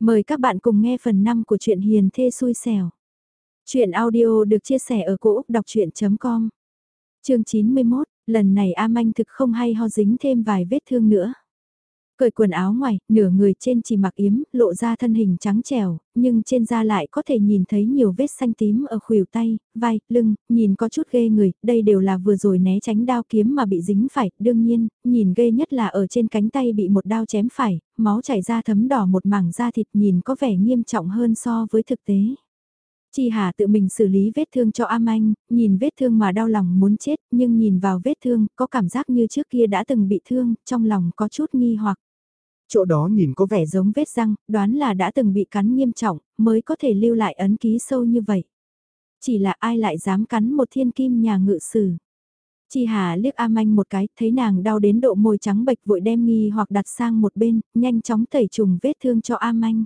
Mời các bạn cùng nghe phần 5 của truyện Hiền Thê Xui Xẻo. Chuyện audio được chia sẻ ở cỗ đọc chuyện.com Chương 91, lần này A Manh thực không hay ho dính thêm vài vết thương nữa. Cởi quần áo ngoài, nửa người trên chỉ mặc yếm, lộ ra thân hình trắng trẻo, nhưng trên da lại có thể nhìn thấy nhiều vết xanh tím ở khuỷu tay, vai, lưng, nhìn có chút ghê người, đây đều là vừa rồi né tránh đao kiếm mà bị dính phải, đương nhiên, nhìn ghê nhất là ở trên cánh tay bị một đao chém phải, máu chảy ra thấm đỏ một mảng da thịt nhìn có vẻ nghiêm trọng hơn so với thực tế. Chi Hà tự mình xử lý vết thương cho Am Anh, nhìn vết thương mà đau lòng muốn chết, nhưng nhìn vào vết thương, có cảm giác như trước kia đã từng bị thương, trong lòng có chút nghi hoặc chỗ đó nhìn có vẻ giống vết răng, đoán là đã từng bị cắn nghiêm trọng, mới có thể lưu lại ấn ký sâu như vậy. Chỉ là ai lại dám cắn một thiên kim nhà ngự sử. Chi Hà liếc A Manh một cái, thấy nàng đau đến độ môi trắng bệch vội đem nghi hoặc đặt sang một bên, nhanh chóng tẩy trùng vết thương cho A Manh.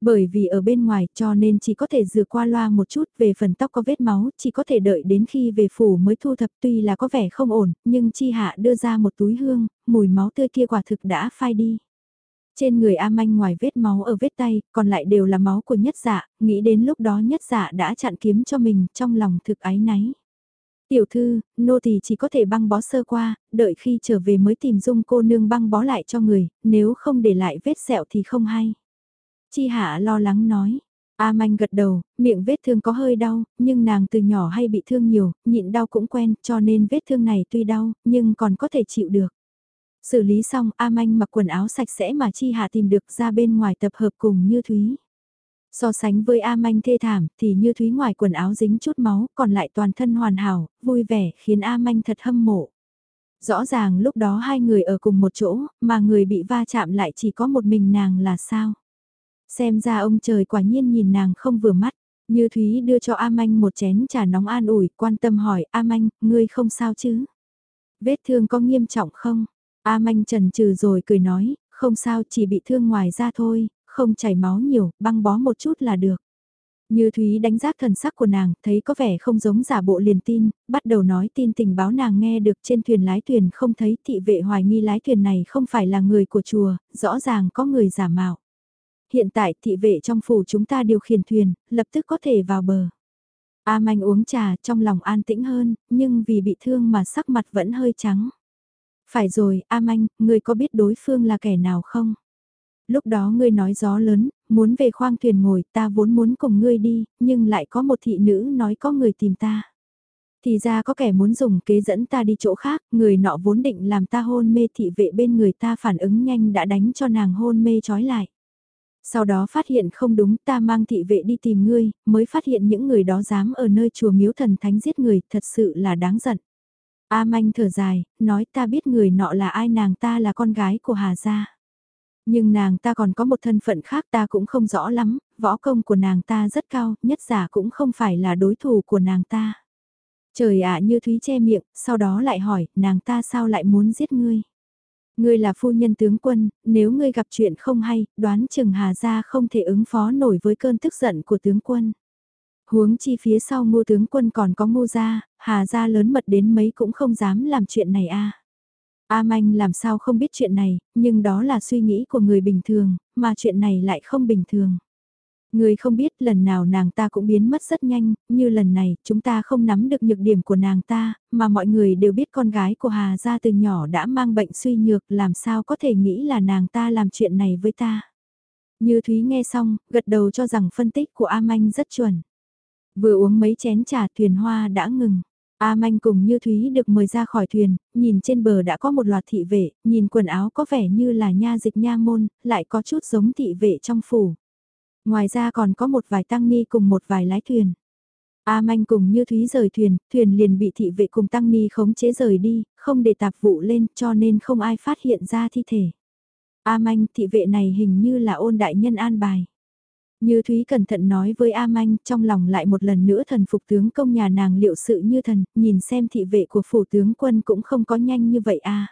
Bởi vì ở bên ngoài cho nên chỉ có thể rửa qua loa một chút về phần tóc có vết máu, chỉ có thể đợi đến khi về phủ mới thu thập tuy là có vẻ không ổn, nhưng Chi Hạ đưa ra một túi hương, mùi máu tươi kia quả thực đã phai đi. Trên người A Manh ngoài vết máu ở vết tay, còn lại đều là máu của nhất dạ, nghĩ đến lúc đó nhất dạ đã chặn kiếm cho mình, trong lòng thực ái náy. Tiểu thư, nô tỳ chỉ có thể băng bó sơ qua, đợi khi trở về mới tìm dung cô nương băng bó lại cho người, nếu không để lại vết sẹo thì không hay. Chi hạ lo lắng nói. A manh gật đầu, miệng vết thương có hơi đau, nhưng nàng từ nhỏ hay bị thương nhiều, nhịn đau cũng quen, cho nên vết thương này tuy đau, nhưng còn có thể chịu được. Xử lý xong, A Manh mặc quần áo sạch sẽ mà Chi Hà tìm được ra bên ngoài tập hợp cùng Như Thúy. So sánh với A Manh thê thảm thì Như Thúy ngoài quần áo dính chút máu còn lại toàn thân hoàn hảo, vui vẻ khiến A Manh thật hâm mộ. Rõ ràng lúc đó hai người ở cùng một chỗ, mà người bị va chạm lại chỉ có một mình nàng là sao. Xem ra ông trời quả nhiên nhìn nàng không vừa mắt. Như Thúy đưa cho A Manh một chén trà nóng an ủi, quan tâm hỏi, A Manh, ngươi không sao chứ? Vết thương có nghiêm trọng không? A manh trần trừ rồi cười nói, không sao chỉ bị thương ngoài da thôi, không chảy máu nhiều, băng bó một chút là được. Như Thúy đánh giá thần sắc của nàng, thấy có vẻ không giống giả bộ liền tin, bắt đầu nói tin tình báo nàng nghe được trên thuyền lái thuyền không thấy thị vệ hoài nghi lái thuyền này không phải là người của chùa, rõ ràng có người giả mạo. Hiện tại thị vệ trong phủ chúng ta điều khiển thuyền, lập tức có thể vào bờ. A manh uống trà trong lòng an tĩnh hơn, nhưng vì bị thương mà sắc mặt vẫn hơi trắng. Phải rồi, A Manh, ngươi có biết đối phương là kẻ nào không? Lúc đó ngươi nói gió lớn, muốn về khoang thuyền ngồi, ta vốn muốn cùng ngươi đi, nhưng lại có một thị nữ nói có người tìm ta. Thì ra có kẻ muốn dùng kế dẫn ta đi chỗ khác, người nọ vốn định làm ta hôn mê thị vệ bên người ta phản ứng nhanh đã đánh cho nàng hôn mê trói lại. Sau đó phát hiện không đúng ta mang thị vệ đi tìm ngươi, mới phát hiện những người đó dám ở nơi chùa miếu thần thánh giết người, thật sự là đáng giận. A manh thở dài, nói ta biết người nọ là ai nàng ta là con gái của Hà Gia. Nhưng nàng ta còn có một thân phận khác ta cũng không rõ lắm, võ công của nàng ta rất cao, nhất giả cũng không phải là đối thủ của nàng ta. Trời ạ như Thúy che miệng, sau đó lại hỏi, nàng ta sao lại muốn giết ngươi? Ngươi là phu nhân tướng quân, nếu ngươi gặp chuyện không hay, đoán chừng Hà Gia không thể ứng phó nổi với cơn tức giận của tướng quân. Huống chi phía sau ngô tướng quân còn có ngô gia, hà gia lớn mật đến mấy cũng không dám làm chuyện này a. A Manh làm sao không biết chuyện này, nhưng đó là suy nghĩ của người bình thường, mà chuyện này lại không bình thường. Người không biết lần nào nàng ta cũng biến mất rất nhanh, như lần này chúng ta không nắm được nhược điểm của nàng ta, mà mọi người đều biết con gái của Hà gia từ nhỏ đã mang bệnh suy nhược làm sao có thể nghĩ là nàng ta làm chuyện này với ta. Như Thúy nghe xong, gật đầu cho rằng phân tích của A Manh rất chuẩn. Vừa uống mấy chén trà thuyền hoa đã ngừng. A Manh cùng Như Thúy được mời ra khỏi thuyền, nhìn trên bờ đã có một loạt thị vệ, nhìn quần áo có vẻ như là nha dịch nha môn, lại có chút giống thị vệ trong phủ. Ngoài ra còn có một vài tăng ni cùng một vài lái thuyền. A Manh cùng Như Thúy rời thuyền, thuyền liền bị thị vệ cùng tăng ni khống chế rời đi, không để tạp vụ lên cho nên không ai phát hiện ra thi thể. A Manh thị vệ này hình như là ôn đại nhân an bài. Như Thúy cẩn thận nói với A Manh, trong lòng lại một lần nữa thần phục tướng công nhà nàng liệu sự như thần, nhìn xem thị vệ của phủ tướng quân cũng không có nhanh như vậy a.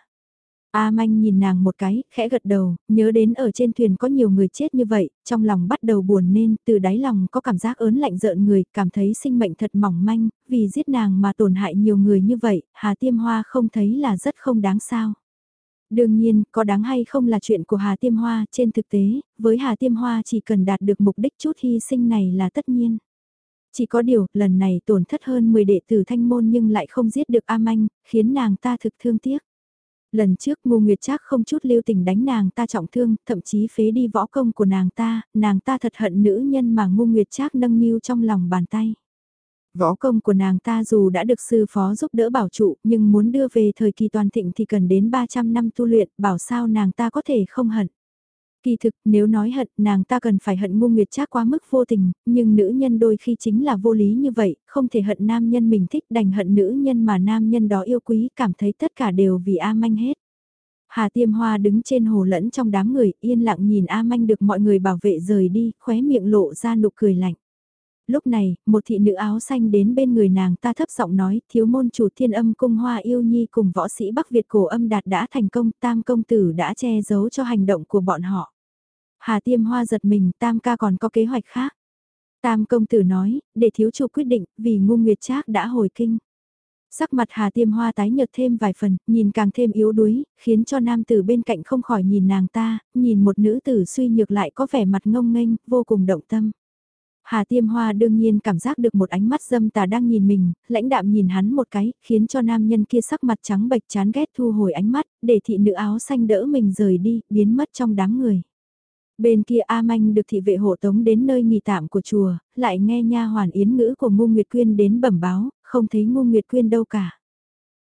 A Manh nhìn nàng một cái, khẽ gật đầu, nhớ đến ở trên thuyền có nhiều người chết như vậy, trong lòng bắt đầu buồn nên, từ đáy lòng có cảm giác ớn lạnh rợn người, cảm thấy sinh mệnh thật mỏng manh, vì giết nàng mà tổn hại nhiều người như vậy, Hà Tiêm Hoa không thấy là rất không đáng sao. Đương nhiên, có đáng hay không là chuyện của Hà Tiêm Hoa, trên thực tế, với Hà Tiêm Hoa chỉ cần đạt được mục đích chút hy sinh này là tất nhiên. Chỉ có điều, lần này tổn thất hơn 10 đệ tử thanh môn nhưng lại không giết được A Manh, khiến nàng ta thực thương tiếc. Lần trước Ngô Nguyệt Trác không chút lưu tình đánh nàng ta trọng thương, thậm chí phế đi võ công của nàng ta, nàng ta thật hận nữ nhân mà Ngô Nguyệt Trác nâng niu trong lòng bàn tay. Võ công của nàng ta dù đã được sư phó giúp đỡ bảo trụ, nhưng muốn đưa về thời kỳ toàn thịnh thì cần đến 300 năm tu luyện, bảo sao nàng ta có thể không hận. Kỳ thực, nếu nói hận, nàng ta cần phải hận ngu nguyệt trác quá mức vô tình, nhưng nữ nhân đôi khi chính là vô lý như vậy, không thể hận nam nhân mình thích đành hận nữ nhân mà nam nhân đó yêu quý, cảm thấy tất cả đều vì A Manh hết. Hà Tiêm Hoa đứng trên hồ lẫn trong đám người, yên lặng nhìn A Manh được mọi người bảo vệ rời đi, khóe miệng lộ ra nụ cười lạnh. Lúc này, một thị nữ áo xanh đến bên người nàng ta thấp giọng nói, thiếu môn chủ thiên âm cung hoa yêu nhi cùng võ sĩ Bắc Việt cổ âm đạt đã thành công, tam công tử đã che giấu cho hành động của bọn họ. Hà tiêm hoa giật mình, tam ca còn có kế hoạch khác. Tam công tử nói, để thiếu chủ quyết định, vì ngu nguyệt trác đã hồi kinh. Sắc mặt Hà Tiêm Hoa tái nhợt thêm vài phần, nhìn càng thêm yếu đuối, khiến cho nam tử bên cạnh không khỏi nhìn nàng ta, nhìn một nữ tử suy nhược lại có vẻ mặt ngông nghênh, vô cùng động tâm. Hà Tiêm Hoa đương nhiên cảm giác được một ánh mắt dâm tà đang nhìn mình, lãnh đạm nhìn hắn một cái, khiến cho nam nhân kia sắc mặt trắng bệch chán ghét thu hồi ánh mắt, để thị nữ áo xanh đỡ mình rời đi, biến mất trong đám người. Bên kia A Manh được thị vệ hộ tống đến nơi nghỉ tạm của chùa, lại nghe nha hoàn yến ngữ của Ngô Nguyệt Quyên đến bẩm báo, không thấy Ngô Nguyệt Quyên đâu cả.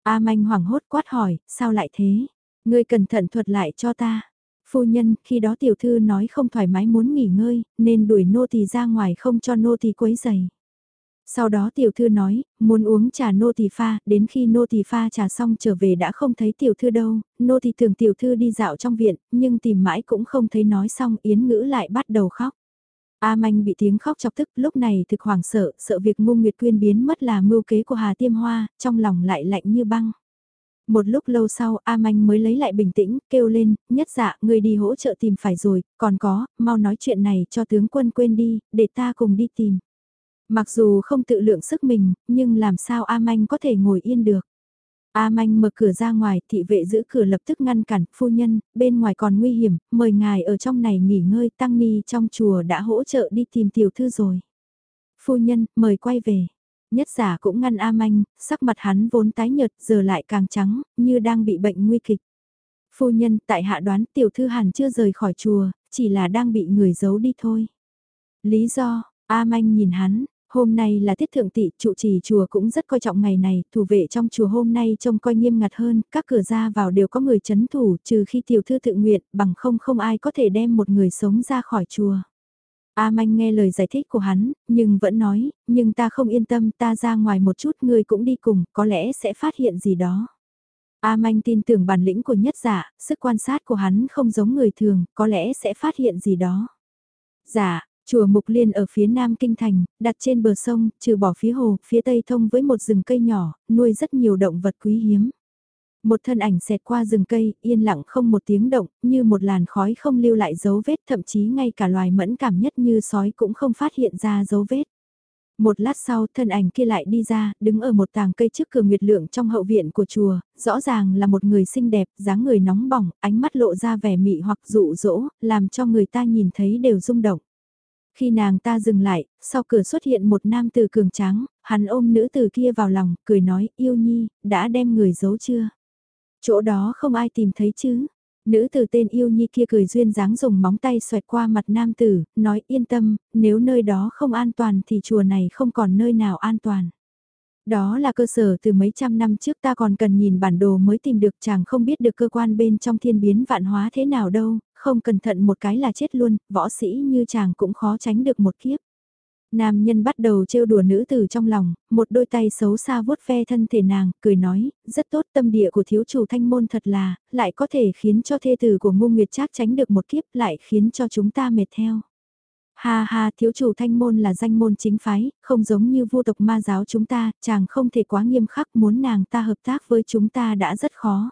A Manh hoảng hốt quát hỏi, sao lại thế? Ngươi cẩn thận thuật lại cho ta. Phu nhân, khi đó tiểu thư nói không thoải mái muốn nghỉ ngơi, nên đuổi nô tỳ ra ngoài không cho nô tỳ quấy giày. Sau đó tiểu thư nói, muốn uống trà nô tỳ pha, đến khi nô tỳ pha trà xong trở về đã không thấy tiểu thư đâu, nô tỳ thường tiểu thư đi dạo trong viện, nhưng tìm mãi cũng không thấy nói xong, Yến Ngữ lại bắt đầu khóc. A Manh bị tiếng khóc chọc tức, lúc này thực hoảng sợ, sợ việc ngu nguyệt quyên biến mất là mưu kế của Hà Tiêm Hoa, trong lòng lại lạnh như băng. Một lúc lâu sau A Manh mới lấy lại bình tĩnh, kêu lên, nhất dạ, người đi hỗ trợ tìm phải rồi, còn có, mau nói chuyện này cho tướng quân quên đi, để ta cùng đi tìm. Mặc dù không tự lượng sức mình, nhưng làm sao A Manh có thể ngồi yên được. A Manh mở cửa ra ngoài, thị vệ giữ cửa lập tức ngăn cản, phu nhân, bên ngoài còn nguy hiểm, mời ngài ở trong này nghỉ ngơi, tăng ni trong chùa đã hỗ trợ đi tìm tiểu thư rồi. Phu nhân, mời quay về. Nhất giả cũng ngăn A Manh, sắc mặt hắn vốn tái nhợt, giờ lại càng trắng, như đang bị bệnh nguy kịch. Phu nhân, tại hạ đoán tiểu thư Hàn chưa rời khỏi chùa, chỉ là đang bị người giấu đi thôi. Lý do, A Manh nhìn hắn, Hôm nay là tiết thượng tị, trụ trì chùa cũng rất coi trọng ngày này, thủ vệ trong chùa hôm nay trông coi nghiêm ngặt hơn, các cửa ra vào đều có người chấn thủ, trừ khi tiểu thư tự nguyện, bằng không không ai có thể đem một người sống ra khỏi chùa. A Manh nghe lời giải thích của hắn, nhưng vẫn nói, nhưng ta không yên tâm, ta ra ngoài một chút ngươi cũng đi cùng, có lẽ sẽ phát hiện gì đó. A Manh tin tưởng bản lĩnh của nhất giả, sức quan sát của hắn không giống người thường, có lẽ sẽ phát hiện gì đó. Dạ, Chùa Mục Liên ở phía nam kinh thành, đặt trên bờ sông, trừ bỏ phía hồ, phía tây thông với một rừng cây nhỏ, nuôi rất nhiều động vật quý hiếm. Một thân ảnh xẹt qua rừng cây, yên lặng không một tiếng động, như một làn khói không lưu lại dấu vết, thậm chí ngay cả loài mẫn cảm nhất như sói cũng không phát hiện ra dấu vết. Một lát sau, thân ảnh kia lại đi ra, đứng ở một tàng cây trước cửa nguyệt lượng trong hậu viện của chùa, rõ ràng là một người xinh đẹp, dáng người nóng bỏng, ánh mắt lộ ra vẻ mị hoặc dụ dỗ, làm cho người ta nhìn thấy đều rung động. Khi nàng ta dừng lại, sau cửa xuất hiện một nam tử cường tráng, hắn ôm nữ tử kia vào lòng, cười nói, yêu nhi, đã đem người giấu chưa? Chỗ đó không ai tìm thấy chứ? Nữ tử tên yêu nhi kia cười duyên dáng dùng móng tay xoẹt qua mặt nam tử, nói yên tâm, nếu nơi đó không an toàn thì chùa này không còn nơi nào an toàn. Đó là cơ sở từ mấy trăm năm trước ta còn cần nhìn bản đồ mới tìm được chàng không biết được cơ quan bên trong thiên biến vạn hóa thế nào đâu, không cẩn thận một cái là chết luôn, võ sĩ như chàng cũng khó tránh được một kiếp. Nam nhân bắt đầu trêu đùa nữ tử trong lòng, một đôi tay xấu xa vuốt ve thân thể nàng, cười nói, rất tốt tâm địa của thiếu chủ thanh môn thật là, lại có thể khiến cho thê tử của ngu nguyệt trác tránh được một kiếp lại khiến cho chúng ta mệt theo. Ha ha, thiếu chủ thanh môn là danh môn chính phái, không giống như vua tộc ma giáo chúng ta, chàng không thể quá nghiêm khắc muốn nàng ta hợp tác với chúng ta đã rất khó.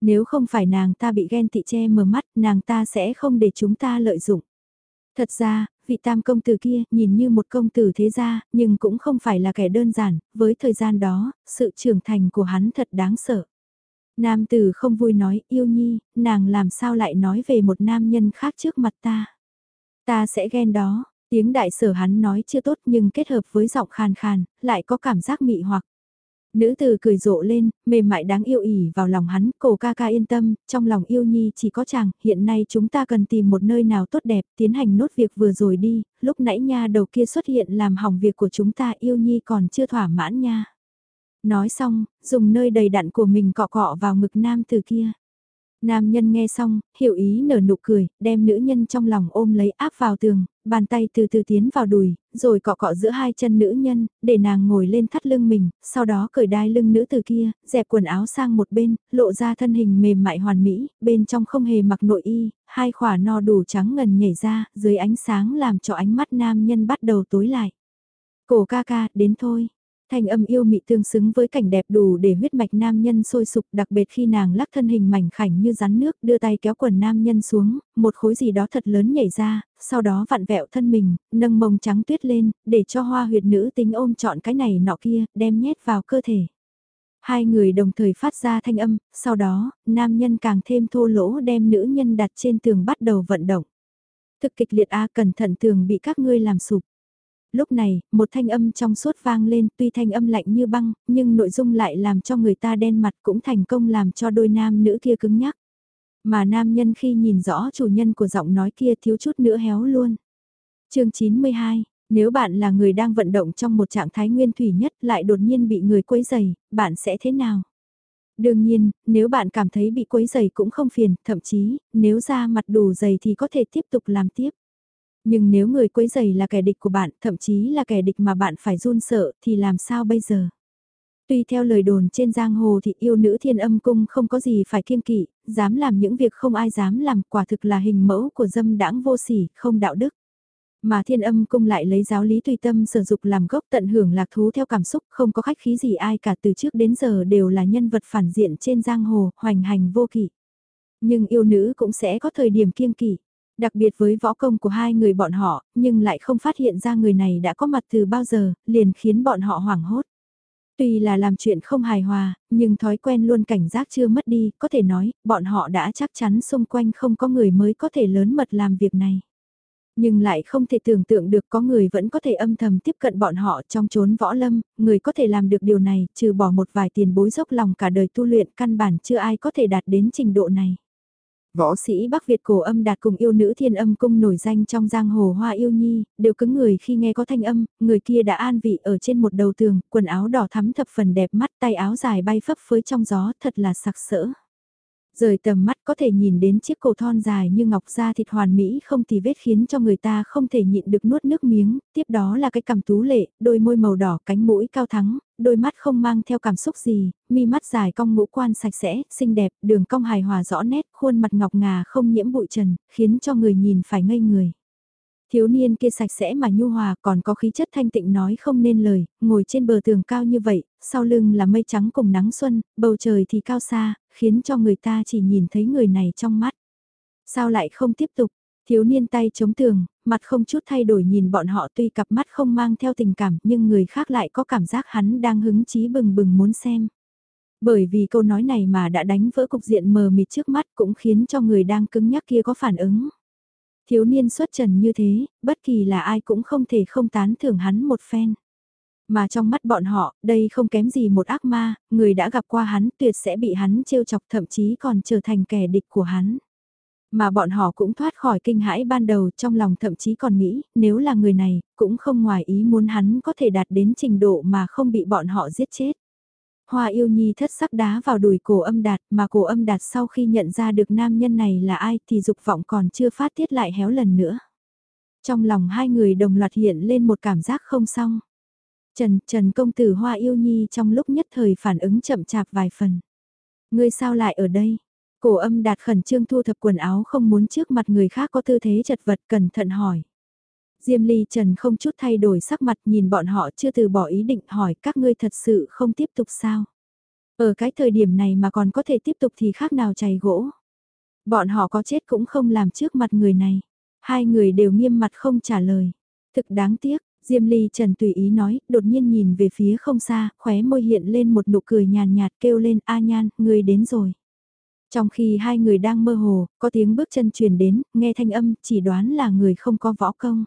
Nếu không phải nàng ta bị ghen tị che mờ mắt, nàng ta sẽ không để chúng ta lợi dụng. Thật ra, vị tam công tử kia nhìn như một công tử thế gia, nhưng cũng không phải là kẻ đơn giản, với thời gian đó, sự trưởng thành của hắn thật đáng sợ. Nam tử không vui nói, yêu nhi, nàng làm sao lại nói về một nam nhân khác trước mặt ta. Ta sẽ ghen đó, tiếng đại sở hắn nói chưa tốt nhưng kết hợp với giọng khàn khàn, lại có cảm giác mị hoặc. Nữ từ cười rộ lên, mềm mại đáng yêu ỉ vào lòng hắn, cổ ca ca yên tâm, trong lòng yêu nhi chỉ có chàng, hiện nay chúng ta cần tìm một nơi nào tốt đẹp, tiến hành nốt việc vừa rồi đi, lúc nãy nha đầu kia xuất hiện làm hỏng việc của chúng ta yêu nhi còn chưa thỏa mãn nha. Nói xong, dùng nơi đầy đặn của mình cọ cọ vào ngực nam từ kia. Nam nhân nghe xong, hiểu ý nở nụ cười, đem nữ nhân trong lòng ôm lấy áp vào tường, bàn tay từ từ tiến vào đùi, rồi cọ cọ giữa hai chân nữ nhân, để nàng ngồi lên thắt lưng mình, sau đó cởi đai lưng nữ từ kia, dẹp quần áo sang một bên, lộ ra thân hình mềm mại hoàn mỹ, bên trong không hề mặc nội y, hai khỏa no đủ trắng ngần nhảy ra, dưới ánh sáng làm cho ánh mắt nam nhân bắt đầu tối lại. Cổ ca ca, đến thôi. Thanh âm yêu mị tương xứng với cảnh đẹp đủ để huyết mạch nam nhân sôi sục đặc biệt khi nàng lắc thân hình mảnh khảnh như rắn nước đưa tay kéo quần nam nhân xuống, một khối gì đó thật lớn nhảy ra, sau đó vặn vẹo thân mình, nâng mông trắng tuyết lên, để cho hoa huyệt nữ tính ôm chọn cái này nọ kia, đem nhét vào cơ thể. Hai người đồng thời phát ra thanh âm, sau đó, nam nhân càng thêm thô lỗ đem nữ nhân đặt trên tường bắt đầu vận động. Thực kịch liệt A cẩn thận tường bị các ngươi làm sụp lúc này, một thanh âm trong suốt vang lên tuy thanh âm lạnh như băng, nhưng nội dung lại làm cho người ta đen mặt cũng thành công làm cho đôi nam nữ kia cứng nhắc. Mà nam nhân khi nhìn rõ chủ nhân của giọng nói kia thiếu chút nữa héo luôn. chương 92 nếu bạn là người đang vận động trong một trạng thái nguyên thủy nhất lại đột nhiên bị người quấy dày, bạn sẽ thế nào? Đương nhiên, nếu bạn cảm thấy bị quấy dày cũng không phiền, thậm chí, nếu da mặt đủ dày thì có thể tiếp tục làm tiếp. Nhưng nếu người quấy giày là kẻ địch của bạn, thậm chí là kẻ địch mà bạn phải run sợ, thì làm sao bây giờ? Tuy theo lời đồn trên giang hồ thì yêu nữ thiên âm cung không có gì phải kiêng kỵ, dám làm những việc không ai dám làm, quả thực là hình mẫu của dâm đãng vô sỉ, không đạo đức. Mà thiên âm cung lại lấy giáo lý tùy tâm sử dụng làm gốc tận hưởng lạc thú theo cảm xúc, không có khách khí gì ai cả từ trước đến giờ đều là nhân vật phản diện trên giang hồ, hoành hành vô kỷ. Nhưng yêu nữ cũng sẽ có thời điểm kiêng kỵ. Đặc biệt với võ công của hai người bọn họ, nhưng lại không phát hiện ra người này đã có mặt từ bao giờ, liền khiến bọn họ hoảng hốt. Tuy là làm chuyện không hài hòa, nhưng thói quen luôn cảnh giác chưa mất đi, có thể nói, bọn họ đã chắc chắn xung quanh không có người mới có thể lớn mật làm việc này. Nhưng lại không thể tưởng tượng được có người vẫn có thể âm thầm tiếp cận bọn họ trong chốn võ lâm, người có thể làm được điều này, trừ bỏ một vài tiền bối dốc lòng cả đời tu luyện căn bản chưa ai có thể đạt đến trình độ này. Võ sĩ Bắc Việt cổ âm đạt cùng yêu nữ thiên âm cung nổi danh trong giang hồ hoa yêu nhi, đều cứng người khi nghe có thanh âm, người kia đã an vị ở trên một đầu tường, quần áo đỏ thắm thập phần đẹp mắt tay áo dài bay phấp phới trong gió thật là sặc sỡ. Rời tầm mắt có thể nhìn đến chiếc cổ thon dài như ngọc da thịt hoàn mỹ không tì vết khiến cho người ta không thể nhịn được nuốt nước miếng, tiếp đó là cái cằm tú lệ, đôi môi màu đỏ cánh mũi cao thắng, đôi mắt không mang theo cảm xúc gì, mi mắt dài cong ngũ quan sạch sẽ, xinh đẹp, đường cong hài hòa rõ nét, khuôn mặt ngọc ngà không nhiễm bụi trần, khiến cho người nhìn phải ngây người. Thiếu niên kia sạch sẽ mà nhu hòa còn có khí chất thanh tịnh nói không nên lời, ngồi trên bờ tường cao như vậy, sau lưng là mây trắng cùng nắng xuân, bầu trời thì cao xa, khiến cho người ta chỉ nhìn thấy người này trong mắt. Sao lại không tiếp tục? Thiếu niên tay chống tường, mặt không chút thay đổi nhìn bọn họ tuy cặp mắt không mang theo tình cảm nhưng người khác lại có cảm giác hắn đang hứng chí bừng bừng muốn xem. Bởi vì câu nói này mà đã đánh vỡ cục diện mờ mịt trước mắt cũng khiến cho người đang cứng nhắc kia có phản ứng. Thiếu niên xuất trần như thế, bất kỳ là ai cũng không thể không tán thưởng hắn một phen. Mà trong mắt bọn họ, đây không kém gì một ác ma, người đã gặp qua hắn tuyệt sẽ bị hắn trêu chọc thậm chí còn trở thành kẻ địch của hắn. Mà bọn họ cũng thoát khỏi kinh hãi ban đầu trong lòng thậm chí còn nghĩ, nếu là người này, cũng không ngoài ý muốn hắn có thể đạt đến trình độ mà không bị bọn họ giết chết. Hoa yêu nhi thất sắc đá vào đùi cổ âm đạt mà cổ âm đạt sau khi nhận ra được nam nhân này là ai thì dục vọng còn chưa phát tiết lại héo lần nữa. Trong lòng hai người đồng loạt hiện lên một cảm giác không xong. Trần, Trần công tử Hoa yêu nhi trong lúc nhất thời phản ứng chậm chạp vài phần. Ngươi sao lại ở đây? Cổ âm đạt khẩn trương thu thập quần áo không muốn trước mặt người khác có tư thế chật vật cẩn thận hỏi. Diêm Ly Trần không chút thay đổi sắc mặt nhìn bọn họ chưa từ bỏ ý định hỏi các ngươi thật sự không tiếp tục sao. Ở cái thời điểm này mà còn có thể tiếp tục thì khác nào chày gỗ. Bọn họ có chết cũng không làm trước mặt người này. Hai người đều nghiêm mặt không trả lời. Thực đáng tiếc, Diêm Ly Trần tùy ý nói, đột nhiên nhìn về phía không xa, khóe môi hiện lên một nụ cười nhàn nhạt kêu lên A Nhan, người đến rồi. Trong khi hai người đang mơ hồ, có tiếng bước chân truyền đến, nghe thanh âm, chỉ đoán là người không có võ công.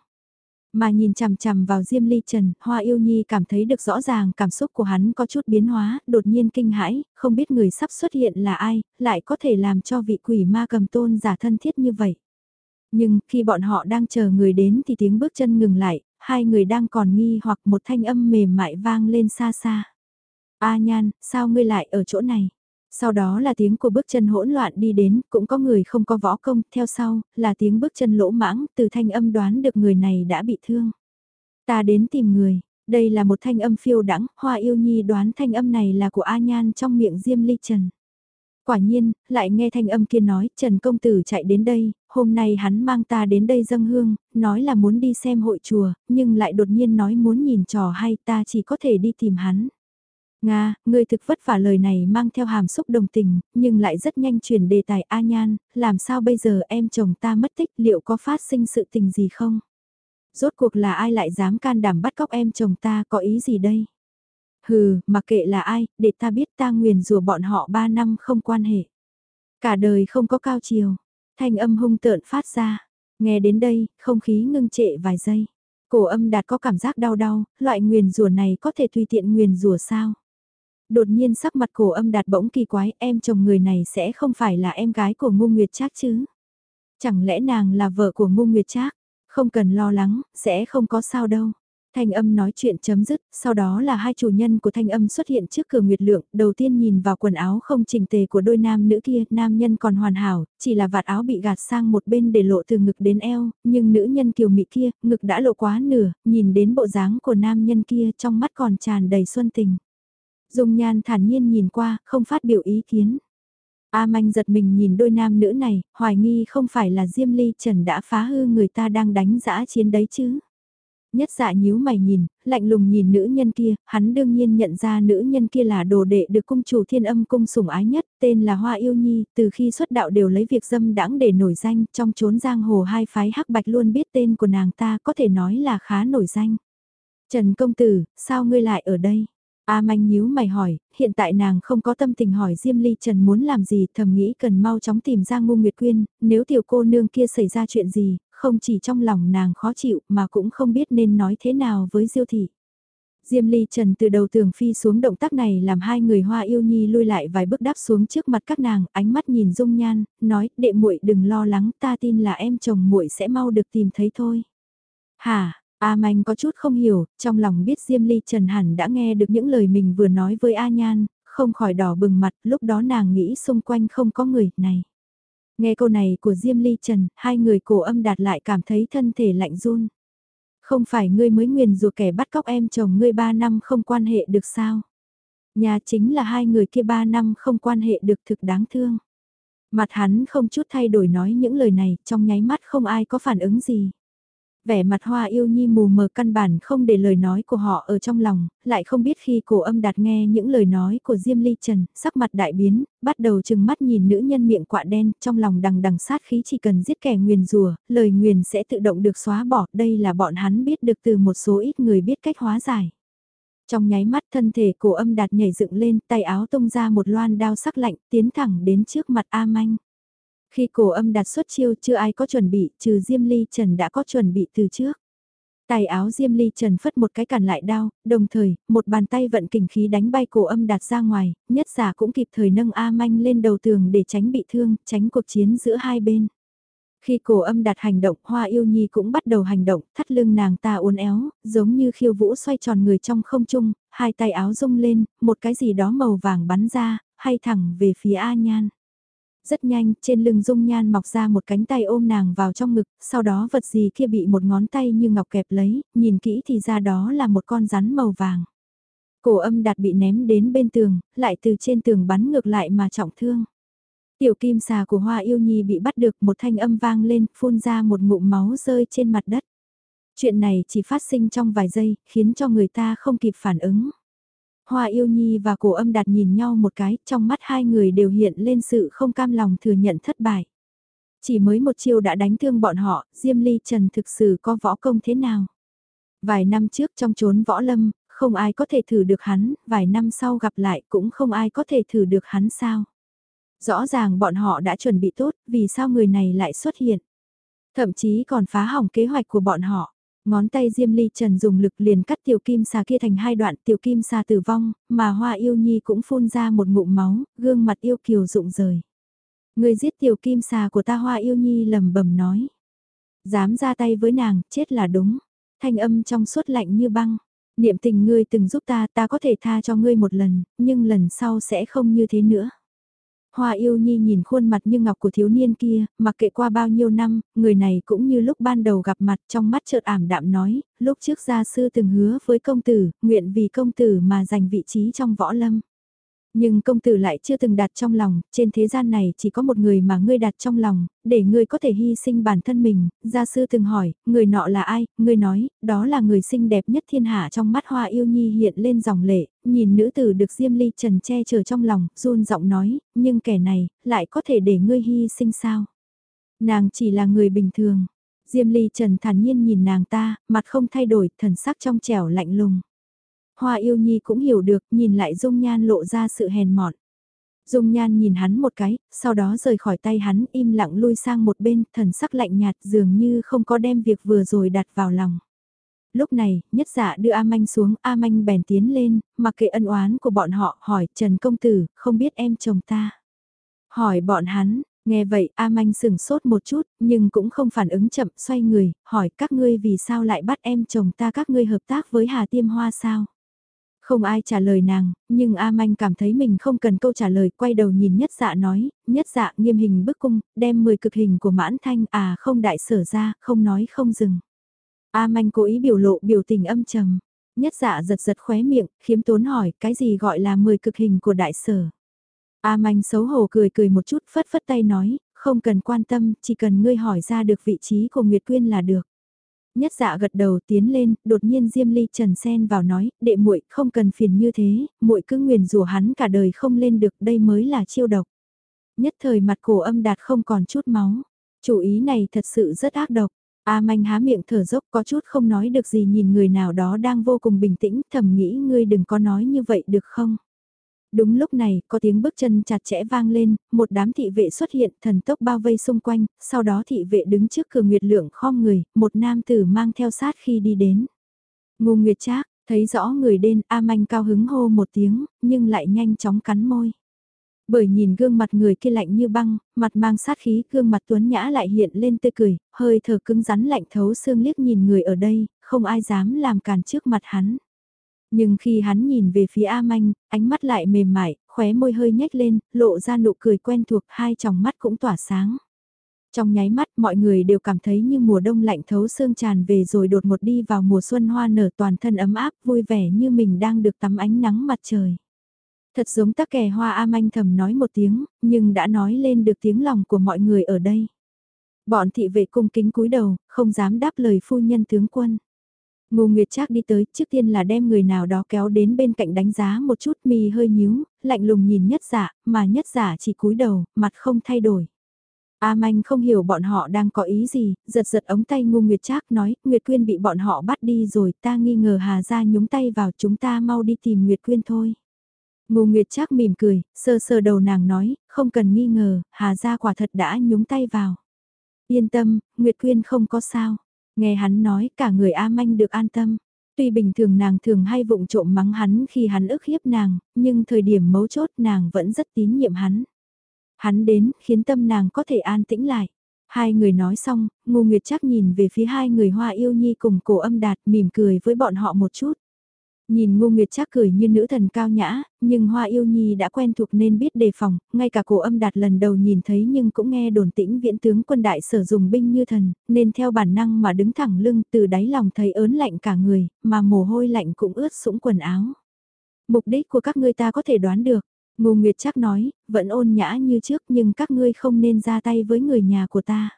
Mà nhìn chằm chằm vào Diêm Ly Trần, Hoa Yêu Nhi cảm thấy được rõ ràng cảm xúc của hắn có chút biến hóa, đột nhiên kinh hãi, không biết người sắp xuất hiện là ai, lại có thể làm cho vị quỷ ma cầm tôn giả thân thiết như vậy. Nhưng khi bọn họ đang chờ người đến thì tiếng bước chân ngừng lại, hai người đang còn nghi hoặc một thanh âm mềm mại vang lên xa xa. A Nhan, sao ngươi lại ở chỗ này? Sau đó là tiếng của bước chân hỗn loạn đi đến, cũng có người không có võ công, theo sau, là tiếng bước chân lỗ mãng, từ thanh âm đoán được người này đã bị thương. Ta đến tìm người, đây là một thanh âm phiêu đắng, hoa yêu nhi đoán thanh âm này là của A Nhan trong miệng Diêm Ly Trần. Quả nhiên, lại nghe thanh âm kia nói, Trần Công Tử chạy đến đây, hôm nay hắn mang ta đến đây dâng hương, nói là muốn đi xem hội chùa, nhưng lại đột nhiên nói muốn nhìn trò hay ta chỉ có thể đi tìm hắn. Nga, ngươi thực vất vả lời này mang theo hàm xúc đồng tình, nhưng lại rất nhanh chuyển đề tài A Nhan, làm sao bây giờ em chồng ta mất tích liệu có phát sinh sự tình gì không? Rốt cuộc là ai lại dám can đảm bắt cóc em chồng ta có ý gì đây? Hừ, mặc kệ là ai, để ta biết ta nguyền rủa bọn họ ba năm không quan hệ. Cả đời không có cao chiều, thanh âm hung tợn phát ra. Nghe đến đây, không khí ngưng trệ vài giây. Cổ âm đạt có cảm giác đau đau, loại nguyền rủa này có thể tùy tiện nguyền rủa sao? Đột nhiên sắc mặt cổ âm đạt bỗng kỳ quái, em chồng người này sẽ không phải là em gái của Ngô Nguyệt Trác chứ? Chẳng lẽ nàng là vợ của Ngô Nguyệt Trác? Không cần lo lắng, sẽ không có sao đâu. Thanh âm nói chuyện chấm dứt, sau đó là hai chủ nhân của thanh âm xuất hiện trước cửa Nguyệt Lượng, đầu tiên nhìn vào quần áo không chỉnh tề của đôi nam nữ kia, nam nhân còn hoàn hảo, chỉ là vạt áo bị gạt sang một bên để lộ từ ngực đến eo, nhưng nữ nhân kiều mị kia, ngực đã lộ quá nửa, nhìn đến bộ dáng của nam nhân kia trong mắt còn tràn đầy xuân tình. Dung nhan thản nhiên nhìn qua, không phát biểu ý kiến. A manh giật mình nhìn đôi nam nữ này, hoài nghi không phải là Diêm Ly Trần đã phá hư người ta đang đánh giã chiến đấy chứ. Nhất dạ nhíu mày nhìn, lạnh lùng nhìn nữ nhân kia, hắn đương nhiên nhận ra nữ nhân kia là đồ đệ được cung chủ thiên âm cung sủng ái nhất, tên là Hoa Yêu Nhi, từ khi xuất đạo đều lấy việc dâm đãng để nổi danh, trong chốn giang hồ hai phái hắc bạch luôn biết tên của nàng ta có thể nói là khá nổi danh. Trần công tử, sao ngươi lại ở đây? A manh nhíu mày hỏi, hiện tại nàng không có tâm tình hỏi Diêm Ly Trần muốn làm gì thầm nghĩ cần mau chóng tìm ra ngu Nguyệt Quyên, nếu tiểu cô nương kia xảy ra chuyện gì, không chỉ trong lòng nàng khó chịu mà cũng không biết nên nói thế nào với Diêu Thị. Diêm Ly Trần từ đầu tường phi xuống động tác này làm hai người hoa yêu nhi lui lại vài bước đáp xuống trước mặt các nàng, ánh mắt nhìn dung nhan, nói, đệ muội đừng lo lắng, ta tin là em chồng muội sẽ mau được tìm thấy thôi. Hả, A Manh có chút không hiểu, trong lòng biết Diêm Ly Trần hẳn đã nghe được những lời mình vừa nói với A Nhan, không khỏi đỏ bừng mặt, lúc đó nàng nghĩ xung quanh không có người, này. Nghe câu này của Diêm Ly Trần, hai người cổ âm đạt lại cảm thấy thân thể lạnh run. Không phải ngươi mới nguyền rủa kẻ bắt cóc em chồng ngươi ba năm không quan hệ được sao? Nhà chính là hai người kia ba năm không quan hệ được thực đáng thương. Mặt hắn không chút thay đổi nói những lời này, trong nháy mắt không ai có phản ứng gì vẻ mặt hoa yêu nhi mù mờ căn bản không để lời nói của họ ở trong lòng, lại không biết khi cổ âm đạt nghe những lời nói của Diêm Ly Trần, sắc mặt đại biến, bắt đầu chừng mắt nhìn nữ nhân miệng quạ đen, trong lòng đằng đằng sát khí chỉ cần giết kẻ nguyền rùa, lời nguyền sẽ tự động được xóa bỏ, đây là bọn hắn biết được từ một số ít người biết cách hóa giải. Trong nháy mắt thân thể cổ âm đạt nhảy dựng lên, tay áo tung ra một loan đao sắc lạnh, tiến thẳng đến trước mặt A Manh. Khi cổ âm đặt xuất chiêu chưa ai có chuẩn bị, trừ Diêm Ly Trần đã có chuẩn bị từ trước. Tài áo Diêm Ly Trần phất một cái cản lại đao, đồng thời, một bàn tay vận kình khí đánh bay cổ âm đạt ra ngoài, nhất giả cũng kịp thời nâng A Manh lên đầu tường để tránh bị thương, tránh cuộc chiến giữa hai bên. Khi cổ âm đạt hành động, Hoa Yêu Nhi cũng bắt đầu hành động, thắt lưng nàng ta uốn éo, giống như khiêu vũ xoay tròn người trong không trung, hai tay áo rung lên, một cái gì đó màu vàng bắn ra, hay thẳng về phía A Nhan. Rất nhanh, trên lưng dung nhan mọc ra một cánh tay ôm nàng vào trong ngực, sau đó vật gì kia bị một ngón tay như ngọc kẹp lấy, nhìn kỹ thì ra đó là một con rắn màu vàng. Cổ âm đạt bị ném đến bên tường, lại từ trên tường bắn ngược lại mà trọng thương. Tiểu kim xà của hoa yêu nhi bị bắt được một thanh âm vang lên, phun ra một ngụm máu rơi trên mặt đất. Chuyện này chỉ phát sinh trong vài giây, khiến cho người ta không kịp phản ứng. Hoa yêu nhi và cổ âm đạt nhìn nhau một cái, trong mắt hai người đều hiện lên sự không cam lòng thừa nhận thất bại. Chỉ mới một chiêu đã đánh thương bọn họ, Diêm Ly Trần thực sự có võ công thế nào? Vài năm trước trong chốn võ lâm, không ai có thể thử được hắn, vài năm sau gặp lại cũng không ai có thể thử được hắn sao. Rõ ràng bọn họ đã chuẩn bị tốt, vì sao người này lại xuất hiện. Thậm chí còn phá hỏng kế hoạch của bọn họ. Ngón tay Diêm Ly Trần dùng lực liền cắt tiểu kim xà kia thành hai đoạn tiểu kim xà tử vong, mà hoa yêu nhi cũng phun ra một ngụm máu, gương mặt yêu kiều rụng rời. Người giết tiểu kim xà của ta hoa yêu nhi lầm bầm nói. Dám ra tay với nàng, chết là đúng. Thanh âm trong suốt lạnh như băng. Niệm tình ngươi từng giúp ta, ta có thể tha cho ngươi một lần, nhưng lần sau sẽ không như thế nữa. Hoa yêu nhi nhìn khuôn mặt như ngọc của thiếu niên kia, mặc kệ qua bao nhiêu năm, người này cũng như lúc ban đầu gặp mặt trong mắt chợt ảm đạm nói, lúc trước gia sư từng hứa với công tử, nguyện vì công tử mà giành vị trí trong võ lâm. Nhưng công tử lại chưa từng đặt trong lòng, trên thế gian này chỉ có một người mà ngươi đặt trong lòng, để ngươi có thể hy sinh bản thân mình, gia sư từng hỏi, người nọ là ai, ngươi nói, đó là người xinh đẹp nhất thiên hạ trong mắt hoa yêu nhi hiện lên dòng lệ, nhìn nữ tử được diêm ly trần che chở trong lòng, run giọng nói, nhưng kẻ này, lại có thể để ngươi hy sinh sao? Nàng chỉ là người bình thường. Diêm ly trần thản nhiên nhìn nàng ta, mặt không thay đổi, thần sắc trong trẻo lạnh lùng. Hoa yêu nhi cũng hiểu được, nhìn lại dung nhan lộ ra sự hèn mọn. Dung nhan nhìn hắn một cái, sau đó rời khỏi tay hắn im lặng lui sang một bên, thần sắc lạnh nhạt dường như không có đem việc vừa rồi đặt vào lòng. Lúc này, nhất dạ đưa A Manh xuống, A Manh bèn tiến lên, mặc kệ ân oán của bọn họ, hỏi Trần Công Tử, không biết em chồng ta. Hỏi bọn hắn, nghe vậy A Manh sừng sốt một chút, nhưng cũng không phản ứng chậm, xoay người, hỏi các ngươi vì sao lại bắt em chồng ta các ngươi hợp tác với Hà Tiêm Hoa sao. Không ai trả lời nàng, nhưng A Manh cảm thấy mình không cần câu trả lời, quay đầu nhìn nhất dạ nói, nhất dạ nghiêm hình bức cung, đem 10 cực hình của mãn thanh à không đại sở ra, không nói không dừng. A Manh cố ý biểu lộ biểu tình âm trầm. Nhất dạ giật giật khóe miệng, khiếm tốn hỏi, cái gì gọi là 10 cực hình của đại sở. A Manh xấu hổ cười cười một chút, phất phất tay nói, không cần quan tâm, chỉ cần ngươi hỏi ra được vị trí của Nguyệt Quyên là được. Nhất dạ gật đầu tiến lên, đột nhiên Diêm Ly Trần Sen vào nói, đệ muội không cần phiền như thế, muội cứ nguyền rủa hắn cả đời không lên được, đây mới là chiêu độc. Nhất thời mặt cổ âm đạt không còn chút máu, chủ ý này thật sự rất ác độc. A manh há miệng thở dốc có chút không nói được gì nhìn người nào đó đang vô cùng bình tĩnh, thầm nghĩ ngươi đừng có nói như vậy được không? Đúng lúc này, có tiếng bước chân chặt chẽ vang lên, một đám thị vệ xuất hiện, thần tốc bao vây xung quanh, sau đó thị vệ đứng trước cửa Nguyệt Lượng khom người, một nam tử mang theo sát khi đi đến. Ngô Nguyệt Trác, thấy rõ người đen, A Manh cao hứng hô một tiếng, nhưng lại nhanh chóng cắn môi. Bởi nhìn gương mặt người kia lạnh như băng, mặt mang sát khí, gương mặt tuấn nhã lại hiện lên tươi cười, hơi thở cứng rắn lạnh thấu xương liếc nhìn người ở đây, không ai dám làm càn trước mặt hắn. Nhưng khi hắn nhìn về phía A Manh, ánh mắt lại mềm mại, khóe môi hơi nhếch lên, lộ ra nụ cười quen thuộc, hai tròng mắt cũng tỏa sáng. Trong nháy mắt mọi người đều cảm thấy như mùa đông lạnh thấu xương tràn về rồi đột ngột đi vào mùa xuân hoa nở toàn thân ấm áp vui vẻ như mình đang được tắm ánh nắng mặt trời. Thật giống tắc kè hoa A Manh thầm nói một tiếng, nhưng đã nói lên được tiếng lòng của mọi người ở đây. Bọn thị vệ cung kính cúi đầu, không dám đáp lời phu nhân tướng quân. Ngô Nguyệt Trác đi tới, trước tiên là đem người nào đó kéo đến bên cạnh đánh giá một chút mi hơi nhíu, lạnh lùng nhìn nhất giả, mà nhất giả chỉ cúi đầu, mặt không thay đổi. A Manh không hiểu bọn họ đang có ý gì, giật giật ống tay Ngô Nguyệt Trác nói, Nguyệt Quyên bị bọn họ bắt đi rồi, ta nghi ngờ Hà gia nhúng tay vào chúng ta mau đi tìm Nguyệt Quyên thôi. Ngô Nguyệt Trác mỉm cười, sơ sơ đầu nàng nói, không cần nghi ngờ, Hà gia quả thật đã nhúng tay vào. Yên tâm, Nguyệt Quyên không có sao. Nghe hắn nói cả người A Manh được an tâm. Tuy bình thường nàng thường hay vụng trộm mắng hắn khi hắn ức hiếp nàng, nhưng thời điểm mấu chốt nàng vẫn rất tín nhiệm hắn. Hắn đến khiến tâm nàng có thể an tĩnh lại. Hai người nói xong, Ngô Nguyệt chắc nhìn về phía hai người hoa yêu nhi cùng cổ âm đạt mỉm cười với bọn họ một chút. Nhìn Ngô Nguyệt Trác cười như nữ thần cao nhã, nhưng Hoa Yêu Nhi đã quen thuộc nên biết đề phòng, ngay cả cổ âm đạt lần đầu nhìn thấy nhưng cũng nghe đồn tĩnh viễn tướng quân đại sử dùng binh như thần, nên theo bản năng mà đứng thẳng lưng từ đáy lòng thấy ớn lạnh cả người, mà mồ hôi lạnh cũng ướt sũng quần áo. Mục đích của các ngươi ta có thể đoán được, Ngô Nguyệt Trác nói, vẫn ôn nhã như trước nhưng các ngươi không nên ra tay với người nhà của ta.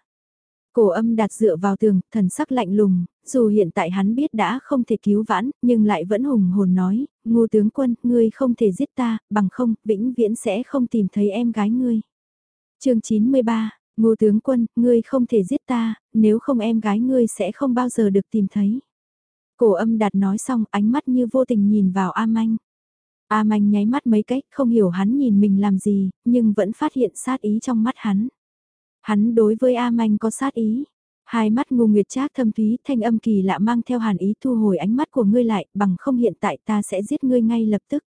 Cổ âm đặt dựa vào tường, thần sắc lạnh lùng, dù hiện tại hắn biết đã không thể cứu vãn, nhưng lại vẫn hùng hồn nói, ngô tướng quân, ngươi không thể giết ta, bằng không, vĩnh viễn sẽ không tìm thấy em gái ngươi. chương 93, ngô tướng quân, ngươi không thể giết ta, nếu không em gái ngươi sẽ không bao giờ được tìm thấy. Cổ âm đạt nói xong ánh mắt như vô tình nhìn vào A Manh. A Manh nháy mắt mấy cách không hiểu hắn nhìn mình làm gì, nhưng vẫn phát hiện sát ý trong mắt hắn. Hắn đối với A Manh có sát ý. Hai mắt ngu nguyệt trác thâm thúy thanh âm kỳ lạ mang theo hàn ý thu hồi ánh mắt của ngươi lại bằng không hiện tại ta sẽ giết ngươi ngay lập tức.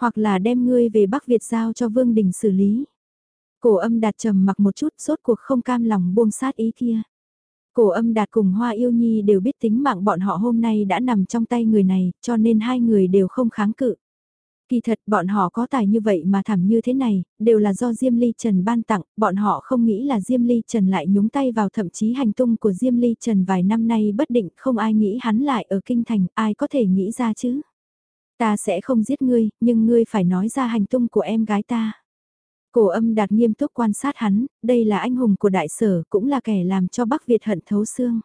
Hoặc là đem ngươi về Bắc Việt giao cho Vương Đình xử lý. Cổ âm đạt trầm mặc một chút sốt cuộc không cam lòng buông sát ý kia. Cổ âm đạt cùng Hoa Yêu Nhi đều biết tính mạng bọn họ hôm nay đã nằm trong tay người này, cho nên hai người đều không kháng cự. Kỳ thật bọn họ có tài như vậy mà thảm như thế này, đều là do Diêm Ly Trần ban tặng, bọn họ không nghĩ là Diêm Ly Trần lại nhúng tay vào thậm chí hành tung của Diêm Ly Trần vài năm nay bất định không ai nghĩ hắn lại ở kinh thành, ai có thể nghĩ ra chứ. Ta sẽ không giết ngươi, nhưng ngươi phải nói ra hành tung của em gái ta. Cổ âm đạt nghiêm túc quan sát hắn, đây là anh hùng của đại sở, cũng là kẻ làm cho Bắc Việt hận thấu xương.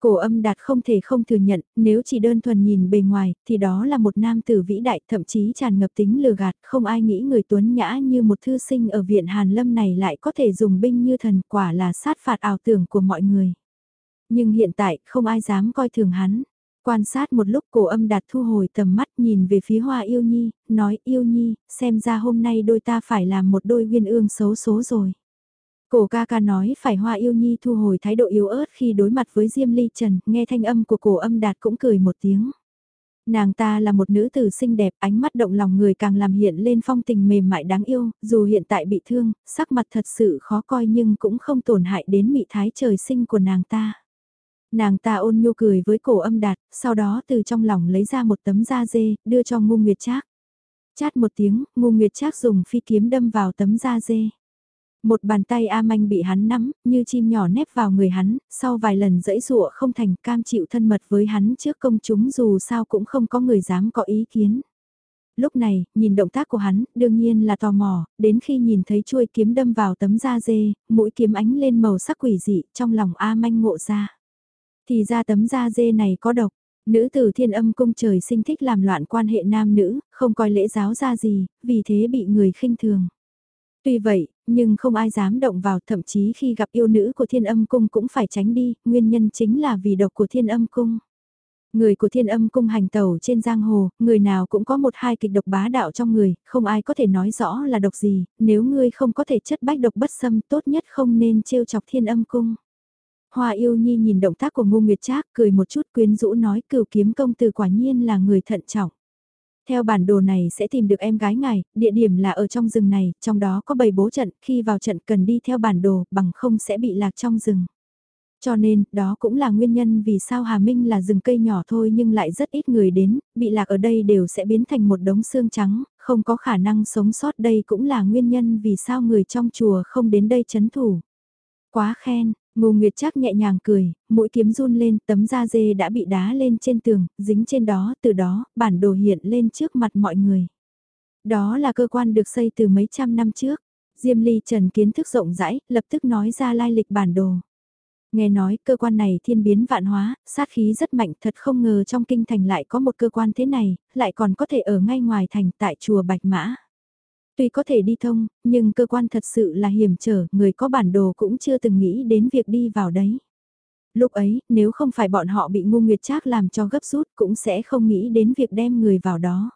Cổ âm đạt không thể không thừa nhận, nếu chỉ đơn thuần nhìn bề ngoài, thì đó là một nam tử vĩ đại, thậm chí tràn ngập tính lừa gạt, không ai nghĩ người tuấn nhã như một thư sinh ở viện Hàn Lâm này lại có thể dùng binh như thần quả là sát phạt ảo tưởng của mọi người. Nhưng hiện tại, không ai dám coi thường hắn. Quan sát một lúc cổ âm đạt thu hồi tầm mắt nhìn về phía hoa yêu nhi, nói yêu nhi, xem ra hôm nay đôi ta phải làm một đôi viên ương xấu số rồi. Cổ ca ca nói phải hoa yêu nhi thu hồi thái độ yếu ớt khi đối mặt với Diêm Ly Trần, nghe thanh âm của cổ âm đạt cũng cười một tiếng. Nàng ta là một nữ tử xinh đẹp, ánh mắt động lòng người càng làm hiện lên phong tình mềm mại đáng yêu, dù hiện tại bị thương, sắc mặt thật sự khó coi nhưng cũng không tổn hại đến mị thái trời sinh của nàng ta. Nàng ta ôn nhu cười với cổ âm đạt, sau đó từ trong lòng lấy ra một tấm da dê, đưa cho ngu nguyệt trác. Chát một tiếng, ngu nguyệt trác dùng phi kiếm đâm vào tấm da dê. Một bàn tay A Manh bị hắn nắm, như chim nhỏ nép vào người hắn, sau vài lần dẫy dụa không thành cam chịu thân mật với hắn trước công chúng dù sao cũng không có người dám có ý kiến. Lúc này, nhìn động tác của hắn, đương nhiên là tò mò, đến khi nhìn thấy chuôi kiếm đâm vào tấm da dê, mũi kiếm ánh lên màu sắc quỷ dị, trong lòng A Manh ngộ ra. Thì ra tấm da dê này có độc, nữ tử thiên âm cung trời sinh thích làm loạn quan hệ nam nữ, không coi lễ giáo ra gì, vì thế bị người khinh thường. Tuy vậy, nhưng không ai dám động vào thậm chí khi gặp yêu nữ của thiên âm cung cũng phải tránh đi, nguyên nhân chính là vì độc của thiên âm cung. Người của thiên âm cung hành tàu trên giang hồ, người nào cũng có một hai kịch độc bá đạo trong người, không ai có thể nói rõ là độc gì, nếu ngươi không có thể chất bách độc bất xâm tốt nhất không nên trêu chọc thiên âm cung. Hoa yêu nhi nhìn động tác của ngô nguyệt trác cười một chút quyến rũ nói cửu kiếm công từ quả nhiên là người thận trọng. Theo bản đồ này sẽ tìm được em gái ngài, địa điểm là ở trong rừng này, trong đó có bầy bố trận, khi vào trận cần đi theo bản đồ, bằng không sẽ bị lạc trong rừng. Cho nên, đó cũng là nguyên nhân vì sao Hà Minh là rừng cây nhỏ thôi nhưng lại rất ít người đến, bị lạc ở đây đều sẽ biến thành một đống xương trắng, không có khả năng sống sót đây cũng là nguyên nhân vì sao người trong chùa không đến đây chấn thủ. Quá khen, Ngô Nguyệt chắc nhẹ nhàng cười, mũi kiếm run lên, tấm da dê đã bị đá lên trên tường, dính trên đó, từ đó, bản đồ hiện lên trước mặt mọi người. Đó là cơ quan được xây từ mấy trăm năm trước. Diêm Ly Trần kiến thức rộng rãi, lập tức nói ra lai lịch bản đồ. Nghe nói cơ quan này thiên biến vạn hóa, sát khí rất mạnh thật không ngờ trong kinh thành lại có một cơ quan thế này, lại còn có thể ở ngay ngoài thành tại chùa Bạch Mã. Tuy có thể đi thông, nhưng cơ quan thật sự là hiểm trở, người có bản đồ cũng chưa từng nghĩ đến việc đi vào đấy. Lúc ấy, nếu không phải bọn họ bị ngu nguyệt trác làm cho gấp rút cũng sẽ không nghĩ đến việc đem người vào đó.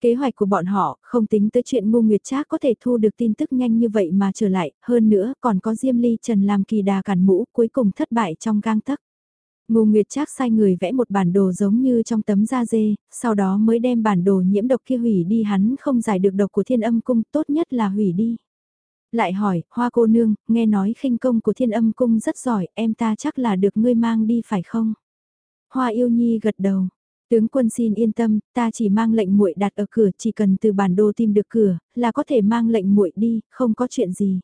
Kế hoạch của bọn họ không tính tới chuyện ngu nguyệt trác có thể thu được tin tức nhanh như vậy mà trở lại, hơn nữa còn có Diêm Ly Trần làm kỳ đà cản mũ cuối cùng thất bại trong gang tắc. Ngô Nguyệt Trác sai người vẽ một bản đồ giống như trong tấm da dê, sau đó mới đem bản đồ nhiễm độc kia hủy đi hắn không giải được độc của thiên âm cung, tốt nhất là hủy đi. Lại hỏi, hoa cô nương, nghe nói khinh công của thiên âm cung rất giỏi, em ta chắc là được ngươi mang đi phải không? Hoa yêu nhi gật đầu. Tướng quân xin yên tâm, ta chỉ mang lệnh muội đặt ở cửa, chỉ cần từ bản đồ tìm được cửa, là có thể mang lệnh muội đi, không có chuyện gì.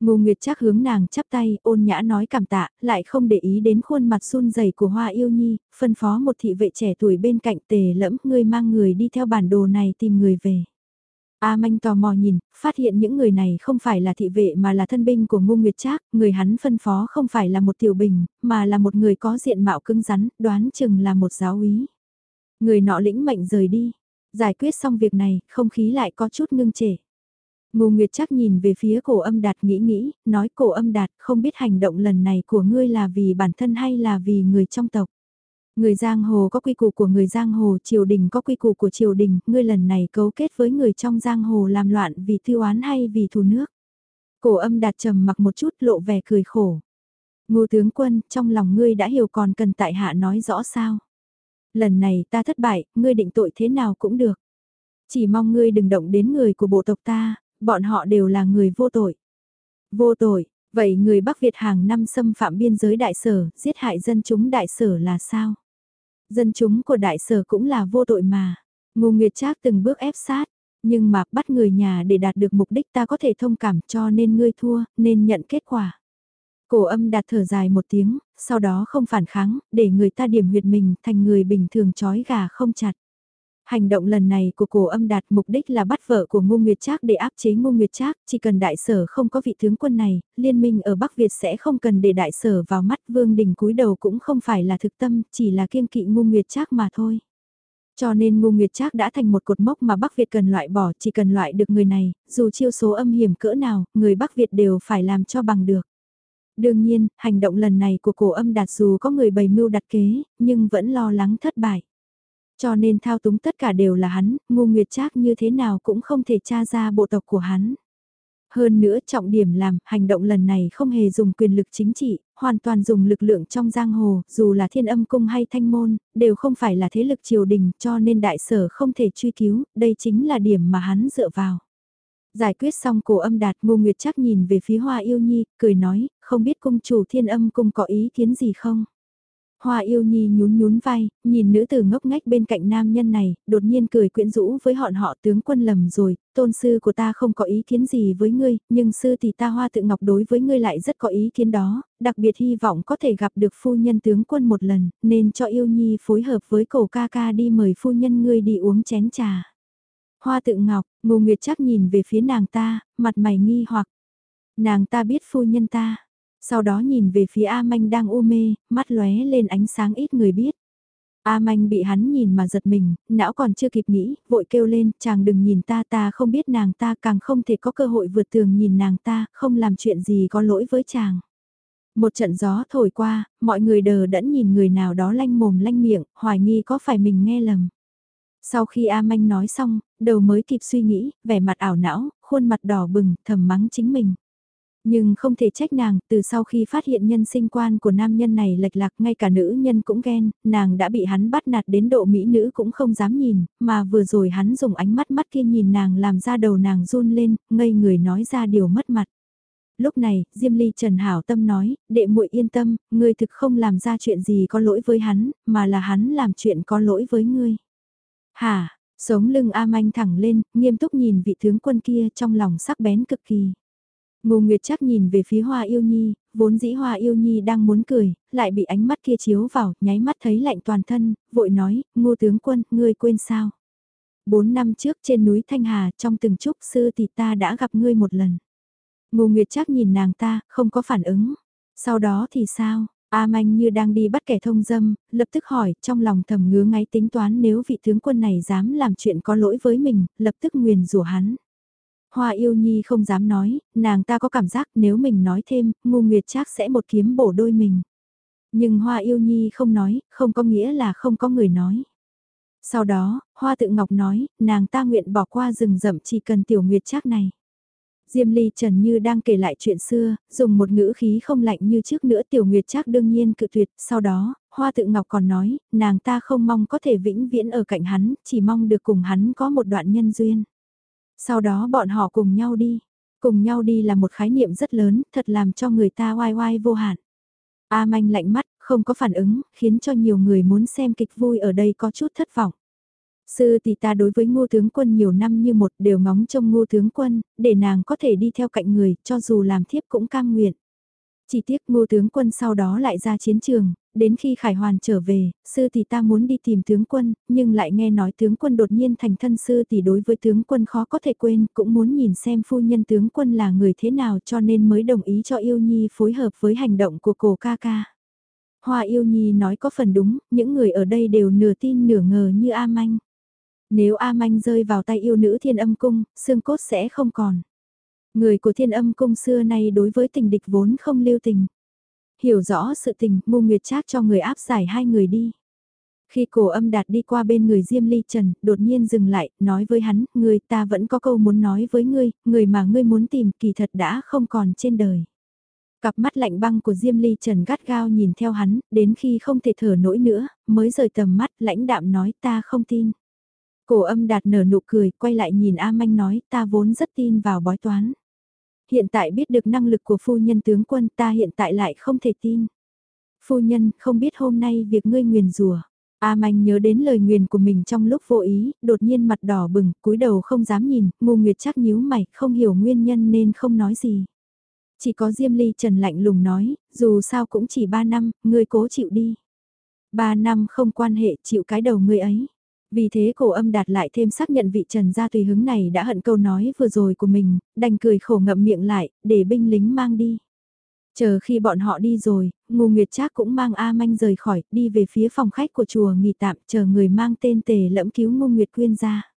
Ngô Nguyệt chắc hướng nàng chắp tay, ôn nhã nói cảm tạ, lại không để ý đến khuôn mặt run rẩy của Hoa Yêu Nhi, phân phó một thị vệ trẻ tuổi bên cạnh tề lẫm, ngươi mang người đi theo bản đồ này tìm người về. A Manh tò mò nhìn, phát hiện những người này không phải là thị vệ mà là thân binh của Ngô Nguyệt Trác, người hắn phân phó không phải là một tiểu bình, mà là một người có diện mạo cứng rắn, đoán chừng là một giáo úy. Người nọ lĩnh mệnh rời đi, giải quyết xong việc này, không khí lại có chút ngưng trệ. Ngô Nguyệt chắc nhìn về phía cổ âm đạt nghĩ nghĩ, nói cổ âm đạt không biết hành động lần này của ngươi là vì bản thân hay là vì người trong tộc. Người giang hồ có quy củ của người giang hồ, triều đình có quy củ của triều đình, ngươi lần này cấu kết với người trong giang hồ làm loạn vì thư oán hay vì thù nước. Cổ âm đạt trầm mặc một chút lộ vẻ cười khổ. Ngô tướng quân, trong lòng ngươi đã hiểu còn cần tại hạ nói rõ sao. Lần này ta thất bại, ngươi định tội thế nào cũng được. Chỉ mong ngươi đừng động đến người của bộ tộc ta, bọn họ đều là người vô tội. Vô tội, vậy người Bắc Việt hàng năm xâm phạm biên giới đại sở, giết hại dân chúng đại sở là sao? Dân chúng của đại sở cũng là vô tội mà. Ngô Nguyệt Trác từng bước ép sát, nhưng mà bắt người nhà để đạt được mục đích ta có thể thông cảm cho nên ngươi thua, nên nhận kết quả. Cổ âm đạt thở dài một tiếng, sau đó không phản kháng, để người ta điểm huyệt mình thành người bình thường chói gà không chặt. Hành động lần này của cổ âm đạt mục đích là bắt vợ của Ngô Nguyệt Trác để áp chế Ngô Nguyệt Trác, chỉ cần đại sở không có vị tướng quân này, liên minh ở Bắc Việt sẽ không cần để đại sở vào mắt Vương Đình cúi đầu cũng không phải là thực tâm, chỉ là kiêng kỵ Ngô Nguyệt Trác mà thôi. Cho nên Ngô Nguyệt Trác đã thành một cột mốc mà Bắc Việt cần loại bỏ, chỉ cần loại được người này, dù chiêu số âm hiểm cỡ nào, người Bắc Việt đều phải làm cho bằng được. Đương nhiên, hành động lần này của cổ âm đạt dù có người bày mưu đặt kế, nhưng vẫn lo lắng thất bại. Cho nên thao túng tất cả đều là hắn, ngu nguyệt trác như thế nào cũng không thể tra ra bộ tộc của hắn. Hơn nữa trọng điểm làm, hành động lần này không hề dùng quyền lực chính trị, hoàn toàn dùng lực lượng trong giang hồ, dù là thiên âm cung hay thanh môn, đều không phải là thế lực triều đình cho nên đại sở không thể truy cứu, đây chính là điểm mà hắn dựa vào. Giải quyết xong cổ âm đạt ngô nguyệt chắc nhìn về phía hoa yêu nhi, cười nói, không biết cung chủ thiên âm cung có ý kiến gì không? Hoa yêu nhi nhún nhún vai, nhìn nữ tử ngốc ngách bên cạnh nam nhân này, đột nhiên cười quyến rũ với họn họ tướng quân lầm rồi, tôn sư của ta không có ý kiến gì với ngươi, nhưng sư thì ta hoa tự ngọc đối với ngươi lại rất có ý kiến đó, đặc biệt hy vọng có thể gặp được phu nhân tướng quân một lần, nên cho yêu nhi phối hợp với cổ ca ca đi mời phu nhân ngươi đi uống chén trà. Hoa tự ngọc, ngô nguyệt chắc nhìn về phía nàng ta, mặt mày nghi hoặc, nàng ta biết phu nhân ta sau đó nhìn về phía A Manh đang u mê, mắt lóe lên ánh sáng ít người biết. A Manh bị hắn nhìn mà giật mình, não còn chưa kịp nghĩ, vội kêu lên, chàng đừng nhìn ta ta không biết nàng ta càng không thể có cơ hội vượt tường nhìn nàng ta, không làm chuyện gì có lỗi với chàng. Một trận gió thổi qua, mọi người đờ đẫn nhìn người nào đó lanh mồm lanh miệng, hoài nghi có phải mình nghe lầm. Sau khi A Manh nói xong, đầu mới kịp suy nghĩ, vẻ mặt ảo não, khuôn mặt đỏ bừng, thầm mắng chính mình. Nhưng không thể trách nàng, từ sau khi phát hiện nhân sinh quan của nam nhân này lệch lạc ngay cả nữ nhân cũng ghen, nàng đã bị hắn bắt nạt đến độ mỹ nữ cũng không dám nhìn, mà vừa rồi hắn dùng ánh mắt mắt kia nhìn nàng làm ra đầu nàng run lên, ngây người nói ra điều mất mặt. Lúc này, Diêm Ly Trần Hảo Tâm nói, đệ muội yên tâm, ngươi thực không làm ra chuyện gì có lỗi với hắn, mà là hắn làm chuyện có lỗi với ngươi. Hả, sống lưng A Manh thẳng lên, nghiêm túc nhìn vị tướng quân kia trong lòng sắc bén cực kỳ. Ngô Nguyệt chắc nhìn về phía Hoa Yêu Nhi, vốn dĩ Hoa Yêu Nhi đang muốn cười, lại bị ánh mắt kia chiếu vào, nháy mắt thấy lạnh toàn thân, vội nói, Ngô tướng quân, ngươi quên sao? Bốn năm trước trên núi Thanh Hà trong từng chúc sư thì ta đã gặp ngươi một lần. Ngô Nguyệt chắc nhìn nàng ta, không có phản ứng. Sau đó thì sao? A Manh như đang đi bắt kẻ thông dâm, lập tức hỏi, trong lòng thầm ngứa ngáy tính toán nếu vị tướng quân này dám làm chuyện có lỗi với mình, lập tức nguyền rủa hắn. Hoa yêu nhi không dám nói, nàng ta có cảm giác nếu mình nói thêm, ngu nguyệt chắc sẽ một kiếm bổ đôi mình. Nhưng hoa yêu nhi không nói, không có nghĩa là không có người nói. Sau đó, hoa tự ngọc nói, nàng ta nguyện bỏ qua rừng rậm chỉ cần tiểu nguyệt chắc này. Diêm Ly Trần Như đang kể lại chuyện xưa, dùng một ngữ khí không lạnh như trước nữa Tiểu Nguyệt chắc đương nhiên cự tuyệt, sau đó, Hoa Tự Ngọc còn nói, nàng ta không mong có thể vĩnh viễn ở cạnh hắn, chỉ mong được cùng hắn có một đoạn nhân duyên. Sau đó bọn họ cùng nhau đi. Cùng nhau đi là một khái niệm rất lớn, thật làm cho người ta oai oai vô hạn. A manh lạnh mắt, không có phản ứng, khiến cho nhiều người muốn xem kịch vui ở đây có chút thất vọng. Sư tỷ ta đối với ngô tướng quân nhiều năm như một đều ngóng trông ngô tướng quân, để nàng có thể đi theo cạnh người, cho dù làm thiếp cũng cam nguyện. Chỉ tiếc ngô tướng quân sau đó lại ra chiến trường, đến khi Khải Hoàn trở về, sư tỷ ta muốn đi tìm tướng quân, nhưng lại nghe nói tướng quân đột nhiên thành thân sư tỷ đối với tướng quân khó có thể quên, cũng muốn nhìn xem phu nhân tướng quân là người thế nào cho nên mới đồng ý cho yêu nhi phối hợp với hành động của cổ ca ca. Hoa yêu nhi nói có phần đúng, những người ở đây đều nửa tin nửa ngờ như A Manh. Nếu A Manh rơi vào tay yêu nữ thiên âm cung, xương cốt sẽ không còn. Người của thiên âm cung xưa nay đối với tình địch vốn không lưu tình. Hiểu rõ sự tình, Ngô Nguyệt Trác cho người áp giải hai người đi. Khi cổ âm đạt đi qua bên người Diêm Ly Trần, đột nhiên dừng lại, nói với hắn, người ta vẫn có câu muốn nói với ngươi, người mà ngươi muốn tìm kỳ thật đã không còn trên đời. Cặp mắt lạnh băng của Diêm Ly Trần gắt gao nhìn theo hắn, đến khi không thể thở nổi nữa, mới rời tầm mắt lãnh đạm nói ta không tin. Cổ âm đạt nở nụ cười, quay lại nhìn A Manh nói ta vốn rất tin vào bói toán. Hiện tại biết được năng lực của phu nhân tướng quân ta hiện tại lại không thể tin. Phu nhân không biết hôm nay việc ngươi nguyền rùa. A Manh nhớ đến lời nguyền của mình trong lúc vô ý, đột nhiên mặt đỏ bừng, cúi đầu không dám nhìn, ngu nguyệt chắc nhíu mày, không hiểu nguyên nhân nên không nói gì. Chỉ có Diêm Ly Trần lạnh lùng nói, dù sao cũng chỉ ba năm, ngươi cố chịu đi. Ba năm không quan hệ chịu cái đầu ngươi ấy. Vì thế cổ âm đạt lại thêm xác nhận vị trần gia tùy hứng này đã hận câu nói vừa rồi của mình, đành cười khổ ngậm miệng lại, để binh lính mang đi. Chờ khi bọn họ đi rồi, Ngô Nguyệt Trác cũng mang A Manh rời khỏi, đi về phía phòng khách của chùa nghỉ tạm, chờ người mang tên tề lẫm cứu Ngô Nguyệt Quyên ra.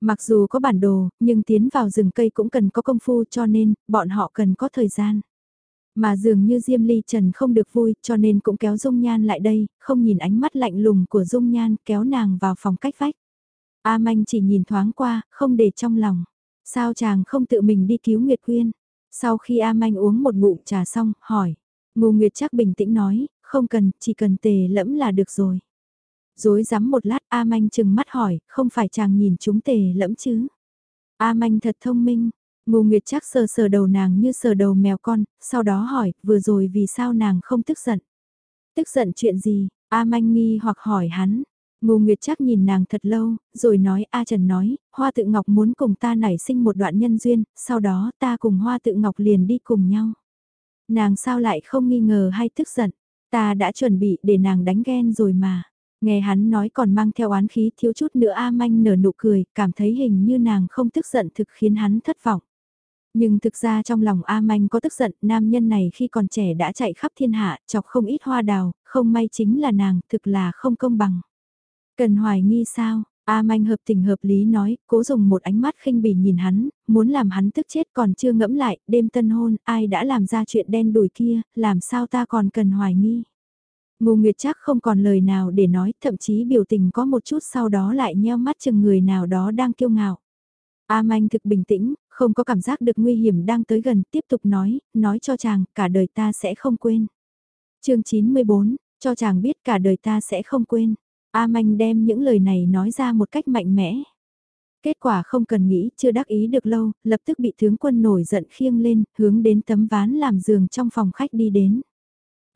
Mặc dù có bản đồ, nhưng tiến vào rừng cây cũng cần có công phu cho nên, bọn họ cần có thời gian. Mà dường như Diêm Ly Trần không được vui cho nên cũng kéo Dung Nhan lại đây, không nhìn ánh mắt lạnh lùng của Dung Nhan kéo nàng vào phòng cách vách. A Manh chỉ nhìn thoáng qua, không để trong lòng. Sao chàng không tự mình đi cứu Nguyệt Quyên? Sau khi A Manh uống một ngụm trà xong, hỏi. Ngô Nguyệt chắc bình tĩnh nói, không cần, chỉ cần tề lẫm là được rồi. Dối rắm một lát A Manh chừng mắt hỏi, không phải chàng nhìn chúng tề lẫm chứ? A Manh thật thông minh, Ngô Nguyệt chắc sờ sờ đầu nàng như sờ đầu mèo con, sau đó hỏi, vừa rồi vì sao nàng không tức giận? Tức giận chuyện gì? A Manh nghi hoặc hỏi hắn. Ngô Nguyệt chắc nhìn nàng thật lâu, rồi nói A Trần nói, Hoa Tự Ngọc muốn cùng ta nảy sinh một đoạn nhân duyên, sau đó ta cùng Hoa Tự Ngọc liền đi cùng nhau. Nàng sao lại không nghi ngờ hay tức giận, ta đã chuẩn bị để nàng đánh ghen rồi mà. Nghe hắn nói còn mang theo oán khí thiếu chút nữa A Manh nở nụ cười, cảm thấy hình như nàng không tức giận thực khiến hắn thất vọng. Nhưng thực ra trong lòng A Manh có tức giận, nam nhân này khi còn trẻ đã chạy khắp thiên hạ, chọc không ít hoa đào, không may chính là nàng, thực là không công bằng. Cần hoài nghi sao, A Manh hợp tình hợp lý nói, cố dùng một ánh mắt khinh bỉ nhìn hắn, muốn làm hắn tức chết còn chưa ngẫm lại, đêm tân hôn, ai đã làm ra chuyện đen đủi kia, làm sao ta còn cần hoài nghi. Ngô Nguyệt chắc không còn lời nào để nói, thậm chí biểu tình có một chút sau đó lại nheo mắt chừng người nào đó đang kiêu ngạo. A Manh thực bình tĩnh, không có cảm giác được nguy hiểm đang tới gần, tiếp tục nói, nói cho chàng, cả đời ta sẽ không quên. chương 94, cho chàng biết cả đời ta sẽ không quên. A Manh đem những lời này nói ra một cách mạnh mẽ. Kết quả không cần nghĩ, chưa đắc ý được lâu, lập tức bị tướng quân nổi giận khiêng lên, hướng đến tấm ván làm giường trong phòng khách đi đến.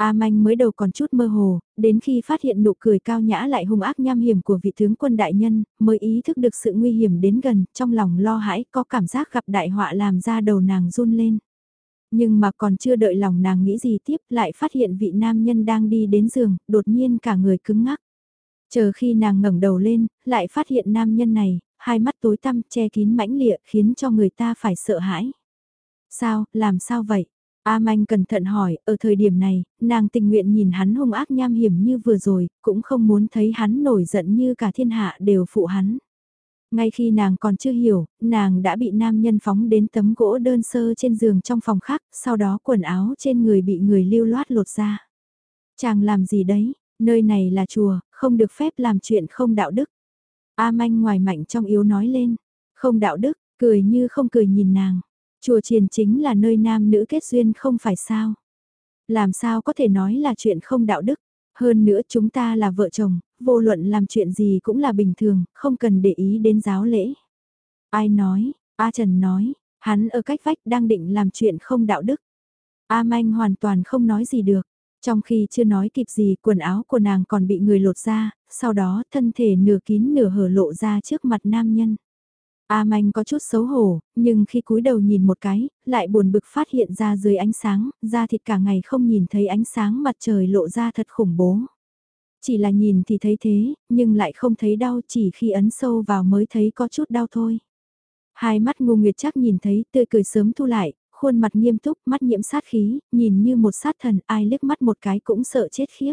A Manh mới đầu còn chút mơ hồ, đến khi phát hiện nụ cười cao nhã lại hung ác nham hiểm của vị tướng quân đại nhân, mới ý thức được sự nguy hiểm đến gần, trong lòng lo hãi, có cảm giác gặp đại họa làm ra đầu nàng run lên. Nhưng mà còn chưa đợi lòng nàng nghĩ gì tiếp, lại phát hiện vị nam nhân đang đi đến giường, đột nhiên cả người cứng ngắc. Chờ khi nàng ngẩng đầu lên, lại phát hiện nam nhân này, hai mắt tối tăm che kín mãnh lịa khiến cho người ta phải sợ hãi. Sao, làm sao vậy? A Manh cẩn thận hỏi, ở thời điểm này, nàng tình nguyện nhìn hắn hung ác nham hiểm như vừa rồi, cũng không muốn thấy hắn nổi giận như cả thiên hạ đều phụ hắn. Ngay khi nàng còn chưa hiểu, nàng đã bị nam nhân phóng đến tấm gỗ đơn sơ trên giường trong phòng khác, sau đó quần áo trên người bị người lưu loát lột ra. Chàng làm gì đấy, nơi này là chùa, không được phép làm chuyện không đạo đức. A manh ngoài mạnh trong yếu nói lên, không đạo đức, cười như không cười nhìn nàng. Chùa triền chính là nơi nam nữ kết duyên không phải sao. Làm sao có thể nói là chuyện không đạo đức. Hơn nữa chúng ta là vợ chồng, vô luận làm chuyện gì cũng là bình thường, không cần để ý đến giáo lễ. Ai nói, A Trần nói, hắn ở cách vách đang định làm chuyện không đạo đức. A Manh hoàn toàn không nói gì được. Trong khi chưa nói kịp gì quần áo của nàng còn bị người lột ra, sau đó thân thể nửa kín nửa hở lộ ra trước mặt nam nhân. A Manh có chút xấu hổ, nhưng khi cúi đầu nhìn một cái, lại buồn bực phát hiện ra dưới ánh sáng, da thịt cả ngày không nhìn thấy ánh sáng mặt trời lộ ra thật khủng bố. Chỉ là nhìn thì thấy thế, nhưng lại không thấy đau chỉ khi ấn sâu vào mới thấy có chút đau thôi. Hai mắt ngu nguyệt chắc nhìn thấy tươi cười sớm thu lại, khuôn mặt nghiêm túc, mắt nhiễm sát khí, nhìn như một sát thần, ai liếc mắt một cái cũng sợ chết khiếp.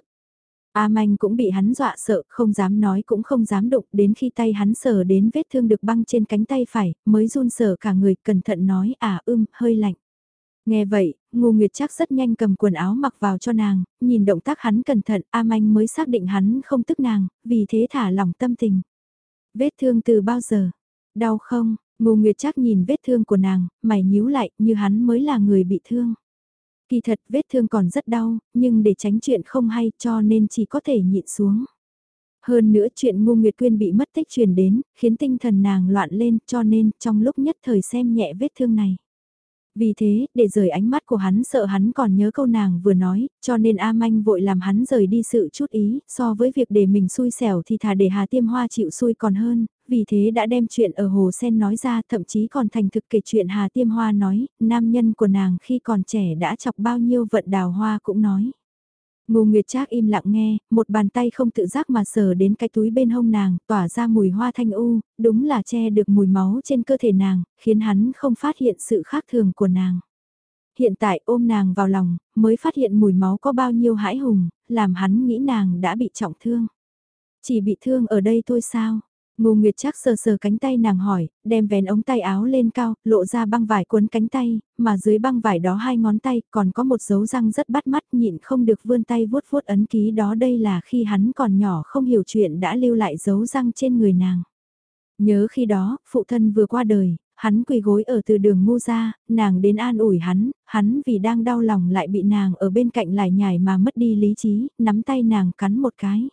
A Manh cũng bị hắn dọa sợ, không dám nói cũng không dám đụng, đến khi tay hắn sờ đến vết thương được băng trên cánh tay phải, mới run sờ cả người, cẩn thận nói à ưm, hơi lạnh. Nghe vậy, Ngô Nguyệt chắc rất nhanh cầm quần áo mặc vào cho nàng, nhìn động tác hắn cẩn thận, A Manh mới xác định hắn không tức nàng, vì thế thả lỏng tâm tình. Vết thương từ bao giờ? Đau không? Ngô Nguyệt chắc nhìn vết thương của nàng, mày nhíu lại như hắn mới là người bị thương. Kỳ thật vết thương còn rất đau, nhưng để tránh chuyện không hay cho nên chỉ có thể nhịn xuống. Hơn nữa chuyện Ngô Nguyệt Quyên bị mất tích truyền đến, khiến tinh thần nàng loạn lên cho nên trong lúc nhất thời xem nhẹ vết thương này. Vì thế, để rời ánh mắt của hắn sợ hắn còn nhớ câu nàng vừa nói, cho nên A Manh vội làm hắn rời đi sự chút ý, so với việc để mình xui xẻo thì thà để Hà Tiêm Hoa chịu xui còn hơn, vì thế đã đem chuyện ở Hồ Sen nói ra thậm chí còn thành thực kể chuyện Hà Tiêm Hoa nói, nam nhân của nàng khi còn trẻ đã chọc bao nhiêu vận đào hoa cũng nói. Ngô Nguyệt Trác im lặng nghe, một bàn tay không tự giác mà sờ đến cái túi bên hông nàng, tỏa ra mùi hoa thanh u, đúng là che được mùi máu trên cơ thể nàng, khiến hắn không phát hiện sự khác thường của nàng. Hiện tại ôm nàng vào lòng, mới phát hiện mùi máu có bao nhiêu hãi hùng, làm hắn nghĩ nàng đã bị trọng thương. Chỉ bị thương ở đây thôi sao? Ngô Nguyệt chắc sờ sờ cánh tay nàng hỏi, đem vén ống tay áo lên cao, lộ ra băng vải cuốn cánh tay, mà dưới băng vải đó hai ngón tay còn có một dấu răng rất bắt mắt nhịn không được vươn tay vuốt vuốt ấn ký đó đây là khi hắn còn nhỏ không hiểu chuyện đã lưu lại dấu răng trên người nàng. Nhớ khi đó, phụ thân vừa qua đời, hắn quỳ gối ở từ đường ngu ra, nàng đến an ủi hắn, hắn vì đang đau lòng lại bị nàng ở bên cạnh lại nhảy mà mất đi lý trí, nắm tay nàng cắn một cái.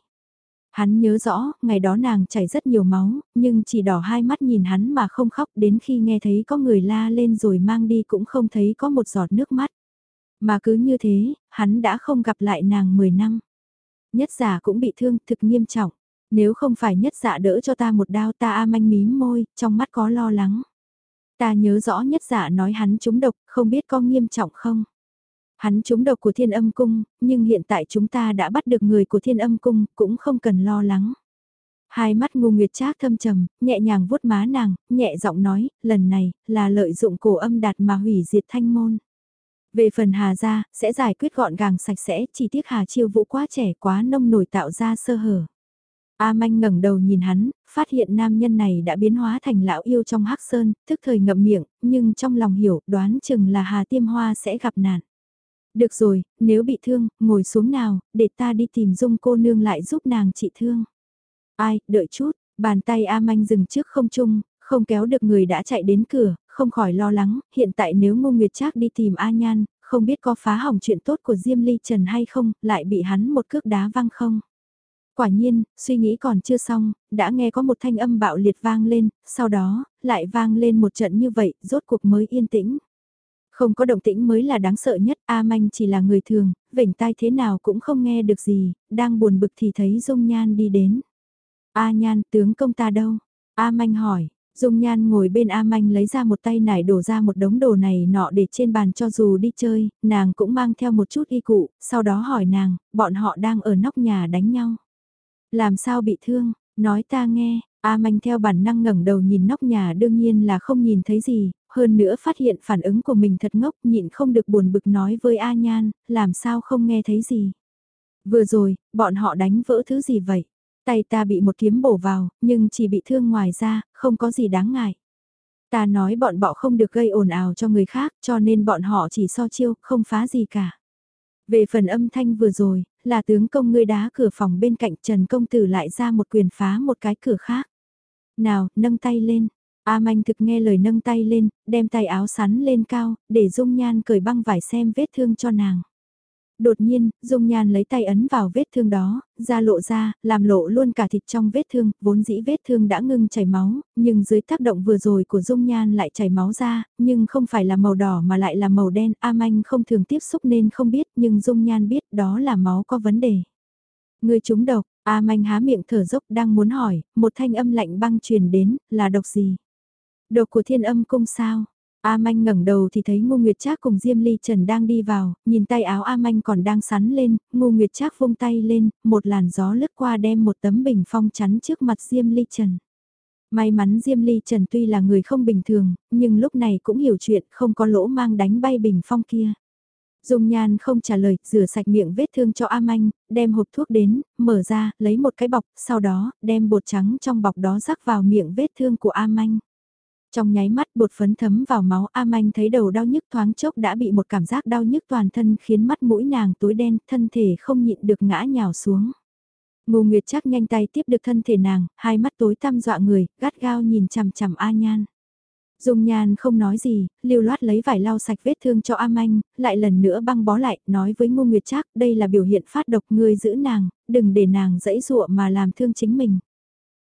Hắn nhớ rõ, ngày đó nàng chảy rất nhiều máu, nhưng chỉ đỏ hai mắt nhìn hắn mà không khóc đến khi nghe thấy có người la lên rồi mang đi cũng không thấy có một giọt nước mắt. Mà cứ như thế, hắn đã không gặp lại nàng 10 năm. Nhất giả cũng bị thương thực nghiêm trọng. Nếu không phải nhất giả đỡ cho ta một đao ta a manh mím môi, trong mắt có lo lắng. Ta nhớ rõ nhất giả nói hắn trúng độc, không biết có nghiêm trọng không? Hắn trúng độc của thiên âm cung, nhưng hiện tại chúng ta đã bắt được người của thiên âm cung, cũng không cần lo lắng. Hai mắt ngu nguyệt trác thâm trầm, nhẹ nhàng vuốt má nàng, nhẹ giọng nói, lần này, là lợi dụng cổ âm đạt mà hủy diệt thanh môn. Về phần Hà gia, sẽ giải quyết gọn gàng sạch sẽ, chỉ tiếc Hà chiêu vũ quá trẻ quá nông nổi tạo ra sơ hở. A manh ngẩng đầu nhìn hắn, phát hiện nam nhân này đã biến hóa thành lão yêu trong hắc sơn, thức thời ngậm miệng, nhưng trong lòng hiểu đoán chừng là Hà tiêm hoa sẽ gặp nạn. Được rồi, nếu bị thương, ngồi xuống nào, để ta đi tìm dung cô nương lại giúp nàng trị thương. Ai, đợi chút, bàn tay A Manh dừng trước không chung, không kéo được người đã chạy đến cửa, không khỏi lo lắng, hiện tại nếu Ngô Nguyệt Trác đi tìm A Nhan, không biết có phá hỏng chuyện tốt của Diêm Ly Trần hay không, lại bị hắn một cước đá văng không. Quả nhiên, suy nghĩ còn chưa xong, đã nghe có một thanh âm bạo liệt vang lên, sau đó, lại vang lên một trận như vậy, rốt cuộc mới yên tĩnh. Không có động tĩnh mới là đáng sợ nhất, A Manh chỉ là người thường, vểnh tai thế nào cũng không nghe được gì, đang buồn bực thì thấy Dung Nhan đi đến. A Nhan, tướng công ta đâu? A Manh hỏi, Dung Nhan ngồi bên A Manh lấy ra một tay nải đổ ra một đống đồ này nọ để trên bàn cho dù đi chơi, nàng cũng mang theo một chút y cụ, sau đó hỏi nàng, bọn họ đang ở nóc nhà đánh nhau. Làm sao bị thương, nói ta nghe, A Manh theo bản năng ngẩng đầu nhìn nóc nhà đương nhiên là không nhìn thấy gì, hơn nữa phát hiện phản ứng của mình thật ngốc nhịn không được buồn bực nói với A Nhan, làm sao không nghe thấy gì. Vừa rồi, bọn họ đánh vỡ thứ gì vậy? Tay ta bị một kiếm bổ vào, nhưng chỉ bị thương ngoài ra, không có gì đáng ngại. Ta nói bọn bọ không được gây ồn ào cho người khác, cho nên bọn họ chỉ so chiêu, không phá gì cả. Về phần âm thanh vừa rồi, là tướng công ngươi đá cửa phòng bên cạnh Trần Công Tử lại ra một quyền phá một cái cửa khác. Nào, nâng tay lên, A Manh thực nghe lời nâng tay lên, đem tay áo sắn lên cao, để Dung Nhan cởi băng vải xem vết thương cho nàng. Đột nhiên, Dung Nhan lấy tay ấn vào vết thương đó, da lộ ra, làm lộ luôn cả thịt trong vết thương, vốn dĩ vết thương đã ngưng chảy máu, nhưng dưới tác động vừa rồi của Dung Nhan lại chảy máu ra, nhưng không phải là màu đỏ mà lại là màu đen, A Manh không thường tiếp xúc nên không biết, nhưng Dung Nhan biết đó là máu có vấn đề. Người chúng độc, A Manh há miệng thở dốc đang muốn hỏi, một thanh âm lạnh băng truyền đến, là độc gì? Độc của thiên âm cung sao? A Manh ngẩng đầu thì thấy Ngô Nguyệt Trác cùng Diêm Ly Trần đang đi vào, nhìn tay áo A Manh còn đang sắn lên, Ngô Nguyệt Trác vung tay lên, một làn gió lướt qua đem một tấm bình phong chắn trước mặt Diêm Ly Trần. May mắn Diêm Ly Trần tuy là người không bình thường, nhưng lúc này cũng hiểu chuyện, không có lỗ mang đánh bay bình phong kia. Dung Nhan không trả lời, rửa sạch miệng vết thương cho A Manh, đem hộp thuốc đến, mở ra, lấy một cái bọc, sau đó, đem bột trắng trong bọc đó rắc vào miệng vết thương của A Manh. Trong nháy mắt bột phấn thấm vào máu A Manh thấy đầu đau nhức thoáng chốc đã bị một cảm giác đau nhức toàn thân khiến mắt mũi nàng tối đen, thân thể không nhịn được ngã nhào xuống. Ngô Nguyệt chắc nhanh tay tiếp được thân thể nàng, hai mắt tối tăm dọa người, gắt gao nhìn chằm chằm A Nhan. Dung Nhan không nói gì, lưu loát lấy vải lau sạch vết thương cho A Manh, lại lần nữa băng bó lại, nói với Ngô Nguyệt Trác, đây là biểu hiện phát độc ngươi giữ nàng, đừng để nàng dẫy dụa mà làm thương chính mình.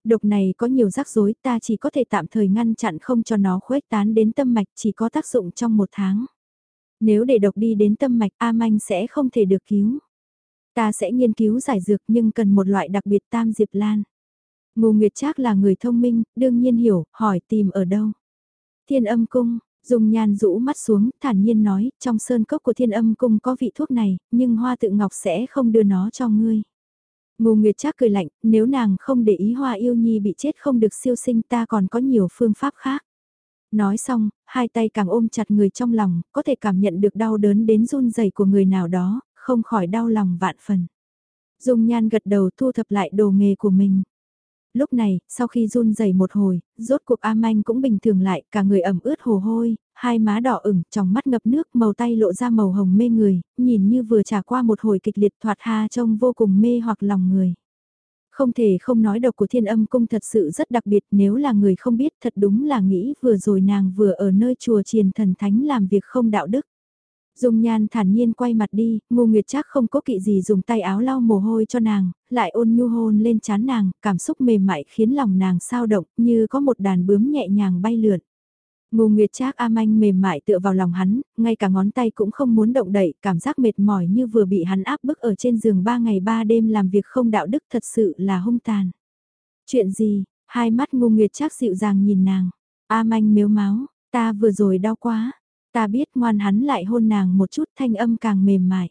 Độc này có nhiều rắc rối ta chỉ có thể tạm thời ngăn chặn không cho nó khuếch tán đến tâm mạch chỉ có tác dụng trong một tháng. Nếu để độc đi đến tâm mạch A Manh sẽ không thể được cứu. Ta sẽ nghiên cứu giải dược nhưng cần một loại đặc biệt tam diệp lan. Ngô Nguyệt Trác là người thông minh, đương nhiên hiểu, hỏi tìm ở đâu. Thiên âm cung, dùng nhan rũ mắt xuống, thản nhiên nói, trong sơn cốc của thiên âm cung có vị thuốc này, nhưng hoa tự ngọc sẽ không đưa nó cho ngươi. Ngô Nguyệt Trác cười lạnh, nếu nàng không để ý hoa yêu nhi bị chết không được siêu sinh ta còn có nhiều phương pháp khác. Nói xong, hai tay càng ôm chặt người trong lòng, có thể cảm nhận được đau đớn đến run rẩy của người nào đó, không khỏi đau lòng vạn phần. Dung nhan gật đầu thu thập lại đồ nghề của mình. Lúc này, sau khi run rẩy một hồi, rốt cuộc A Manh cũng bình thường lại, cả người ẩm ướt hồ hôi, hai má đỏ ửng, trong mắt ngập nước, màu tay lộ ra màu hồng mê người, nhìn như vừa trải qua một hồi kịch liệt thoạt ha trông vô cùng mê hoặc lòng người. Không thể không nói độc của thiên âm cung thật sự rất đặc biệt nếu là người không biết thật đúng là nghĩ vừa rồi nàng vừa ở nơi chùa triền thần thánh làm việc không đạo đức. Dung nhan thản nhiên quay mặt đi, ngô nguyệt chắc không có kỵ gì dùng tay áo lau mồ hôi cho nàng, lại ôn nhu hôn lên chán nàng, cảm xúc mềm mại khiến lòng nàng sao động như có một đàn bướm nhẹ nhàng bay lượn. Ngô Nguyệt Trác A Manh mềm mại tựa vào lòng hắn, ngay cả ngón tay cũng không muốn động đậy, cảm giác mệt mỏi như vừa bị hắn áp bức ở trên giường ba ngày ba đêm làm việc không đạo đức thật sự là hung tàn. Chuyện gì? Hai mắt Ngô Nguyệt Trác dịu dàng nhìn nàng. A Manh miếu máu, ta vừa rồi đau quá. Ta biết ngoan hắn lại hôn nàng một chút thanh âm càng mềm mại.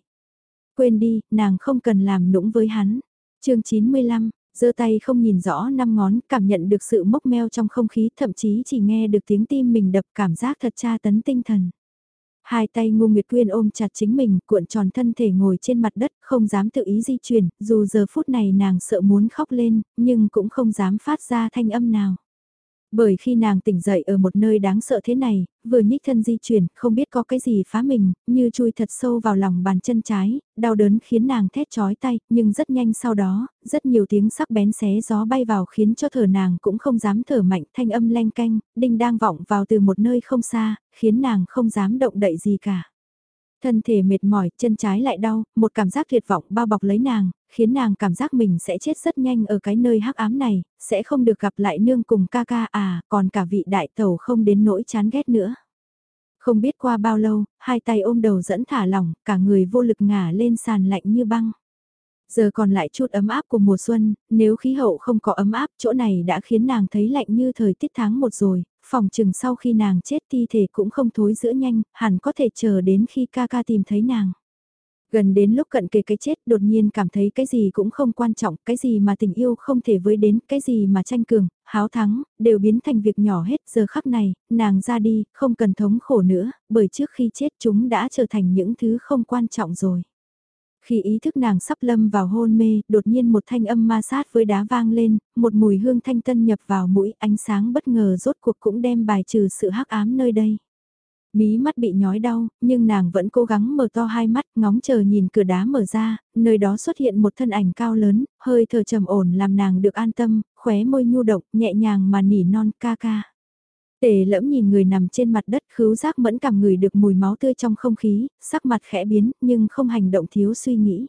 Quên đi, nàng không cần làm nũng với hắn. chương 95, giơ tay không nhìn rõ năm ngón, cảm nhận được sự mốc meo trong không khí, thậm chí chỉ nghe được tiếng tim mình đập cảm giác thật tra tấn tinh thần. Hai tay ngu Nguyệt Quyên ôm chặt chính mình, cuộn tròn thân thể ngồi trên mặt đất, không dám tự ý di chuyển, dù giờ phút này nàng sợ muốn khóc lên, nhưng cũng không dám phát ra thanh âm nào. Bởi khi nàng tỉnh dậy ở một nơi đáng sợ thế này, vừa nhích thân di chuyển, không biết có cái gì phá mình, như chui thật sâu vào lòng bàn chân trái, đau đớn khiến nàng thét chói tay, nhưng rất nhanh sau đó, rất nhiều tiếng sắc bén xé gió bay vào khiến cho thở nàng cũng không dám thở mạnh, thanh âm leng canh, đinh đang vọng vào từ một nơi không xa, khiến nàng không dám động đậy gì cả. Thân thể mệt mỏi, chân trái lại đau, một cảm giác tuyệt vọng bao bọc lấy nàng, khiến nàng cảm giác mình sẽ chết rất nhanh ở cái nơi hắc ám này, sẽ không được gặp lại nương cùng ca ca à, còn cả vị đại tàu không đến nỗi chán ghét nữa. Không biết qua bao lâu, hai tay ôm đầu dẫn thả lỏng, cả người vô lực ngả lên sàn lạnh như băng. Giờ còn lại chút ấm áp của mùa xuân, nếu khí hậu không có ấm áp, chỗ này đã khiến nàng thấy lạnh như thời tiết tháng một rồi, phòng chừng sau khi nàng chết thi thể cũng không thối giữa nhanh, hẳn có thể chờ đến khi ca ca tìm thấy nàng. Gần đến lúc cận kề cái chết đột nhiên cảm thấy cái gì cũng không quan trọng, cái gì mà tình yêu không thể với đến, cái gì mà tranh cường, háo thắng, đều biến thành việc nhỏ hết giờ khắc này, nàng ra đi, không cần thống khổ nữa, bởi trước khi chết chúng đã trở thành những thứ không quan trọng rồi. Khi ý thức nàng sắp lâm vào hôn mê, đột nhiên một thanh âm ma sát với đá vang lên, một mùi hương thanh tân nhập vào mũi ánh sáng bất ngờ rốt cuộc cũng đem bài trừ sự hắc ám nơi đây. Mí mắt bị nhói đau, nhưng nàng vẫn cố gắng mở to hai mắt, ngóng chờ nhìn cửa đá mở ra, nơi đó xuất hiện một thân ảnh cao lớn, hơi thở trầm ổn làm nàng được an tâm, khóe môi nhu động, nhẹ nhàng mà nỉ non ca ca. Tề lẫm nhìn người nằm trên mặt đất khứu giác mẫn cảm người được mùi máu tươi trong không khí, sắc mặt khẽ biến nhưng không hành động thiếu suy nghĩ.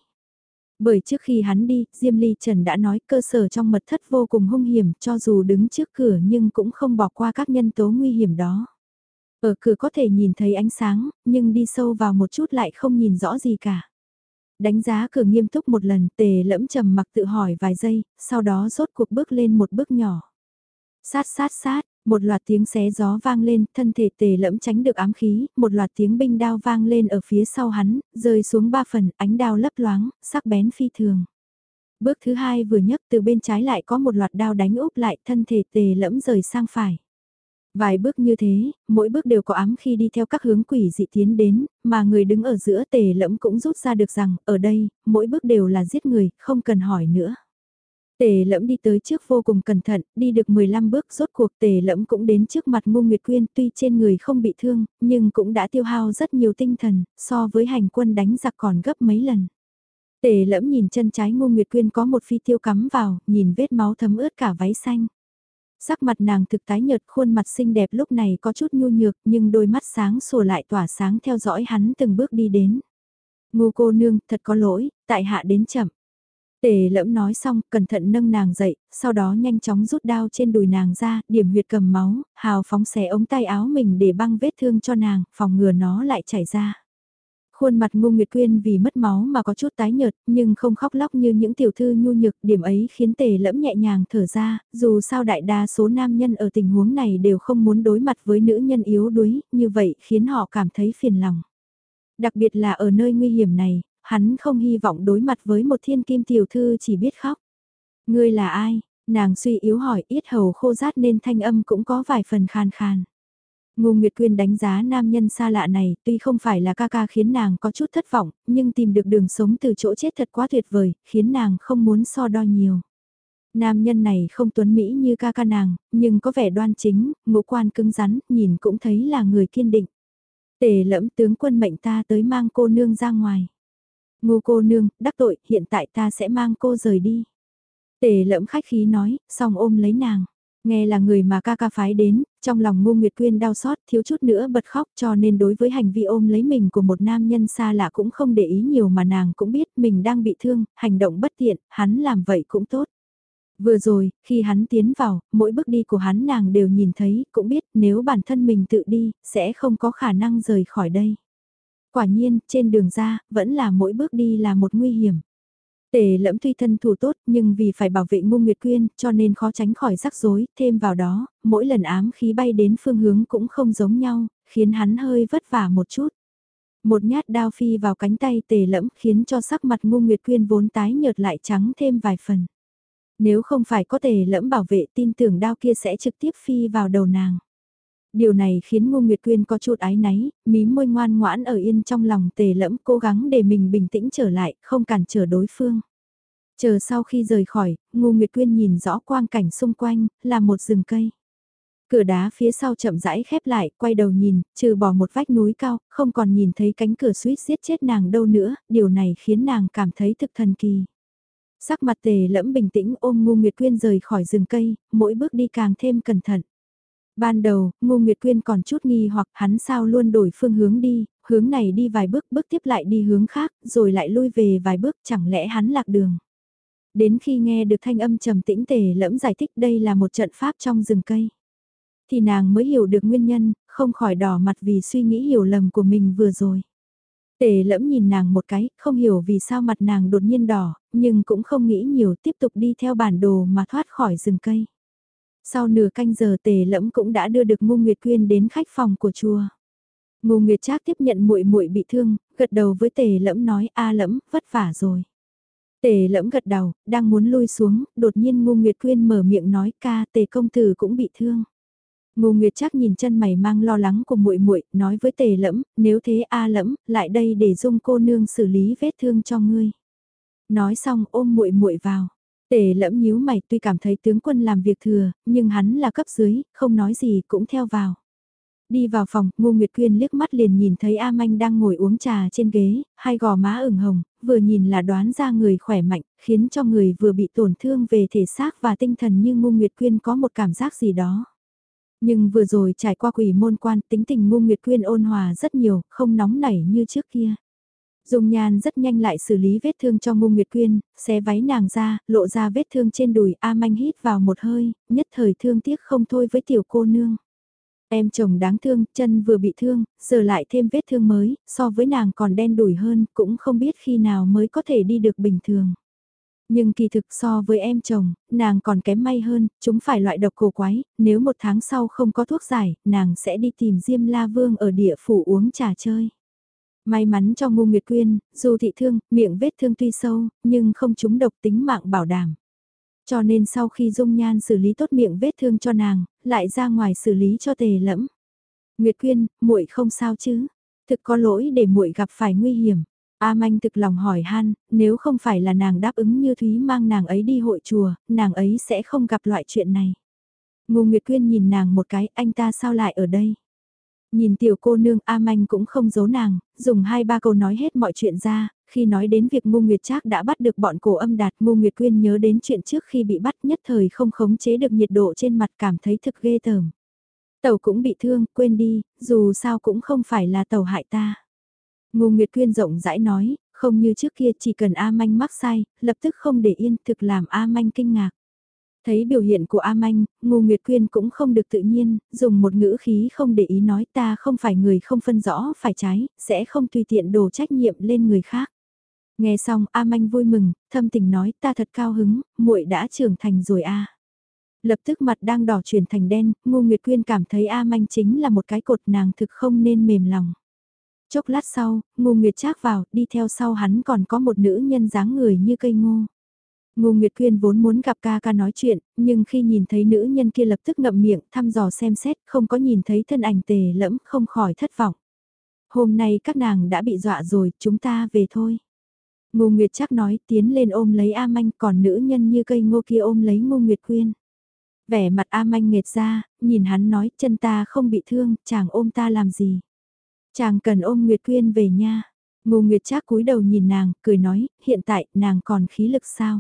Bởi trước khi hắn đi, Diêm Ly Trần đã nói cơ sở trong mật thất vô cùng hung hiểm cho dù đứng trước cửa nhưng cũng không bỏ qua các nhân tố nguy hiểm đó. Ở cửa có thể nhìn thấy ánh sáng, nhưng đi sâu vào một chút lại không nhìn rõ gì cả. Đánh giá cửa nghiêm túc một lần tề lẫm trầm mặc tự hỏi vài giây, sau đó rốt cuộc bước lên một bước nhỏ. Sát sát sát, một loạt tiếng xé gió vang lên, thân thể tề lẫm tránh được ám khí, một loạt tiếng binh đao vang lên ở phía sau hắn, rơi xuống ba phần, ánh đao lấp loáng, sắc bén phi thường. Bước thứ hai vừa nhấc từ bên trái lại có một loạt đao đánh úp lại thân thể tề lẫm rời sang phải. Vài bước như thế, mỗi bước đều có ám khi đi theo các hướng quỷ dị tiến đến, mà người đứng ở giữa tề lẫm cũng rút ra được rằng, ở đây, mỗi bước đều là giết người, không cần hỏi nữa. Tề lẫm đi tới trước vô cùng cẩn thận, đi được 15 bước rốt cuộc tề lẫm cũng đến trước mặt Ngô Nguyệt Quyên tuy trên người không bị thương, nhưng cũng đã tiêu hao rất nhiều tinh thần, so với hành quân đánh giặc còn gấp mấy lần. Tề lẫm nhìn chân trái Ngô Nguyệt Quyên có một phi tiêu cắm vào, nhìn vết máu thấm ướt cả váy xanh. Sắc mặt nàng thực tái nhợt khuôn mặt xinh đẹp lúc này có chút nhu nhược nhưng đôi mắt sáng sủa lại tỏa sáng theo dõi hắn từng bước đi đến. Ngô cô nương thật có lỗi, tại hạ đến chậm. Tề lẫm nói xong, cẩn thận nâng nàng dậy, sau đó nhanh chóng rút đao trên đùi nàng ra, điểm huyệt cầm máu, hào phóng xé ống tay áo mình để băng vết thương cho nàng, phòng ngừa nó lại chảy ra. Khuôn mặt Ngô Nguyệt Quyên vì mất máu mà có chút tái nhợt, nhưng không khóc lóc như những tiểu thư nhu nhược, điểm ấy khiến tề lẫm nhẹ nhàng thở ra, dù sao đại đa số nam nhân ở tình huống này đều không muốn đối mặt với nữ nhân yếu đuối, như vậy khiến họ cảm thấy phiền lòng. Đặc biệt là ở nơi nguy hiểm này, hắn không hy vọng đối mặt với một thiên kim tiểu thư chỉ biết khóc. Ngươi là ai? Nàng suy yếu hỏi ít hầu khô rát nên thanh âm cũng có vài phần khàn khàn. Ngô Nguyệt Quyên đánh giá nam nhân xa lạ này, tuy không phải là ca ca khiến nàng có chút thất vọng, nhưng tìm được đường sống từ chỗ chết thật quá tuyệt vời, khiến nàng không muốn so đo nhiều. Nam nhân này không tuấn mỹ như ca ca nàng, nhưng có vẻ đoan chính, ngũ quan cứng rắn, nhìn cũng thấy là người kiên định. Tề lẫm tướng quân mệnh ta tới mang cô nương ra ngoài ngu cô nương, đắc tội, hiện tại ta sẽ mang cô rời đi. Tề lẫm khách khí nói, xong ôm lấy nàng. Nghe là người mà ca ca phái đến, trong lòng ngu Nguyệt Quyên đau xót thiếu chút nữa bật khóc cho nên đối với hành vi ôm lấy mình của một nam nhân xa lạ cũng không để ý nhiều mà nàng cũng biết mình đang bị thương, hành động bất tiện, hắn làm vậy cũng tốt. Vừa rồi, khi hắn tiến vào, mỗi bước đi của hắn nàng đều nhìn thấy, cũng biết nếu bản thân mình tự đi, sẽ không có khả năng rời khỏi đây. Quả nhiên, trên đường ra, vẫn là mỗi bước đi là một nguy hiểm. Tề lẫm tuy thân thủ tốt nhưng vì phải bảo vệ Ngô Nguyệt Quyên cho nên khó tránh khỏi rắc rối, thêm vào đó, mỗi lần ám khí bay đến phương hướng cũng không giống nhau, khiến hắn hơi vất vả một chút. Một nhát đao phi vào cánh tay tề lẫm khiến cho sắc mặt Ngô Nguyệt Quyên vốn tái nhợt lại trắng thêm vài phần. Nếu không phải có tề lẫm bảo vệ tin tưởng đao kia sẽ trực tiếp phi vào đầu nàng. Điều này khiến Ngô Nguyệt Quyên có chút ái náy, mím môi ngoan ngoãn ở yên trong lòng tề lẫm cố gắng để mình bình tĩnh trở lại, không cản trở đối phương. Chờ sau khi rời khỏi, Ngô Nguyệt Quyên nhìn rõ quang cảnh xung quanh, là một rừng cây. Cửa đá phía sau chậm rãi khép lại, quay đầu nhìn, trừ bỏ một vách núi cao, không còn nhìn thấy cánh cửa suýt giết chết nàng đâu nữa, điều này khiến nàng cảm thấy thực thần kỳ. Sắc mặt tề lẫm bình tĩnh ôm Ngô Nguyệt Quyên rời khỏi rừng cây, mỗi bước đi càng thêm cẩn thận. Ban đầu, Ngô Nguyệt Quyên còn chút nghi hoặc hắn sao luôn đổi phương hướng đi, hướng này đi vài bước, bước tiếp lại đi hướng khác, rồi lại lui về vài bước, chẳng lẽ hắn lạc đường. Đến khi nghe được thanh âm trầm tĩnh tề lẫm giải thích đây là một trận pháp trong rừng cây. Thì nàng mới hiểu được nguyên nhân, không khỏi đỏ mặt vì suy nghĩ hiểu lầm của mình vừa rồi. Tề lẫm nhìn nàng một cái, không hiểu vì sao mặt nàng đột nhiên đỏ, nhưng cũng không nghĩ nhiều tiếp tục đi theo bản đồ mà thoát khỏi rừng cây. Sau nửa canh giờ tề lẫm cũng đã đưa được Ngô Nguyệt Quyên đến khách phòng của chùa. Ngô Nguyệt Trác tiếp nhận muội muội bị thương, gật đầu với tề lẫm nói a lẫm, vất vả rồi. Tề lẫm gật đầu, đang muốn lui xuống, đột nhiên Ngô Nguyệt Quyên mở miệng nói ca tề công tử cũng bị thương. Ngô Nguyệt Trác nhìn chân mày mang lo lắng của muội muội, nói với Tề Lẫm, nếu thế a Lẫm, lại đây để dung cô nương xử lý vết thương cho ngươi. Nói xong ôm muội muội vào. Tề lẫm nhíu mày tuy cảm thấy tướng quân làm việc thừa, nhưng hắn là cấp dưới, không nói gì cũng theo vào. Đi vào phòng, Ngô Nguyệt Quyên liếc mắt liền nhìn thấy A Manh đang ngồi uống trà trên ghế, hai gò má ửng hồng, vừa nhìn là đoán ra người khỏe mạnh, khiến cho người vừa bị tổn thương về thể xác và tinh thần như Ngô Nguyệt Quyên có một cảm giác gì đó. Nhưng vừa rồi trải qua quỷ môn quan tính tình Ngô Nguyệt Quyên ôn hòa rất nhiều, không nóng nảy như trước kia. Dung Nhan rất nhanh lại xử lý vết thương cho Ngô Nguyệt Quyên, xé váy nàng ra, lộ ra vết thương trên đùi A Manh hít vào một hơi, nhất thời thương tiếc không thôi với tiểu cô nương. Em chồng đáng thương, chân vừa bị thương, giờ lại thêm vết thương mới, so với nàng còn đen đủi hơn, cũng không biết khi nào mới có thể đi được bình thường. Nhưng kỳ thực so với em chồng, nàng còn kém may hơn, chúng phải loại độc cổ quái, nếu một tháng sau không có thuốc giải, nàng sẽ đi tìm Diêm La Vương ở địa phủ uống trà chơi. May mắn cho Ngô Nguyệt Quyên, dù thị thương, miệng vết thương tuy sâu, nhưng không trúng độc tính mạng bảo đảm. Cho nên sau khi Dung Nhan xử lý tốt miệng vết thương cho nàng, lại ra ngoài xử lý cho tề lẫm. Nguyệt Quyên, muội không sao chứ? Thực có lỗi để muội gặp phải nguy hiểm. A Manh thực lòng hỏi han, nếu không phải là nàng đáp ứng như Thúy mang nàng ấy đi hội chùa, nàng ấy sẽ không gặp loại chuyện này. Ngô Nguyệt Quyên nhìn nàng một cái, anh ta sao lại ở đây? Nhìn tiểu cô nương A Manh cũng không giấu nàng, dùng hai ba câu nói hết mọi chuyện ra, khi nói đến việc Ngô Nguyệt Trác đã bắt được bọn cổ âm đạt, Ngô Nguyệt Quyên nhớ đến chuyện trước khi bị bắt nhất thời không khống chế được nhiệt độ trên mặt cảm thấy thực ghê tởm. Tàu cũng bị thương, quên đi, dù sao cũng không phải là tàu hại ta. Ngô Nguyệt Quyên rộng rãi nói, không như trước kia chỉ cần A Manh mắc sai, lập tức không để yên thực làm A Manh kinh ngạc. Thấy biểu hiện của A Manh, Ngô Nguyệt Quyên cũng không được tự nhiên, dùng một ngữ khí không để ý nói ta không phải người không phân rõ phải trái, sẽ không tùy tiện đổ trách nhiệm lên người khác. Nghe xong A Manh vui mừng, thâm tình nói ta thật cao hứng, muội đã trưởng thành rồi a. Lập tức mặt đang đỏ chuyển thành đen, Ngô Nguyệt Quyên cảm thấy A Manh chính là một cái cột nàng thực không nên mềm lòng. Chốc lát sau, Ngô Nguyệt Trác vào, đi theo sau hắn còn có một nữ nhân dáng người như cây ngô. Ngô Nguyệt Quyên vốn muốn gặp ca ca nói chuyện, nhưng khi nhìn thấy nữ nhân kia lập tức ngậm miệng, thăm dò xem xét, không có nhìn thấy thân ảnh tề lẫm, không khỏi thất vọng. Hôm nay các nàng đã bị dọa rồi, chúng ta về thôi. Ngô Nguyệt chắc nói tiến lên ôm lấy A Manh còn nữ nhân như cây ngô kia ôm lấy Ngô Nguyệt Quyên. Vẻ mặt A Manh nghệt ra, nhìn hắn nói chân ta không bị thương, chàng ôm ta làm gì. Chàng cần ôm Nguyệt Quyên về nha. Ngô Nguyệt Trác cúi đầu nhìn nàng, cười nói, hiện tại nàng còn khí lực sao?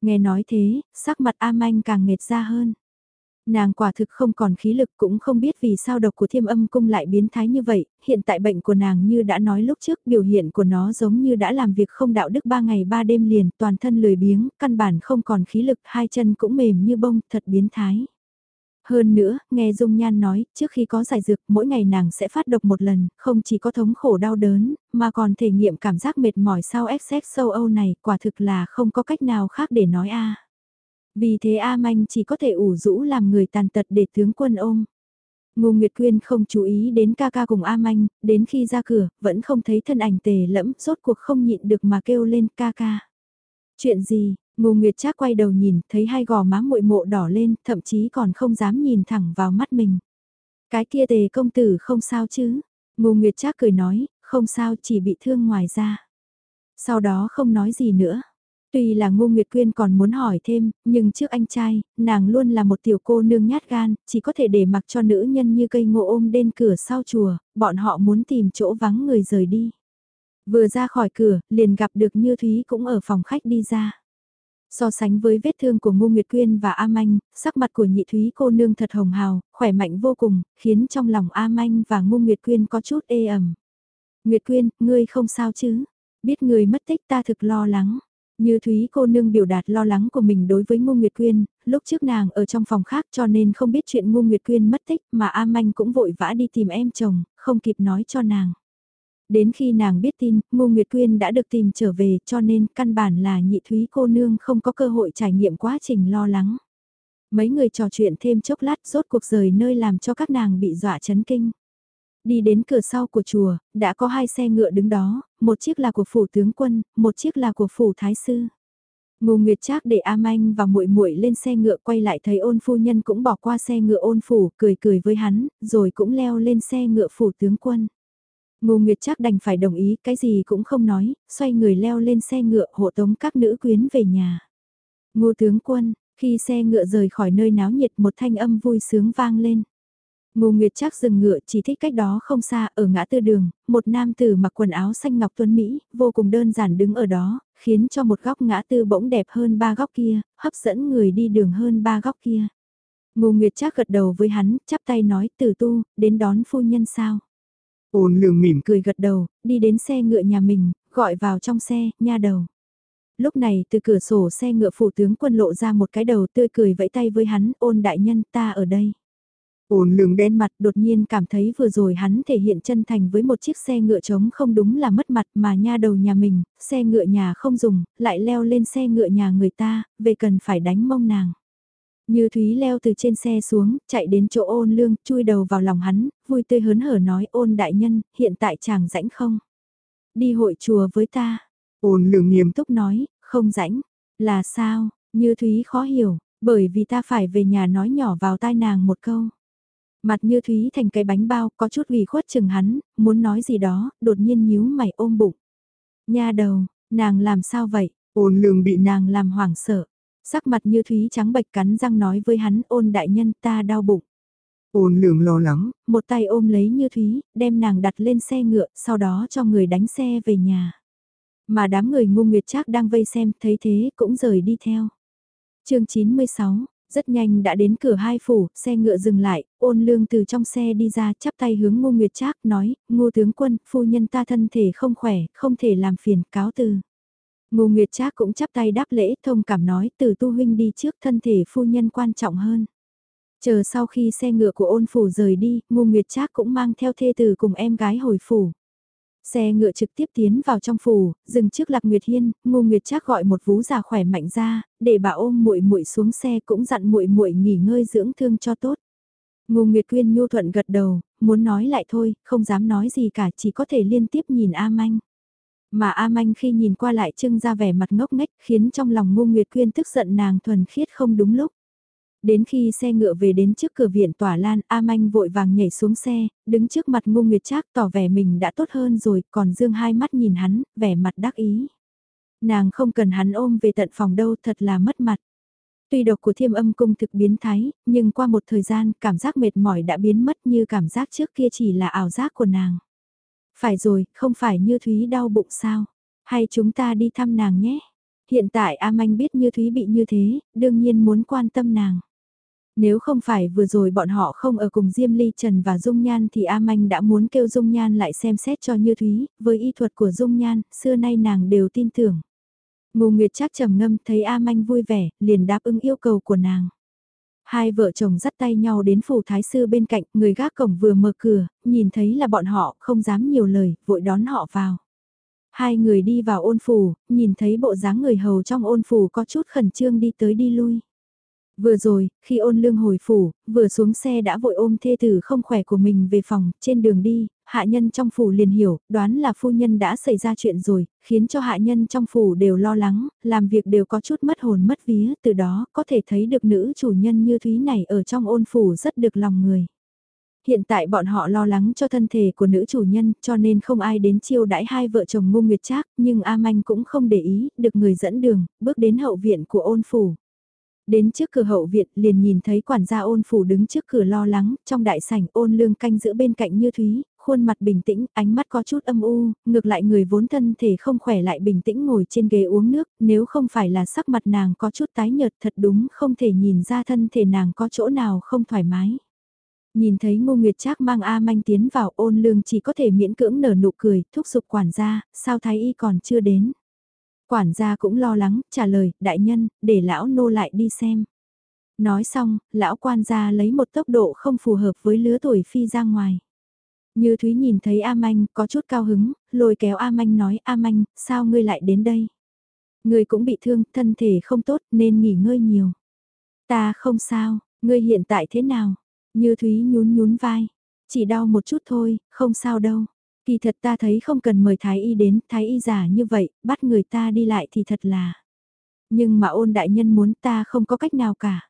Nghe nói thế, sắc mặt A Manh càng nghệt ra hơn. Nàng quả thực không còn khí lực cũng không biết vì sao độc của thiêm âm cung lại biến thái như vậy, hiện tại bệnh của nàng như đã nói lúc trước biểu hiện của nó giống như đã làm việc không đạo đức ba ngày ba đêm liền, toàn thân lười biếng, căn bản không còn khí lực, hai chân cũng mềm như bông, thật biến thái. Hơn nữa, nghe Dung Nhan nói, trước khi có giải dược, mỗi ngày nàng sẽ phát độc một lần, không chỉ có thống khổ đau đớn, mà còn thể nghiệm cảm giác mệt mỏi sau xét sâu Âu này, quả thực là không có cách nào khác để nói a. Vì thế A Manh chỉ có thể ủ rũ làm người tàn tật để tướng quân ôm. Ngô Nguyệt Quyên không chú ý đến ca ca cùng A Manh, đến khi ra cửa, vẫn không thấy thân ảnh tề lẫm, rốt cuộc không nhịn được mà kêu lên ca ca. Chuyện gì, Ngô Nguyệt Trác quay đầu nhìn, thấy hai gò má muội mộ đỏ lên, thậm chí còn không dám nhìn thẳng vào mắt mình. Cái kia tề công tử không sao chứ? Ngô Nguyệt Trác cười nói, không sao chỉ bị thương ngoài da. Sau đó không nói gì nữa. Tuy là Ngô Nguyệt Quyên còn muốn hỏi thêm, nhưng trước anh trai, nàng luôn là một tiểu cô nương nhát gan, chỉ có thể để mặc cho nữ nhân như cây ngô ôm đên cửa sau chùa, bọn họ muốn tìm chỗ vắng người rời đi. Vừa ra khỏi cửa, liền gặp được Như Thúy cũng ở phòng khách đi ra. So sánh với vết thương của Ngô Nguyệt Quyên và A Manh, sắc mặt của nhị thúy cô nương thật hồng hào, khỏe mạnh vô cùng, khiến trong lòng A Manh và Ngô Nguyệt Quyên có chút ê ẩm. Nguyệt Quyên, ngươi không sao chứ? Biết người mất tích ta thực lo lắng. Như Thúy cô nương biểu đạt lo lắng của mình đối với Ngô Nguyệt Quyên, lúc trước nàng ở trong phòng khác cho nên không biết chuyện Ngô Nguyệt Quyên mất tích mà A Manh cũng vội vã đi tìm em chồng, không kịp nói cho nàng. Đến khi nàng biết tin, Ngô Nguyệt Quyên đã được tìm trở về cho nên căn bản là nhị thúy cô nương không có cơ hội trải nghiệm quá trình lo lắng. Mấy người trò chuyện thêm chốc lát rốt cuộc rời nơi làm cho các nàng bị dọa chấn kinh. Đi đến cửa sau của chùa, đã có hai xe ngựa đứng đó, một chiếc là của phủ tướng quân, một chiếc là của phủ thái sư. Ngô Nguyệt Trác để A Manh và muội muội lên xe ngựa quay lại thấy ôn phu nhân cũng bỏ qua xe ngựa ôn phủ, cười cười với hắn, rồi cũng leo lên xe ngựa phủ tướng quân. Ngô Nguyệt chắc đành phải đồng ý, cái gì cũng không nói, xoay người leo lên xe ngựa hộ tống các nữ quyến về nhà. Ngô tướng quân, khi xe ngựa rời khỏi nơi náo nhiệt một thanh âm vui sướng vang lên. Ngô Nguyệt chắc dừng ngựa chỉ thích cách đó không xa ở ngã tư đường, một nam tử mặc quần áo xanh ngọc tuấn Mỹ, vô cùng đơn giản đứng ở đó, khiến cho một góc ngã tư bỗng đẹp hơn ba góc kia, hấp dẫn người đi đường hơn ba góc kia. Ngô Nguyệt chắc gật đầu với hắn, chắp tay nói từ tu, đến đón phu nhân sao. Ôn lương mỉm cười gật đầu, đi đến xe ngựa nhà mình, gọi vào trong xe, nha đầu. Lúc này từ cửa sổ xe ngựa phủ tướng quân lộ ra một cái đầu tươi cười vẫy tay với hắn, ôn đại nhân ta ở đây. Ôn lương đen mặt đột nhiên cảm thấy vừa rồi hắn thể hiện chân thành với một chiếc xe ngựa trống không đúng là mất mặt mà nha đầu nhà mình, xe ngựa nhà không dùng, lại leo lên xe ngựa nhà người ta, về cần phải đánh mông nàng. Như Thúy leo từ trên xe xuống, chạy đến chỗ ôn lương, chui đầu vào lòng hắn, vui tươi hớn hở nói ôn đại nhân, hiện tại chàng rãnh không? Đi hội chùa với ta. Ôn lương nghiêm túc nói, không rãnh. Là sao? Như Thúy khó hiểu, bởi vì ta phải về nhà nói nhỏ vào tai nàng một câu. Mặt như Thúy thành cái bánh bao, có chút ủy khuất chừng hắn, muốn nói gì đó, đột nhiên nhíu mày ôm bụng. Nha đầu, nàng làm sao vậy? Ôn lương bị nàng làm hoảng sợ. Sắc mặt như thúy trắng bệch cắn răng nói với hắn ôn đại nhân ta đau bụng. Ôn lương lo lắng. Một tay ôm lấy như thúy, đem nàng đặt lên xe ngựa, sau đó cho người đánh xe về nhà. Mà đám người ngu nguyệt trác đang vây xem, thấy thế cũng rời đi theo. chương 96, rất nhanh đã đến cửa hai phủ, xe ngựa dừng lại, ôn lương từ trong xe đi ra chắp tay hướng ngô nguyệt trác nói, ngô tướng quân, phu nhân ta thân thể không khỏe, không thể làm phiền, cáo từ. Ngô Nguyệt Trác cũng chắp tay đáp lễ thông cảm nói từ tu huynh đi trước thân thể phu nhân quan trọng hơn. Chờ sau khi xe ngựa của ôn phủ rời đi, Ngô Nguyệt Trác cũng mang theo thê tử cùng em gái hồi phủ. Xe ngựa trực tiếp tiến vào trong phủ, dừng trước Lạc Nguyệt Hiên, Ngô Nguyệt Trác gọi một vú già khỏe mạnh ra, để bà ôm muội muội xuống xe cũng dặn muội muội nghỉ ngơi dưỡng thương cho tốt. Ngô Nguyệt Quyên nhu thuận gật đầu, muốn nói lại thôi, không dám nói gì cả, chỉ có thể liên tiếp nhìn A Manh. Mà A Manh khi nhìn qua lại trưng ra vẻ mặt ngốc nghếch khiến trong lòng Ngô Nguyệt Quyên tức giận nàng thuần khiết không đúng lúc. Đến khi xe ngựa về đến trước cửa viện tỏa lan, A Manh vội vàng nhảy xuống xe, đứng trước mặt Ngô Nguyệt Trác tỏ vẻ mình đã tốt hơn rồi, còn dương hai mắt nhìn hắn, vẻ mặt đắc ý. Nàng không cần hắn ôm về tận phòng đâu thật là mất mặt. Tuy độc của thiêm âm cung thực biến thái, nhưng qua một thời gian cảm giác mệt mỏi đã biến mất như cảm giác trước kia chỉ là ảo giác của nàng. Phải rồi, không phải như Thúy đau bụng sao? Hay chúng ta đi thăm nàng nhé? Hiện tại A Manh biết như Thúy bị như thế, đương nhiên muốn quan tâm nàng. Nếu không phải vừa rồi bọn họ không ở cùng Diêm Ly Trần và Dung Nhan thì A Manh đã muốn kêu Dung Nhan lại xem xét cho Như Thúy, với y thuật của Dung Nhan, xưa nay nàng đều tin tưởng. Ngô Nguyệt chắc trầm ngâm thấy A Manh vui vẻ, liền đáp ứng yêu cầu của nàng. Hai vợ chồng dắt tay nhau đến phủ thái sư bên cạnh, người gác cổng vừa mở cửa, nhìn thấy là bọn họ, không dám nhiều lời, vội đón họ vào. Hai người đi vào ôn phủ, nhìn thấy bộ dáng người hầu trong ôn phủ có chút khẩn trương đi tới đi lui. Vừa rồi, khi ôn lương hồi phủ, vừa xuống xe đã vội ôm thê tử không khỏe của mình về phòng, trên đường đi, hạ nhân trong phủ liền hiểu, đoán là phu nhân đã xảy ra chuyện rồi, khiến cho hạ nhân trong phủ đều lo lắng, làm việc đều có chút mất hồn mất vía, từ đó có thể thấy được nữ chủ nhân như Thúy này ở trong ôn phủ rất được lòng người. Hiện tại bọn họ lo lắng cho thân thể của nữ chủ nhân cho nên không ai đến chiêu đãi hai vợ chồng ngu nguyệt trác nhưng A Manh cũng không để ý, được người dẫn đường, bước đến hậu viện của ôn phủ. Đến trước cửa hậu viện liền nhìn thấy quản gia ôn phủ đứng trước cửa lo lắng, trong đại sảnh ôn lương canh giữa bên cạnh như thúy, khuôn mặt bình tĩnh, ánh mắt có chút âm u, ngược lại người vốn thân thể không khỏe lại bình tĩnh ngồi trên ghế uống nước, nếu không phải là sắc mặt nàng có chút tái nhợt thật đúng không thể nhìn ra thân thể nàng có chỗ nào không thoải mái. Nhìn thấy Ngô Nguyệt Trác mang A Manh tiến vào ôn lương chỉ có thể miễn cưỡng nở nụ cười, thúc giục quản gia, sao thái y còn chưa đến. Quản gia cũng lo lắng, trả lời, đại nhân, để lão nô lại đi xem. Nói xong, lão quan gia lấy một tốc độ không phù hợp với lứa tuổi phi ra ngoài. Như Thúy nhìn thấy A Manh có chút cao hứng, lôi kéo A Manh nói A Manh, sao ngươi lại đến đây? Ngươi cũng bị thương, thân thể không tốt nên nghỉ ngơi nhiều. Ta không sao, ngươi hiện tại thế nào? Như Thúy nhún nhún vai. Chỉ đau một chút thôi, không sao đâu. Kỳ thật ta thấy không cần mời Thái Y đến, Thái Y giả như vậy, bắt người ta đi lại thì thật là. Nhưng mà ôn đại nhân muốn ta không có cách nào cả.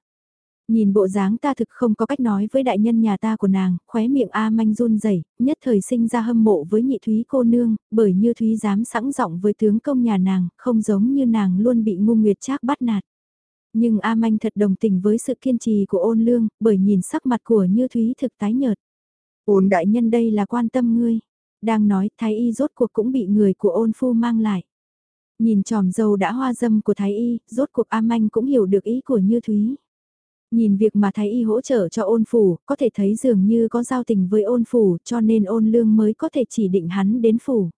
Nhìn bộ dáng ta thực không có cách nói với đại nhân nhà ta của nàng, khóe miệng A manh run rẩy nhất thời sinh ra hâm mộ với nhị thúy cô nương, bởi như thúy dám sẵn giọng với tướng công nhà nàng, không giống như nàng luôn bị ngu nguyệt trác bắt nạt. Nhưng A manh thật đồng tình với sự kiên trì của ôn lương, bởi nhìn sắc mặt của như thúy thực tái nhợt. Ôn đại nhân đây là quan tâm ngươi. Đang nói thái y rốt cuộc cũng bị người của ôn phu mang lại. Nhìn tròm dâu đã hoa dâm của thái y, rốt cuộc A manh cũng hiểu được ý của như thúy. Nhìn việc mà Thái Y hỗ trợ cho ôn phủ, có thể thấy dường như có giao tình với ôn phủ cho nên ôn lương mới có thể chỉ định hắn đến phủ.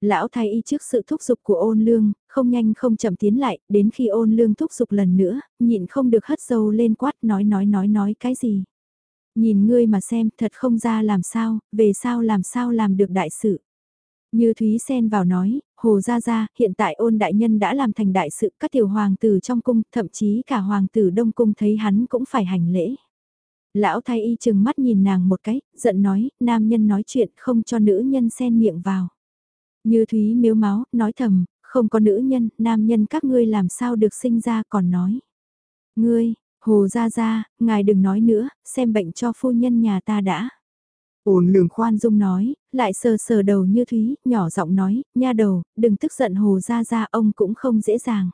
Lão Thái Y trước sự thúc giục của ôn lương, không nhanh không chậm tiến lại, đến khi ôn lương thúc giục lần nữa, nhịn không được hất dâu lên quát nói nói nói nói cái gì. Nhìn ngươi mà xem thật không ra làm sao, về sao làm sao làm được đại sự. Như Thúy Sen vào nói, Hồ Gia Gia, hiện tại ôn đại nhân đã làm thành đại sự các tiểu hoàng tử trong cung, thậm chí cả hoàng tử đông cung thấy hắn cũng phải hành lễ. Lão thái y chừng mắt nhìn nàng một cái, giận nói, nam nhân nói chuyện không cho nữ nhân xen miệng vào. Như Thúy miếu máu, nói thầm, không có nữ nhân, nam nhân các ngươi làm sao được sinh ra còn nói. Ngươi, Hồ Gia Gia, ngài đừng nói nữa, xem bệnh cho phu nhân nhà ta đã. Ôn lương khoan dung nói, lại sờ sờ đầu như thúy, nhỏ giọng nói, nha đầu, đừng tức giận hồ ra ra ông cũng không dễ dàng.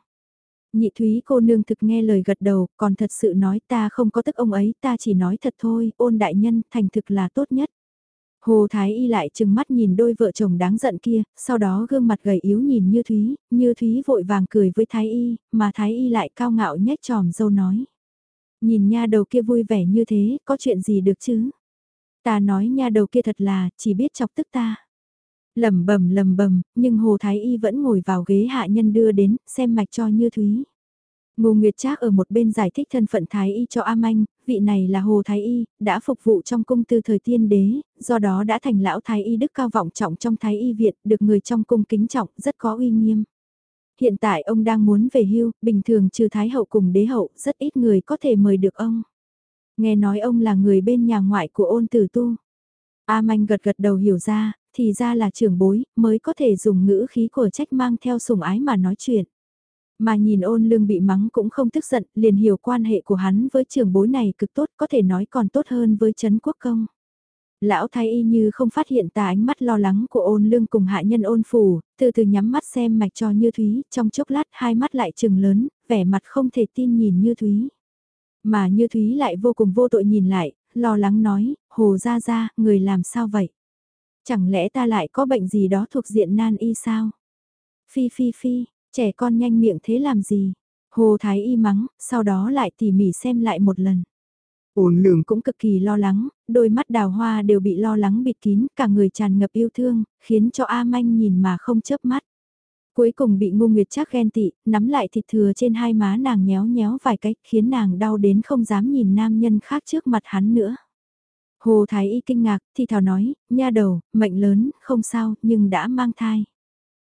Nhị thúy cô nương thực nghe lời gật đầu, còn thật sự nói ta không có tức ông ấy, ta chỉ nói thật thôi, ôn đại nhân, thành thực là tốt nhất. Hồ Thái Y lại chừng mắt nhìn đôi vợ chồng đáng giận kia, sau đó gương mặt gầy yếu nhìn Như Thúy, Như Thúy vội vàng cười với Thái Y, mà Thái Y lại cao ngạo nhếch tròm dâu nói. Nhìn nha đầu kia vui vẻ như thế, có chuyện gì được chứ? Ta nói nha đầu kia thật là, chỉ biết chọc tức ta. lầm bầm lầm bầm, nhưng Hồ Thái Y vẫn ngồi vào ghế hạ nhân đưa đến, xem mạch cho Như Thúy. Ngô Nguyệt Trác ở một bên giải thích thân phận Thái Y cho A Manh, vị này là Hồ Thái Y, đã phục vụ trong cung từ thời tiên đế, do đó đã thành lão Thái Y đức cao vọng trọng trong Thái Y Việt, được người trong cung kính trọng, rất có uy nghiêm. Hiện tại ông đang muốn về hưu, bình thường trừ Thái Hậu cùng đế hậu, rất ít người có thể mời được ông. Nghe nói ông là người bên nhà ngoại của ôn tử tu. A Manh gật gật đầu hiểu ra, thì ra là trưởng bối, mới có thể dùng ngữ khí của trách mang theo sủng ái mà nói chuyện. Mà nhìn ôn lương bị mắng cũng không tức giận, liền hiểu quan hệ của hắn với trưởng bối này cực tốt, có thể nói còn tốt hơn với Trấn Quốc Công. Lão thái y như không phát hiện tà ánh mắt lo lắng của ôn lương cùng hạ nhân ôn phủ, từ từ nhắm mắt xem mạch cho như thúy, trong chốc lát hai mắt lại trừng lớn, vẻ mặt không thể tin nhìn như thúy. Mà như thúy lại vô cùng vô tội nhìn lại, lo lắng nói, hồ ra ra, người làm sao vậy? Chẳng lẽ ta lại có bệnh gì đó thuộc diện nan y sao? Phi phi phi, Trẻ con nhanh miệng thế làm gì? Hồ Thái Y mắng, sau đó lại tỉ mỉ xem lại một lần. Ôn lường cũng cực kỳ lo lắng, đôi mắt đào hoa đều bị lo lắng bịt kín, cả người tràn ngập yêu thương, khiến cho A Manh nhìn mà không chớp mắt. Cuối cùng bị ngu nguyệt chắc ghen tị, nắm lại thịt thừa trên hai má nàng nhéo nhéo vài cách khiến nàng đau đến không dám nhìn nam nhân khác trước mặt hắn nữa. Hồ Thái Y kinh ngạc, thì thào nói, nha đầu, mệnh lớn, không sao, nhưng đã mang thai.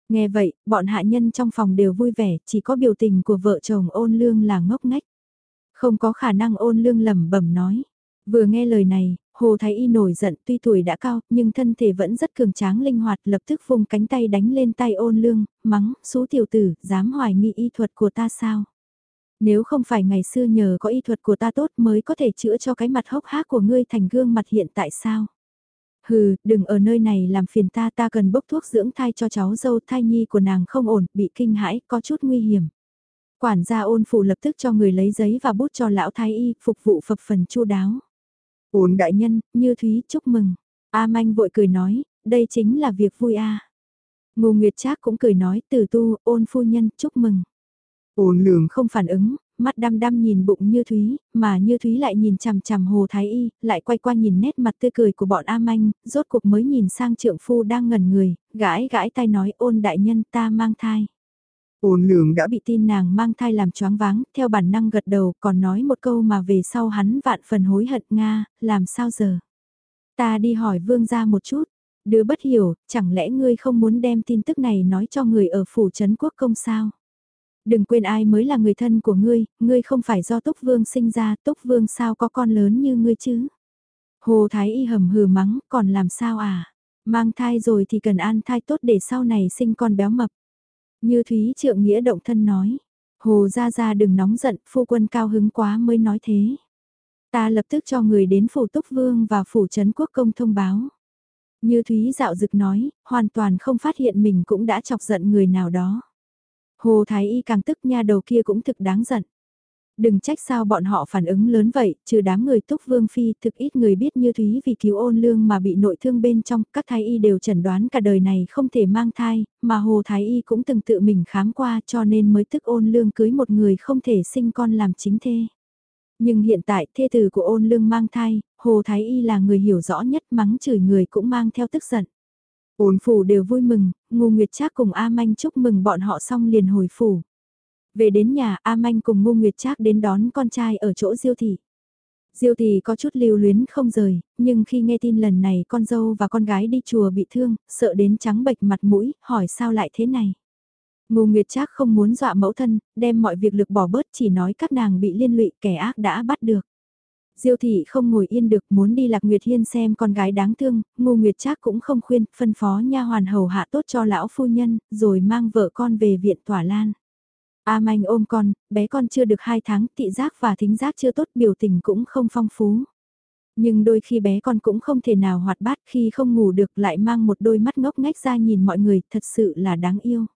Nghe vậy, bọn hạ nhân trong phòng đều vui vẻ, chỉ có biểu tình của vợ chồng ôn lương là ngốc ngách. Không có khả năng ôn lương lẩm bẩm nói. Vừa nghe lời này, Hồ Thái Y nổi giận tuy tuổi đã cao, nhưng thân thể vẫn rất cường tráng linh hoạt lập tức vùng cánh tay đánh lên tay ôn lương, mắng, số tiểu tử, dám hoài nghi y thuật của ta sao? Nếu không phải ngày xưa nhờ có y thuật của ta tốt mới có thể chữa cho cái mặt hốc hác của ngươi thành gương mặt hiện tại sao? Hừ, đừng ở nơi này làm phiền ta ta cần bốc thuốc dưỡng thai cho cháu dâu thai nhi của nàng không ổn, bị kinh hãi, có chút nguy hiểm. Quản gia ôn phụ lập tức cho người lấy giấy và bút cho lão thái y, phục vụ phập phần chu đáo. Ôn đại nhân, như thúy chúc mừng. A manh vội cười nói, đây chính là việc vui a. Ngô Nguyệt Trác cũng cười nói, tử tu, ôn phu nhân, chúc mừng. Ôn lường không phản ứng, mắt đăm đăm nhìn bụng Như Thúy, mà Như Thúy lại nhìn chằm chằm Hồ Thái Y, lại quay qua nhìn nét mặt tươi cười của bọn A Manh, rốt cuộc mới nhìn sang trượng phu đang ngẩn người, gãi gãi tay nói ôn đại nhân ta mang thai. Ôn lường đã bị tin nàng mang thai làm choáng váng, theo bản năng gật đầu còn nói một câu mà về sau hắn vạn phần hối hận Nga, làm sao giờ? Ta đi hỏi vương gia một chút, đứa bất hiểu, chẳng lẽ ngươi không muốn đem tin tức này nói cho người ở phủ trấn quốc công sao? Đừng quên ai mới là người thân của ngươi, ngươi không phải do Túc Vương sinh ra, Túc Vương sao có con lớn như ngươi chứ? Hồ Thái Y hầm hừ mắng, còn làm sao à? Mang thai rồi thì cần an thai tốt để sau này sinh con béo mập. Như Thúy Trượng Nghĩa động thân nói. Hồ gia gia đừng nóng giận, phu quân cao hứng quá mới nói thế. Ta lập tức cho người đến phủ Túc Vương và phủ Trấn Quốc Công thông báo. Như Thúy dạo dực nói, hoàn toàn không phát hiện mình cũng đã chọc giận người nào đó. Hồ Thái Y càng tức nha đầu kia cũng thực đáng giận. Đừng trách sao bọn họ phản ứng lớn vậy, trừ đám người túc vương phi thực ít người biết như Thúy vì cứu ôn lương mà bị nội thương bên trong, các thái y đều chẩn đoán cả đời này không thể mang thai, mà Hồ Thái Y cũng từng tự mình khám qua cho nên mới tức ôn lương cưới một người không thể sinh con làm chính thê. Nhưng hiện tại thê tử của ôn lương mang thai, Hồ Thái Y là người hiểu rõ nhất mắng chửi người cũng mang theo tức giận. Ôn phủ đều vui mừng, Ngô Nguyệt Trác cùng A Manh chúc mừng bọn họ xong liền hồi phủ. Về đến nhà, A Manh cùng Ngô Nguyệt Trác đến đón con trai ở chỗ Diêu thị. Diêu thị có chút lưu luyến không rời, nhưng khi nghe tin lần này con dâu và con gái đi chùa bị thương, sợ đến trắng bệch mặt mũi, hỏi sao lại thế này. Ngô Nguyệt Trác không muốn dọa mẫu thân, đem mọi việc lực bỏ bớt chỉ nói các nàng bị liên lụy kẻ ác đã bắt được. Diêu thị không ngồi yên được muốn đi Lạc Nguyệt Hiên xem con gái đáng thương, Ngô Nguyệt Trác cũng không khuyên, phân phó nha hoàn hầu hạ tốt cho lão phu nhân, rồi mang vợ con về viện tỏa lan. A Manh ôm con, bé con chưa được 2 tháng, thị giác và thính giác chưa tốt, biểu tình cũng không phong phú. Nhưng đôi khi bé con cũng không thể nào hoạt bát khi không ngủ được lại mang một đôi mắt ngốc ngách ra nhìn mọi người thật sự là đáng yêu.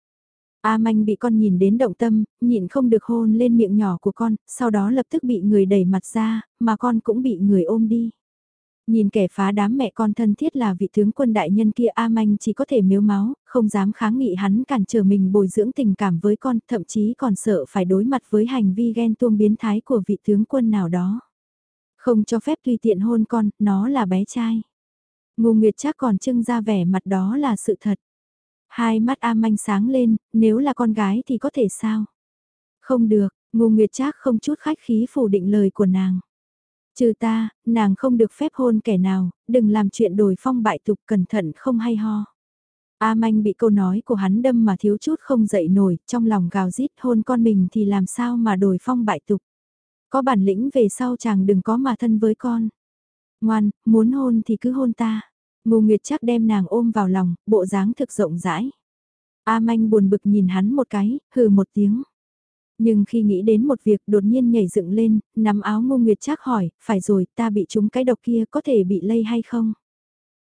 A Manh bị con nhìn đến động tâm, nhịn không được hôn lên miệng nhỏ của con, sau đó lập tức bị người đẩy mặt ra, mà con cũng bị người ôm đi. Nhìn kẻ phá đám mẹ con thân thiết là vị tướng quân đại nhân kia A Manh chỉ có thể miếu máu, không dám kháng nghị hắn cản trở mình bồi dưỡng tình cảm với con, thậm chí còn sợ phải đối mặt với hành vi ghen tuông biến thái của vị tướng quân nào đó. Không cho phép tùy tiện hôn con, nó là bé trai. Ngô Nguyệt chắc còn trưng ra vẻ mặt đó là sự thật. Hai mắt A Manh sáng lên, nếu là con gái thì có thể sao? Không được, Ngô Nguyệt Trác không chút khách khí phủ định lời của nàng. Trừ ta, nàng không được phép hôn kẻ nào, đừng làm chuyện đổi phong bại tục cẩn thận không hay ho. A Manh bị câu nói của hắn đâm mà thiếu chút không dậy nổi, trong lòng gào rít hôn con mình thì làm sao mà đổi phong bại tục. Có bản lĩnh về sau chàng đừng có mà thân với con. Ngoan, muốn hôn thì cứ hôn ta. Ngô Nguyệt chắc đem nàng ôm vào lòng, bộ dáng thực rộng rãi. A Manh buồn bực nhìn hắn một cái, hừ một tiếng. Nhưng khi nghĩ đến một việc đột nhiên nhảy dựng lên, nắm áo Ngô Nguyệt chắc hỏi, phải rồi ta bị trúng cái độc kia có thể bị lây hay không?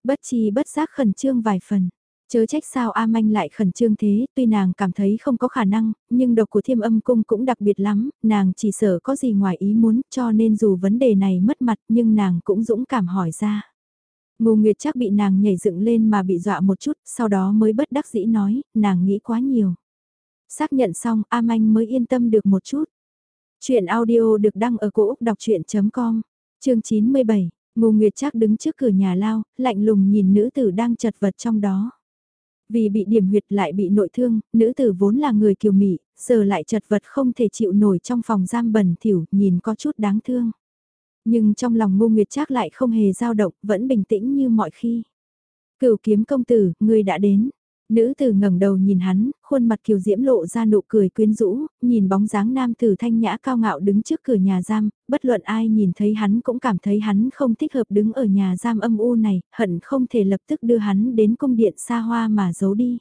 Bất chi bất giác khẩn trương vài phần. Chớ trách sao A Manh lại khẩn trương thế, tuy nàng cảm thấy không có khả năng, nhưng độc của thiêm âm cung cũng đặc biệt lắm, nàng chỉ sợ có gì ngoài ý muốn cho nên dù vấn đề này mất mặt nhưng nàng cũng dũng cảm hỏi ra. Ngô Nguyệt chắc bị nàng nhảy dựng lên mà bị dọa một chút, sau đó mới bất đắc dĩ nói, nàng nghĩ quá nhiều. Xác nhận xong, A Manh mới yên tâm được một chút. Chuyện audio được đăng ở cổ Úc đọc chuyện.com, chương 97, Ngô Nguyệt chắc đứng trước cửa nhà lao, lạnh lùng nhìn nữ tử đang chật vật trong đó. Vì bị điểm huyệt lại bị nội thương, nữ tử vốn là người kiều mị, giờ lại chật vật không thể chịu nổi trong phòng giam bẩn thỉu, nhìn có chút đáng thương. Nhưng trong lòng Ngô Nguyệt Trác lại không hề dao động, vẫn bình tĩnh như mọi khi. Cửu kiếm công tử, ngươi đã đến. Nữ tử ngẩng đầu nhìn hắn, khuôn mặt kiều diễm lộ ra nụ cười quyến rũ, nhìn bóng dáng nam tử thanh nhã cao ngạo đứng trước cửa nhà giam, bất luận ai nhìn thấy hắn cũng cảm thấy hắn không thích hợp đứng ở nhà giam âm u này, hận không thể lập tức đưa hắn đến cung điện xa hoa mà giấu đi.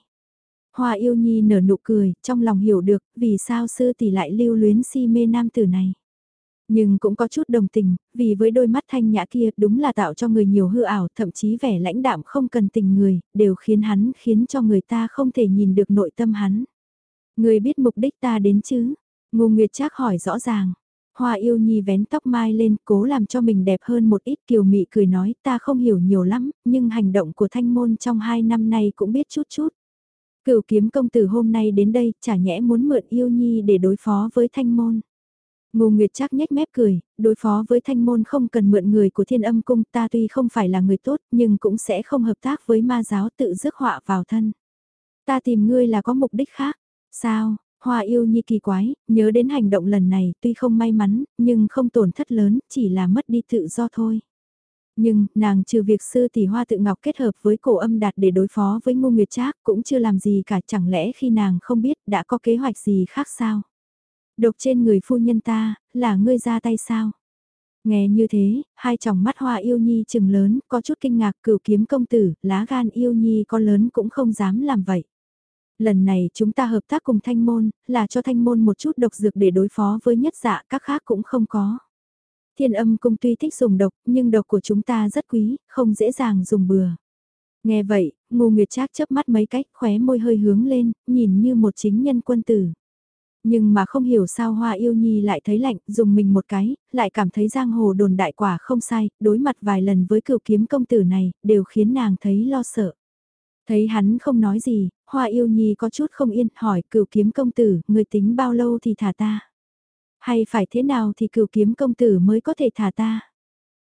Hoa yêu nhi nở nụ cười, trong lòng hiểu được vì sao sư tỷ lại lưu luyến si mê nam tử này. Nhưng cũng có chút đồng tình, vì với đôi mắt thanh nhã kia đúng là tạo cho người nhiều hư ảo, thậm chí vẻ lãnh đạm không cần tình người, đều khiến hắn khiến cho người ta không thể nhìn được nội tâm hắn. Người biết mục đích ta đến chứ? Ngô Nguyệt Trác hỏi rõ ràng. Hoa yêu nhi vén tóc mai lên cố làm cho mình đẹp hơn một ít kiều mị cười nói ta không hiểu nhiều lắm, nhưng hành động của thanh môn trong hai năm nay cũng biết chút chút. Cửu kiếm công tử hôm nay đến đây chả nhẽ muốn mượn yêu nhi để đối phó với thanh môn. Ngô Nguyệt chắc nhếch mép cười, đối phó với thanh môn không cần mượn người của thiên âm cung ta tuy không phải là người tốt nhưng cũng sẽ không hợp tác với ma giáo tự rước họa vào thân. Ta tìm ngươi là có mục đích khác. Sao, Hoa yêu nhi kỳ quái, nhớ đến hành động lần này tuy không may mắn, nhưng không tổn thất lớn, chỉ là mất đi tự do thôi. Nhưng, nàng trừ việc sư tỷ hoa tự ngọc kết hợp với cổ âm đạt để đối phó với ngô nguyệt trác cũng chưa làm gì cả chẳng lẽ khi nàng không biết đã có kế hoạch gì khác sao? Độc trên người phu nhân ta, là ngươi ra tay sao? Nghe như thế, hai tròng mắt hoa yêu nhi chừng lớn, có chút kinh ngạc cửu kiếm công tử, lá gan yêu nhi có lớn cũng không dám làm vậy. Lần này chúng ta hợp tác cùng thanh môn, là cho thanh môn một chút độc dược để đối phó với nhất dạ, các khác cũng không có. Thiên âm cung tuy thích dùng độc, nhưng độc của chúng ta rất quý, không dễ dàng dùng bừa. Nghe vậy, ngô nguyệt trác chớp mắt mấy cách, khóe môi hơi hướng lên, nhìn như một chính nhân quân tử. Nhưng mà không hiểu sao Hoa Yêu Nhi lại thấy lạnh, dùng mình một cái, lại cảm thấy giang hồ đồn đại quả không sai, đối mặt vài lần với cựu kiếm công tử này, đều khiến nàng thấy lo sợ. Thấy hắn không nói gì, Hoa Yêu Nhi có chút không yên, hỏi cựu kiếm công tử, người tính bao lâu thì thả ta? Hay phải thế nào thì cựu kiếm công tử mới có thể thả ta?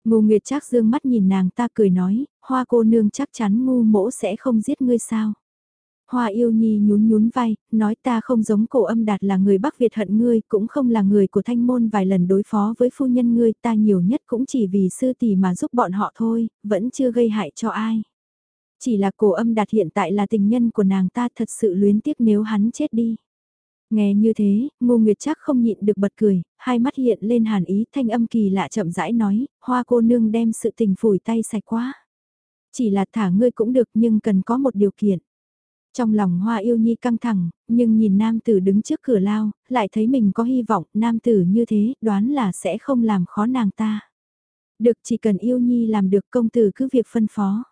Ngô Nguyệt Trác dương mắt nhìn nàng ta cười nói, hoa cô nương chắc chắn ngu mỗ sẽ không giết ngươi sao? Hoa yêu nhi nhún nhún vai, nói ta không giống cổ âm đạt là người Bắc Việt hận ngươi, cũng không là người của thanh môn vài lần đối phó với phu nhân ngươi, ta nhiều nhất cũng chỉ vì sư tỷ mà giúp bọn họ thôi, vẫn chưa gây hại cho ai. Chỉ là cổ âm đạt hiện tại là tình nhân của nàng ta thật sự luyến tiếc nếu hắn chết đi. Nghe như thế, Ngô Nguyệt chắc không nhịn được bật cười, hai mắt hiện lên hàn ý thanh âm kỳ lạ chậm rãi nói, hoa cô nương đem sự tình phủi tay sạch quá. Chỉ là thả ngươi cũng được nhưng cần có một điều kiện. Trong lòng hoa yêu nhi căng thẳng, nhưng nhìn nam tử đứng trước cửa lao, lại thấy mình có hy vọng, nam tử như thế, đoán là sẽ không làm khó nàng ta. Được chỉ cần yêu nhi làm được công tử cứ việc phân phó.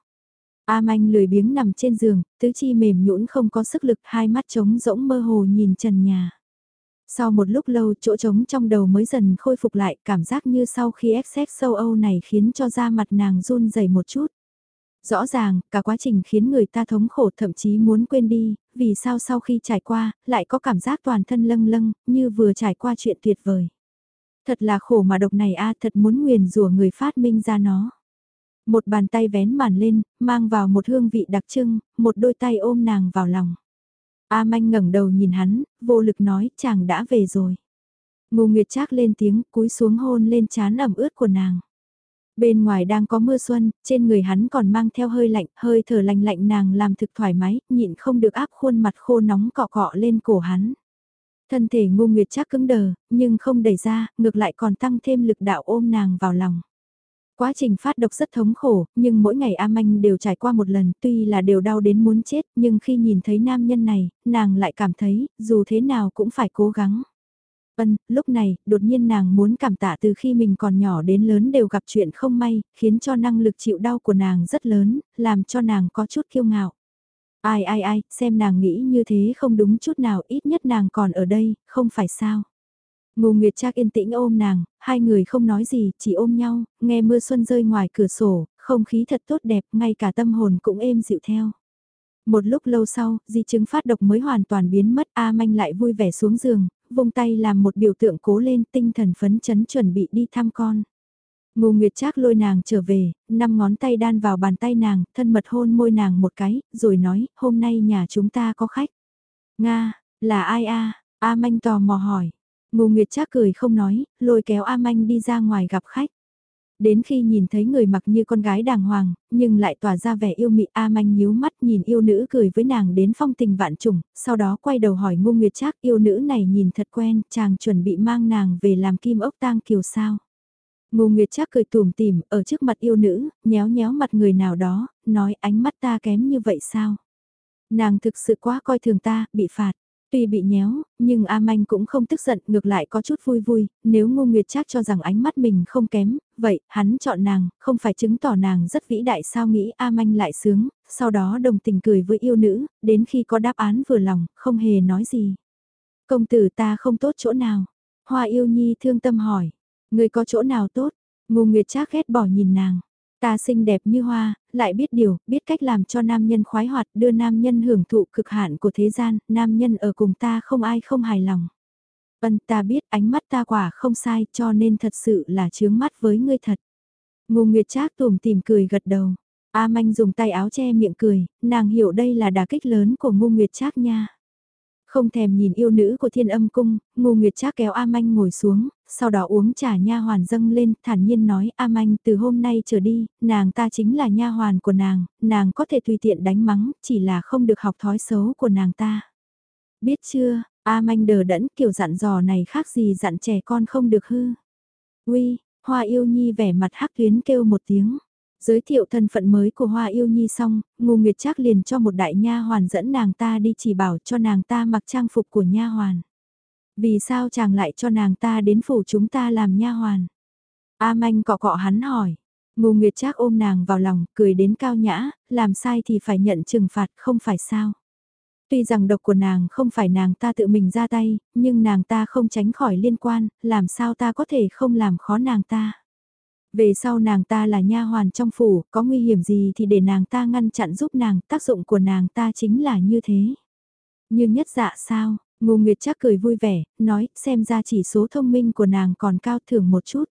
A manh lười biếng nằm trên giường, tứ chi mềm nhũn không có sức lực, hai mắt trống rỗng mơ hồ nhìn trần nhà. Sau một lúc lâu chỗ trống trong đầu mới dần khôi phục lại cảm giác như sau khi xét sâu Âu này khiến cho da mặt nàng run rẩy một chút. Rõ ràng, cả quá trình khiến người ta thống khổ thậm chí muốn quên đi, vì sao sau khi trải qua, lại có cảm giác toàn thân lâng lâng, như vừa trải qua chuyện tuyệt vời. Thật là khổ mà độc này a thật muốn nguyền rủa người phát minh ra nó. Một bàn tay vén màn lên, mang vào một hương vị đặc trưng, một đôi tay ôm nàng vào lòng. A manh ngẩng đầu nhìn hắn, vô lực nói chàng đã về rồi. Ngô Nguyệt Trác lên tiếng cúi xuống hôn lên trán ẩm ướt của nàng. Bên ngoài đang có mưa xuân, trên người hắn còn mang theo hơi lạnh, hơi thở lạnh lạnh nàng làm thực thoải mái, nhịn không được áp khuôn mặt khô nóng cọ cọ lên cổ hắn. Thân thể ngu nguyệt chắc cứng đờ, nhưng không đẩy ra, ngược lại còn tăng thêm lực đạo ôm nàng vào lòng. Quá trình phát độc rất thống khổ, nhưng mỗi ngày A Manh đều trải qua một lần, tuy là đều đau đến muốn chết, nhưng khi nhìn thấy nam nhân này, nàng lại cảm thấy, dù thế nào cũng phải cố gắng. Ân, lúc này, đột nhiên nàng muốn cảm tạ từ khi mình còn nhỏ đến lớn đều gặp chuyện không may, khiến cho năng lực chịu đau của nàng rất lớn, làm cho nàng có chút kiêu ngạo. Ai ai ai, xem nàng nghĩ như thế không đúng chút nào, ít nhất nàng còn ở đây, không phải sao. Ngô Nguyệt Trác yên tĩnh ôm nàng, hai người không nói gì, chỉ ôm nhau, nghe mưa xuân rơi ngoài cửa sổ, không khí thật tốt đẹp, ngay cả tâm hồn cũng êm dịu theo. Một lúc lâu sau, di chứng phát độc mới hoàn toàn biến mất, A Manh lại vui vẻ xuống giường, vung tay làm một biểu tượng cố lên tinh thần phấn chấn chuẩn bị đi thăm con. Ngô Nguyệt Trác lôi nàng trở về, năm ngón tay đan vào bàn tay nàng, thân mật hôn môi nàng một cái, rồi nói, hôm nay nhà chúng ta có khách. Nga, là ai a? A Manh tò mò hỏi. Ngô Nguyệt Trác cười không nói, lôi kéo A Manh đi ra ngoài gặp khách. Đến khi nhìn thấy người mặc như con gái đàng hoàng, nhưng lại tỏa ra vẻ yêu mị A Manh nhíu mắt nhìn yêu nữ cười với nàng đến phong tình vạn trùng, sau đó quay đầu hỏi Ngô Nguyệt Trác yêu nữ này nhìn thật quen, chàng chuẩn bị mang nàng về làm kim ốc tang kiều sao. Ngô Nguyệt Trác cười tùm tìm, ở trước mặt yêu nữ, nhéo nhéo mặt người nào đó, nói ánh mắt ta kém như vậy sao? Nàng thực sự quá coi thường ta, bị phạt. Tuy bị nhéo, nhưng A Manh cũng không tức giận, ngược lại có chút vui vui, nếu Ngô Nguyệt Trác cho rằng ánh mắt mình không kém, vậy, hắn chọn nàng, không phải chứng tỏ nàng rất vĩ đại sao nghĩ A Manh lại sướng, sau đó đồng tình cười với yêu nữ, đến khi có đáp án vừa lòng, không hề nói gì. Công tử ta không tốt chỗ nào? Hoa yêu nhi thương tâm hỏi, người có chỗ nào tốt? Ngô Nguyệt Trác ghét bỏ nhìn nàng. Ta xinh đẹp như hoa, lại biết điều, biết cách làm cho nam nhân khoái hoạt, đưa nam nhân hưởng thụ cực hạn của thế gian, nam nhân ở cùng ta không ai không hài lòng. Vân ta biết ánh mắt ta quả không sai cho nên thật sự là chướng mắt với ngươi thật. Ngô Nguyệt Trác tùm tìm cười gật đầu. A Manh dùng tay áo che miệng cười, nàng hiểu đây là đả kích lớn của Ngô Nguyệt Trác nha. Không thèm nhìn yêu nữ của thiên âm cung, Ngô Nguyệt Trác kéo A Manh ngồi xuống, sau đó uống trà nha hoàn dâng lên, thản nhiên nói A Manh từ hôm nay trở đi, nàng ta chính là nha hoàn của nàng, nàng có thể tùy tiện đánh mắng, chỉ là không được học thói xấu của nàng ta. Biết chưa, A Manh đờ đẫn kiểu dặn dò này khác gì dặn trẻ con không được hư. Uy, Hoa yêu nhi vẻ mặt hắc tuyến kêu một tiếng. Giới thiệu thân phận mới của Hoa Yêu Nhi xong, Ngô Nguyệt Trác liền cho một đại nha hoàn dẫn nàng ta đi chỉ bảo cho nàng ta mặc trang phục của nha hoàn. Vì sao chàng lại cho nàng ta đến phủ chúng ta làm nha hoàn? A Manh cọ cọ hắn hỏi. Ngô Nguyệt Trác ôm nàng vào lòng, cười đến cao nhã, làm sai thì phải nhận trừng phạt không phải sao. Tuy rằng độc của nàng không phải nàng ta tự mình ra tay, nhưng nàng ta không tránh khỏi liên quan, làm sao ta có thể không làm khó nàng ta. Về sau nàng ta là nha hoàn trong phủ, có nguy hiểm gì thì để nàng ta ngăn chặn giúp nàng, tác dụng của nàng ta chính là như thế. Như nhất dạ sao, Ngô Nguyệt chắc cười vui vẻ, nói, xem ra chỉ số thông minh của nàng còn cao thưởng một chút.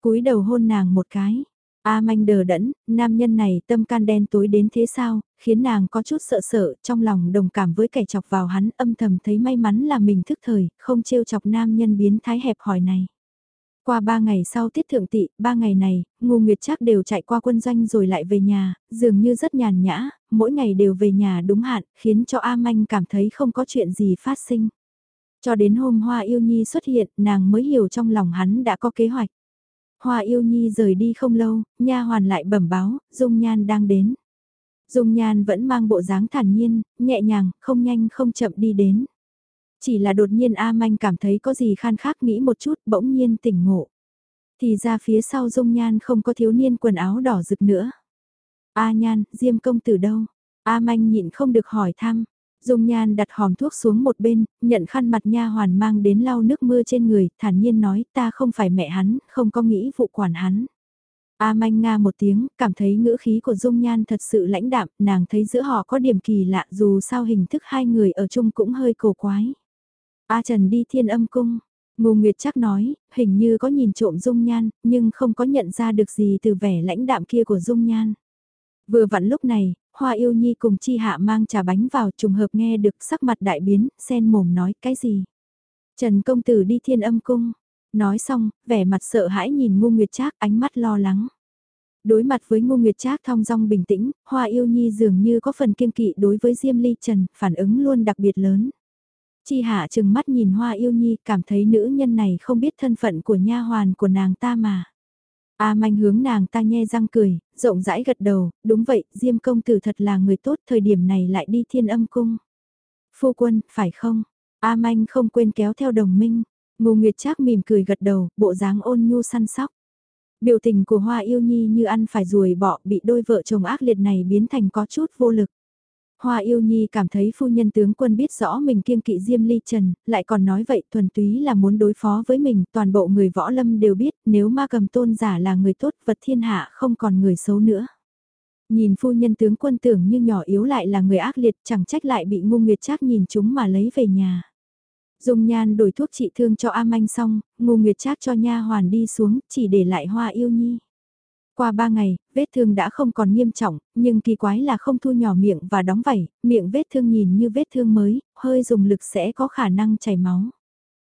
cúi đầu hôn nàng một cái. A manh đờ đẫn, nam nhân này tâm can đen tối đến thế sao, khiến nàng có chút sợ sợ, trong lòng đồng cảm với kẻ chọc vào hắn âm thầm thấy may mắn là mình thức thời, không trêu chọc nam nhân biến thái hẹp hỏi này. Qua ba ngày sau tiết thượng tị, ba ngày này, Ngô Nguyệt chắc đều chạy qua quân doanh rồi lại về nhà, dường như rất nhàn nhã, mỗi ngày đều về nhà đúng hạn, khiến cho A Manh cảm thấy không có chuyện gì phát sinh. Cho đến hôm Hoa Yêu Nhi xuất hiện, nàng mới hiểu trong lòng hắn đã có kế hoạch. Hoa Yêu Nhi rời đi không lâu, nha hoàn lại bẩm báo, Dung Nhan đang đến. Dung Nhan vẫn mang bộ dáng thản nhiên, nhẹ nhàng, không nhanh không chậm đi đến. Chỉ là đột nhiên A Manh cảm thấy có gì khan khác nghĩ một chút bỗng nhiên tỉnh ngộ. Thì ra phía sau dung nhan không có thiếu niên quần áo đỏ rực nữa. A nhan, diêm công tử đâu? A manh nhịn không được hỏi thăm. Dung nhan đặt hòm thuốc xuống một bên, nhận khăn mặt nha hoàn mang đến lau nước mưa trên người, thản nhiên nói ta không phải mẹ hắn, không có nghĩ vụ quản hắn. A manh nga một tiếng, cảm thấy ngữ khí của Dung Nhan thật sự lãnh đạm, nàng thấy giữa họ có điểm kỳ lạ dù sao hình thức hai người ở chung cũng hơi cổ quái. A Trần đi thiên âm cung, Ngô Nguyệt chắc nói, hình như có nhìn trộm Dung Nhan, nhưng không có nhận ra được gì từ vẻ lãnh đạm kia của Dung Nhan. Vừa vặn lúc này, Hoa Yêu Nhi cùng Chi Hạ mang trà bánh vào trùng hợp nghe được sắc mặt đại biến, sen mồm nói cái gì. Trần công tử đi thiên âm cung, nói xong, vẻ mặt sợ hãi nhìn Ngô Nguyệt Trác ánh mắt lo lắng. Đối mặt với Ngô Nguyệt Trác thong dong bình tĩnh, Hoa Yêu Nhi dường như có phần kiên kỵ đối với Diêm Ly Trần, phản ứng luôn đặc biệt lớn. Chi hạ chừng mắt nhìn hoa yêu nhi cảm thấy nữ nhân này không biết thân phận của nha hoàn của nàng ta mà. A manh hướng nàng ta nhe răng cười, rộng rãi gật đầu, đúng vậy, Diêm công tử thật là người tốt, thời điểm này lại đi thiên âm cung. Phu quân, phải không? A manh không quên kéo theo đồng minh, ngô nguyệt trác mỉm cười gật đầu, bộ dáng ôn nhu săn sóc. Biểu tình của hoa yêu nhi như ăn phải ruồi bọ bị đôi vợ chồng ác liệt này biến thành có chút vô lực. Hoa yêu nhi cảm thấy phu nhân tướng quân biết rõ mình kiêng kỵ Diêm Ly Trần, lại còn nói vậy thuần túy là muốn đối phó với mình, toàn bộ người võ lâm đều biết nếu ma cầm tôn giả là người tốt vật thiên hạ không còn người xấu nữa. Nhìn phu nhân tướng quân tưởng như nhỏ yếu lại là người ác liệt chẳng trách lại bị ngu nguyệt trác nhìn chúng mà lấy về nhà. Dùng nhan đổi thuốc trị thương cho A Manh xong, ngu nguyệt trác cho nha hoàn đi xuống, chỉ để lại hoa yêu nhi. Qua ba ngày, vết thương đã không còn nghiêm trọng, nhưng kỳ quái là không thu nhỏ miệng và đóng vảy, miệng vết thương nhìn như vết thương mới, hơi dùng lực sẽ có khả năng chảy máu.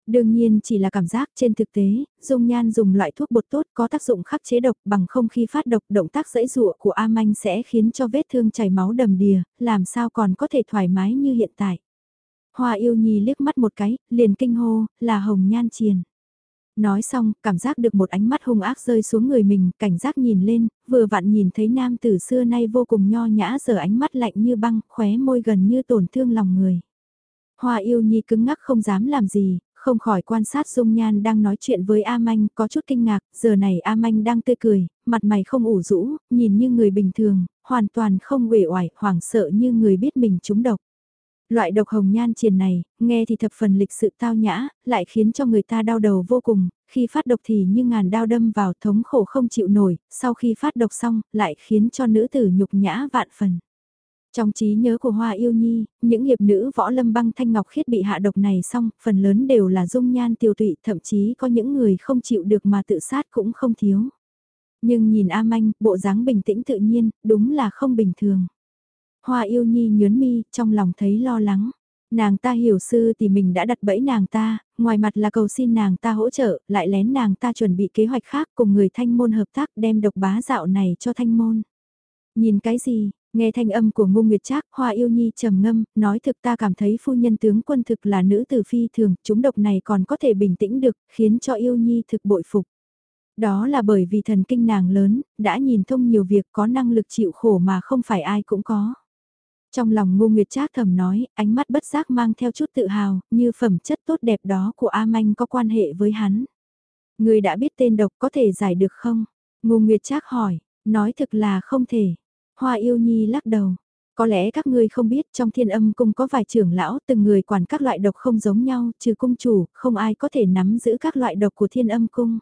Đương nhiên chỉ là cảm giác trên thực tế, dung nhan dùng loại thuốc bột tốt có tác dụng khắc chế độc bằng không khi phát độc động tác dãy dụa của A Manh sẽ khiến cho vết thương chảy máu đầm đìa, làm sao còn có thể thoải mái như hiện tại. Hoa yêu nhi liếc mắt một cái, liền kinh hô, là hồng nhan triền. Nói xong, cảm giác được một ánh mắt hung ác rơi xuống người mình, cảnh giác nhìn lên, vừa vặn nhìn thấy nam tử xưa nay vô cùng nho nhã giờ ánh mắt lạnh như băng, khóe môi gần như tổn thương lòng người. Hoa yêu nhi cứng ngắc không dám làm gì, không khỏi quan sát Dung Nhan đang nói chuyện với A Manh, có chút kinh ngạc, giờ này A Manh đang tươi cười, mặt mày không ủ rũ, nhìn như người bình thường, hoàn toàn không uể oải, hoảng sợ như người biết mình trúng độc. Loại độc hồng nhan triền này, nghe thì thập phần lịch sự tao nhã, lại khiến cho người ta đau đầu vô cùng, khi phát độc thì như ngàn đao đâm vào thống khổ không chịu nổi, sau khi phát độc xong, lại khiến cho nữ tử nhục nhã vạn phần. Trong trí nhớ của Hoa Yêu Nhi, những hiệp nữ võ lâm băng thanh ngọc khiết bị hạ độc này xong, phần lớn đều là dung nhan tiêu tụy, thậm chí có những người không chịu được mà tự sát cũng không thiếu. Nhưng nhìn A Manh, bộ dáng bình tĩnh tự nhiên, đúng là không bình thường. Hoa yêu nhi nhớn mi, trong lòng thấy lo lắng. Nàng ta hiểu sư thì mình đã đặt bẫy nàng ta, ngoài mặt là cầu xin nàng ta hỗ trợ, lại lén nàng ta chuẩn bị kế hoạch khác cùng người thanh môn hợp tác đem độc bá dạo này cho thanh môn. Nhìn cái gì, nghe thanh âm của ngô nguyệt trác hoa yêu nhi trầm ngâm, nói thực ta cảm thấy phu nhân tướng quân thực là nữ tử phi thường, chúng độc này còn có thể bình tĩnh được, khiến cho yêu nhi thực bội phục. Đó là bởi vì thần kinh nàng lớn, đã nhìn thông nhiều việc có năng lực chịu khổ mà không phải ai cũng có. Trong lòng Ngô Nguyệt Trác thầm nói, ánh mắt bất giác mang theo chút tự hào, như phẩm chất tốt đẹp đó của A Manh có quan hệ với hắn. Người đã biết tên độc có thể giải được không? Ngô Nguyệt Trác hỏi, nói thực là không thể. Hoa yêu nhi lắc đầu. Có lẽ các ngươi không biết trong thiên âm cung có vài trưởng lão từng người quản các loại độc không giống nhau, trừ cung chủ, không ai có thể nắm giữ các loại độc của thiên âm cung.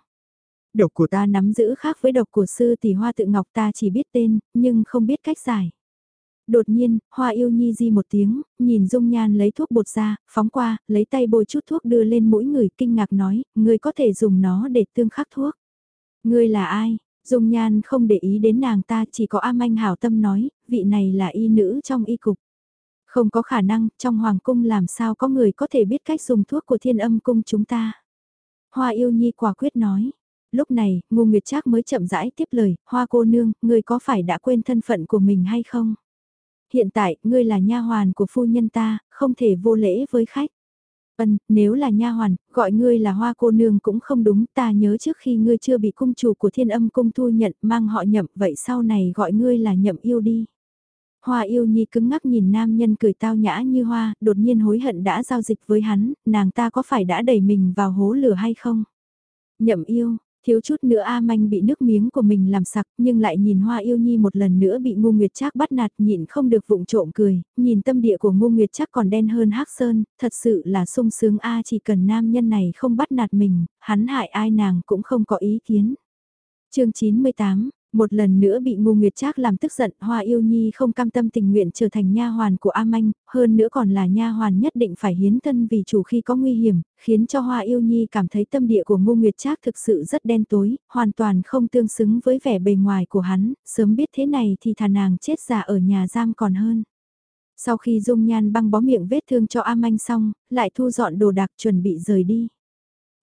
Độc của ta nắm giữ khác với độc của sư tỷ hoa tự ngọc ta chỉ biết tên, nhưng không biết cách giải. Đột nhiên, hoa yêu nhi di một tiếng, nhìn dung nhan lấy thuốc bột ra, phóng qua, lấy tay bôi chút thuốc đưa lên mũi người kinh ngạc nói, người có thể dùng nó để tương khắc thuốc. Người là ai? Dung nhan không để ý đến nàng ta chỉ có am anh hảo tâm nói, vị này là y nữ trong y cục. Không có khả năng, trong hoàng cung làm sao có người có thể biết cách dùng thuốc của thiên âm cung chúng ta. Hoa yêu nhi quả quyết nói. Lúc này, Ngô Nguyệt Trác mới chậm rãi tiếp lời, hoa cô nương, người có phải đã quên thân phận của mình hay không? Hiện tại, ngươi là nha hoàn của phu nhân ta, không thể vô lễ với khách. Ân, nếu là nha hoàn, gọi ngươi là hoa cô nương cũng không đúng, ta nhớ trước khi ngươi chưa bị cung chủ của thiên âm cung thu nhận mang họ nhậm, vậy sau này gọi ngươi là nhậm yêu đi. Hoa yêu nhi cứng ngắc nhìn nam nhân cười tao nhã như hoa, đột nhiên hối hận đã giao dịch với hắn, nàng ta có phải đã đẩy mình vào hố lửa hay không? Nhậm yêu, Thiếu chút nữa A Manh bị nước miếng của mình làm sặc nhưng lại nhìn Hoa Yêu Nhi một lần nữa bị Ngu Nguyệt Trác bắt nạt nhịn không được vụng trộm cười, nhìn tâm địa của Ngu Nguyệt Trác còn đen hơn hắc sơn, thật sự là sung sướng A chỉ cần nam nhân này không bắt nạt mình, hắn hại ai nàng cũng không có ý kiến. chương 98, một lần nữa bị Ngô Nguyệt Trác làm tức giận, Hoa Yêu Nhi không cam tâm tình nguyện trở thành nha hoàn của A Manh, hơn nữa còn là nha hoàn nhất định phải hiến thân vì chủ khi có nguy hiểm, khiến cho Hoa Yêu Nhi cảm thấy tâm địa của Ngô Nguyệt Trác thực sự rất đen tối, hoàn toàn không tương xứng với vẻ bề ngoài của hắn, sớm biết thế này thì thà nàng chết già ở nhà giam còn hơn. Sau khi Dung Nhan băng bó miệng vết thương cho A Manh xong, lại thu dọn đồ đạc chuẩn bị rời đi.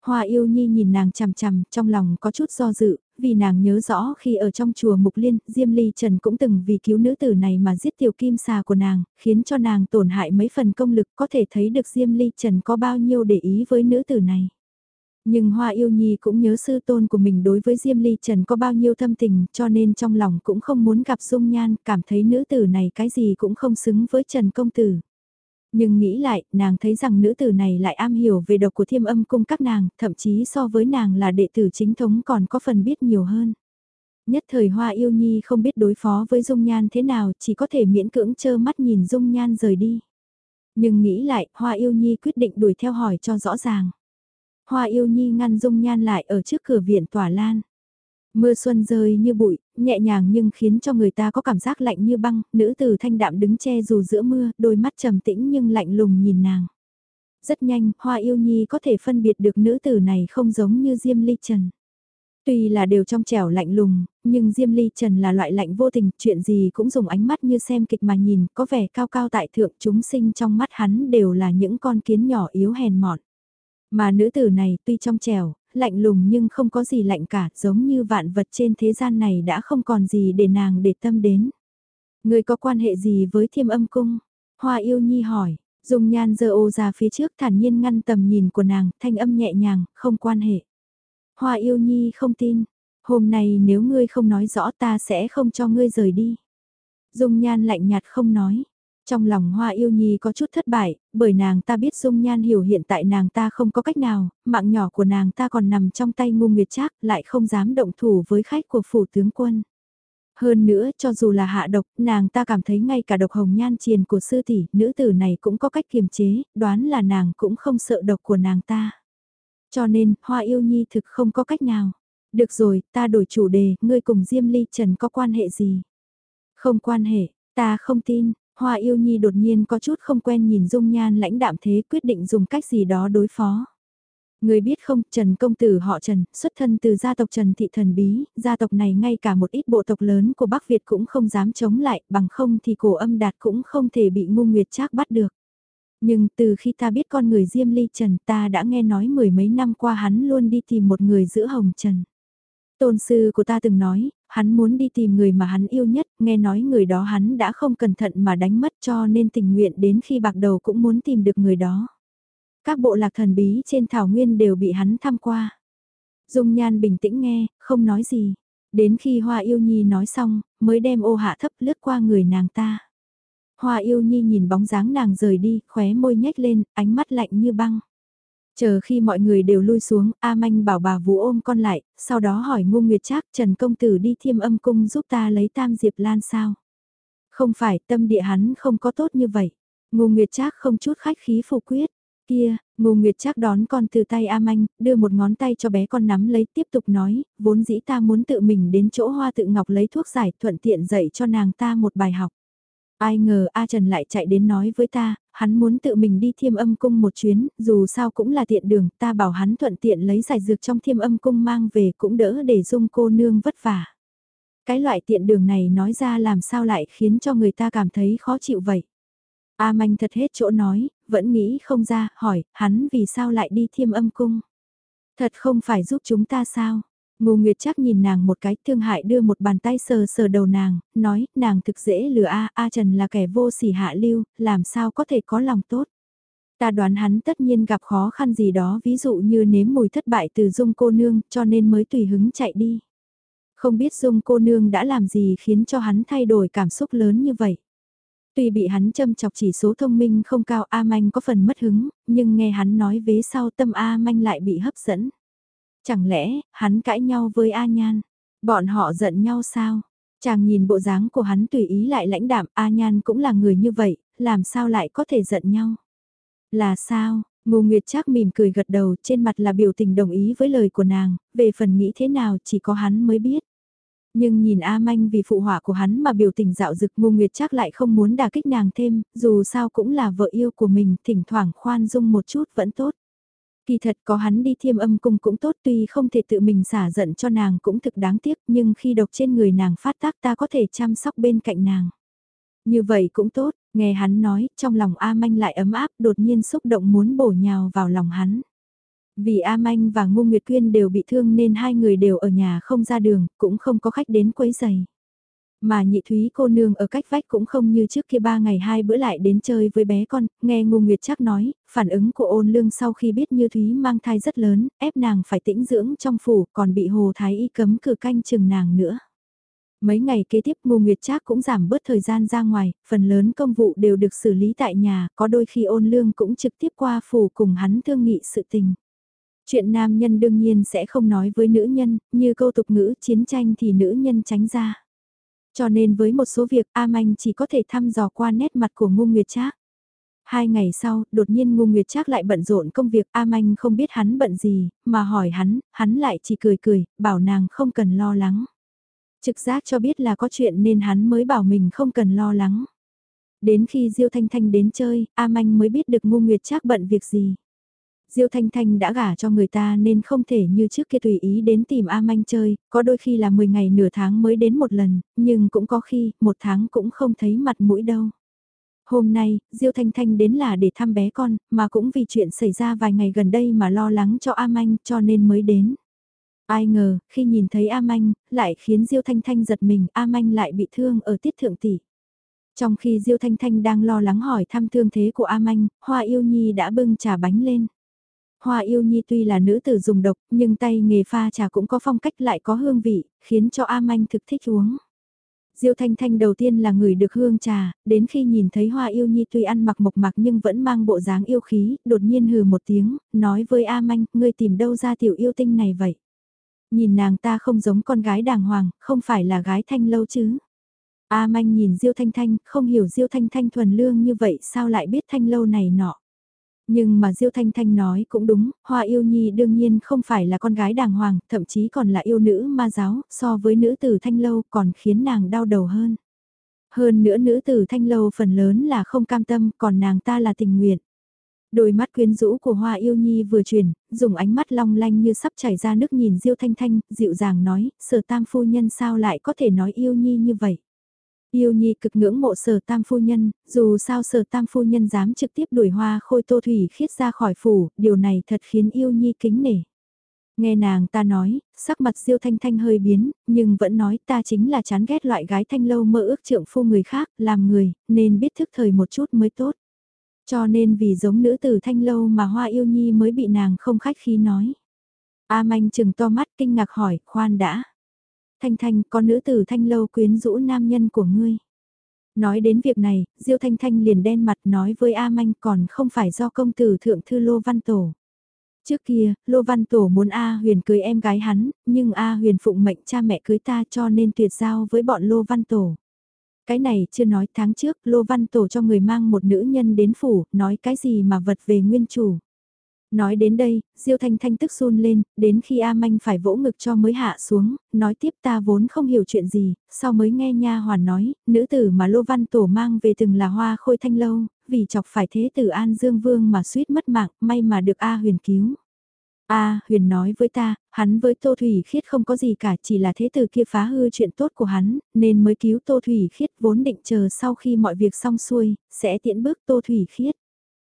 Hoa yêu nhi nhìn nàng chằm chằm, trong lòng có chút do dự, vì nàng nhớ rõ khi ở trong chùa Mục Liên, Diêm Ly Trần cũng từng vì cứu nữ tử này mà giết tiểu kim xà của nàng, khiến cho nàng tổn hại mấy phần công lực có thể thấy được Diêm Ly Trần có bao nhiêu để ý với nữ tử này. Nhưng Hoa Yêu Nhi cũng nhớ sư tôn của mình đối với Diêm Ly Trần có bao nhiêu thâm tình cho nên trong lòng cũng không muốn gặp Dung Nhan, cảm thấy nữ tử này cái gì cũng không xứng với Trần Công Tử. Nhưng nghĩ lại, nàng thấy rằng nữ tử này lại am hiểu về độc của thiêm âm cung các nàng, thậm chí so với nàng là đệ tử chính thống còn có phần biết nhiều hơn. Nhất thời Hoa Yêu Nhi không biết đối phó với Dung Nhan thế nào, chỉ có thể miễn cưỡng chơ mắt nhìn Dung Nhan rời đi. Nhưng nghĩ lại, Hoa Yêu Nhi quyết định đuổi theo hỏi cho rõ ràng. Hoa Yêu Nhi ngăn Dung Nhan lại ở trước cửa viện tỏa lan. Mưa xuân rơi như bụi, nhẹ nhàng nhưng khiến cho người ta có cảm giác lạnh như băng, nữ tử thanh đạm đứng che dù giữa mưa, đôi mắt trầm tĩnh nhưng lạnh lùng nhìn nàng. Rất nhanh, Hoa Yêu Nhi có thể phân biệt được nữ tử này không giống như Diêm Ly Trần. Tuy là đều trong trẻo lạnh lùng, nhưng Diêm Ly Trần là loại lạnh vô tình, chuyện gì cũng dùng ánh mắt như xem kịch mà nhìn, có vẻ cao cao tại thượng chúng sinh trong mắt hắn đều là những con kiến nhỏ yếu hèn mọn. Mà nữ tử này tuy trong trẻo, lạnh lùng nhưng không có gì lạnh cả, giống như vạn vật trên thế gian này đã không còn gì để nàng để tâm đến. Người có quan hệ gì với thiêm âm cung? Hoa yêu nhi hỏi, dùng nhan dơ ô ra phía trước thản nhiên ngăn tầm nhìn của nàng, thanh âm nhẹ nhàng, không quan hệ. Hoa yêu nhi không tin, hôm nay nếu ngươi không nói rõ ta sẽ không cho ngươi rời đi. Dung nhan lạnh nhạt không nói, trong lòng Hoa Yêu Nhi có chút thất bại, bởi nàng ta biết Dung Nhan hiểu hiện tại nàng ta không có cách nào, mạng nhỏ của nàng ta còn nằm trong tay ngu nguyệt trác lại không dám động thủ với khách của phủ tướng quân. Hơn nữa, cho dù là hạ độc, nàng ta cảm thấy ngay cả độc hồng nhan triền của sư tỷ, nữ tử này cũng có cách kiềm chế, đoán là nàng cũng không sợ độc của nàng ta. Cho nên, Hoa Yêu Nhi thực không có cách nào. Được rồi, ta đổi chủ đề, ngươi cùng Diêm Ly Trần có quan hệ gì? Không quan hệ, ta không tin, Hoa yêu nhi đột nhiên có chút không quen nhìn dung nhan lãnh đạm thế quyết định dùng cách gì đó đối phó. Người biết không, Trần Công Tử họ Trần, xuất thân từ gia tộc Trần Thị Thần Bí, gia tộc này ngay cả một ít bộ tộc lớn của Bắc Việt cũng không dám chống lại, bằng không thì cổ âm đạt cũng không thể bị ngu nguyệt trác bắt được. Nhưng từ khi ta biết con người Diêm Ly Trần ta đã nghe nói mười mấy năm qua hắn luôn đi tìm một người giữa hồng Trần. Tôn sư của ta từng nói, hắn muốn đi tìm người mà hắn yêu nhất, nghe nói người đó hắn đã không cẩn thận mà đánh mất cho nên tình nguyện đến khi bạc đầu cũng muốn tìm được người đó. Các bộ lạc thần bí trên thảo nguyên đều bị hắn tham qua. Dung nhan bình tĩnh nghe, không nói gì. Đến khi Hoa Yêu Nhi nói xong, mới đem ô hạ thấp lướt qua người nàng ta. Hoa Yêu Nhi nhìn bóng dáng nàng rời đi, khóe môi nhếch lên, ánh mắt lạnh như băng. Chờ khi mọi người đều lui xuống, A Manh bảo bà Vũ ôm con lại, sau đó hỏi Ngô Nguyệt Trác Trần Công Tử đi thiêm âm cung giúp ta lấy tam diệp lan sao. Không phải tâm địa hắn không có tốt như vậy. Ngô Nguyệt Trác không chút khách khí phủ quyết. Kia, Ngô Nguyệt Trác đón con từ tay A Manh, đưa một ngón tay cho bé con nắm lấy tiếp tục nói, vốn dĩ ta muốn tự mình đến chỗ hoa tự ngọc lấy thuốc giải thuận tiện dạy cho nàng ta một bài học. Ai ngờ A Trần lại chạy đến nói với ta, hắn muốn tự mình đi thiêm âm cung một chuyến, dù sao cũng là tiện đường, ta bảo hắn thuận tiện lấy giải dược trong thiêm âm cung mang về cũng đỡ để dung cô nương vất vả. Cái loại tiện đường này nói ra làm sao lại khiến cho người ta cảm thấy khó chịu vậy. A manh thật hết chỗ nói, vẫn nghĩ không ra, hỏi, hắn vì sao lại đi thiêm âm cung. Thật không phải giúp chúng ta sao? Ngô Nguyệt chắc nhìn nàng một cái thương hại đưa một bàn tay sờ sờ đầu nàng, nói nàng thực dễ lừa A, A Trần là kẻ vô sỉ hạ lưu, làm sao có thể có lòng tốt. Ta đoán hắn tất nhiên gặp khó khăn gì đó ví dụ như nếm mùi thất bại từ dung cô nương cho nên mới tùy hứng chạy đi. Không biết dung cô nương đã làm gì khiến cho hắn thay đổi cảm xúc lớn như vậy. Tuy bị hắn châm chọc chỉ số thông minh không cao A Manh có phần mất hứng, nhưng nghe hắn nói vế sau tâm A Manh lại bị hấp dẫn. Chẳng lẽ, hắn cãi nhau với A Nhan? Bọn họ giận nhau sao? Chàng nhìn bộ dáng của hắn tùy ý lại lãnh đạm, A Nhan cũng là người như vậy, làm sao lại có thể giận nhau? Là sao? Ngô Nguyệt Trác mỉm cười gật đầu, trên mặt là biểu tình đồng ý với lời của nàng, về phần nghĩ thế nào chỉ có hắn mới biết. Nhưng nhìn A Manh vì phụ họa của hắn mà biểu tình dạo dực Ngô Nguyệt Trác lại không muốn đả kích nàng thêm, dù sao cũng là vợ yêu của mình, thỉnh thoảng khoan dung một chút vẫn tốt. Kỳ thật có hắn đi thiêm âm cung cũng tốt tuy không thể tự mình xả giận cho nàng cũng thực đáng tiếc nhưng khi độc trên người nàng phát tác ta có thể chăm sóc bên cạnh nàng. Như vậy cũng tốt, nghe hắn nói, trong lòng A Manh lại ấm áp đột nhiên xúc động muốn bổ nhào vào lòng hắn. Vì A Manh và Ngô Nguyệt Quyên đều bị thương nên hai người đều ở nhà không ra đường, cũng không có khách đến quấy giày. Mà nhị thúy cô nương ở cách vách cũng không như trước kia ba ngày hai bữa lại đến chơi với bé con, nghe Ngô Nguyệt chắc nói, phản ứng của ôn lương sau khi biết như thúy mang thai rất lớn, ép nàng phải tĩnh dưỡng trong phủ, còn bị hồ thái y cấm cử canh chừng nàng nữa. Mấy ngày kế tiếp Ngô Nguyệt Trác cũng giảm bớt thời gian ra ngoài, phần lớn công vụ đều được xử lý tại nhà, có đôi khi ôn lương cũng trực tiếp qua phủ cùng hắn thương nghị sự tình. Chuyện nam nhân đương nhiên sẽ không nói với nữ nhân, như câu tục ngữ chiến tranh thì nữ nhân tránh ra. Cho nên với một số việc A Manh chỉ có thể thăm dò qua nét mặt của Ngô Nguyệt Trác. Hai ngày sau, đột nhiên Ngô Nguyệt Trác lại bận rộn công việc, A Manh không biết hắn bận gì, mà hỏi hắn, hắn lại chỉ cười cười, bảo nàng không cần lo lắng. Trực giác cho biết là có chuyện nên hắn mới bảo mình không cần lo lắng. Đến khi Diêu Thanh Thanh đến chơi, A Manh mới biết được Ngô Nguyệt Trác bận việc gì. Diêu Thanh Thanh đã gả cho người ta nên không thể như trước kia tùy ý đến tìm A Manh chơi, có đôi khi là 10 ngày nửa tháng mới đến một lần, nhưng cũng có khi, một tháng cũng không thấy mặt mũi đâu. Hôm nay, Diêu Thanh Thanh đến là để thăm bé con, mà cũng vì chuyện xảy ra vài ngày gần đây mà lo lắng cho A Manh cho nên mới đến. Ai ngờ, khi nhìn thấy A Manh, lại khiến Diêu Thanh Thanh giật mình, A Manh lại bị thương ở tiết thượng tỷ. Trong khi Diêu Thanh Thanh đang lo lắng hỏi thăm thương thế của A Manh, Hoa Yêu Nhi đã bưng trà bánh lên. Hoa yêu nhi tuy là nữ tử dùng độc, nhưng tay nghề pha trà cũng có phong cách lại có hương vị, khiến cho A Manh thực thích uống. Diêu Thanh Thanh đầu tiên là người được hương trà, đến khi nhìn thấy Hoa Yêu Nhi tuy ăn mặc mộc mạc nhưng vẫn mang bộ dáng yêu khí, đột nhiên hừ một tiếng, nói với A Manh, ngươi tìm đâu ra tiểu yêu tinh này vậy? Nhìn nàng ta không giống con gái đàng hoàng, không phải là gái thanh lâu chứ? A Manh nhìn Diêu Thanh Thanh, không hiểu Diêu Thanh Thanh thuần lương như vậy sao lại biết thanh lâu này nọ. Nhưng mà Diêu Thanh Thanh nói cũng đúng, Hoa Yêu Nhi đương nhiên không phải là con gái đàng hoàng, thậm chí còn là yêu nữ ma giáo, so với nữ tử Thanh Lâu còn khiến nàng đau đầu hơn. Hơn nữa nữ tử Thanh Lâu phần lớn là không cam tâm, còn nàng ta là tình nguyện. Đôi mắt quyến rũ của Hoa Yêu Nhi vừa chuyển, dùng ánh mắt long lanh như sắp chảy ra nước nhìn Diêu Thanh Thanh, dịu dàng nói, sở tam phu nhân sao lại có thể nói Yêu Nhi như vậy. Yêu Nhi cực ngưỡng mộ sở tam phu nhân, dù sao sở tam phu nhân dám trực tiếp đuổi hoa khôi tô thủy khiết ra khỏi phủ, điều này thật khiến Yêu Nhi kính nể. Nghe nàng ta nói, sắc mặt diêu thanh thanh hơi biến, nhưng vẫn nói ta chính là chán ghét loại gái thanh lâu mơ ước trượng phu người khác, làm người, nên biết thức thời một chút mới tốt. Cho nên vì giống nữ tử thanh lâu mà hoa yêu nhi mới bị nàng không khách khí nói. A manh chừng to mắt kinh ngạc hỏi, khoan đã. Thanh Thanh, có nữ tử Thanh Lâu quyến rũ nam nhân của ngươi. Nói đến việc này, Diêu Thanh Thanh liền đen mặt nói với A Manh còn không phải do công tử thượng thư Lô Văn Tổ. Trước kia, Lô Văn Tổ muốn A Huyền cưới em gái hắn, nhưng A Huyền phụng mệnh cha mẹ cưới ta cho nên tuyệt giao với bọn Lô Văn Tổ. Cái này chưa nói tháng trước Lô Văn Tổ cho người mang một nữ nhân đến phủ, nói cái gì mà vật về nguyên chủ. Nói đến đây, Diêu Thanh Thanh tức run lên, đến khi A Manh phải vỗ ngực cho mới hạ xuống, nói tiếp ta vốn không hiểu chuyện gì, sau mới nghe nha hoàn nói, nữ tử mà Lô Văn Tổ mang về từng là hoa khôi thanh lâu, vì chọc phải thế tử An Dương Vương mà suýt mất mạng, may mà được A Huyền cứu. A Huyền nói với ta, hắn với Tô Thủy Khiết không có gì cả, chỉ là thế tử kia phá hư chuyện tốt của hắn, nên mới cứu Tô Thủy Khiết vốn định chờ sau khi mọi việc xong xuôi, sẽ tiễn bước Tô Thủy Khiết.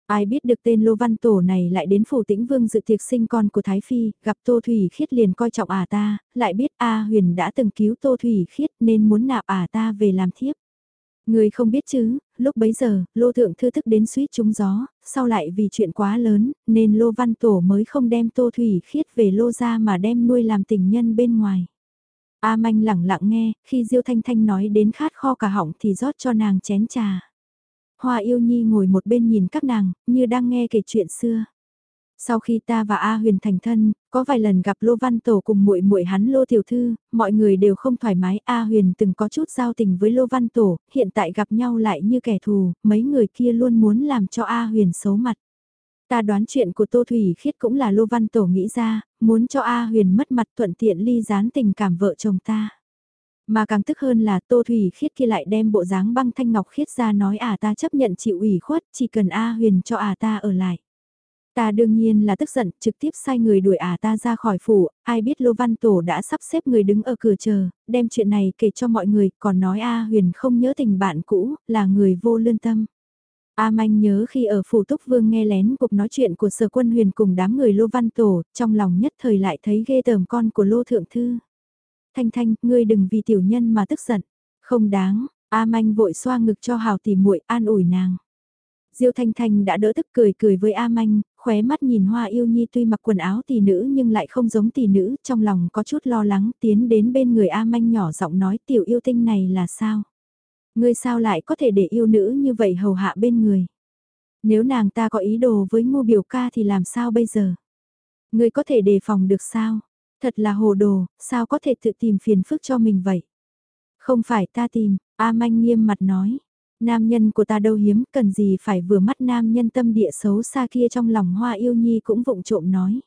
Ai biết được tên Lô Văn Tổ này lại đến phủ tĩnh vương dự tiệc sinh con của Thái Phi, gặp Tô Thủy Khiết liền coi trọng à ta, lại biết A Huyền đã từng cứu Tô Thủy Khiết nên muốn nạp à ta về làm thiếp. Người không biết chứ, lúc bấy giờ, Lô Thượng Thư thức đến suýt trúng gió, sau lại vì chuyện quá lớn, nên Lô Văn Tổ mới không đem Tô Thủy Khiết về Lô ra mà đem nuôi làm tình nhân bên ngoài. A Manh lẳng lặng nghe, khi Diêu Thanh Thanh nói đến khát kho cả họng thì rót cho nàng chén trà. Hoa yêu nhi ngồi một bên nhìn các nàng, như đang nghe kể chuyện xưa. Sau khi ta và A Huyền thành thân, có vài lần gặp Lô Văn Tổ cùng muội muội hắn Lô tiểu thư, mọi người đều không thoải mái, A Huyền từng có chút giao tình với Lô Văn Tổ, hiện tại gặp nhau lại như kẻ thù, mấy người kia luôn muốn làm cho A Huyền xấu mặt. Ta đoán chuyện của Tô Thủy Khiết cũng là Lô Văn Tổ nghĩ ra, muốn cho A Huyền mất mặt thuận tiện ly gián tình cảm vợ chồng ta. Mà càng tức hơn là Tô Thủy Khiết kia lại đem bộ dáng băng thanh ngọc khiết ra nói à ta chấp nhận chịu ủy khuất, chỉ cần A Huyền cho à ta ở lại. Ta đương nhiên là tức giận, trực tiếp sai người đuổi à ta ra khỏi phủ, ai biết Lô Văn Tổ đã sắp xếp người đứng ở cửa chờ, đem chuyện này kể cho mọi người, còn nói A Huyền không nhớ tình bạn cũ, là người vô lương tâm. A Manh nhớ khi ở phủ Túc Vương nghe lén cuộc nói chuyện của Sở Quân Huyền cùng đám người Lô Văn Tổ, trong lòng nhất thời lại thấy ghê tởm con của Lô Thượng Thư. Thanh Thanh, ngươi đừng vì tiểu nhân mà tức giận. Không đáng, A Manh vội xoa ngực cho Hào tỉ muội an ủi nàng. Diêu Thanh Thanh đã đỡ tức cười cười với A Manh, khóe mắt nhìn Hoa Yêu Nhi tuy mặc quần áo tỷ nữ nhưng lại không giống tỷ nữ, trong lòng có chút lo lắng, tiến đến bên người A Manh nhỏ giọng nói tiểu yêu tinh này là sao? Ngươi sao lại có thể để yêu nữ như vậy hầu hạ bên người? Nếu nàng ta có ý đồ với ngô biểu ca thì làm sao bây giờ? Ngươi có thể đề phòng được sao? Thật là hồ đồ, sao có thể tự tìm phiền phức cho mình vậy? Không phải ta tìm, A Manh nghiêm mặt nói. Nam nhân của ta đâu hiếm, cần gì phải vừa mắt nam nhân tâm địa xấu xa kia trong lòng hoa yêu nhi cũng vụng trộm nói.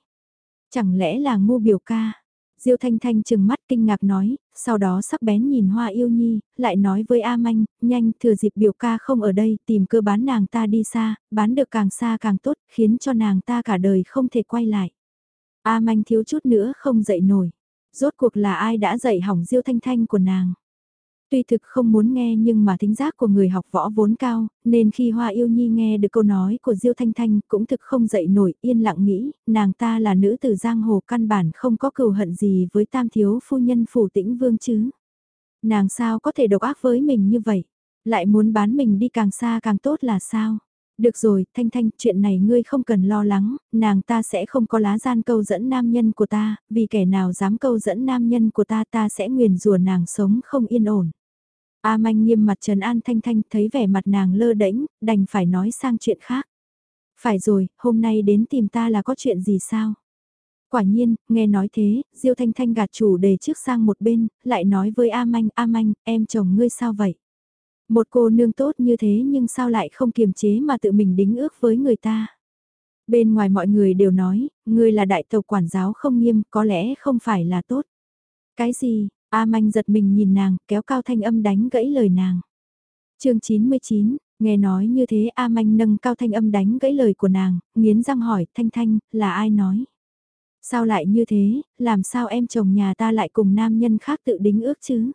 Chẳng lẽ là ngu biểu ca? Diêu Thanh Thanh chừng mắt kinh ngạc nói, sau đó sắc bén nhìn Hoa Yêu Nhi, lại nói với A Manh, nhanh thừa dịp biểu ca không ở đây tìm cơ bán nàng ta đi xa, bán được càng xa càng tốt, khiến cho nàng ta cả đời không thể quay lại. A Manh thiếu chút nữa không dậy nổi. Rốt cuộc là ai đã dạy hỏng Diêu Thanh Thanh của nàng? Tuy thực không muốn nghe nhưng mà thính giác của người học võ vốn cao, nên khi Hoa Yêu Nhi nghe được câu nói của Diêu Thanh Thanh cũng thực không dậy nổi, yên lặng nghĩ, nàng ta là nữ tử giang hồ căn bản không có cừu hận gì với tam thiếu phu nhân phủ tĩnh vương chứ. Nàng sao có thể độc ác với mình như vậy, lại muốn bán mình đi càng xa càng tốt là sao? Được rồi, Thanh Thanh, chuyện này ngươi không cần lo lắng, nàng ta sẽ không có lá gian câu dẫn nam nhân của ta, vì kẻ nào dám câu dẫn nam nhân của ta ta sẽ nguyền rủa nàng sống không yên ổn. A manh nghiêm mặt Trần An Thanh Thanh thấy vẻ mặt nàng lơ đễnh, đành phải nói sang chuyện khác. Phải rồi, hôm nay đến tìm ta là có chuyện gì sao? Quả nhiên, nghe nói thế, Diêu Thanh Thanh gạt chủ đề trước sang một bên, lại nói với A Manh, A Manh, em chồng ngươi sao vậy? Một cô nương tốt như thế nhưng sao lại không kiềm chế mà tự mình đính ước với người ta? Bên ngoài mọi người đều nói, ngươi là đại tộc quản giáo không nghiêm, có lẽ không phải là tốt. Cái gì, A Manh giật mình nhìn nàng, kéo cao thanh âm đánh gãy lời nàng. chương 99, nghe nói như thế A Manh nâng cao thanh âm đánh gãy lời của nàng, nghiến răng hỏi, Thanh Thanh, là ai nói? Sao lại như thế, làm sao em chồng nhà ta lại cùng nam nhân khác tự đính ước chứ?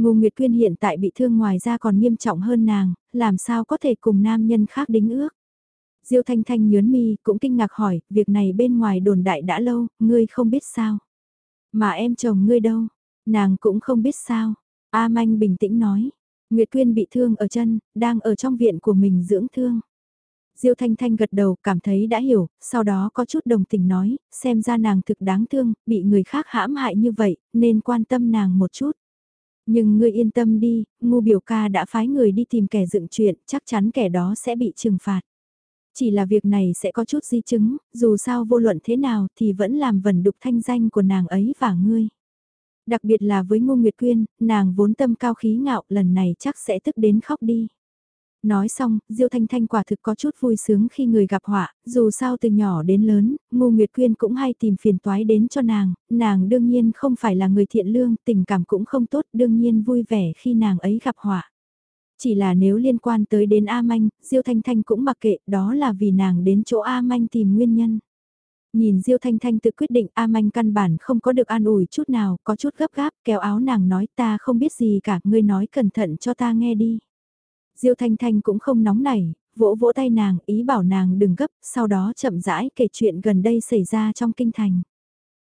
Ngô Nguyệt Quyên hiện tại bị thương ngoài ra còn nghiêm trọng hơn nàng, làm sao có thể cùng nam nhân khác đính ước? Diêu Thanh Thanh nhớn mi cũng kinh ngạc hỏi, việc này bên ngoài đồn đại đã lâu, ngươi không biết sao? Mà em chồng ngươi đâu? Nàng cũng không biết sao. A Manh bình tĩnh nói. Nguyệt Quyên bị thương ở chân, đang ở trong viện của mình dưỡng thương. Diêu Thanh Thanh gật đầu, cảm thấy đã hiểu, sau đó có chút đồng tình nói, xem ra nàng thực đáng thương, bị người khác hãm hại như vậy, nên quan tâm nàng một chút. Nhưng ngươi yên tâm đi, ngu biểu ca đã phái người đi tìm kẻ dựng chuyện, chắc chắn kẻ đó sẽ bị trừng phạt. Chỉ là việc này sẽ có chút di chứng, dù sao vô luận thế nào thì vẫn làm vẩn đục thanh danh của nàng ấy và ngươi. Đặc biệt là với Ngô Nguyệt Quyên, nàng vốn tâm cao khí ngạo lần này chắc sẽ tức đến khóc đi. Nói xong, Diêu Thanh Thanh quả thực có chút vui sướng khi người gặp họa, dù sao từ nhỏ đến lớn, Ngô Nguyệt Quyên cũng hay tìm phiền toái đến cho nàng, nàng đương nhiên không phải là người thiện lương, tình cảm cũng không tốt, đương nhiên vui vẻ khi nàng ấy gặp họa. Chỉ là nếu liên quan tới đến A Manh, Diêu Thanh Thanh cũng mặc kệ, đó là vì nàng đến chỗ A Manh tìm nguyên nhân. Nhìn Diêu Thanh Thanh tự quyết định A Manh căn bản không có được an ủi chút nào, có chút gấp gáp, kéo áo nàng nói ta không biết gì cả, ngươi nói cẩn thận cho ta nghe đi. Diêu Thanh Thanh cũng không nóng nảy, vỗ vỗ tay nàng, ý bảo nàng đừng gấp, sau đó chậm rãi kể chuyện gần đây xảy ra trong kinh thành.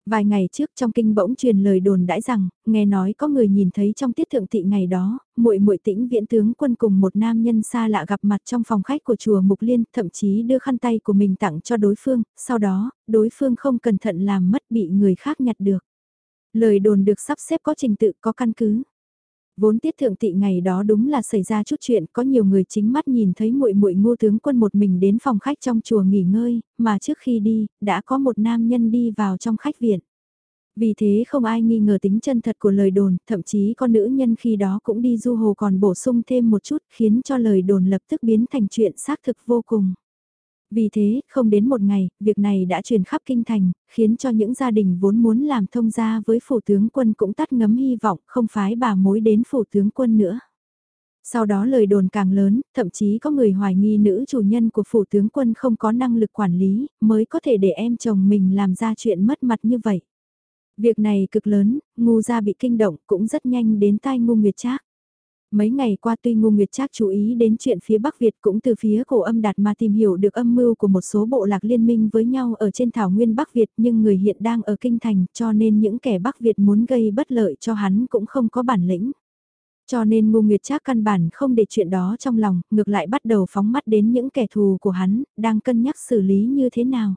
Vài ngày trước trong kinh bỗng truyền lời đồn đãi rằng, nghe nói có người nhìn thấy trong tiết thượng thị ngày đó, muội muội tĩnh viễn tướng quân cùng một nam nhân xa lạ gặp mặt trong phòng khách của chùa Mục Liên, thậm chí đưa khăn tay của mình tặng cho đối phương, sau đó, đối phương không cẩn thận làm mất bị người khác nhặt được. Lời đồn được sắp xếp có trình tự có căn cứ. Vốn tiết thượng tị ngày đó đúng là xảy ra chút chuyện, có nhiều người chính mắt nhìn thấy muội muội ngô tướng quân một mình đến phòng khách trong chùa nghỉ ngơi, mà trước khi đi, đã có một nam nhân đi vào trong khách viện. Vì thế không ai nghi ngờ tính chân thật của lời đồn, thậm chí con nữ nhân khi đó cũng đi du hồ còn bổ sung thêm một chút khiến cho lời đồn lập tức biến thành chuyện xác thực vô cùng. Vì thế, không đến một ngày, việc này đã truyền khắp kinh thành, khiến cho những gia đình vốn muốn làm thông gia với phủ tướng quân cũng tắt ngấm hy vọng không phái bà mối đến phủ tướng quân nữa. Sau đó lời đồn càng lớn, thậm chí có người hoài nghi nữ chủ nhân của phủ tướng quân không có năng lực quản lý, mới có thể để em chồng mình làm ra chuyện mất mặt như vậy. Việc này cực lớn, ngu gia bị kinh động cũng rất nhanh đến tai ngu nguyệt trác. Mấy ngày qua tuy Ngô Nguyệt Trác chú ý đến chuyện phía Bắc Việt cũng từ phía cổ âm đạt mà tìm hiểu được âm mưu của một số bộ lạc liên minh với nhau ở trên thảo nguyên Bắc Việt nhưng người hiện đang ở kinh thành cho nên những kẻ Bắc Việt muốn gây bất lợi cho hắn cũng không có bản lĩnh. Cho nên Ngô Nguyệt Trác căn bản không để chuyện đó trong lòng, ngược lại bắt đầu phóng mắt đến những kẻ thù của hắn, đang cân nhắc xử lý như thế nào.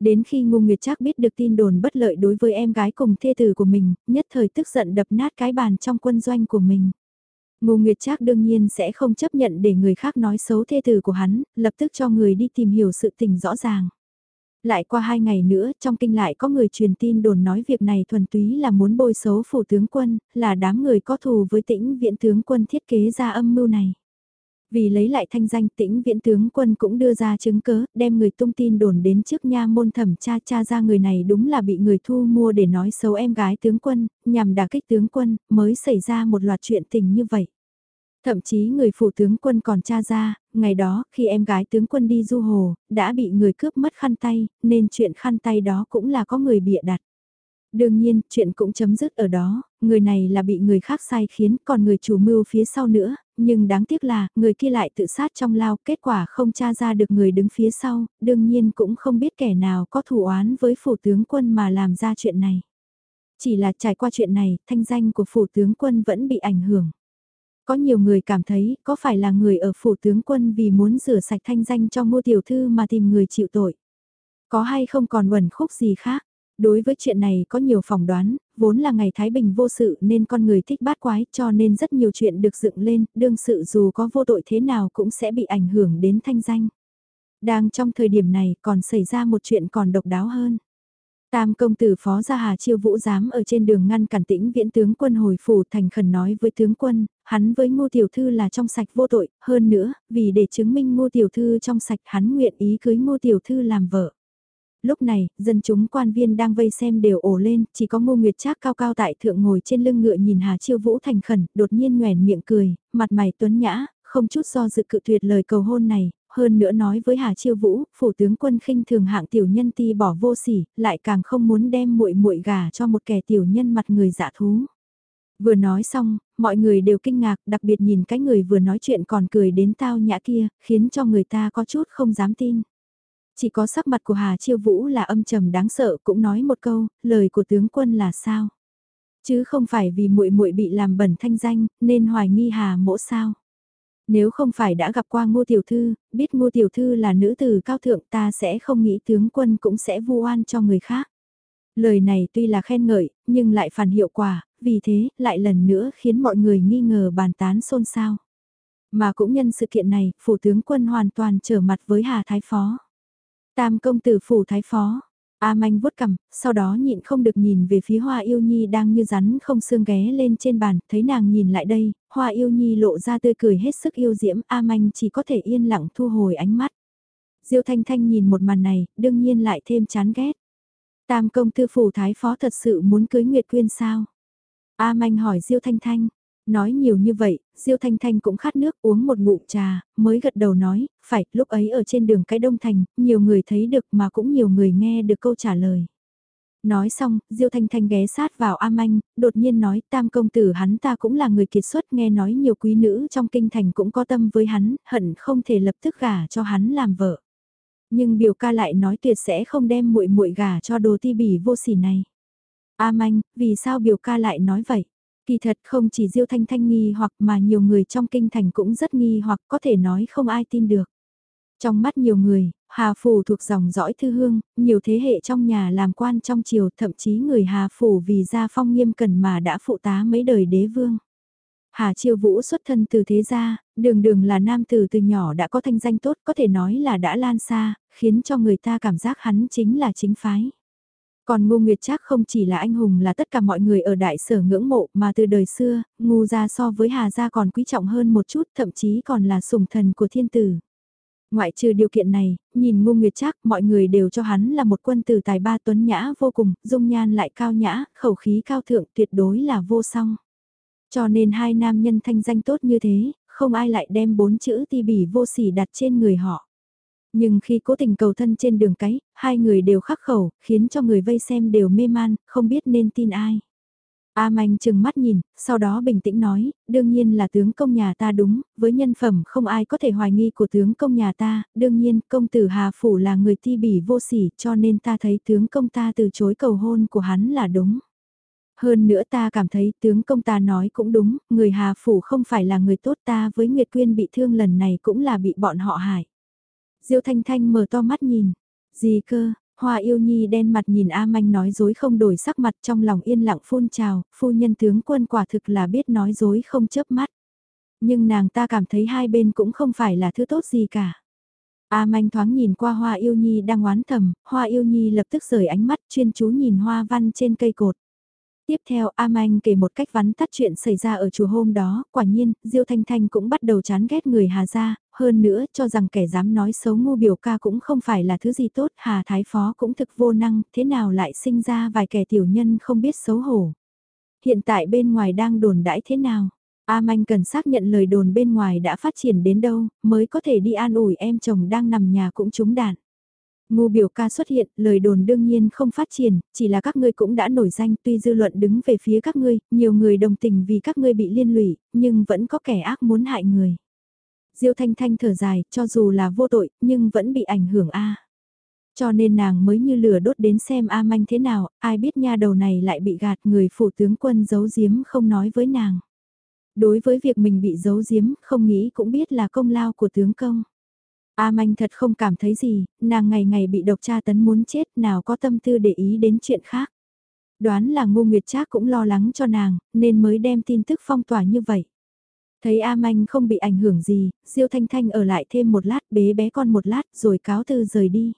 Đến khi Ngô Nguyệt Trác biết được tin đồn bất lợi đối với em gái cùng thê tử của mình, nhất thời tức giận đập nát cái bàn trong quân doanh của mình. Ngô Nguyệt Trác đương nhiên sẽ không chấp nhận để người khác nói xấu thê tử của hắn, lập tức cho người đi tìm hiểu sự tình rõ ràng. Lại qua hai ngày nữa, trong kinh lại có người truyền tin đồn nói việc này thuần túy là muốn bôi xấu phủ tướng quân, là đám người có thù với tĩnh viện tướng quân thiết kế ra âm mưu này. Vì lấy lại thanh danh tĩnh viện tướng quân cũng đưa ra chứng cớ, đem người tung tin đồn đến trước nha môn thẩm cha cha ra người này đúng là bị người thu mua để nói xấu em gái tướng quân, nhằm đả kích tướng quân, mới xảy ra một loạt chuyện tình như vậy. Thậm chí người phụ tướng quân còn tra ra, ngày đó khi em gái tướng quân đi du hồ, đã bị người cướp mất khăn tay, nên chuyện khăn tay đó cũng là có người bịa đặt. Đương nhiên, chuyện cũng chấm dứt ở đó, người này là bị người khác sai khiến, còn người chủ mưu phía sau nữa, nhưng đáng tiếc là, người kia lại tự sát trong lao, kết quả không tra ra được người đứng phía sau, đương nhiên cũng không biết kẻ nào có thủ oán với phủ tướng quân mà làm ra chuyện này. Chỉ là trải qua chuyện này, thanh danh của phủ tướng quân vẫn bị ảnh hưởng. Có nhiều người cảm thấy có phải là người ở phủ tướng quân vì muốn rửa sạch thanh danh cho mua tiểu thư mà tìm người chịu tội. Có hay không còn uẩn khúc gì khác. Đối với chuyện này có nhiều phỏng đoán, vốn là ngày Thái Bình vô sự nên con người thích bát quái cho nên rất nhiều chuyện được dựng lên, đương sự dù có vô tội thế nào cũng sẽ bị ảnh hưởng đến thanh danh. Đang trong thời điểm này còn xảy ra một chuyện còn độc đáo hơn. Tam công tử phó gia Hà Chiêu Vũ dám ở trên đường ngăn cản tĩnh viễn tướng quân hồi phủ thành khẩn nói với tướng quân, hắn với ngô tiểu thư là trong sạch vô tội, hơn nữa, vì để chứng minh ngô tiểu thư trong sạch hắn nguyện ý cưới ngô tiểu thư làm vợ. Lúc này, dân chúng quan viên đang vây xem đều ổ lên, chỉ có ngô nguyệt trác cao cao tại thượng ngồi trên lưng ngựa nhìn Hà Chiêu Vũ thành khẩn, đột nhiên nhoèn miệng cười, mặt mày tuấn nhã, không chút do dự cự tuyệt lời cầu hôn này, hơn nữa nói với Hà Chiêu Vũ, phủ tướng quân khinh thường hạng tiểu nhân ti bỏ vô sỉ, lại càng không muốn đem muội muội gà cho một kẻ tiểu nhân mặt người giả thú. Vừa nói xong, mọi người đều kinh ngạc, đặc biệt nhìn cái người vừa nói chuyện còn cười đến tao nhã kia, khiến cho người ta có chút không dám tin. Chỉ có sắc mặt của Hà Chiêu Vũ là âm trầm đáng sợ cũng nói một câu, lời của tướng quân là sao? Chứ không phải vì muội muội bị làm bẩn thanh danh, nên hoài nghi Hà mỗ sao? Nếu không phải đã gặp qua ngô tiểu thư, biết ngô tiểu thư là nữ tử cao thượng ta sẽ không nghĩ tướng quân cũng sẽ vu oan cho người khác. Lời này tuy là khen ngợi, nhưng lại phản hiệu quả, vì thế, lại lần nữa khiến mọi người nghi ngờ bàn tán xôn xao. Mà cũng nhân sự kiện này, phủ tướng quân hoàn toàn trở mặt với Hà Thái Phó. Tam công tử phủ Thái Phó, A manh vuốt cầm sau đó nhịn không được nhìn về phía hoa yêu nhi đang như rắn không xương ghé lên trên bàn, thấy nàng nhìn lại đây, hoa yêu nhi lộ ra tươi cười hết sức yêu diễm, A manh chỉ có thể yên lặng thu hồi ánh mắt. Diêu Thanh Thanh nhìn một màn này, đương nhiên lại thêm chán ghét. Tam công tư phủ thái phó thật sự muốn cưới Nguyệt Quyên sao? A manh hỏi Diêu Thanh Thanh, Nói nhiều như vậy, Diêu Thanh Thanh cũng khát nước uống một ngụm trà, mới gật đầu nói, phải, lúc ấy ở trên đường cái Đông Thành, nhiều người thấy được mà cũng nhiều người nghe được câu trả lời. Nói xong, Diêu Thanh Thanh ghé sát vào A Manh, đột nhiên nói tam công tử hắn ta cũng là người kiệt xuất nghe nói nhiều quý nữ trong kinh thành cũng có tâm với hắn, hận không thể lập tức gả cho hắn làm vợ. Nhưng biểu ca lại nói tuyệt sẽ không đem muội muội gả cho đồ ti bỉ vô sỉ này. A Manh, vì sao biểu ca lại nói vậy? Kỳ thật không chỉ Diêu Thanh Thanh nghi hoặc mà nhiều người trong kinh thành cũng rất nghi hoặc có thể nói không ai tin được. Trong mắt nhiều người, Hà Phủ thuộc dòng dõi thư hương, nhiều thế hệ trong nhà làm quan trong triều thậm chí người Hà Phủ vì gia phong nghiêm cẩn mà đã phụ tá mấy đời đế vương. Hà Chiêu Vũ xuất thân từ thế gia, đường đường là nam tử từ nhỏ đã có thanh danh tốt có thể nói là đã lan xa, khiến cho người ta cảm giác hắn chính là chính phái. Còn Ngô Nguyệt Trác không chỉ là anh hùng là tất cả mọi người ở đại sở ngưỡng mộ mà từ đời xưa, Ngu gia so với Hà gia còn quý trọng hơn một chút thậm chí còn là sủng thần của thiên tử. Ngoại trừ điều kiện này, nhìn Ngô Nguyệt Trác mọi người đều cho hắn là một quân tử tài ba tuấn nhã vô cùng, dung nhan lại cao nhã, khẩu khí cao thượng tuyệt đối là vô song. Cho nên hai nam nhân thanh danh tốt như thế, không ai lại đem bốn chữ ti bỉ vô sỉ đặt trên người họ. Nhưng khi cố tình cầu thân trên đường cái, hai người đều khắc khẩu, khiến cho người vây xem đều mê man, không biết nên tin ai. A Manh chừng mắt nhìn, sau đó bình tĩnh nói, đương nhiên là tướng công nhà ta đúng, với nhân phẩm không ai có thể hoài nghi của tướng công nhà ta, đương nhiên công tử Hà Phủ là người ti bỉ vô sỉ cho nên ta thấy tướng công ta từ chối cầu hôn của hắn là đúng. Hơn nữa ta cảm thấy tướng công ta nói cũng đúng, người Hà Phủ không phải là người tốt ta với Nguyệt Quyên bị thương lần này cũng là bị bọn họ hại. Diêu Thanh Thanh mở to mắt nhìn. Gì cơ, Hoa yêu nhi đen mặt nhìn A Manh nói dối không đổi sắc mặt trong lòng yên lặng phun trào, phu nhân tướng quân quả thực là biết nói dối không chớp mắt. Nhưng nàng ta cảm thấy hai bên cũng không phải là thứ tốt gì cả. A Manh thoáng nhìn qua Hoa yêu nhi đang oán thầm, Hoa yêu nhi lập tức rời ánh mắt chuyên chú nhìn hoa văn trên cây cột. Tiếp theo A Manh kể một cách vắn tắt chuyện xảy ra ở chùa hôm đó, quả nhiên, Diêu Thanh Thanh cũng bắt đầu chán ghét người Hà gia, hơn nữa cho rằng kẻ dám nói xấu ngu biểu ca cũng không phải là thứ gì tốt, Hà Thái Phó cũng thực vô năng, thế nào lại sinh ra vài kẻ tiểu nhân không biết xấu hổ. Hiện tại bên ngoài đang đồn đãi thế nào? A Manh cần xác nhận lời đồn bên ngoài đã phát triển đến đâu, mới có thể đi an ủi em chồng đang nằm nhà cũng trúng đạn. Ngu biểu ca xuất hiện, lời đồn đương nhiên không phát triển, chỉ là các ngươi cũng đã nổi danh tuy dư luận đứng về phía các ngươi, nhiều người đồng tình vì các ngươi bị liên lụy, nhưng vẫn có kẻ ác muốn hại người. Diêu Thanh Thanh thở dài, cho dù là vô tội, nhưng vẫn bị ảnh hưởng A. Cho nên nàng mới như lửa đốt đến xem A Manh thế nào, ai biết nha đầu này lại bị gạt người phủ tướng quân giấu giếm không nói với nàng. Đối với việc mình bị giấu giếm, không nghĩ cũng biết là công lao của tướng công. A Manh thật không cảm thấy gì, nàng ngày ngày bị độc tra tấn muốn chết nào có tâm tư để ý đến chuyện khác. Đoán là Ngô Nguyệt Trác cũng lo lắng cho nàng, nên mới đem tin tức phong tỏa như vậy. Thấy A Manh không bị ảnh hưởng gì, Diêu Thanh Thanh ở lại thêm một lát bế bé con một lát rồi cáo từ rời đi.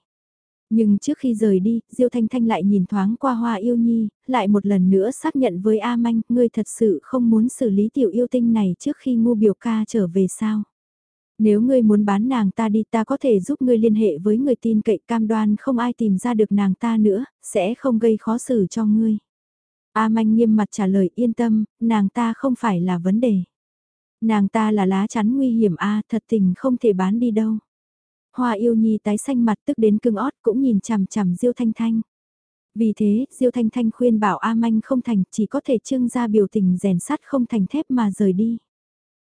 Nhưng trước khi rời đi, Diêu Thanh Thanh lại nhìn thoáng qua Hoa Yêu Nhi, lại một lần nữa xác nhận với A Manh, ngươi thật sự không muốn xử lý tiểu yêu tinh này trước khi ngu biểu ca trở về sao? Nếu ngươi muốn bán nàng ta đi ta có thể giúp ngươi liên hệ với người tin cậy cam đoan không ai tìm ra được nàng ta nữa, sẽ không gây khó xử cho ngươi. A Manh nghiêm mặt trả lời yên tâm, nàng ta không phải là vấn đề. Nàng ta là lá chắn nguy hiểm a thật tình không thể bán đi đâu. Hoa yêu nhi tái xanh mặt tức đến cưng ót cũng nhìn chằm chằm Diêu Thanh Thanh. Vì thế, Diêu Thanh Thanh khuyên bảo A Manh không thành, chỉ có thể trưng ra biểu tình rèn sắt không thành thép mà rời đi.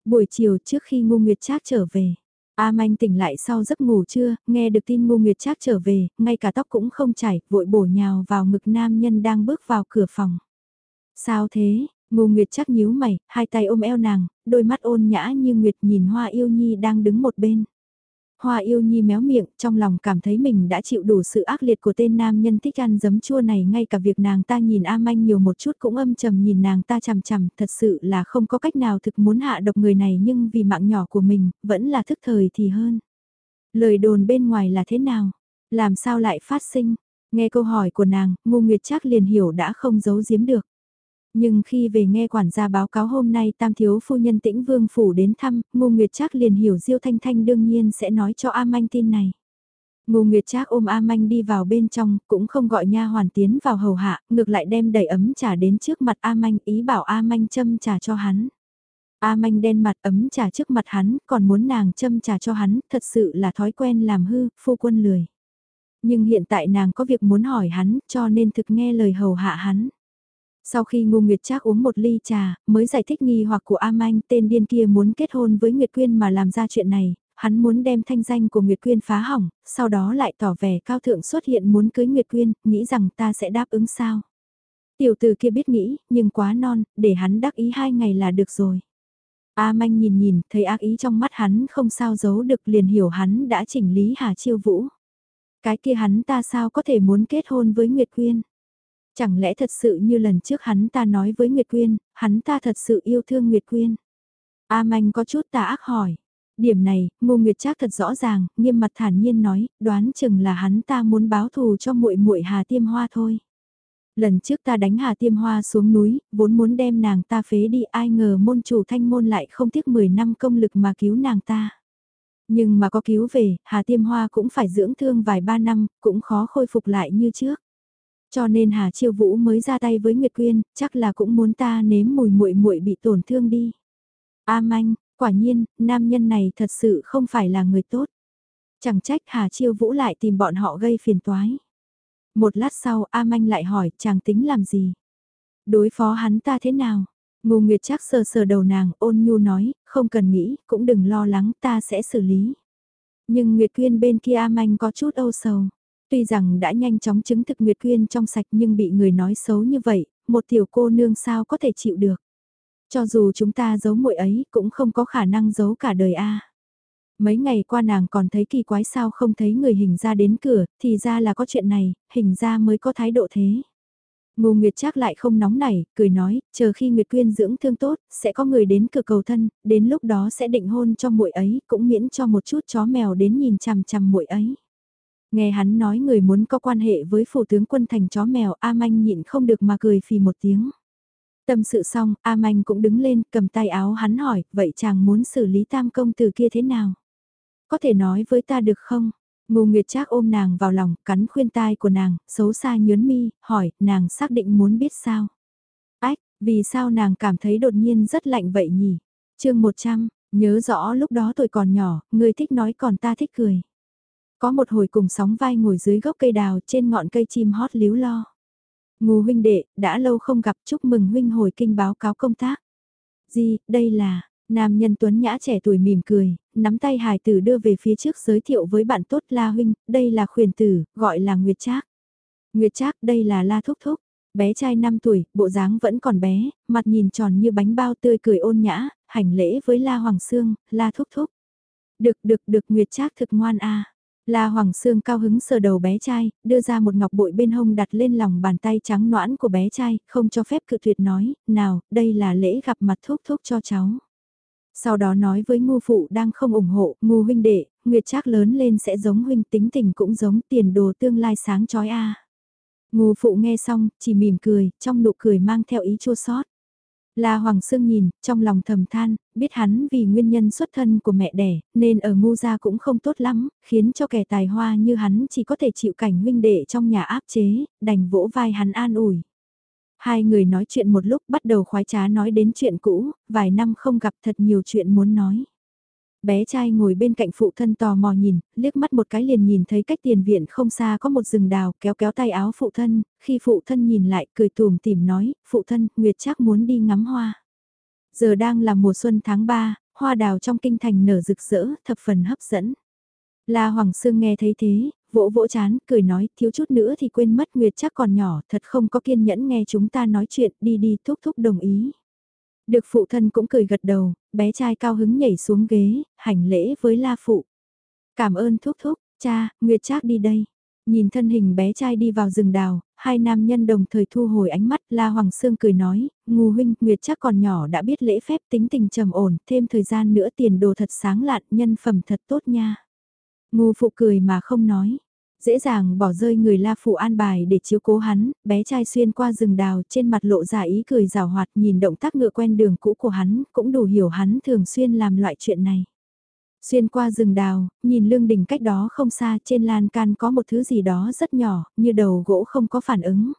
Buổi chiều trước khi Ngô Nguyệt Trác trở về, A Manh tỉnh lại sau giấc ngủ trưa, nghe được tin Ngô Nguyệt Trác trở về, ngay cả tóc cũng không chảy, vội bổ nhào vào ngực nam nhân đang bước vào cửa phòng. Sao thế? Ngô Nguyệt Trác nhíu mày, hai tay ôm eo nàng, đôi mắt ôn nhã như Nguyệt nhìn Hoa Yêu Nhi đang đứng một bên. Hoa yêu nhi méo miệng, trong lòng cảm thấy mình đã chịu đủ sự ác liệt của tên nam nhân thích ăn giấm chua này ngay cả việc nàng ta nhìn A Manh nhiều một chút cũng âm trầm nhìn nàng ta chằm chằm, thật sự là không có cách nào thực muốn hạ độc người này nhưng vì mạng nhỏ của mình, vẫn là thức thời thì hơn. Lời đồn bên ngoài là thế nào? Làm sao lại phát sinh? Nghe câu hỏi của nàng, ngu Nguyệt chắc liền hiểu đã không giấu giếm được. Nhưng khi về nghe quản gia báo cáo hôm nay tam thiếu phu nhân tĩnh vương phủ đến thăm, Ngô Nguyệt Trác liền hiểu Diêu Thanh Thanh đương nhiên sẽ nói cho A Manh tin này. Ngô Nguyệt Trác ôm A Manh đi vào bên trong, cũng không gọi nha hoàn tiến vào hầu hạ, ngược lại đem đầy ấm trà đến trước mặt A Manh ý bảo A Manh châm trà cho hắn. A Manh đen mặt ấm trà trước mặt hắn, còn muốn nàng châm trà cho hắn, thật sự là thói quen làm hư, phu quân lười. Nhưng hiện tại nàng có việc muốn hỏi hắn, cho nên thực nghe lời hầu hạ hắn. Sau khi Ngô Nguyệt Trác uống một ly trà, mới giải thích nghi hoặc của A Manh tên điên kia muốn kết hôn với Nguyệt Quyên mà làm ra chuyện này, hắn muốn đem thanh danh của Nguyệt Quyên phá hỏng, sau đó lại tỏ vẻ cao thượng xuất hiện muốn cưới Nguyệt Quyên, nghĩ rằng ta sẽ đáp ứng sao. Tiểu tử kia biết nghĩ, nhưng quá non, để hắn đắc ý hai ngày là được rồi. A Manh nhìn nhìn, thấy ác ý trong mắt hắn không sao giấu được liền hiểu hắn đã chỉnh lý Hà Chiêu Vũ. Cái kia hắn ta sao có thể muốn kết hôn với Nguyệt Quyên. Chẳng lẽ thật sự như lần trước hắn ta nói với Nguyệt Quyên, hắn ta thật sự yêu thương Nguyệt Quyên. A Manh có chút tà ác hỏi. Điểm này, Ngô Nguyệt Trác thật rõ ràng, nghiêm mặt thản nhiên nói, đoán chừng là hắn ta muốn báo thù cho muội muội Hà Tiêm Hoa thôi. Lần trước ta đánh Hà Tiêm Hoa xuống núi, vốn muốn đem nàng ta phế đi ai ngờ môn chủ thanh môn lại không tiếc 10 năm công lực mà cứu nàng ta. Nhưng mà có cứu về, Hà Tiêm Hoa cũng phải dưỡng thương vài ba năm, cũng khó khôi phục lại như trước. Cho nên Hà Chiêu Vũ mới ra tay với Nguyệt Quyên, chắc là cũng muốn ta nếm mùi muội muội bị tổn thương đi. A Manh, quả nhiên, nam nhân này thật sự không phải là người tốt. Chẳng trách Hà Chiêu Vũ lại tìm bọn họ gây phiền toái. Một lát sau A Manh lại hỏi chàng tính làm gì? Đối phó hắn ta thế nào? Ngô Nguyệt chắc sờ sờ đầu nàng ôn nhu nói, không cần nghĩ, cũng đừng lo lắng ta sẽ xử lý. Nhưng Nguyệt Quyên bên kia A Manh có chút âu sầu. Tuy rằng đã nhanh chóng chứng thực Nguyệt Quyên trong sạch nhưng bị người nói xấu như vậy, một tiểu cô nương sao có thể chịu được. Cho dù chúng ta giấu muội ấy cũng không có khả năng giấu cả đời A. Mấy ngày qua nàng còn thấy kỳ quái sao không thấy người hình ra đến cửa, thì ra là có chuyện này, hình ra mới có thái độ thế. Ngô Nguyệt Trác lại không nóng nảy, cười nói, chờ khi Nguyệt Quyên dưỡng thương tốt, sẽ có người đến cửa cầu thân, đến lúc đó sẽ định hôn cho muội ấy, cũng miễn cho một chút chó mèo đến nhìn chằm chằm muội ấy. Nghe hắn nói người muốn có quan hệ với phủ tướng quân thành chó mèo, A Manh nhịn không được mà cười phì một tiếng. Tâm sự xong, A Manh cũng đứng lên, cầm tay áo hắn hỏi, vậy chàng muốn xử lý tam công từ kia thế nào? Có thể nói với ta được không? Ngô Nguyệt Trác ôm nàng vào lòng, cắn khuyên tai của nàng, xấu xa nhớn mi, hỏi, nàng xác định muốn biết sao? Ách, vì sao nàng cảm thấy đột nhiên rất lạnh vậy nhỉ? chương 100, nhớ rõ lúc đó tôi còn nhỏ, người thích nói còn ta thích cười. Có một hồi cùng sóng vai ngồi dưới gốc cây đào trên ngọn cây chim hót líu lo. Ngô huynh đệ, đã lâu không gặp chúc mừng huynh hồi kinh báo cáo công tác. Gì, đây là, Nam nhân tuấn nhã trẻ tuổi mỉm cười, nắm tay hài tử đưa về phía trước giới thiệu với bạn tốt La Huynh, đây là khuyền tử, gọi là Nguyệt Trác. Nguyệt Trác đây là La Thúc Thúc, bé trai 5 tuổi, bộ dáng vẫn còn bé, mặt nhìn tròn như bánh bao tươi cười ôn nhã, hành lễ với La Hoàng Sương, La Thúc Thúc. Được được được Nguyệt Trác thực ngoan a. La Hoàng Sương cao hứng sờ đầu bé trai, đưa ra một ngọc bội bên hông đặt lên lòng bàn tay trắng noãn của bé trai, không cho phép cự tuyệt nói, nào, đây là lễ gặp mặt thúc thúc cho cháu. Sau đó nói với ngu phụ đang không ủng hộ, ngu huynh đệ, nguyệt trác lớn lên sẽ giống huynh tính tình cũng giống tiền đồ tương lai sáng chói a. À. Ngu phụ nghe xong, chỉ mỉm cười, trong nụ cười mang theo ý chua sót. La Hoàng Sương nhìn, trong lòng thầm than, biết hắn vì nguyên nhân xuất thân của mẹ đẻ, nên ở ngu gia cũng không tốt lắm, khiến cho kẻ tài hoa như hắn chỉ có thể chịu cảnh huynh đệ trong nhà áp chế, đành vỗ vai hắn an ủi. Hai người nói chuyện một lúc bắt đầu khoái trá nói đến chuyện cũ, vài năm không gặp thật nhiều chuyện muốn nói. Bé trai ngồi bên cạnh phụ thân tò mò nhìn, liếc mắt một cái liền nhìn thấy cách tiền viện không xa có một rừng đào kéo kéo tay áo phụ thân, khi phụ thân nhìn lại cười tùm tìm nói, phụ thân, Nguyệt chắc muốn đi ngắm hoa. Giờ đang là mùa xuân tháng 3, hoa đào trong kinh thành nở rực rỡ, thập phần hấp dẫn. La Hoàng Sương nghe thấy thế, vỗ vỗ chán, cười nói, thiếu chút nữa thì quên mất Nguyệt chắc còn nhỏ, thật không có kiên nhẫn nghe chúng ta nói chuyện, đi đi, thúc thúc đồng ý. Được phụ thân cũng cười gật đầu, bé trai cao hứng nhảy xuống ghế, hành lễ với la phụ. Cảm ơn thúc thúc, cha, Nguyệt Trác đi đây. Nhìn thân hình bé trai đi vào rừng đào, hai nam nhân đồng thời thu hồi ánh mắt, La Hoàng Sương cười nói, ngu huynh, Nguyệt Trác còn nhỏ đã biết lễ phép tính tình trầm ổn, thêm thời gian nữa tiền đồ thật sáng lạn, nhân phẩm thật tốt nha. Ngu phụ cười mà không nói. Dễ dàng bỏ rơi người la phụ an bài để chiếu cố hắn, bé trai xuyên qua rừng đào trên mặt lộ ra ý cười rào hoạt nhìn động tác ngựa quen đường cũ của hắn, cũng đủ hiểu hắn thường xuyên làm loại chuyện này. Xuyên qua rừng đào, nhìn lương đình cách đó không xa trên lan can có một thứ gì đó rất nhỏ, như đầu gỗ không có phản ứng.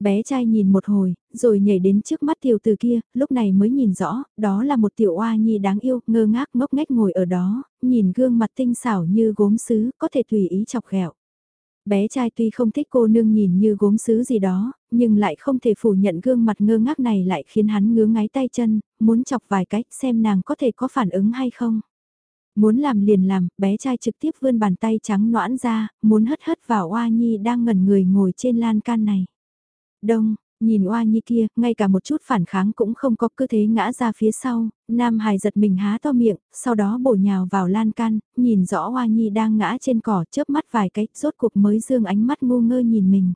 Bé trai nhìn một hồi, rồi nhảy đến trước mắt tiểu từ kia, lúc này mới nhìn rõ, đó là một tiểu oa nhi đáng yêu, ngơ ngác ngốc nghếch ngồi ở đó, nhìn gương mặt tinh xảo như gốm sứ, có thể tùy ý chọc ghẹo. Bé trai tuy không thích cô nương nhìn như gốm sứ gì đó, nhưng lại không thể phủ nhận gương mặt ngơ ngác này lại khiến hắn ngứa ngáy tay chân, muốn chọc vài cách xem nàng có thể có phản ứng hay không. Muốn làm liền làm, bé trai trực tiếp vươn bàn tay trắng noãn ra, muốn hất hất vào oa nhi đang ngẩn người ngồi trên lan can này. Đông, nhìn oa nhi kia, ngay cả một chút phản kháng cũng không có cơ thế ngã ra phía sau, Nam Hải giật mình há to miệng, sau đó bổ nhào vào lan can, nhìn rõ oa nhi đang ngã trên cỏ chớp mắt vài cái, rốt cuộc mới dương ánh mắt ngu ngơ nhìn mình.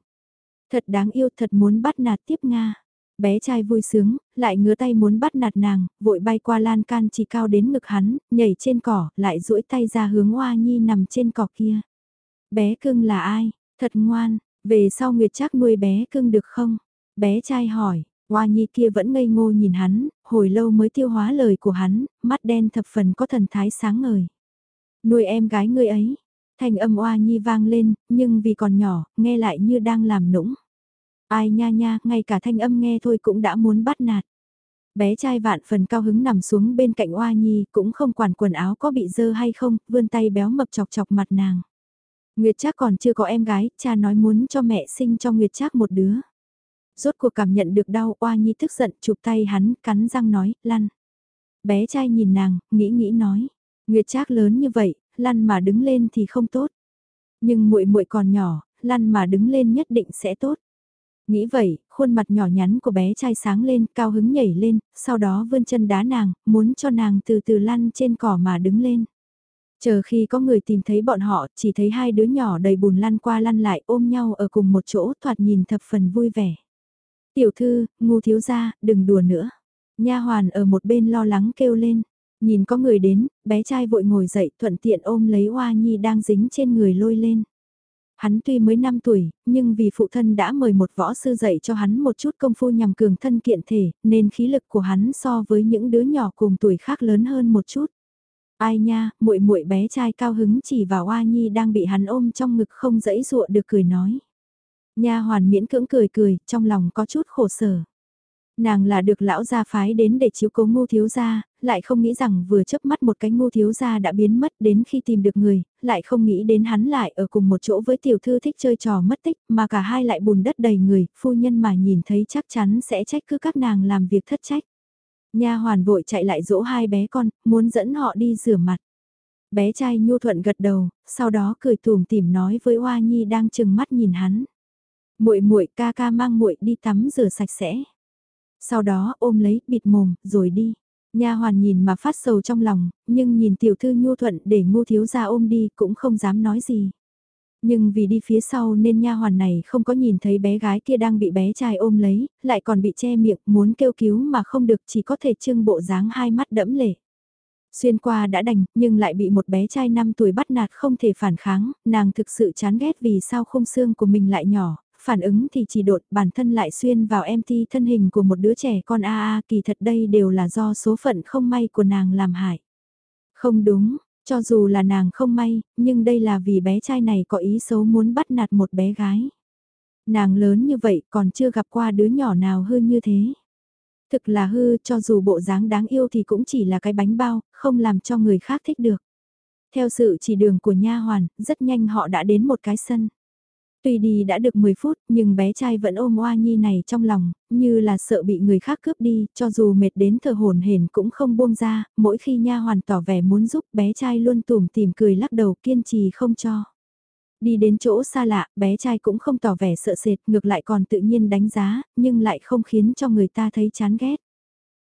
Thật đáng yêu thật muốn bắt nạt tiếp Nga. Bé trai vui sướng, lại ngứa tay muốn bắt nạt nàng, vội bay qua lan can chỉ cao đến ngực hắn, nhảy trên cỏ, lại duỗi tay ra hướng Hoa Nhi nằm trên cỏ kia. Bé cưng là ai? Thật ngoan, về sau Nguyệt chắc nuôi bé cưng được không? Bé trai hỏi, Hoa Nhi kia vẫn ngây ngô nhìn hắn, hồi lâu mới tiêu hóa lời của hắn, mắt đen thập phần có thần thái sáng ngời. Nuôi em gái ngươi ấy, thanh âm Hoa Nhi vang lên, nhưng vì còn nhỏ, nghe lại như đang làm nũng. Ai nha nha, ngay cả thanh âm nghe thôi cũng đã muốn bắt nạt. Bé trai vạn phần cao hứng nằm xuống bên cạnh Hoa Nhi, cũng không quản quần áo có bị dơ hay không, vươn tay béo mập chọc chọc mặt nàng. Nguyệt Trác còn chưa có em gái, cha nói muốn cho mẹ sinh cho Nguyệt Trác một đứa. Rốt cuộc cảm nhận được đau, oa Nhi tức giận, chụp tay hắn, cắn răng nói, lăn. Bé trai nhìn nàng, nghĩ nghĩ nói, Nguyệt Trác lớn như vậy, lăn mà đứng lên thì không tốt. Nhưng muội muội còn nhỏ, lăn mà đứng lên nhất định sẽ tốt. Nghĩ vậy, khuôn mặt nhỏ nhắn của bé trai sáng lên, cao hứng nhảy lên, sau đó vươn chân đá nàng, muốn cho nàng từ từ lăn trên cỏ mà đứng lên. Chờ khi có người tìm thấy bọn họ, chỉ thấy hai đứa nhỏ đầy bùn lăn qua lăn lại ôm nhau ở cùng một chỗ thoạt nhìn thập phần vui vẻ. Tiểu thư, ngu thiếu gia, đừng đùa nữa. Nha hoàn ở một bên lo lắng kêu lên. Nhìn có người đến, bé trai vội ngồi dậy thuận tiện ôm lấy Hoa Nhi đang dính trên người lôi lên. Hắn tuy mới 5 tuổi, nhưng vì phụ thân đã mời một võ sư dạy cho hắn một chút công phu nhằm cường thân kiện thể, nên khí lực của hắn so với những đứa nhỏ cùng tuổi khác lớn hơn một chút. Ai nha, muội muội bé trai cao hứng chỉ vào Hoa Nhi đang bị hắn ôm trong ngực không dẫy dụa được cười nói. Nha hoàn miễn cưỡng cười cười, trong lòng có chút khổ sở. Nàng là được lão gia phái đến để chiếu cố ngu thiếu gia, lại không nghĩ rằng vừa chớp mắt một cái ngu thiếu gia đã biến mất đến khi tìm được người, lại không nghĩ đến hắn lại ở cùng một chỗ với tiểu thư thích chơi trò mất tích, mà cả hai lại bùn đất đầy người, phu nhân mà nhìn thấy chắc chắn sẽ trách cứ các nàng làm việc thất trách. Nha hoàn vội chạy lại dỗ hai bé con, muốn dẫn họ đi rửa mặt. Bé trai nhu thuận gật đầu, sau đó cười tủm tỉm nói với Hoa Nhi đang chừng mắt nhìn hắn. Muội muội ca ca mang muội đi tắm rửa sạch sẽ. Sau đó ôm lấy, bịt mồm, rồi đi. Nha hoàn nhìn mà phát sầu trong lòng, nhưng nhìn tiểu thư nhu thuận để ngu thiếu gia ôm đi cũng không dám nói gì. Nhưng vì đi phía sau nên nha hoàn này không có nhìn thấy bé gái kia đang bị bé trai ôm lấy, lại còn bị che miệng muốn kêu cứu mà không được chỉ có thể trưng bộ dáng hai mắt đẫm lệ. Xuyên qua đã đành, nhưng lại bị một bé trai 5 tuổi bắt nạt không thể phản kháng, nàng thực sự chán ghét vì sao khung xương của mình lại nhỏ, phản ứng thì chỉ đột bản thân lại xuyên vào em thi thân hình của một đứa trẻ con a a kỳ thật đây đều là do số phận không may của nàng làm hại. Không đúng, cho dù là nàng không may, nhưng đây là vì bé trai này có ý xấu muốn bắt nạt một bé gái. Nàng lớn như vậy còn chưa gặp qua đứa nhỏ nào hư như thế. Thực là hư cho dù bộ dáng đáng yêu thì cũng chỉ là cái bánh bao, không làm cho người khác thích được. Theo sự chỉ đường của nha hoàn, rất nhanh họ đã đến một cái sân. Tuy đi đã được 10 phút nhưng bé trai vẫn ôm oa nhi này trong lòng, như là sợ bị người khác cướp đi, cho dù mệt đến thờ hồn hển cũng không buông ra, mỗi khi nha hoàn tỏ vẻ muốn giúp bé trai luôn tủm tìm cười lắc đầu kiên trì không cho. Đi đến chỗ xa lạ, bé trai cũng không tỏ vẻ sợ sệt, ngược lại còn tự nhiên đánh giá, nhưng lại không khiến cho người ta thấy chán ghét.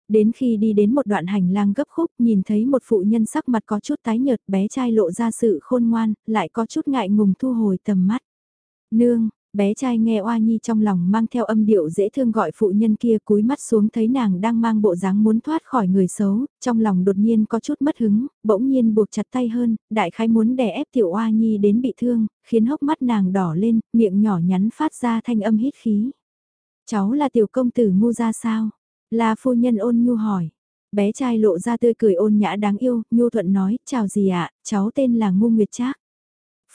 Đến khi đi đến một đoạn hành lang gấp khúc, nhìn thấy một phụ nhân sắc mặt có chút tái nhợt, bé trai lộ ra sự khôn ngoan, lại có chút ngại ngùng thu hồi tầm mắt. Nương, bé trai nghe oa nhi trong lòng mang theo âm điệu dễ thương gọi phụ nhân kia cúi mắt xuống thấy nàng đang mang bộ dáng muốn thoát khỏi người xấu, trong lòng đột nhiên có chút mất hứng, bỗng nhiên buộc chặt tay hơn, đại khái muốn đè ép tiểu oa nhi đến bị thương, khiến hốc mắt nàng đỏ lên, miệng nhỏ nhắn phát ra thanh âm hít khí. Cháu là tiểu công tử ngu ra sao? Là phu nhân ôn nhu hỏi. Bé trai lộ ra tươi cười ôn nhã đáng yêu, nhu thuận nói, chào gì ạ, cháu tên là ngu nguyệt trác.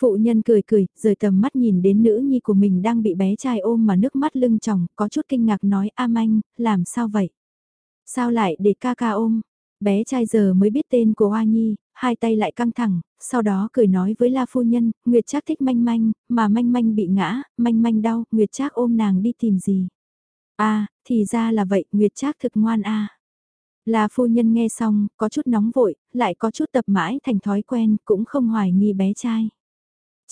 Phụ nhân cười cười, rời tầm mắt nhìn đến nữ nhi của mình đang bị bé trai ôm mà nước mắt lưng tròng, có chút kinh ngạc nói am anh, làm sao vậy? Sao lại để ca ca ôm? Bé trai giờ mới biết tên của Hoa Nhi, hai tay lại căng thẳng, sau đó cười nói với La Phu Nhân, Nguyệt Trác thích manh manh, mà manh manh bị ngã, manh manh đau, Nguyệt Trác ôm nàng đi tìm gì? À, thì ra là vậy, Nguyệt Trác thực ngoan a. À. La Phu Nhân nghe xong, có chút nóng vội, lại có chút tập mãi thành thói quen, cũng không hoài nghi bé trai.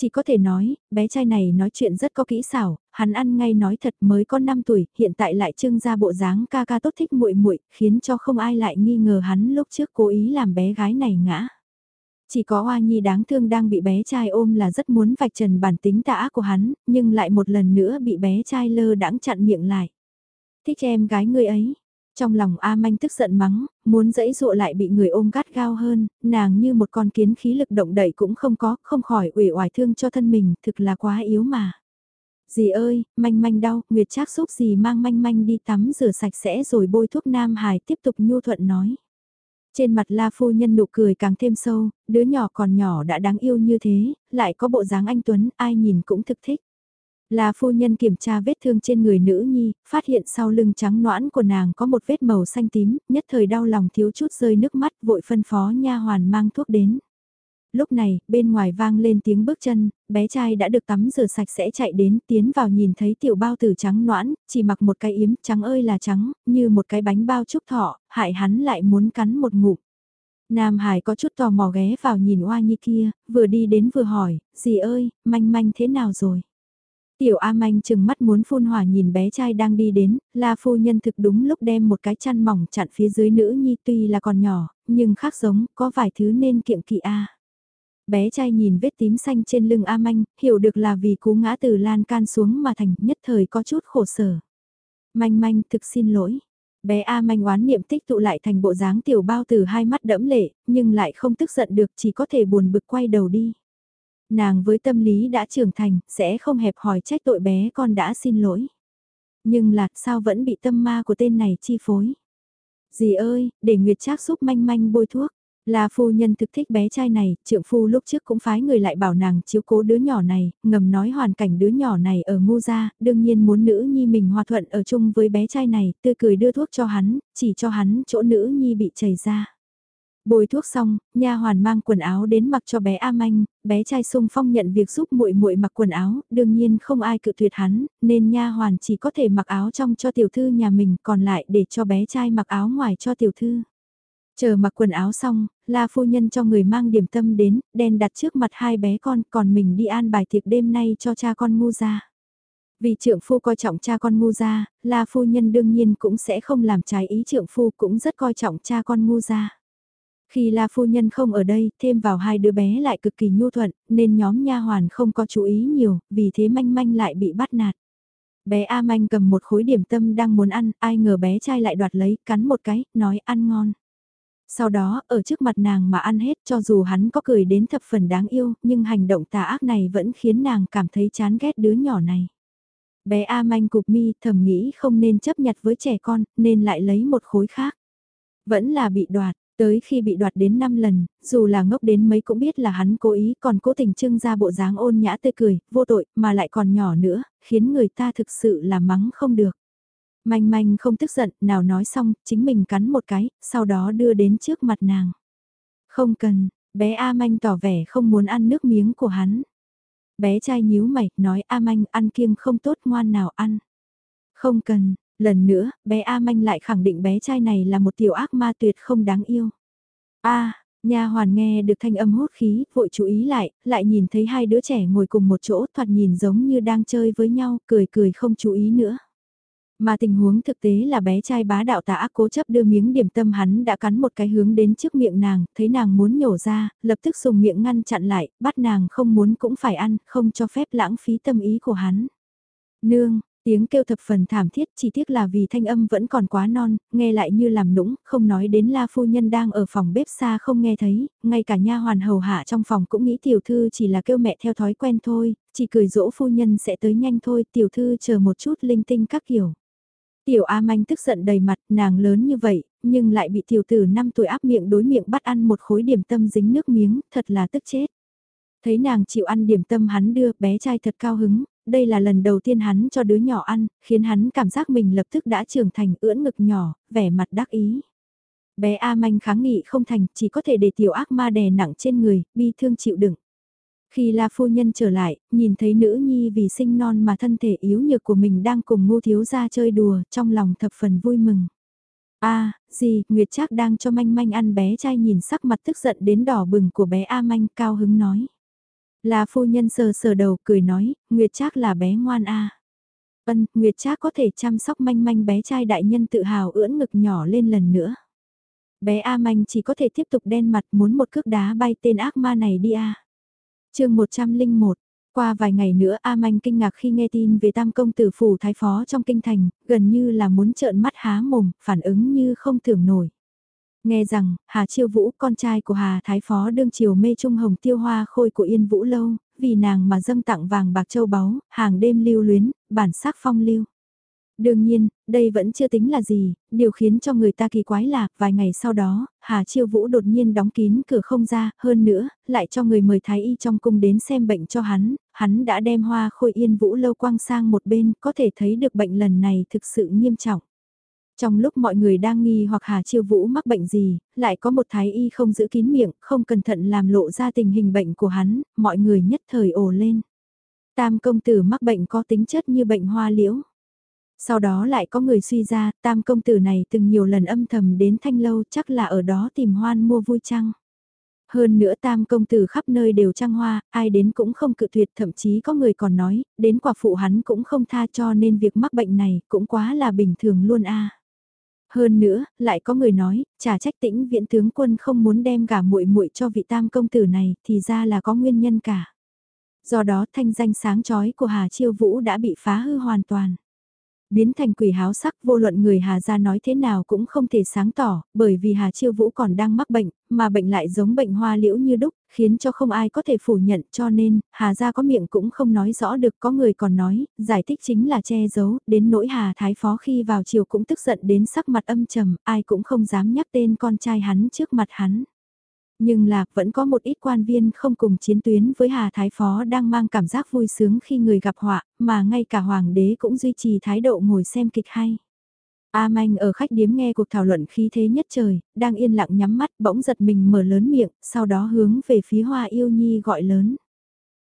Chỉ có thể nói, bé trai này nói chuyện rất có kỹ xảo, hắn ăn ngay nói thật mới có 5 tuổi, hiện tại lại trưng ra bộ dáng ca ca tốt thích muội muội, khiến cho không ai lại nghi ngờ hắn lúc trước cố ý làm bé gái này ngã. Chỉ có Hoa Nhi đáng thương đang bị bé trai ôm là rất muốn vạch trần bản tính tả của hắn, nhưng lại một lần nữa bị bé trai lơ đãng chặn miệng lại. Thích em gái ngươi ấy. Trong lòng A Manh tức giận mắng, muốn dẫy dụa lại bị người ôm gắt gao hơn, nàng như một con kiến khí lực động đậy cũng không có, không khỏi ủy oải thương cho thân mình, thực là quá yếu mà. Dì ơi, manh manh đau, Nguyệt Trác giúp dì mang manh manh đi tắm rửa sạch sẽ rồi bôi thuốc Nam Hải tiếp tục nhu thuận nói. Trên mặt La Phu Nhân nụ cười càng thêm sâu, đứa nhỏ còn nhỏ đã đáng yêu như thế, lại có bộ dáng anh Tuấn, ai nhìn cũng thực thích là Phu Nhân kiểm tra vết thương trên người nữ nhi, phát hiện sau lưng trắng noãn của nàng có một vết màu xanh tím, nhất thời đau lòng thiếu chút rơi nước mắt vội phân phó nha hoàn mang thuốc đến. Lúc này, bên ngoài vang lên tiếng bước chân, bé trai đã được tắm rửa sạch sẽ chạy đến, tiến vào nhìn thấy tiểu bao tử trắng noãn, chỉ mặc một cái yếm, trắng ơi là trắng, như một cái bánh bao trúc thọ, hại hắn lại muốn cắn một ngụm. Nam Hải có chút tò mò ghé vào nhìn oa nhi kia, vừa đi đến vừa hỏi, dì ơi, manh manh thế nào rồi? Tiểu A Manh chừng mắt muốn phun hỏa nhìn bé trai đang đi đến, La phu nhân thực đúng lúc đem một cái chăn mỏng chặn phía dưới nữ nhi tuy là còn nhỏ, nhưng khác giống, có vài thứ nên kiệm kỵ A bé trai nhìn vết tím xanh trên lưng A Manh, hiểu được là vì cú ngã từ lan can xuống mà thành nhất thời có chút khổ sở. Manh manh thực xin lỗi. Bé A Manh oán niệm tích tụ lại thành bộ dáng tiểu bao từ hai mắt đẫm lệ, nhưng lại không tức giận được chỉ có thể buồn bực quay đầu đi. Nàng với tâm lý đã trưởng thành, sẽ không hẹp hỏi trách tội bé con đã xin lỗi. Nhưng là sao vẫn bị tâm ma của tên này chi phối. Dì ơi, để Nguyệt Trác giúp manh manh bôi thuốc. Là phu nhân thực thích bé trai này, trượng phu lúc trước cũng phái người lại bảo nàng chiếu cố đứa nhỏ này, ngầm nói hoàn cảnh đứa nhỏ này ở ngu gia, đương nhiên muốn nữ nhi mình hòa thuận ở chung với bé trai này, tươi cười đưa thuốc cho hắn, chỉ cho hắn chỗ nữ nhi bị chảy ra. Bồi thuốc xong, nha hoàn mang quần áo đến mặc cho bé A Manh, bé trai sung phong nhận việc giúp muội muội mặc quần áo, đương nhiên không ai cự tuyệt hắn, nên nha hoàn chỉ có thể mặc áo trong cho tiểu thư nhà mình, còn lại để cho bé trai mặc áo ngoài cho tiểu thư. Chờ mặc quần áo xong, La phu nhân cho người mang điểm tâm đến, đen đặt trước mặt hai bé con, còn mình đi an bài tiệc đêm nay cho cha con ngu ra. Vì trượng phu coi trọng cha con ngu ra, La phu nhân đương nhiên cũng sẽ không làm trái ý trượng phu cũng rất coi trọng cha con ngu ra. Khi La phu nhân không ở đây, thêm vào hai đứa bé lại cực kỳ nhu thuận, nên nhóm nha hoàn không có chú ý nhiều, vì thế manh manh lại bị bắt nạt. Bé A manh cầm một khối điểm tâm đang muốn ăn, ai ngờ bé trai lại đoạt lấy, cắn một cái, nói ăn ngon. Sau đó, ở trước mặt nàng mà ăn hết cho dù hắn có cười đến thập phần đáng yêu, nhưng hành động tà ác này vẫn khiến nàng cảm thấy chán ghét đứa nhỏ này. Bé A manh cục mi thầm nghĩ không nên chấp nhặt với trẻ con, nên lại lấy một khối khác. Vẫn là bị đoạt, tới khi bị đoạt đến 5 lần, dù là ngốc đến mấy cũng biết là hắn cố ý còn cố tình trưng ra bộ dáng ôn nhã tươi cười, vô tội, mà lại còn nhỏ nữa, khiến người ta thực sự là mắng không được. Manh manh không tức giận, nào nói xong, chính mình cắn một cái, sau đó đưa đến trước mặt nàng. Không cần, bé A manh tỏ vẻ không muốn ăn nước miếng của hắn. Bé trai nhíu mày, nói A manh ăn kiêng không tốt ngoan nào ăn. Không cần, lần nữa, bé A manh lại khẳng định bé trai này là một tiểu ác ma tuyệt không đáng yêu. A, Nha hoàn nghe được thanh âm hốt khí, vội chú ý lại, lại nhìn thấy hai đứa trẻ ngồi cùng một chỗ thoạt nhìn giống như đang chơi với nhau, cười cười không chú ý nữa. Mà tình huống thực tế là bé trai bá đạo tà ác cố chấp đưa miếng điểm tâm hắn đã cắn một cái hướng đến trước miệng nàng, thấy nàng muốn nhổ ra, lập tức dùng miệng ngăn chặn lại, bắt nàng không muốn cũng phải ăn, không cho phép lãng phí tâm ý của hắn. Nương, tiếng kêu thập phần thảm thiết chỉ tiếc là vì thanh âm vẫn còn quá non, nghe lại như làm nũng, không nói đến la phu nhân đang ở phòng bếp xa không nghe thấy, ngay cả nha hoàn hầu hạ trong phòng cũng nghĩ tiểu thư chỉ là kêu mẹ theo thói quen thôi, chỉ cười dỗ phu nhân sẽ tới nhanh thôi, tiểu thư chờ một chút linh tinh các kiểu. Tiểu A Manh tức giận đầy mặt, nàng lớn như vậy, nhưng lại bị tiểu tử 5 tuổi áp miệng đối miệng bắt ăn một khối điểm tâm dính nước miếng, thật là tức chết. Thấy nàng chịu ăn điểm tâm hắn đưa, bé trai thật cao hứng, đây là lần đầu tiên hắn cho đứa nhỏ ăn, khiến hắn cảm giác mình lập tức đã trưởng thành ưỡn ngực nhỏ, vẻ mặt đắc ý. Bé A Manh kháng nghị không thành, chỉ có thể để tiểu ác ma đè nặng trên người, bi thương chịu đựng. Khi La Phu Nhân trở lại, nhìn thấy nữ nhi vì sinh non mà thân thể yếu nhược của mình đang cùng ngô thiếu gia chơi đùa, trong lòng thập phần vui mừng. a à, gì, Nguyệt Trác đang cho manh manh ăn bé trai nhìn sắc mặt tức giận đến đỏ bừng của bé A manh cao hứng nói. La Phu Nhân sờ sờ đầu cười nói, Nguyệt Trác là bé ngoan a à. Ân, Nguyệt Trác có thể chăm sóc manh manh bé trai đại nhân tự hào ưỡn ngực nhỏ lên lần nữa. Bé A manh chỉ có thể tiếp tục đen mặt muốn một cước đá bay tên ác ma này đi a chương 101, Qua vài ngày nữa A Manh kinh ngạc khi nghe tin về tam công tử phủ thái phó trong kinh thành, gần như là muốn trợn mắt há mồm, phản ứng như không tưởng nổi. Nghe rằng, Hà Chiêu Vũ, con trai của Hà Thái Phó đương triều mê trung hồng tiêu hoa khôi của Yên Vũ Lâu, vì nàng mà dâng tặng vàng bạc châu báu, hàng đêm lưu luyến, bản sắc phong lưu. Đương nhiên, đây vẫn chưa tính là gì, điều khiến cho người ta kỳ quái là, vài ngày sau đó, Hà Chiêu Vũ đột nhiên đóng kín cửa không ra, hơn nữa, lại cho người mời Thái Y trong cung đến xem bệnh cho hắn, hắn đã đem hoa khôi yên vũ lâu quang sang một bên, có thể thấy được bệnh lần này thực sự nghiêm trọng. Trong lúc mọi người đang nghi hoặc Hà Chiêu Vũ mắc bệnh gì, lại có một thái y không giữ kín miệng, không cẩn thận làm lộ ra tình hình bệnh của hắn, mọi người nhất thời ồ lên. Tam công tử mắc bệnh có tính chất như bệnh hoa liễu. Sau đó lại có người suy ra, tam công tử này từng nhiều lần âm thầm đến thanh lâu chắc là ở đó tìm hoan mua vui trăng. Hơn nữa tam công tử khắp nơi đều trăng hoa, ai đến cũng không cự tuyệt thậm chí có người còn nói, đến quả phụ hắn cũng không tha cho nên việc mắc bệnh này cũng quá là bình thường luôn a. Hơn nữa, lại có người nói, trả trách tĩnh viện tướng quân không muốn đem gả muội muội cho vị tam công tử này, thì ra là có nguyên nhân cả. Do đó thanh danh sáng chói của Hà Chiêu Vũ đã bị phá hư hoàn toàn biến thành quỷ háo sắc vô luận người Hà gia nói thế nào cũng không thể sáng tỏ, bởi vì Hà Chiêu Vũ còn đang mắc bệnh, mà bệnh lại giống bệnh hoa liễu như đúc, khiến cho không ai có thể phủ nhận cho nên, Hà gia có miệng cũng không nói rõ được có người còn nói, giải thích chính là che giấu, đến nỗi Hà Thái Phó khi vào chiều cũng tức giận đến sắc mặt âm trầm, ai cũng không dám nhắc tên con trai hắn trước mặt hắn. Nhưng là vẫn có một ít quan viên không cùng chiến tuyến với Hà Thái Phó đang mang cảm giác vui sướng khi người gặp họa, mà ngay cả Hoàng đế cũng duy trì thái độ ngồi xem kịch hay. A Manh ở khách điếm nghe cuộc thảo luận khí thế nhất trời, đang yên lặng nhắm mắt bỗng giật mình mở lớn miệng, sau đó hướng về phía Hoa Yêu Nhi gọi lớn.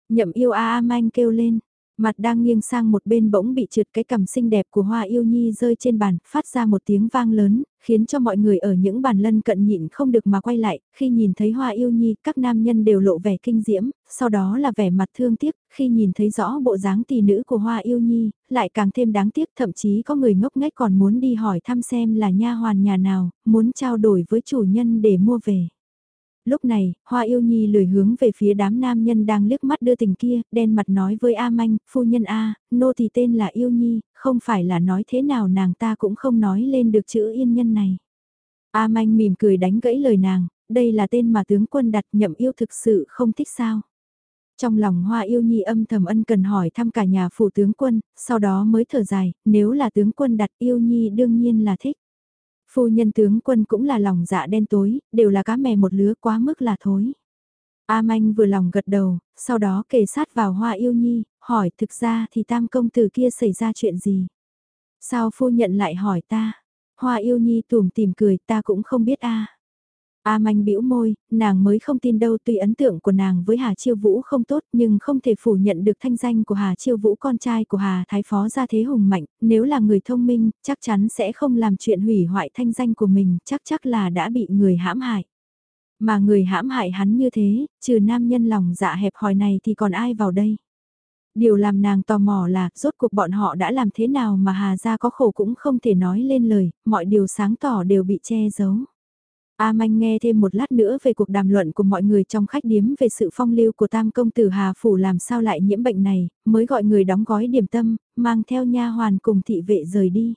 Nhậm yêu A A Manh kêu lên, Mặt đang nghiêng sang một bên bỗng bị trượt cái cằm xinh đẹp của Hoa Yêu Nhi rơi trên bàn, phát ra một tiếng vang lớn, khiến cho mọi người ở những bàn lân cận nhịn không được mà quay lại, khi nhìn thấy Hoa Yêu Nhi, các nam nhân đều lộ vẻ kinh diễm, sau đó là vẻ mặt thương tiếc, khi nhìn thấy rõ bộ dáng tỷ nữ của Hoa Yêu Nhi, lại càng thêm đáng tiếc, thậm chí có người ngốc nghếch còn muốn đi hỏi thăm xem là nha hoàn nhà nào, muốn trao đổi với chủ nhân để mua về. Lúc này, Hoa Yêu Nhi lười hướng về phía đám nam nhân đang liếc mắt đưa tình kia, đen mặt nói với A Manh, phu nhân A, nô thì tên là Yêu Nhi, không phải là nói thế nào nàng ta cũng không nói lên được chữ yên nhân này. A Manh mỉm cười đánh gãy lời nàng, đây là tên mà tướng quân đặt nhậm yêu thực sự không thích sao. Trong lòng Hoa Yêu Nhi âm thầm ân cần hỏi thăm cả nhà phủ tướng quân, sau đó mới thở dài, nếu là tướng quân đặt Yêu Nhi đương nhiên là thích. Phu nhân tướng quân cũng là lòng dạ đen tối, đều là cá mè một lứa quá mức là thối. A Manh vừa lòng gật đầu, sau đó kề sát vào Hoa Yêu Nhi, hỏi thực ra thì tam công tử kia xảy ra chuyện gì? Sao phu nhận lại hỏi ta? Hoa Yêu Nhi tùm tìm cười ta cũng không biết a. A manh bĩu môi, nàng mới không tin đâu tuy ấn tượng của nàng với Hà Chiêu Vũ không tốt nhưng không thể phủ nhận được thanh danh của Hà Chiêu Vũ con trai của Hà Thái Phó gia thế hùng mạnh, nếu là người thông minh, chắc chắn sẽ không làm chuyện hủy hoại thanh danh của mình, chắc chắc là đã bị người hãm hại. Mà người hãm hại hắn như thế, trừ nam nhân lòng dạ hẹp hòi này thì còn ai vào đây? Điều làm nàng tò mò là, rốt cuộc bọn họ đã làm thế nào mà Hà gia có khổ cũng không thể nói lên lời, mọi điều sáng tỏ đều bị che giấu. A Manh nghe thêm một lát nữa về cuộc đàm luận của mọi người trong khách điếm về sự phong lưu của tam công tử Hà Phủ làm sao lại nhiễm bệnh này, mới gọi người đóng gói điểm tâm, mang theo nha hoàn cùng thị vệ rời đi.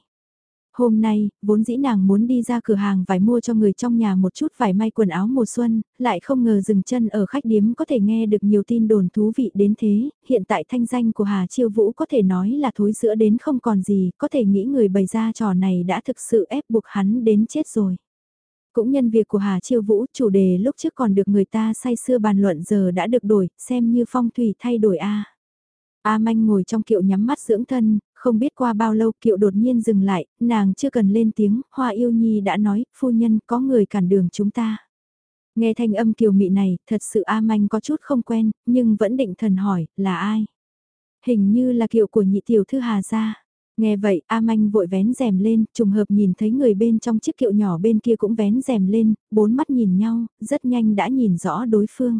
Hôm nay, vốn dĩ nàng muốn đi ra cửa hàng vải mua cho người trong nhà một chút vải may quần áo mùa xuân, lại không ngờ dừng chân ở khách điếm có thể nghe được nhiều tin đồn thú vị đến thế, hiện tại thanh danh của Hà Chiêu Vũ có thể nói là thối giữa đến không còn gì, có thể nghĩ người bày ra trò này đã thực sự ép buộc hắn đến chết rồi. Cũng nhân việc của Hà Chiêu Vũ, chủ đề lúc trước còn được người ta say xưa bàn luận giờ đã được đổi, xem như phong thủy thay đổi A. A Manh ngồi trong kiệu nhắm mắt dưỡng thân, không biết qua bao lâu kiệu đột nhiên dừng lại, nàng chưa cần lên tiếng, Hoa Yêu Nhi đã nói, phu nhân có người cản đường chúng ta. Nghe thanh âm kiều mị này, thật sự A Manh có chút không quen, nhưng vẫn định thần hỏi, là ai? Hình như là kiệu của nhị tiểu thư Hà gia. Nghe vậy, A Manh vội vén rèm lên, trùng hợp nhìn thấy người bên trong chiếc kiệu nhỏ bên kia cũng vén rèm lên, bốn mắt nhìn nhau, rất nhanh đã nhìn rõ đối phương.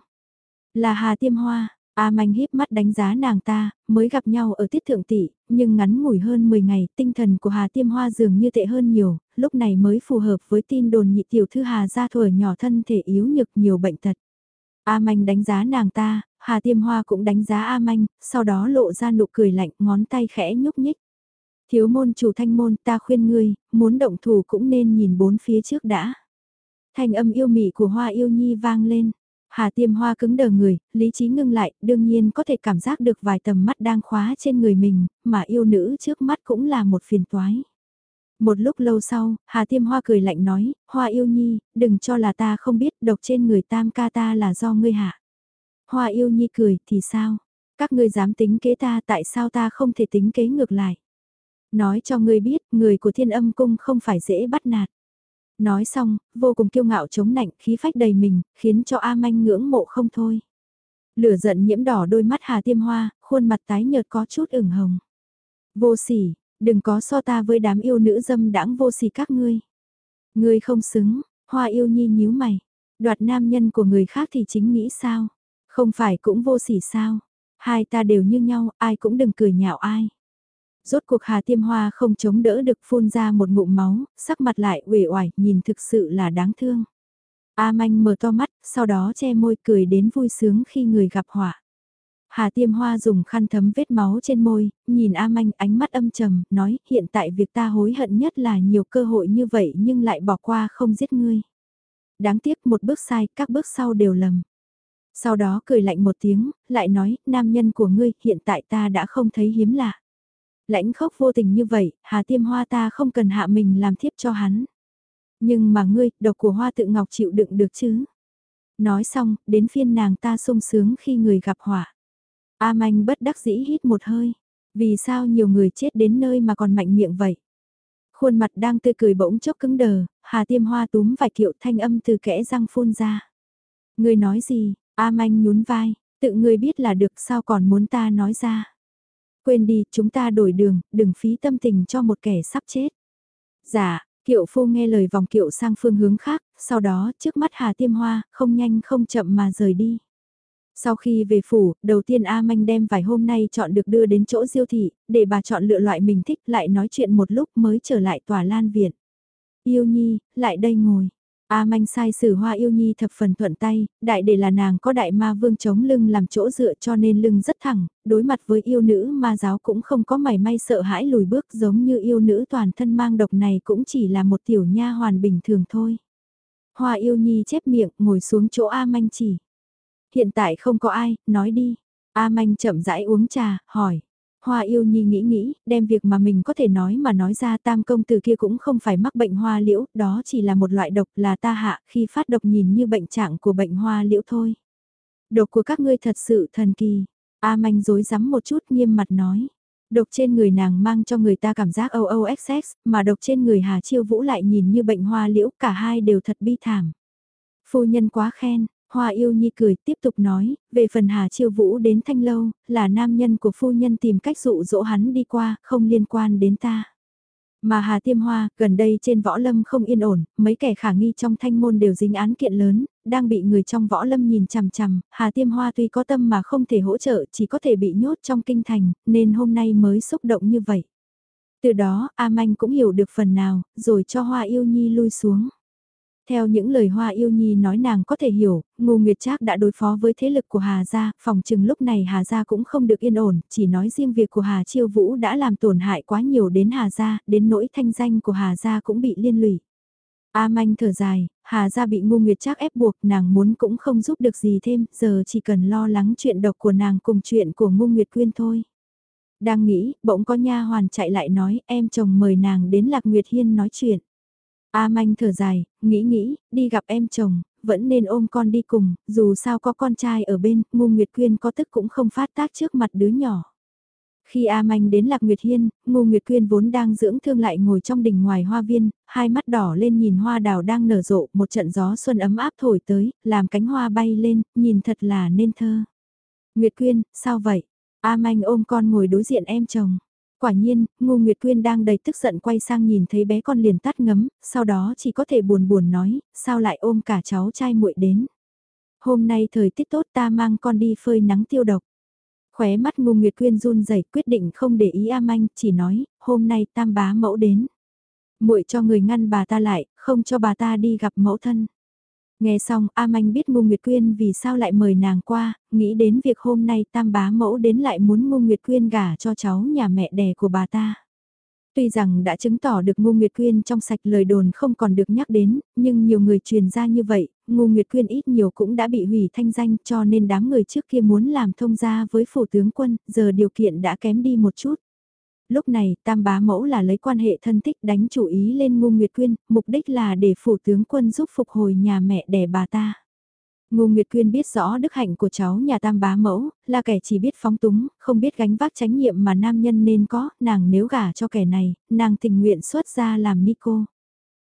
Là Hà Tiêm Hoa, A Manh híp mắt đánh giá nàng ta, mới gặp nhau ở tiết thượng tỷ, nhưng ngắn ngủi hơn 10 ngày, tinh thần của Hà Tiêm Hoa dường như tệ hơn nhiều, lúc này mới phù hợp với tin đồn nhị tiểu thư Hà gia thuở nhỏ thân thể yếu nhược nhiều bệnh tật. A Manh đánh giá nàng ta, Hà Tiêm Hoa cũng đánh giá A Manh, sau đó lộ ra nụ cười lạnh, ngón tay khẽ nhúc nhích. Thiếu môn chủ thanh môn ta khuyên ngươi, muốn động thủ cũng nên nhìn bốn phía trước đã. Thanh âm yêu mị của Hoa yêu nhi vang lên. Hà tiêm hoa cứng đờ người, lý trí ngưng lại, đương nhiên có thể cảm giác được vài tầm mắt đang khóa trên người mình, mà yêu nữ trước mắt cũng là một phiền toái. Một lúc lâu sau, Hà tiêm hoa cười lạnh nói, hoa yêu nhi, đừng cho là ta không biết độc trên người tam ca ta là do ngươi hạ. Hoa yêu nhi cười, thì sao? Các ngươi dám tính kế ta tại sao ta không thể tính kế ngược lại? Nói cho ngươi biết, người của thiên âm cung không phải dễ bắt nạt. Nói xong, vô cùng kiêu ngạo chống nạnh, khí phách đầy mình, khiến cho A Manh ngưỡng mộ không thôi. Lửa giận nhiễm đỏ đôi mắt Hà Tiêm Hoa, khuôn mặt tái nhợt có chút ửng hồng. Vô sỉ, đừng có so ta với đám yêu nữ dâm đãng vô sỉ các ngươi. Ngươi không xứng, Hoa yêu nhi nhíu mày. Đoạt nam nhân của người khác thì chính nghĩ sao? Không phải cũng vô sỉ sao? Hai ta đều như nhau, ai cũng đừng cười nhạo ai. Rốt cuộc Hà Tiêm Hoa không chống đỡ được phun ra một ngụm máu, sắc mặt lại uể oải, nhìn thực sự là đáng thương. A Manh mở to mắt, sau đó che môi cười đến vui sướng khi người gặp họa. Hà Tiêm Hoa dùng khăn thấm vết máu trên môi, nhìn A Manh ánh mắt âm trầm, nói hiện tại việc ta hối hận nhất là nhiều cơ hội như vậy nhưng lại bỏ qua không giết ngươi. Đáng tiếc một bước sai, các bước sau đều lầm. Sau đó cười lạnh một tiếng, lại nói, nam nhân của ngươi hiện tại ta đã không thấy hiếm lạ lãnh khốc vô tình như vậy, Hà Tiêm Hoa ta không cần hạ mình làm thiếp cho hắn. Nhưng mà ngươi, độc của Hoa tự ngọc chịu đựng được chứ. Nói xong, đến phiên nàng ta sung sướng khi người gặp họa. A manh bất đắc dĩ hít một hơi. Vì sao nhiều người chết đến nơi mà còn mạnh miệng vậy? Khuôn mặt đang tươi cười bỗng chốc cứng đờ, Hà Tiêm Hoa túm vài kiệu thanh âm từ kẽ răng phun ra. Ngươi nói gì? A manh nhún vai, tự ngươi biết là được sao còn muốn ta nói ra? Quên đi, chúng ta đổi đường, đừng phí tâm tình cho một kẻ sắp chết. Dạ, kiệu phu nghe lời vòng kiệu sang phương hướng khác, sau đó trước mắt Hà Tiêm Hoa, không nhanh không chậm mà rời đi. Sau khi về phủ, đầu tiên A Manh đem vài hôm nay chọn được đưa đến chỗ diêu thị, để bà chọn lựa loại mình thích lại nói chuyện một lúc mới trở lại tòa lan viện. Yêu nhi, lại đây ngồi. A manh sai sử hoa yêu nhi thập phần thuận tay, đại để là nàng có đại ma vương chống lưng làm chỗ dựa cho nên lưng rất thẳng, đối mặt với yêu nữ ma giáo cũng không có mảy may sợ hãi lùi bước giống như yêu nữ toàn thân mang độc này cũng chỉ là một tiểu nha hoàn bình thường thôi. Hoa yêu nhi chép miệng ngồi xuống chỗ A manh chỉ. Hiện tại không có ai, nói đi. A manh chậm rãi uống trà, hỏi. Hoa yêu nhi nghĩ nghĩ, đem việc mà mình có thể nói mà nói ra tam công từ kia cũng không phải mắc bệnh hoa liễu, đó chỉ là một loại độc là ta hạ khi phát độc nhìn như bệnh trạng của bệnh hoa liễu thôi. Độc của các ngươi thật sự thần kỳ. A manh dối rắm một chút nghiêm mặt nói. Độc trên người nàng mang cho người ta cảm giác OOXX, mà độc trên người Hà Chiêu Vũ lại nhìn như bệnh hoa liễu, cả hai đều thật bi thảm. Phu nhân quá khen, Hoa yêu nhi cười tiếp tục nói, về phần Hà Chiêu Vũ đến Thanh Lâu, là nam nhân của phu nhân tìm cách dụ dỗ hắn đi qua, không liên quan đến ta. Mà Hà Tiêm Hoa, gần đây trên võ lâm không yên ổn, mấy kẻ khả nghi trong thanh môn đều dính án kiện lớn, đang bị người trong võ lâm nhìn chằm chằm, Hà Tiêm Hoa tuy có tâm mà không thể hỗ trợ, chỉ có thể bị nhốt trong kinh thành, nên hôm nay mới xúc động như vậy. Từ đó, A Manh cũng hiểu được phần nào, rồi cho Hoa yêu nhi lui xuống. Theo những lời Hoa Yêu Nhi nói nàng có thể hiểu, Ngô Nguyệt Trác đã đối phó với thế lực của Hà Gia, phòng chừng lúc này Hà Gia cũng không được yên ổn, chỉ nói riêng việc của Hà Chiêu Vũ đã làm tổn hại quá nhiều đến Hà Gia, đến nỗi thanh danh của Hà Gia cũng bị liên lụy. A Manh thở dài, Hà Gia bị Ngô Nguyệt Trác ép buộc, nàng muốn cũng không giúp được gì thêm, giờ chỉ cần lo lắng chuyện độc của nàng cùng chuyện của Ngô Nguyệt Quyên thôi. Đang nghĩ, bỗng có nha hoàn chạy lại nói em chồng mời nàng đến Lạc Nguyệt Hiên nói chuyện. A Manh thở dài, nghĩ nghĩ, đi gặp em chồng, vẫn nên ôm con đi cùng, dù sao có con trai ở bên, Ngu Nguyệt Quyên có tức cũng không phát tác trước mặt đứa nhỏ. Khi A Manh đến Lạc Nguyệt Hiên, Ngô Nguyệt Quyên vốn đang dưỡng thương lại ngồi trong đình ngoài hoa viên, hai mắt đỏ lên nhìn hoa đào đang nở rộ, một trận gió xuân ấm áp thổi tới, làm cánh hoa bay lên, nhìn thật là nên thơ. Nguyệt Quyên, sao vậy? A Manh ôm con ngồi đối diện em chồng. Quả nhiên, Ngô Nguyệt Quyên đang đầy tức giận quay sang nhìn thấy bé con liền tắt ngấm, sau đó chỉ có thể buồn buồn nói, sao lại ôm cả cháu trai muội đến. Hôm nay thời tiết tốt ta mang con đi phơi nắng tiêu độc. Khóe mắt Ngô Nguyệt Quyên run rẩy quyết định không để ý A Manh, chỉ nói, hôm nay tam bá mẫu đến. muội cho người ngăn bà ta lại, không cho bà ta đi gặp mẫu thân. Nghe xong A Manh biết Ngô Nguyệt Quyên vì sao lại mời nàng qua, nghĩ đến việc hôm nay tam bá mẫu đến lại muốn Ngô Nguyệt Quyên gả cho cháu nhà mẹ đẻ của bà ta. Tuy rằng đã chứng tỏ được Ngô Nguyệt Quyên trong sạch lời đồn không còn được nhắc đến, nhưng nhiều người truyền ra như vậy, Ngô Nguyệt Quyên ít nhiều cũng đã bị hủy thanh danh cho nên đám người trước kia muốn làm thông gia với phủ tướng quân, giờ điều kiện đã kém đi một chút. Lúc này, Tam Bá Mẫu là lấy quan hệ thân thích đánh chủ ý lên Ngô Nguyệt Quyên, mục đích là để phủ tướng quân giúp phục hồi nhà mẹ đẻ bà ta. Ngô Nguyệt Quyên biết rõ đức hạnh của cháu nhà tam bá mẫu, là kẻ chỉ biết phóng túng, không biết gánh vác trách nhiệm mà nam nhân nên có, nàng nếu gả cho kẻ này, nàng tình nguyện xuất ra làm ni cô.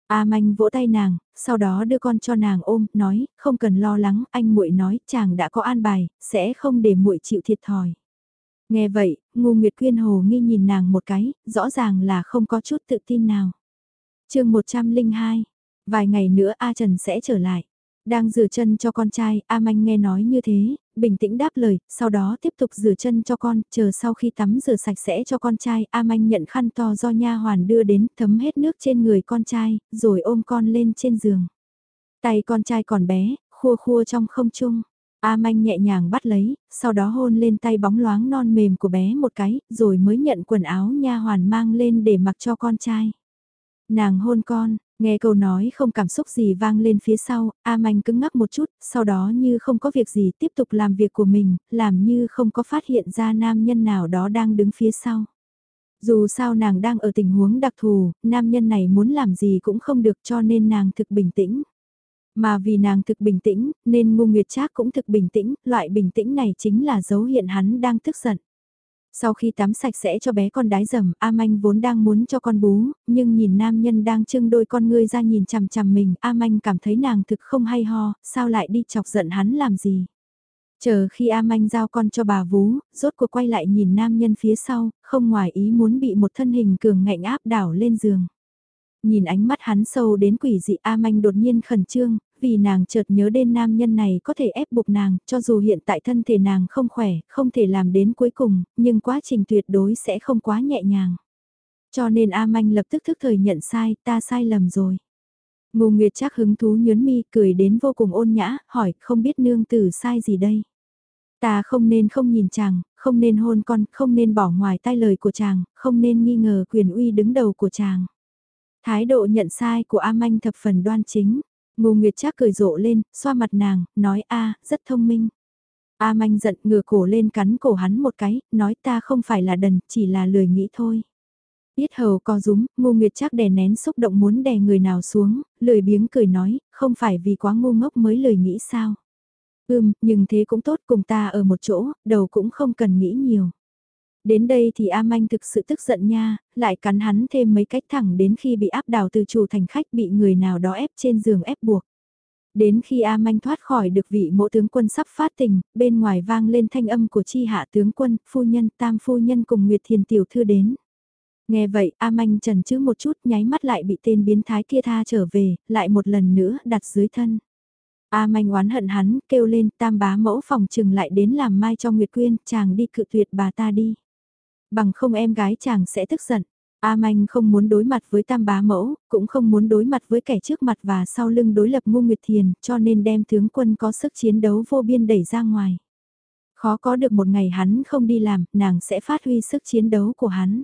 A Manh vỗ tay nàng, sau đó đưa con cho nàng ôm, nói, không cần lo lắng, anh muội nói, chàng đã có an bài, sẽ không để muội chịu thiệt thòi. Nghe vậy, Ngô Nguyệt Quyên hồ nghi nhìn nàng một cái, rõ ràng là không có chút tự tin nào. chương 102, vài ngày nữa A Trần sẽ trở lại. Đang rửa chân cho con trai, A Manh nghe nói như thế, bình tĩnh đáp lời, sau đó tiếp tục rửa chân cho con, chờ sau khi tắm rửa sạch sẽ cho con trai, A Manh nhận khăn to do nha hoàn đưa đến, thấm hết nước trên người con trai, rồi ôm con lên trên giường. Tay con trai còn bé, khua khua trong không trung. A Manh nhẹ nhàng bắt lấy, sau đó hôn lên tay bóng loáng non mềm của bé một cái, rồi mới nhận quần áo nha hoàn mang lên để mặc cho con trai. Nàng hôn con, Nghe câu nói không cảm xúc gì vang lên phía sau, A Manh cứng ngắc một chút, sau đó như không có việc gì tiếp tục làm việc của mình, làm như không có phát hiện ra nam nhân nào đó đang đứng phía sau. Dù sao nàng đang ở tình huống đặc thù, nam nhân này muốn làm gì cũng không được cho nên nàng thực bình tĩnh. Mà vì nàng thực bình tĩnh, nên ngu nguyệt trác cũng thực bình tĩnh, loại bình tĩnh này chính là dấu hiện hắn đang tức giận. Sau khi tắm sạch sẽ cho bé con đái dầm, A Manh vốn đang muốn cho con bú, nhưng nhìn nam nhân đang trưng đôi con ngươi ra nhìn chằm chằm mình, A Manh cảm thấy nàng thực không hay ho, sao lại đi chọc giận hắn làm gì. Chờ khi A Manh giao con cho bà vú, rốt cuộc quay lại nhìn nam nhân phía sau, không ngoài ý muốn bị một thân hình cường ngạnh áp đảo lên giường. Nhìn ánh mắt hắn sâu đến quỷ dị A Manh đột nhiên khẩn trương, vì nàng chợt nhớ đến nam nhân này có thể ép buộc nàng, cho dù hiện tại thân thể nàng không khỏe, không thể làm đến cuối cùng, nhưng quá trình tuyệt đối sẽ không quá nhẹ nhàng. Cho nên A Manh lập tức thức thời nhận sai, ta sai lầm rồi. Ngô Nguyệt chắc hứng thú nhớn mi, cười đến vô cùng ôn nhã, hỏi, không biết nương tử sai gì đây? Ta không nên không nhìn chàng, không nên hôn con, không nên bỏ ngoài tai lời của chàng, không nên nghi ngờ quyền uy đứng đầu của chàng. Thái độ nhận sai của A Manh thập phần đoan chính. Ngô Nguyệt Trác cười rộ lên, xoa mặt nàng, nói a, rất thông minh. A Manh giận ngửa cổ lên cắn cổ hắn một cái, nói ta không phải là đần, chỉ là lười nghĩ thôi. Biết hầu co rúm, Ngô Nguyệt Trác đè nén xúc động muốn đè người nào xuống, lười biếng cười nói, không phải vì quá ngu ngốc mới lười nghĩ sao. Ừm, nhưng thế cũng tốt cùng ta ở một chỗ, đầu cũng không cần nghĩ nhiều. Đến đây thì A Manh thực sự tức giận nha, lại cắn hắn thêm mấy cách thẳng đến khi bị áp đảo từ chủ thành khách bị người nào đó ép trên giường ép buộc. Đến khi A Manh thoát khỏi được vị mộ tướng quân sắp phát tình, bên ngoài vang lên thanh âm của chi hạ tướng quân, phu nhân, tam phu nhân cùng Nguyệt Thiền tiểu thư đến. Nghe vậy, A Manh trần chứ một chút nháy mắt lại bị tên biến thái kia tha trở về, lại một lần nữa đặt dưới thân. A manh oán hận hắn, kêu lên tam bá mẫu phòng trừng lại đến làm mai cho Nguyệt Quyên, chàng đi cự tuyệt bà ta đi. Bằng không em gái chàng sẽ tức giận. A Manh không muốn đối mặt với tam bá mẫu, cũng không muốn đối mặt với kẻ trước mặt và sau lưng đối lập Ngô Nguyệt Thiền, cho nên đem tướng quân có sức chiến đấu vô biên đẩy ra ngoài. Khó có được một ngày hắn không đi làm, nàng sẽ phát huy sức chiến đấu của hắn.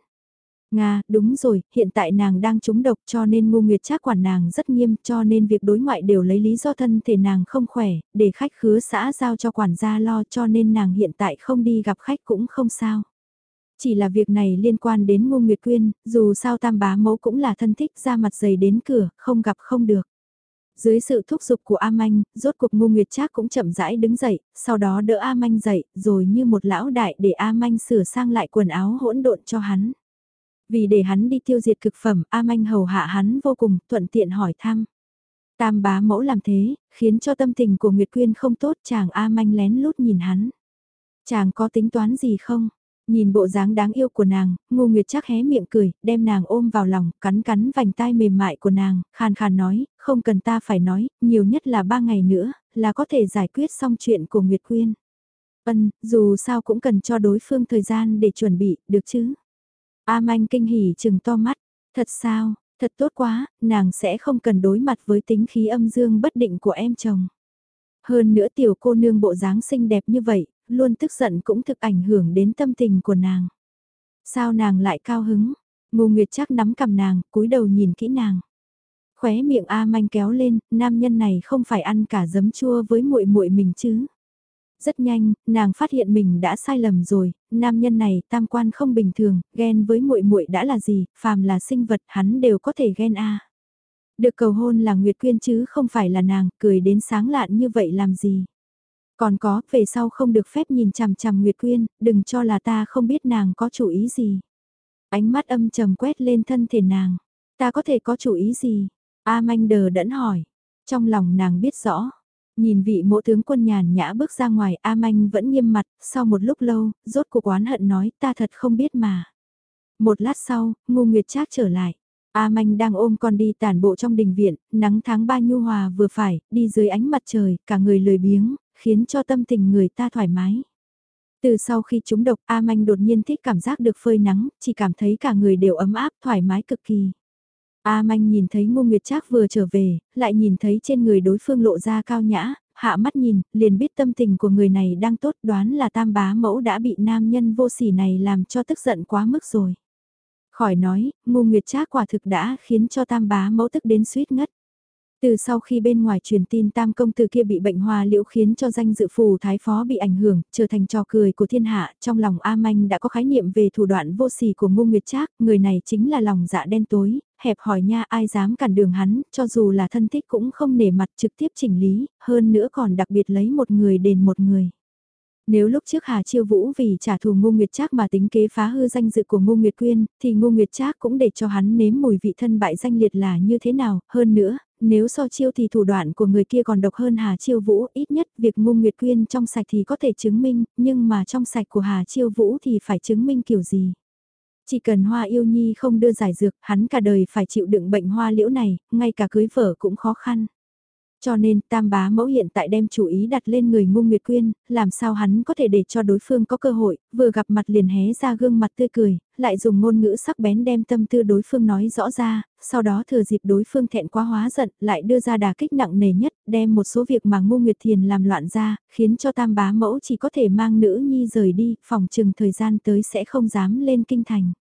Nga, đúng rồi, hiện tại nàng đang trúng độc cho nên Ngô Nguyệt Trác quản nàng rất nghiêm cho nên việc đối ngoại đều lấy lý do thân thể nàng không khỏe, để khách khứa xã giao cho quản gia lo cho nên nàng hiện tại không đi gặp khách cũng không sao. Chỉ là việc này liên quan đến Ngô Nguyệt Quyên, dù sao tam bá mẫu cũng là thân thích ra mặt dày đến cửa, không gặp không được. Dưới sự thúc giục của A Manh, rốt cuộc Ngô Nguyệt Trác cũng chậm rãi đứng dậy, sau đó đỡ A Manh dậy, rồi như một lão đại để A Manh sửa sang lại quần áo hỗn độn cho hắn. Vì để hắn đi tiêu diệt cực phẩm, A Manh hầu hạ hắn vô cùng, thuận tiện hỏi thăm. Tam bá mẫu làm thế, khiến cho tâm tình của Nguyệt Quyên không tốt chàng A Manh lén lút nhìn hắn. Chàng có tính toán gì không? Nhìn bộ dáng đáng yêu của nàng, Ngô Nguyệt chắc hé miệng cười, đem nàng ôm vào lòng, cắn cắn vành tai mềm mại của nàng, khàn khàn nói, không cần ta phải nói, nhiều nhất là ba ngày nữa, là có thể giải quyết xong chuyện của Nguyệt Quyên. Vân, dù sao cũng cần cho đối phương thời gian để chuẩn bị, được chứ? A Manh kinh hỉ chừng to mắt, thật sao, Thật tốt quá, nàng sẽ không cần đối mặt với tính khí âm dương bất định của em chồng. Hơn nữa tiểu cô nương bộ dáng xinh đẹp như vậy, luôn tức giận cũng thực ảnh hưởng đến tâm tình của nàng. Sao nàng lại cao hứng? Ngô Nguyệt chắc nắm cầm nàng, cúi đầu nhìn kỹ nàng. Khóe miệng A manh kéo lên, nam nhân này không phải ăn cả giấm chua với muội muội mình chứ. Rất nhanh, nàng phát hiện mình đã sai lầm rồi, nam nhân này tam quan không bình thường, ghen với muội muội đã là gì, phàm là sinh vật hắn đều có thể ghen a. Được cầu hôn là Nguyệt Quyên chứ không phải là nàng, cười đến sáng lạn như vậy làm gì. Còn có, về sau không được phép nhìn chằm chằm Nguyệt Quyên, đừng cho là ta không biết nàng có chủ ý gì. Ánh mắt âm trầm quét lên thân thể nàng, ta có thể có chủ ý gì? A manh đờ đẫn hỏi, trong lòng nàng biết rõ, Nhìn vị mộ tướng quân nhàn nhã bước ra ngoài A Manh vẫn nghiêm mặt, sau một lúc lâu, rốt cuộc oán hận nói ta thật không biết mà. Một lát sau, ngu nguyệt trác trở lại. A Manh đang ôm con đi tản bộ trong đình viện, nắng tháng ba nhu hòa vừa phải, đi dưới ánh mặt trời, cả người lười biếng, khiến cho tâm tình người ta thoải mái. Từ sau khi trúng độc, A Manh đột nhiên thích cảm giác được phơi nắng, chỉ cảm thấy cả người đều ấm áp, thoải mái cực kỳ. A Manh nhìn thấy Ngô Nguyệt Trác vừa trở về, lại nhìn thấy trên người đối phương lộ ra cao nhã, hạ mắt nhìn, liền biết tâm tình của người này đang tốt đoán là tam bá mẫu đã bị nam nhân vô sỉ này làm cho tức giận quá mức rồi. Khỏi nói, Ngô Nguyệt Trác quả thực đã khiến cho tam bá mẫu tức đến suýt ngất. Từ sau khi bên ngoài truyền tin tam công tử kia bị bệnh hoa liễu khiến cho danh dự phù thái phó bị ảnh hưởng, trở thành trò cười của thiên hạ, trong lòng A Manh đã có khái niệm về thủ đoạn vô sỉ của Ngô Nguyệt Trác, người này chính là lòng dạ đen tối, hẹp hỏi nha ai dám cản đường hắn, cho dù là thân thích cũng không nể mặt trực tiếp chỉnh lý, hơn nữa còn đặc biệt lấy một người đền một người. Nếu lúc trước Hà Chiêu Vũ vì trả thù Ngô Nguyệt Trác mà tính kế phá hư danh dự của Ngô Nguyệt Quyên, thì Ngô Nguyệt Trác cũng để cho hắn nếm mùi vị thân bại danh liệt là như thế nào, hơn nữa, nếu so chiêu thì thủ đoạn của người kia còn độc hơn Hà Chiêu Vũ, ít nhất việc ngu Nguyệt Quyên trong sạch thì có thể chứng minh, nhưng mà trong sạch của Hà Chiêu Vũ thì phải chứng minh kiểu gì. Chỉ cần hoa yêu nhi không đưa giải dược, hắn cả đời phải chịu đựng bệnh hoa liễu này, ngay cả cưới vợ cũng khó khăn. Cho nên tam bá mẫu hiện tại đem chủ ý đặt lên người ngu nguyệt quyên, làm sao hắn có thể để cho đối phương có cơ hội, vừa gặp mặt liền hé ra gương mặt tươi cười, lại dùng ngôn ngữ sắc bén đem tâm tư đối phương nói rõ ra, sau đó thừa dịp đối phương thẹn quá hóa giận, lại đưa ra đà kích nặng nề nhất, đem một số việc mà ngu nguyệt thiền làm loạn ra, khiến cho tam bá mẫu chỉ có thể mang nữ nhi rời đi, phòng chừng thời gian tới sẽ không dám lên kinh thành.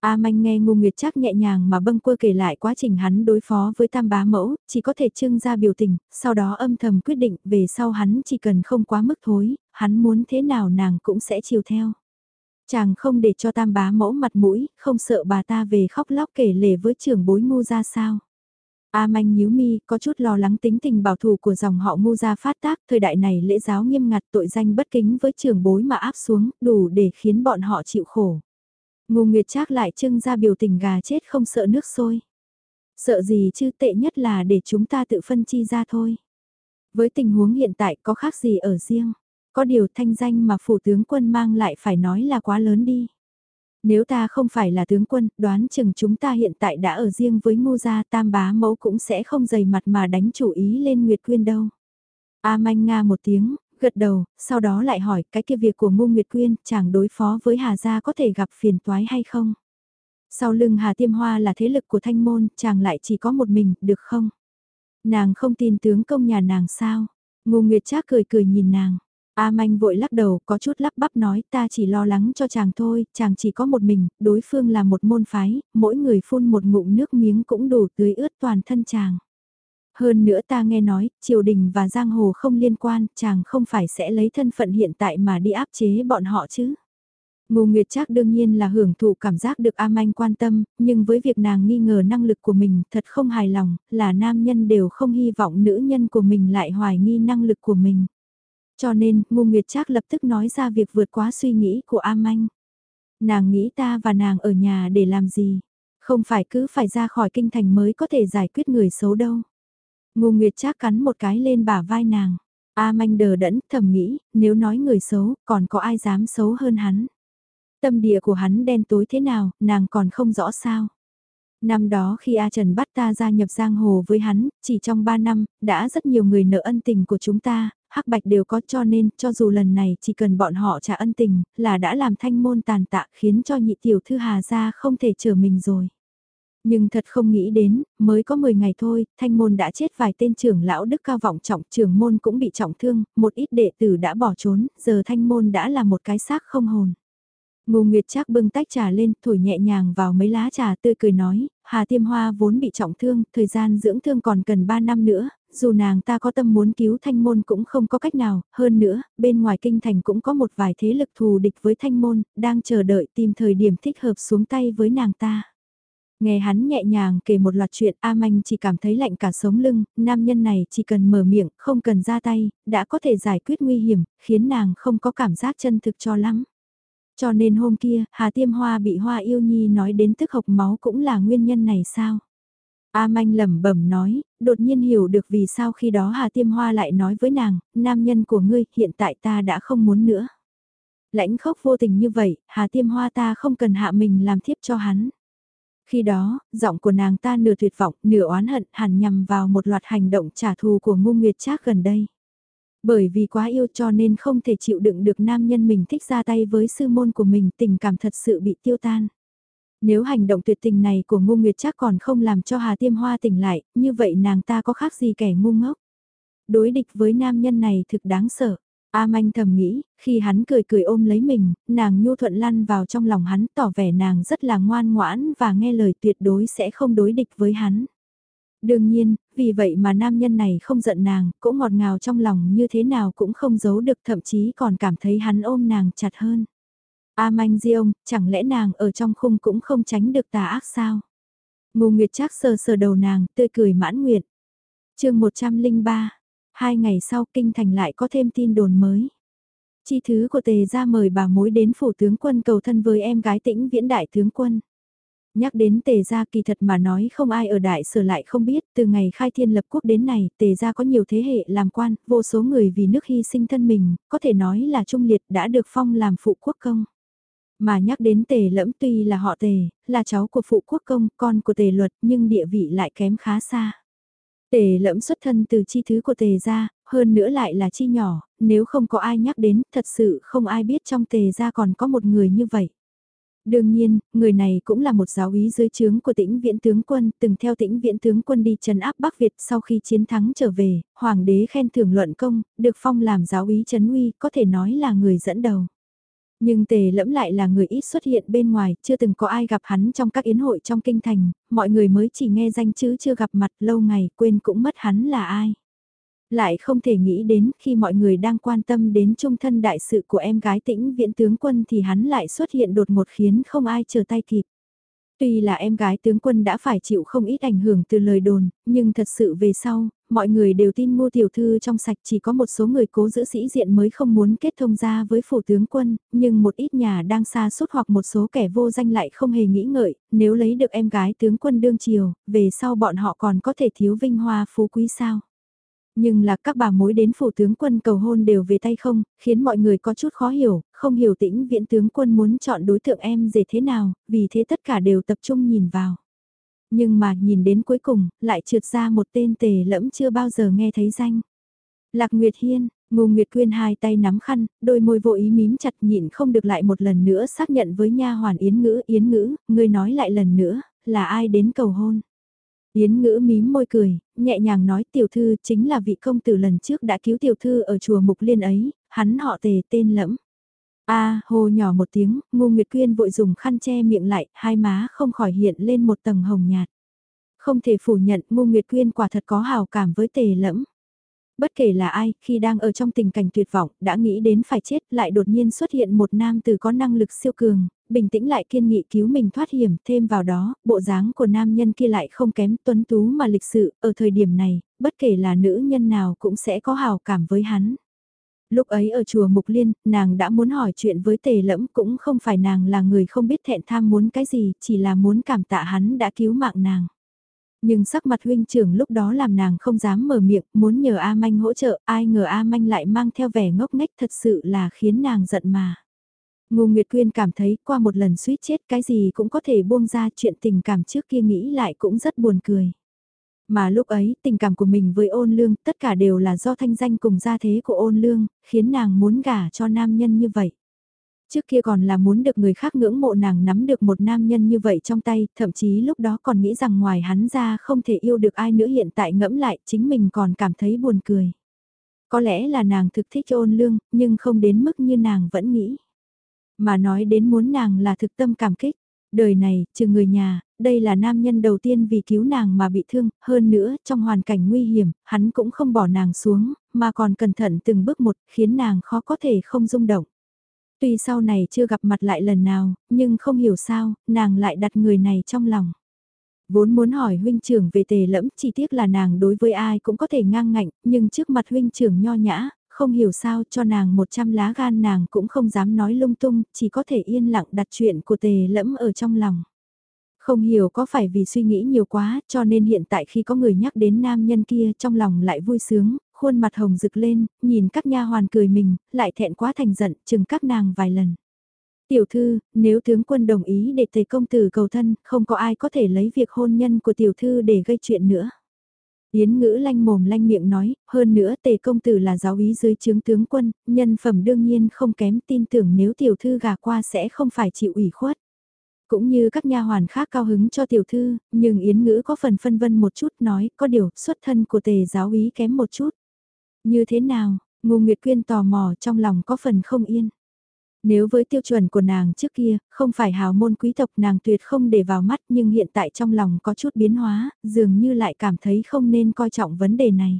A Manh nghe Ngô Nguyệt chắc nhẹ nhàng mà bâng quơ kể lại quá trình hắn đối phó với tam bá mẫu, chỉ có thể trưng ra biểu tình, sau đó âm thầm quyết định về sau hắn chỉ cần không quá mức thối, hắn muốn thế nào nàng cũng sẽ chiều theo. Chàng không để cho tam bá mẫu mặt mũi, không sợ bà ta về khóc lóc kể lể với trưởng bối ngu ra sao. A manh nhíu mi, có chút lo lắng tính tình bảo thủ của dòng họ ngu gia phát tác, thời đại này lễ giáo nghiêm ngặt tội danh bất kính với trưởng bối mà áp xuống, đủ để khiến bọn họ chịu khổ. Ngô Nguyệt Trác lại trưng ra biểu tình gà chết không sợ nước sôi. Sợ gì chứ tệ nhất là để chúng ta tự phân chi ra thôi. Với tình huống hiện tại có khác gì ở riêng. Có điều thanh danh mà phủ tướng quân mang lại phải nói là quá lớn đi. Nếu ta không phải là tướng quân, đoán chừng chúng ta hiện tại đã ở riêng với ngô gia tam bá mẫu cũng sẽ không dày mặt mà đánh chủ ý lên Nguyệt Quyên đâu. A manh nga một tiếng, gật đầu, sau đó lại hỏi cái kia việc của Ngô Nguyệt Quyên, chàng đối phó với Hà Gia có thể gặp phiền toái hay không? Sau lưng Hà Tiêm Hoa là thế lực của thanh môn, chàng lại chỉ có một mình, được không? Nàng không tin tướng công nhà nàng sao? Ngô Nguyệt Trác cười cười nhìn nàng. A Manh vội lắc đầu, có chút lắp bắp nói ta chỉ lo lắng cho chàng thôi, chàng chỉ có một mình, đối phương là một môn phái, mỗi người phun một ngụm nước miếng cũng đủ tưới ướt toàn thân chàng. Hơn nữa ta nghe nói, triều đình và giang hồ không liên quan, chàng không phải sẽ lấy thân phận hiện tại mà đi áp chế bọn họ chứ. Ngô Nguyệt Trác đương nhiên là hưởng thụ cảm giác được am anh quan tâm, nhưng với việc nàng nghi ngờ năng lực của mình thật không hài lòng, là nam nhân đều không hy vọng nữ nhân của mình lại hoài nghi năng lực của mình. Cho nên, Ngô Nguyệt Trác lập tức nói ra việc vượt quá suy nghĩ của am anh Nàng nghĩ ta và nàng ở nhà để làm gì? Không phải cứ phải ra khỏi kinh thành mới có thể giải quyết người xấu đâu. Ngô Nguyệt Trác cắn một cái lên bả vai nàng. A manh đờ đẫn thầm nghĩ, nếu nói người xấu, còn có ai dám xấu hơn hắn. Tâm địa của hắn đen tối thế nào, nàng còn không rõ sao. Năm đó khi A Trần bắt ta gia nhập giang hồ với hắn, chỉ trong 3 năm, đã rất nhiều người nợ ân tình của chúng ta, hắc bạch đều có cho nên, cho dù lần này chỉ cần bọn họ trả ân tình, là đã làm thanh môn tàn tạ khiến cho nhị tiểu thư Hà gia không thể trở mình rồi. Nhưng thật không nghĩ đến, mới có 10 ngày thôi, thanh môn đã chết vài tên trưởng lão đức cao vọng trọng, trưởng môn cũng bị trọng thương, một ít đệ tử đã bỏ trốn, giờ thanh môn đã là một cái xác không hồn. Ngô Nguyệt trác bưng tách trà lên, thổi nhẹ nhàng vào mấy lá trà tươi cười nói, Hà Tiêm Hoa vốn bị trọng thương, thời gian dưỡng thương còn cần 3 năm nữa, dù nàng ta có tâm muốn cứu thanh môn cũng không có cách nào, hơn nữa, bên ngoài kinh thành cũng có một vài thế lực thù địch với thanh môn, đang chờ đợi tìm thời điểm thích hợp xuống tay với nàng ta. Nghe hắn nhẹ nhàng kể một loạt chuyện A Manh chỉ cảm thấy lạnh cả sống lưng, nam nhân này chỉ cần mở miệng, không cần ra tay, đã có thể giải quyết nguy hiểm, khiến nàng không có cảm giác chân thực cho lắm. Cho nên hôm kia, Hà Tiêm Hoa bị Hoa Yêu Nhi nói đến tức hộc máu cũng là nguyên nhân này sao? A Manh lẩm bẩm nói, đột nhiên hiểu được vì sao khi đó Hà Tiêm Hoa lại nói với nàng, nam nhân của ngươi hiện tại ta đã không muốn nữa. Lãnh khốc vô tình như vậy, Hà Tiêm Hoa ta không cần hạ mình làm thiếp cho hắn. Khi đó, giọng của nàng ta nửa tuyệt vọng, nửa oán hận hẳn nhằm vào một loạt hành động trả thù của ngu nguyệt trác gần đây. Bởi vì quá yêu cho nên không thể chịu đựng được nam nhân mình thích ra tay với sư môn của mình tình cảm thật sự bị tiêu tan. Nếu hành động tuyệt tình này của ngu nguyệt chắc còn không làm cho Hà Tiêm Hoa tỉnh lại, như vậy nàng ta có khác gì kẻ ngu ngốc. Đối địch với nam nhân này thực đáng sợ. A Manh thầm nghĩ, khi hắn cười cười ôm lấy mình, nàng nhu thuận lăn vào trong lòng hắn tỏ vẻ nàng rất là ngoan ngoãn và nghe lời tuyệt đối sẽ không đối địch với hắn. Đương nhiên, vì vậy mà nam nhân này không giận nàng, cũng ngọt ngào trong lòng như thế nào cũng không giấu được thậm chí còn cảm thấy hắn ôm nàng chặt hơn. A manh di ông, chẳng lẽ nàng ở trong khung cũng không tránh được tà ác sao? Ngô Nguyệt chắc sờ sờ đầu nàng, tươi cười mãn nguyện. chương 103, hai ngày sau kinh thành lại có thêm tin đồn mới. Chi thứ của tề ra mời bà mối đến phủ tướng quân cầu thân với em gái tĩnh viễn đại tướng quân. Nhắc đến tề gia kỳ thật mà nói không ai ở đại sở lại không biết, từ ngày khai thiên lập quốc đến này, tề gia có nhiều thế hệ làm quan, vô số người vì nước hy sinh thân mình, có thể nói là trung liệt đã được phong làm phụ quốc công. Mà nhắc đến tề lẫm tuy là họ tề, là cháu của phụ quốc công, con của tề luật nhưng địa vị lại kém khá xa. Tề lẫm xuất thân từ chi thứ của tề gia, hơn nữa lại là chi nhỏ, nếu không có ai nhắc đến, thật sự không ai biết trong tề gia còn có một người như vậy. Đương nhiên, người này cũng là một giáo úy dưới trướng của tĩnh viễn tướng quân, từng theo tĩnh viễn tướng quân đi trấn áp Bắc Việt sau khi chiến thắng trở về, hoàng đế khen thưởng luận công, được phong làm giáo úy trấn uy, có thể nói là người dẫn đầu. Nhưng tề lẫm lại là người ít xuất hiện bên ngoài, chưa từng có ai gặp hắn trong các yến hội trong kinh thành, mọi người mới chỉ nghe danh chứ chưa gặp mặt lâu ngày quên cũng mất hắn là ai. Lại không thể nghĩ đến khi mọi người đang quan tâm đến trung thân đại sự của em gái tĩnh viện tướng quân thì hắn lại xuất hiện đột ngột khiến không ai chờ tay kịp. Tuy là em gái tướng quân đã phải chịu không ít ảnh hưởng từ lời đồn, nhưng thật sự về sau, mọi người đều tin Ngô tiểu thư trong sạch chỉ có một số người cố giữ sĩ diện mới không muốn kết thông ra với phủ tướng quân, nhưng một ít nhà đang xa suốt hoặc một số kẻ vô danh lại không hề nghĩ ngợi, nếu lấy được em gái tướng quân đương triều, về sau bọn họ còn có thể thiếu vinh hoa phú quý sao. Nhưng là các bà mối đến phủ tướng quân cầu hôn đều về tay không, khiến mọi người có chút khó hiểu, không hiểu tĩnh viện tướng quân muốn chọn đối tượng em dễ thế nào, vì thế tất cả đều tập trung nhìn vào. Nhưng mà nhìn đến cuối cùng, lại trượt ra một tên tề lẫm chưa bao giờ nghe thấy danh. Lạc Nguyệt Hiên, Ngô Nguyệt Quyên hai tay nắm khăn, đôi môi vô ý mím chặt nhịn không được lại một lần nữa xác nhận với nha hoàn Yến Ngữ, Yến Ngữ, người nói lại lần nữa, là ai đến cầu hôn. Yến ngữ mím môi cười, nhẹ nhàng nói tiểu thư chính là vị công tử lần trước đã cứu tiểu thư ở chùa Mục Liên ấy, hắn họ tề tên lẫm a hồ nhỏ một tiếng, Ngô Nguyệt Quyên vội dùng khăn che miệng lại, hai má không khỏi hiện lên một tầng hồng nhạt. Không thể phủ nhận Ngô Nguyệt Quyên quả thật có hào cảm với tề lẫm. Bất kể là ai, khi đang ở trong tình cảnh tuyệt vọng, đã nghĩ đến phải chết, lại đột nhiên xuất hiện một nam tử có năng lực siêu cường, bình tĩnh lại kiên nghị cứu mình thoát hiểm, thêm vào đó, bộ dáng của nam nhân kia lại không kém tuấn tú mà lịch sự, ở thời điểm này, bất kể là nữ nhân nào cũng sẽ có hào cảm với hắn. Lúc ấy ở chùa Mục Liên, nàng đã muốn hỏi chuyện với tề lẫm cũng không phải nàng là người không biết thẹn tham muốn cái gì, chỉ là muốn cảm tạ hắn đã cứu mạng nàng. Nhưng sắc mặt huynh trưởng lúc đó làm nàng không dám mở miệng, muốn nhờ A Manh hỗ trợ, ai ngờ A Manh lại mang theo vẻ ngốc nghếch thật sự là khiến nàng giận mà. Ngô Nguyệt Quyên cảm thấy qua một lần suýt chết cái gì cũng có thể buông ra chuyện tình cảm trước kia nghĩ lại cũng rất buồn cười. Mà lúc ấy tình cảm của mình với ôn lương tất cả đều là do thanh danh cùng gia thế của ôn lương, khiến nàng muốn gả cho nam nhân như vậy. Trước kia còn là muốn được người khác ngưỡng mộ nàng nắm được một nam nhân như vậy trong tay, thậm chí lúc đó còn nghĩ rằng ngoài hắn ra không thể yêu được ai nữa hiện tại ngẫm lại chính mình còn cảm thấy buồn cười. Có lẽ là nàng thực thích ôn lương, nhưng không đến mức như nàng vẫn nghĩ. Mà nói đến muốn nàng là thực tâm cảm kích. Đời này, trừ người nhà, đây là nam nhân đầu tiên vì cứu nàng mà bị thương, hơn nữa, trong hoàn cảnh nguy hiểm, hắn cũng không bỏ nàng xuống, mà còn cẩn thận từng bước một, khiến nàng khó có thể không rung động. Tuy sau này chưa gặp mặt lại lần nào, nhưng không hiểu sao, nàng lại đặt người này trong lòng. Vốn muốn hỏi huynh trưởng về tề lẫm, chỉ tiếc là nàng đối với ai cũng có thể ngang ngạnh, nhưng trước mặt huynh trưởng nho nhã, không hiểu sao cho nàng 100 lá gan nàng cũng không dám nói lung tung, chỉ có thể yên lặng đặt chuyện của tề lẫm ở trong lòng. Không hiểu có phải vì suy nghĩ nhiều quá cho nên hiện tại khi có người nhắc đến nam nhân kia trong lòng lại vui sướng, khuôn mặt hồng rực lên, nhìn các nha hoàn cười mình, lại thẹn quá thành giận, chừng các nàng vài lần. Tiểu thư, nếu tướng quân đồng ý để tề công tử cầu thân, không có ai có thể lấy việc hôn nhân của tiểu thư để gây chuyện nữa. Yến ngữ lanh mồm lanh miệng nói, hơn nữa tề công tử là giáo úy dưới chướng tướng quân, nhân phẩm đương nhiên không kém tin tưởng nếu tiểu thư gà qua sẽ không phải chịu ủy khuất. Cũng như các nha hoàn khác cao hứng cho tiểu thư, nhưng Yến ngữ có phần phân vân một chút nói, có điều xuất thân của tề giáo úy kém một chút. Như thế nào, Ngô Nguyệt Quyên tò mò trong lòng có phần không yên. Nếu với tiêu chuẩn của nàng trước kia, không phải hào môn quý tộc nàng tuyệt không để vào mắt nhưng hiện tại trong lòng có chút biến hóa, dường như lại cảm thấy không nên coi trọng vấn đề này.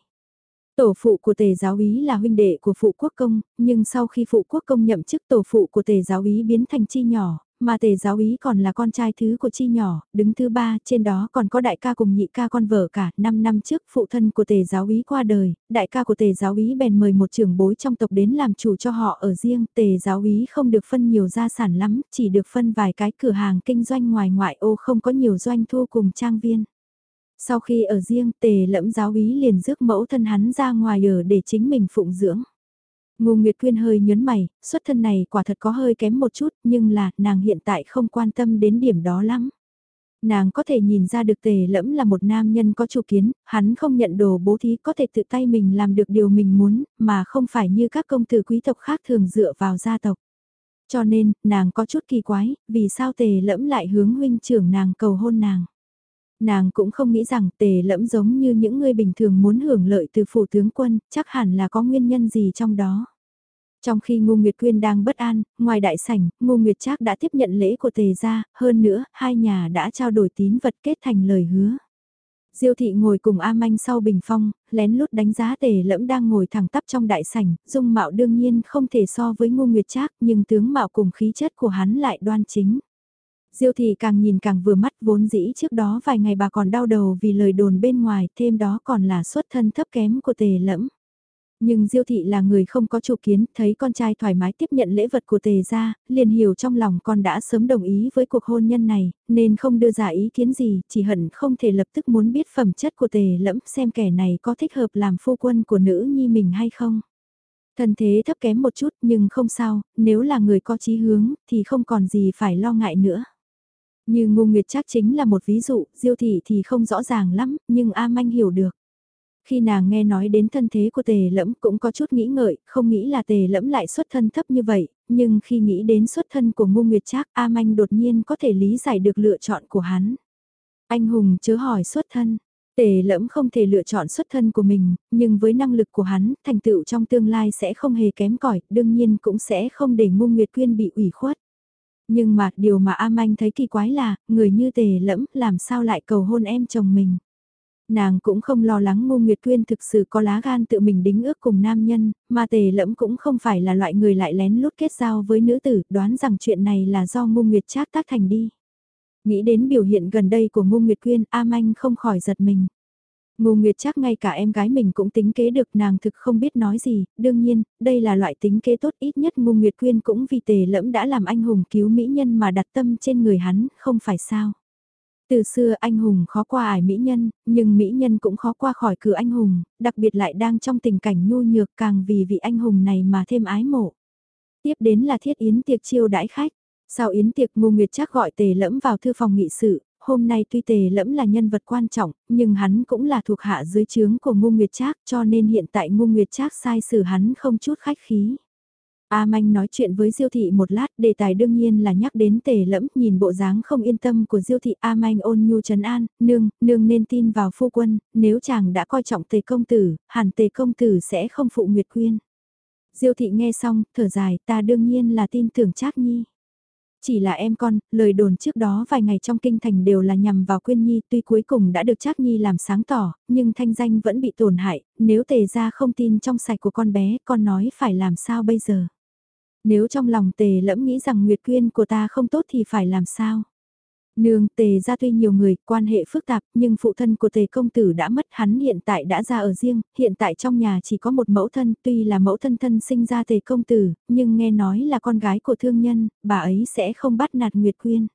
Tổ phụ của tề giáo úy là huynh đệ của phụ quốc công, nhưng sau khi phụ quốc công nhậm chức tổ phụ của tề giáo úy biến thành chi nhỏ, mà tề giáo ý còn là con trai thứ của chi nhỏ, đứng thứ ba, trên đó còn có đại ca cùng nhị ca con vợ cả, 5 năm trước phụ thân của tề giáo ý qua đời, đại ca của tề giáo ý bèn mời một trưởng bối trong tộc đến làm chủ cho họ ở riêng, tề giáo ý không được phân nhiều gia sản lắm, chỉ được phân vài cái cửa hàng kinh doanh ngoài ngoại ô không có nhiều doanh thu cùng trang viên. Sau khi ở riêng, tề lẫm giáo ý liền rước mẫu thân hắn ra ngoài ở để chính mình phụng dưỡng. Ngô Nguyệt Quyên hơi nhớn mày, xuất thân này quả thật có hơi kém một chút, nhưng là, nàng hiện tại không quan tâm đến điểm đó lắm. Nàng có thể nhìn ra được tề lẫm là một nam nhân có chủ kiến, hắn không nhận đồ bố thí có thể tự tay mình làm được điều mình muốn, mà không phải như các công tử quý tộc khác thường dựa vào gia tộc. Cho nên, nàng có chút kỳ quái, vì sao tề lẫm lại hướng huynh trưởng nàng cầu hôn nàng. Nàng cũng không nghĩ rằng tề lẫm giống như những người bình thường muốn hưởng lợi từ phủ tướng quân, chắc hẳn là có nguyên nhân gì trong đó. Trong khi Ngô Nguyệt Quyên đang bất an, ngoài đại sảnh, Ngô Nguyệt Trác đã tiếp nhận lễ của tề gia, hơn nữa, hai nhà đã trao đổi tín vật kết thành lời hứa. Diêu thị ngồi cùng A Manh sau bình phong, lén lút đánh giá tề lẫm đang ngồi thẳng tắp trong đại sảnh, dung mạo đương nhiên không thể so với Ngô Nguyệt Trác, nhưng tướng mạo cùng khí chất của hắn lại đoan chính. Diêu thị càng nhìn càng vừa mắt vốn dĩ trước đó vài ngày bà còn đau đầu vì lời đồn bên ngoài, thêm đó còn là xuất thân thấp kém của tề lẫm. Nhưng Diêu thị là người không có chủ kiến, thấy con trai thoải mái tiếp nhận lễ vật của tề gia, liền hiểu trong lòng con đã sớm đồng ý với cuộc hôn nhân này, nên không đưa ra ý kiến gì, chỉ hận không thể lập tức muốn biết phẩm chất của tề lẫm xem kẻ này có thích hợp làm phu quân của nữ nhi mình hay không. Thân thế thấp kém một chút nhưng không sao, nếu là người có chí hướng thì không còn gì phải lo ngại nữa. Như Ngô Nguyệt chắc chính là một ví dụ, Diêu thị thì không rõ ràng lắm, nhưng A Manh hiểu được. Khi nàng nghe nói đến thân thế của tề lẫm cũng có chút nghĩ ngợi, không nghĩ là tề lẫm lại xuất thân thấp như vậy, nhưng khi nghĩ đến xuất thân của Ngô Nguyệt Trác A Manh đột nhiên có thể lý giải được lựa chọn của hắn. Anh hùng chớ hỏi xuất thân, tề lẫm không thể lựa chọn xuất thân của mình, nhưng với năng lực của hắn, thành tựu trong tương lai sẽ không hề kém cỏi đương nhiên cũng sẽ không để Ngô Nguyệt Quyên bị ủy khuất. Nhưng mà điều mà A Manh thấy kỳ quái là, người như tề lẫm làm sao lại cầu hôn em chồng mình. Nàng cũng không lo lắng Ngô Nguyệt Quyên thực sự có lá gan tự mình đính ước cùng nam nhân, mà tề lẫm cũng không phải là loại người lại lén lút kết giao với nữ tử, đoán rằng chuyện này là do Ngô Nguyệt Trác tác thành đi. Nghĩ đến biểu hiện gần đây của Ngô Nguyệt Quyên, A Manh không khỏi giật mình. Ngô Nguyệt chắc ngay cả em gái mình cũng tính kế được nàng thực không biết nói gì, đương nhiên, đây là loại tính kế tốt ít nhất Ngô Nguyệt Quyên cũng vì tề lẫm đã làm anh hùng cứu mỹ nhân mà đặt tâm trên người hắn, không phải sao. Từ xưa anh hùng khó qua ải mỹ nhân, nhưng mỹ nhân cũng khó qua khỏi cửa anh hùng, đặc biệt lại đang trong tình cảnh nhu nhược càng vì vị anh hùng này mà thêm ái mộ. Tiếp đến là thiết yến tiệc chiêu đãi khách. Sau yến tiệc Ngô Nguyệt chắc gọi tề lẫm vào thư phòng nghị sự, hôm nay tuy tề lẫm là nhân vật quan trọng, nhưng hắn cũng là thuộc hạ dưới trướng của Ngô Nguyệt Trác cho nên hiện tại Ngô Nguyệt Trác sai xử hắn không chút khách khí. A Manh nói chuyện với Diêu Thị một lát, đề tài đương nhiên là nhắc đến tề lẫm, nhìn bộ dáng không yên tâm của Diêu Thị A Manh ôn nhu trấn an, nương, nương nên tin vào phu quân, nếu chàng đã coi trọng tề công tử, hẳn tề công tử sẽ không phụ Nguyệt Quyên. Diêu Thị nghe xong, thở dài, ta đương nhiên là tin tưởng Trác Nhi. Chỉ là em con, lời đồn trước đó vài ngày trong kinh thành đều là nhằm vào Quyên Nhi tuy cuối cùng đã được Trác Nhi làm sáng tỏ, nhưng thanh danh vẫn bị tổn hại, nếu tề ra không tin trong sạch của con bé, con nói phải làm sao bây giờ. Nếu trong lòng tề lẫm nghĩ rằng Nguyệt Quyên của ta không tốt thì phải làm sao? Nương tề ra tuy nhiều người, quan hệ phức tạp, nhưng phụ thân của tề công tử đã mất hắn hiện tại đã ra ở riêng, hiện tại trong nhà chỉ có một mẫu thân, tuy là mẫu thân thân sinh ra tề công tử, nhưng nghe nói là con gái của thương nhân, bà ấy sẽ không bắt nạt Nguyệt Quyên.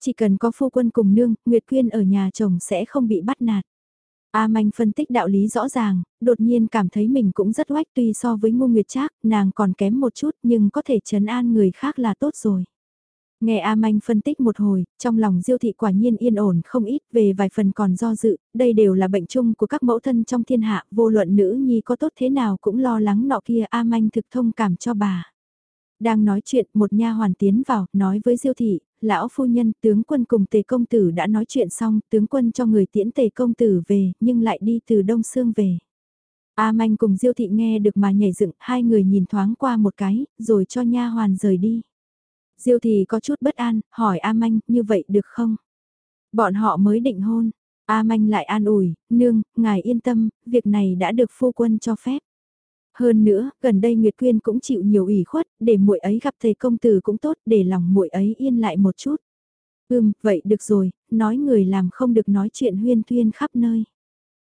Chỉ cần có phu quân cùng nương, Nguyệt Quyên ở nhà chồng sẽ không bị bắt nạt. A Manh phân tích đạo lý rõ ràng, đột nhiên cảm thấy mình cũng rất oách tuy so với Ngô nguyệt trác, nàng còn kém một chút nhưng có thể chấn an người khác là tốt rồi. Nghe A Manh phân tích một hồi, trong lòng Diêu thị quả nhiên yên ổn không ít về vài phần còn do dự, đây đều là bệnh chung của các mẫu thân trong thiên hạ, vô luận nữ nhi có tốt thế nào cũng lo lắng nọ kia A Manh thực thông cảm cho bà. Đang nói chuyện, một nha hoàn tiến vào, nói với Diêu thị, lão phu nhân, tướng quân cùng tề công tử đã nói chuyện xong, tướng quân cho người tiễn tề công tử về, nhưng lại đi từ Đông Sương về. A Manh cùng Diêu thị nghe được mà nhảy dựng, hai người nhìn thoáng qua một cái, rồi cho nha hoàn rời đi. Diêu thị có chút bất an, hỏi A Manh, như vậy được không? Bọn họ mới định hôn. A Manh lại an ủi, nương, ngài yên tâm, việc này đã được phu quân cho phép. Hơn nữa, gần đây Nguyệt Quyên cũng chịu nhiều ủy khuất, để muội ấy gặp thầy công tử cũng tốt, để lòng muội ấy yên lại một chút. Ừm, vậy được rồi, nói người làm không được nói chuyện huyên thuyên khắp nơi.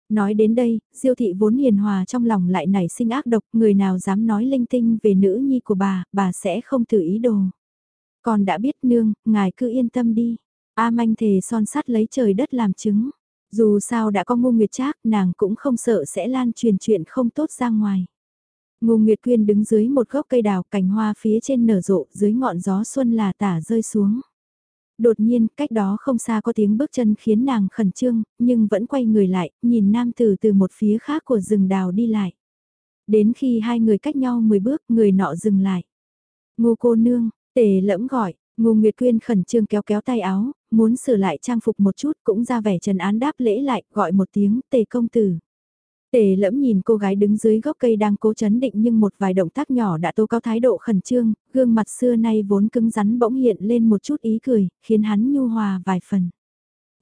Nói đến đây, diêu thị vốn hiền hòa trong lòng lại nảy sinh ác độc, người nào dám nói linh tinh về nữ nhi của bà, bà sẽ không tự ý đồ. Còn đã biết nương, ngài cứ yên tâm đi. A manh thề son sắt lấy trời đất làm chứng. Dù sao đã có ngu nguyệt trác, nàng cũng không sợ sẽ lan truyền chuyện không tốt ra ngoài. Ngô Nguyệt Quyên đứng dưới một gốc cây đào cành hoa phía trên nở rộ dưới ngọn gió xuân là tả rơi xuống. Đột nhiên, cách đó không xa có tiếng bước chân khiến nàng khẩn trương, nhưng vẫn quay người lại, nhìn nam tử từ một phía khác của rừng đào đi lại. Đến khi hai người cách nhau 10 bước, người nọ dừng lại. Ngô cô nương, tề lẫm gọi, Ngô Nguyệt Quyên khẩn trương kéo kéo tay áo, muốn sửa lại trang phục một chút cũng ra vẻ trần án đáp lễ lại, gọi một tiếng tề công tử. Tề lẫm nhìn cô gái đứng dưới gốc cây đang cố chấn định nhưng một vài động tác nhỏ đã tố cao thái độ khẩn trương, gương mặt xưa nay vốn cứng rắn bỗng hiện lên một chút ý cười, khiến hắn nhu hòa vài phần.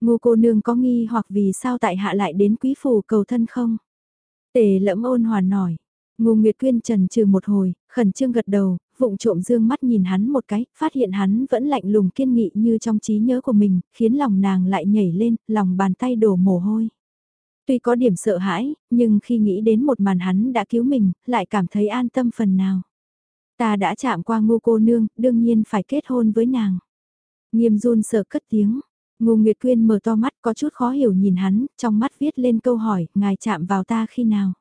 Ngô cô nương có nghi hoặc vì sao tại hạ lại đến quý phủ cầu thân không? Tề lẫm ôn hòa nổi. Ngô Nguyệt Quyên trần trừ một hồi, khẩn trương gật đầu, vụng trộm dương mắt nhìn hắn một cái, phát hiện hắn vẫn lạnh lùng kiên nghị như trong trí nhớ của mình, khiến lòng nàng lại nhảy lên, lòng bàn tay đổ mồ hôi. Tuy có điểm sợ hãi, nhưng khi nghĩ đến một màn hắn đã cứu mình, lại cảm thấy an tâm phần nào. Ta đã chạm qua ngô cô nương, đương nhiên phải kết hôn với nàng. Nghiêm run sợ cất tiếng. Ngô Nguyệt Quyên mở to mắt có chút khó hiểu nhìn hắn, trong mắt viết lên câu hỏi, ngài chạm vào ta khi nào?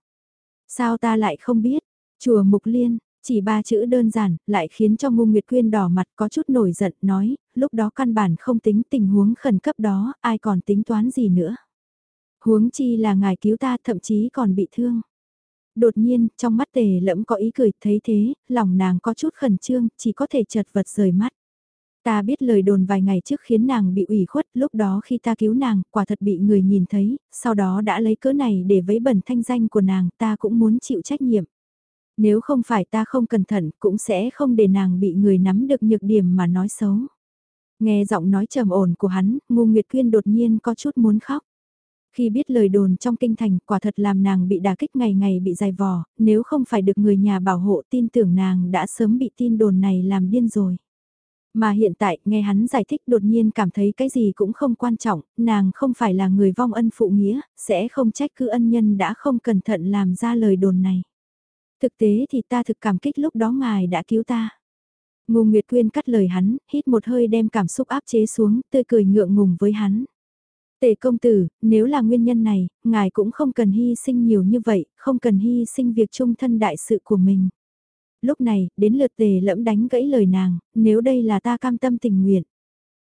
Sao ta lại không biết? Chùa Mục Liên, chỉ ba chữ đơn giản, lại khiến cho Ngô Nguyệt Quyên đỏ mặt có chút nổi giận, nói, lúc đó căn bản không tính tình huống khẩn cấp đó, ai còn tính toán gì nữa huống chi là ngài cứu ta thậm chí còn bị thương. Đột nhiên, trong mắt tề lẫm có ý cười, thấy thế, lòng nàng có chút khẩn trương, chỉ có thể chật vật rời mắt. Ta biết lời đồn vài ngày trước khiến nàng bị ủy khuất, lúc đó khi ta cứu nàng, quả thật bị người nhìn thấy, sau đó đã lấy cớ này để vấy bẩn thanh danh của nàng, ta cũng muốn chịu trách nhiệm. Nếu không phải ta không cẩn thận, cũng sẽ không để nàng bị người nắm được nhược điểm mà nói xấu. Nghe giọng nói trầm ổn của hắn, Ngô Nguyệt Quyên đột nhiên có chút muốn khóc. Khi biết lời đồn trong kinh thành quả thật làm nàng bị đả kích ngày ngày bị dài vò, nếu không phải được người nhà bảo hộ tin tưởng nàng đã sớm bị tin đồn này làm điên rồi. Mà hiện tại nghe hắn giải thích đột nhiên cảm thấy cái gì cũng không quan trọng, nàng không phải là người vong ân phụ nghĩa, sẽ không trách cứ ân nhân đã không cẩn thận làm ra lời đồn này. Thực tế thì ta thực cảm kích lúc đó ngài đã cứu ta. Ngô Nguyệt Quyên cắt lời hắn, hít một hơi đem cảm xúc áp chế xuống, tươi cười ngượng ngùng với hắn. Tề công tử, nếu là nguyên nhân này, ngài cũng không cần hy sinh nhiều như vậy, không cần hy sinh việc trung thân đại sự của mình. Lúc này, đến lượt tề lẫm đánh gãy lời nàng, nếu đây là ta cam tâm tình nguyện.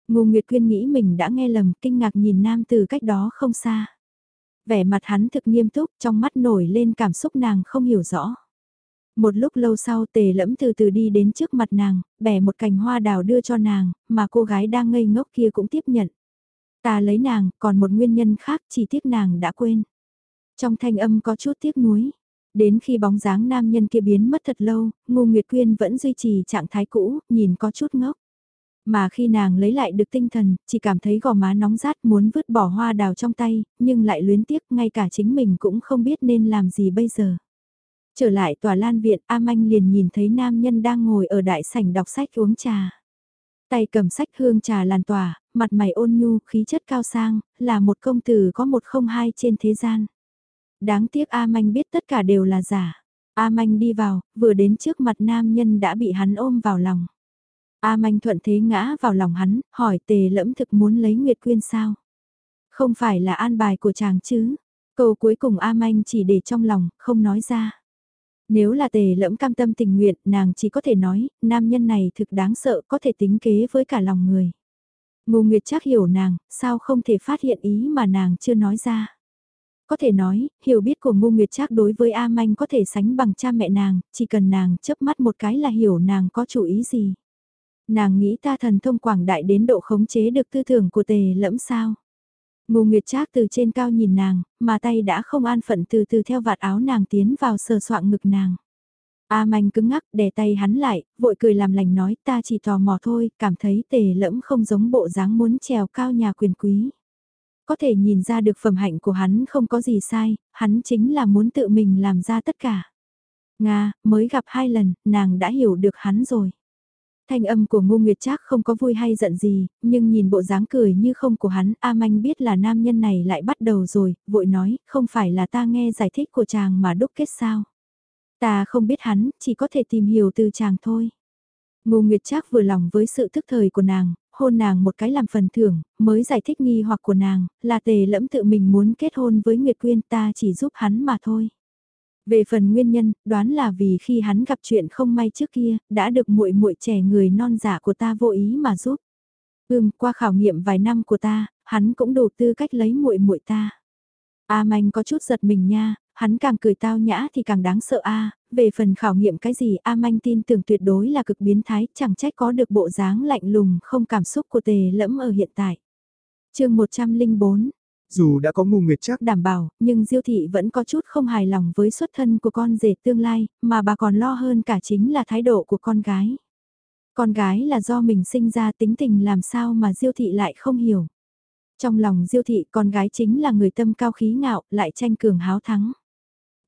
Ngô Nguyệt Quyên nghĩ mình đã nghe lầm, kinh ngạc nhìn nam từ cách đó không xa. Vẻ mặt hắn thực nghiêm túc, trong mắt nổi lên cảm xúc nàng không hiểu rõ. Một lúc lâu sau tề lẫm từ từ đi đến trước mặt nàng, bẻ một cành hoa đào đưa cho nàng, mà cô gái đang ngây ngốc kia cũng tiếp nhận. Ta lấy nàng, còn một nguyên nhân khác chỉ tiếc nàng đã quên. Trong thanh âm có chút tiếc nuối. Đến khi bóng dáng nam nhân kia biến mất thật lâu, Ngô Nguyệt Quyên vẫn duy trì trạng thái cũ, nhìn có chút ngốc. Mà khi nàng lấy lại được tinh thần, chỉ cảm thấy gò má nóng rát muốn vứt bỏ hoa đào trong tay, nhưng lại luyến tiếc ngay cả chính mình cũng không biết nên làm gì bây giờ. Trở lại tòa lan viện, Am Anh liền nhìn thấy nam nhân đang ngồi ở đại sảnh đọc sách uống trà. Tay cầm sách hương trà làn tỏa, mặt mày ôn nhu, khí chất cao sang, là một công tử có một không hai trên thế gian. Đáng tiếc A Manh biết tất cả đều là giả. A Manh đi vào, vừa đến trước mặt nam nhân đã bị hắn ôm vào lòng. A Manh thuận thế ngã vào lòng hắn, hỏi tề lẫm thực muốn lấy Nguyệt Quyên sao? Không phải là an bài của chàng chứ? Câu cuối cùng A Manh chỉ để trong lòng, không nói ra. Nếu là tề lẫm cam tâm tình nguyện, nàng chỉ có thể nói, nam nhân này thực đáng sợ, có thể tính kế với cả lòng người. Ngô Nguyệt chắc hiểu nàng, sao không thể phát hiện ý mà nàng chưa nói ra. Có thể nói, hiểu biết của Ngô Nguyệt Trác đối với A Manh có thể sánh bằng cha mẹ nàng, chỉ cần nàng chớp mắt một cái là hiểu nàng có chủ ý gì. Nàng nghĩ ta thần thông quảng đại đến độ khống chế được tư tưởng của tề lẫm sao. Ngô Nguyệt Trác từ trên cao nhìn nàng, mà tay đã không an phận từ từ theo vạt áo nàng tiến vào sờ soạng ngực nàng. A manh cứng ngắc đè tay hắn lại, vội cười làm lành nói ta chỉ tò mò thôi, cảm thấy tề lẫm không giống bộ dáng muốn trèo cao nhà quyền quý. Có thể nhìn ra được phẩm hạnh của hắn không có gì sai, hắn chính là muốn tự mình làm ra tất cả. Nga, mới gặp hai lần, nàng đã hiểu được hắn rồi. Thanh âm của Ngô Nguyệt Trác không có vui hay giận gì, nhưng nhìn bộ dáng cười như không của hắn, A Manh biết là nam nhân này lại bắt đầu rồi, vội nói, không phải là ta nghe giải thích của chàng mà đúc kết sao. Ta không biết hắn, chỉ có thể tìm hiểu từ chàng thôi. Ngô Nguyệt Trác vừa lòng với sự thức thời của nàng, hôn nàng một cái làm phần thưởng, mới giải thích nghi hoặc của nàng, là tề lẫm tự mình muốn kết hôn với Nguyệt Quyên ta chỉ giúp hắn mà thôi. Về phần nguyên nhân, đoán là vì khi hắn gặp chuyện không may trước kia, đã được muội muội trẻ người non giả của ta vô ý mà giúp. Ừm, qua khảo nghiệm vài năm của ta, hắn cũng đủ tư cách lấy muội muội ta. A Manh có chút giật mình nha, hắn càng cười tao nhã thì càng đáng sợ a, về phần khảo nghiệm cái gì A Manh tin tưởng tuyệt đối là cực biến thái, chẳng trách có được bộ dáng lạnh lùng không cảm xúc của tề lẫm ở hiện tại. chương 104 dù đã có ngu nguyệt chắc đảm bảo, nhưng Diêu Thị vẫn có chút không hài lòng với xuất thân của con rể tương lai, mà bà còn lo hơn cả chính là thái độ của con gái. Con gái là do mình sinh ra tính tình làm sao mà Diêu Thị lại không hiểu. Trong lòng Diêu Thị con gái chính là người tâm cao khí ngạo, lại tranh cường háo thắng.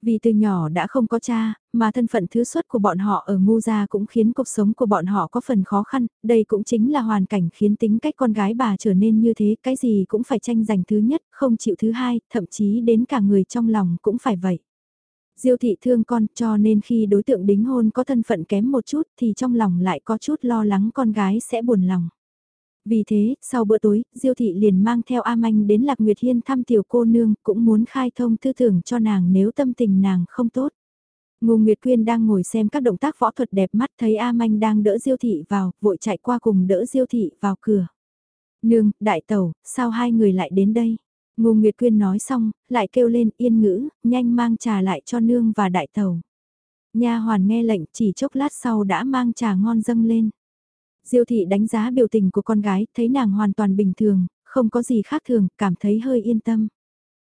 Vì từ nhỏ đã không có cha, mà thân phận thứ xuất của bọn họ ở ngu gia cũng khiến cuộc sống của bọn họ có phần khó khăn, đây cũng chính là hoàn cảnh khiến tính cách con gái bà trở nên như thế, cái gì cũng phải tranh giành thứ nhất, không chịu thứ hai, thậm chí đến cả người trong lòng cũng phải vậy. Diêu thị thương con cho nên khi đối tượng đính hôn có thân phận kém một chút thì trong lòng lại có chút lo lắng con gái sẽ buồn lòng. Vì thế, sau bữa tối, Diêu thị liền mang theo A Manh đến Lạc Nguyệt Hiên thăm tiểu cô nương, cũng muốn khai thông tư tưởng cho nàng nếu tâm tình nàng không tốt. Ngô Nguyệt Quyên đang ngồi xem các động tác võ thuật đẹp mắt thấy A Manh đang đỡ Diêu thị vào, vội chạy qua cùng đỡ Diêu thị vào cửa. Nương, đại tẩu, sao hai người lại đến đây? Ngô Nguyệt Quyên nói xong, lại kêu lên yên ngữ, nhanh mang trà lại cho nương và đại tẩu. Nha hoàn nghe lệnh chỉ chốc lát sau đã mang trà ngon dâng lên. Diêu thị đánh giá biểu tình của con gái, thấy nàng hoàn toàn bình thường, không có gì khác thường, cảm thấy hơi yên tâm.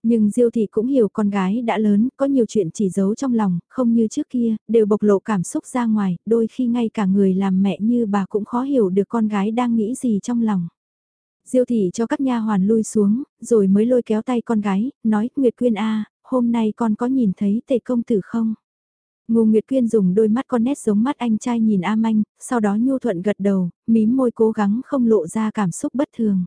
Nhưng Diêu thị cũng hiểu con gái đã lớn, có nhiều chuyện chỉ giấu trong lòng, không như trước kia, đều bộc lộ cảm xúc ra ngoài, đôi khi ngay cả người làm mẹ như bà cũng khó hiểu được con gái đang nghĩ gì trong lòng. Diêu thị cho các nha hoàn lui xuống, rồi mới lôi kéo tay con gái, nói, Nguyệt Quyên a, hôm nay con có nhìn thấy tề công tử không? Ngô Nguyệt Quyên dùng đôi mắt con nét giống mắt anh trai nhìn A Manh, sau đó nhu thuận gật đầu, mím môi cố gắng không lộ ra cảm xúc bất thường.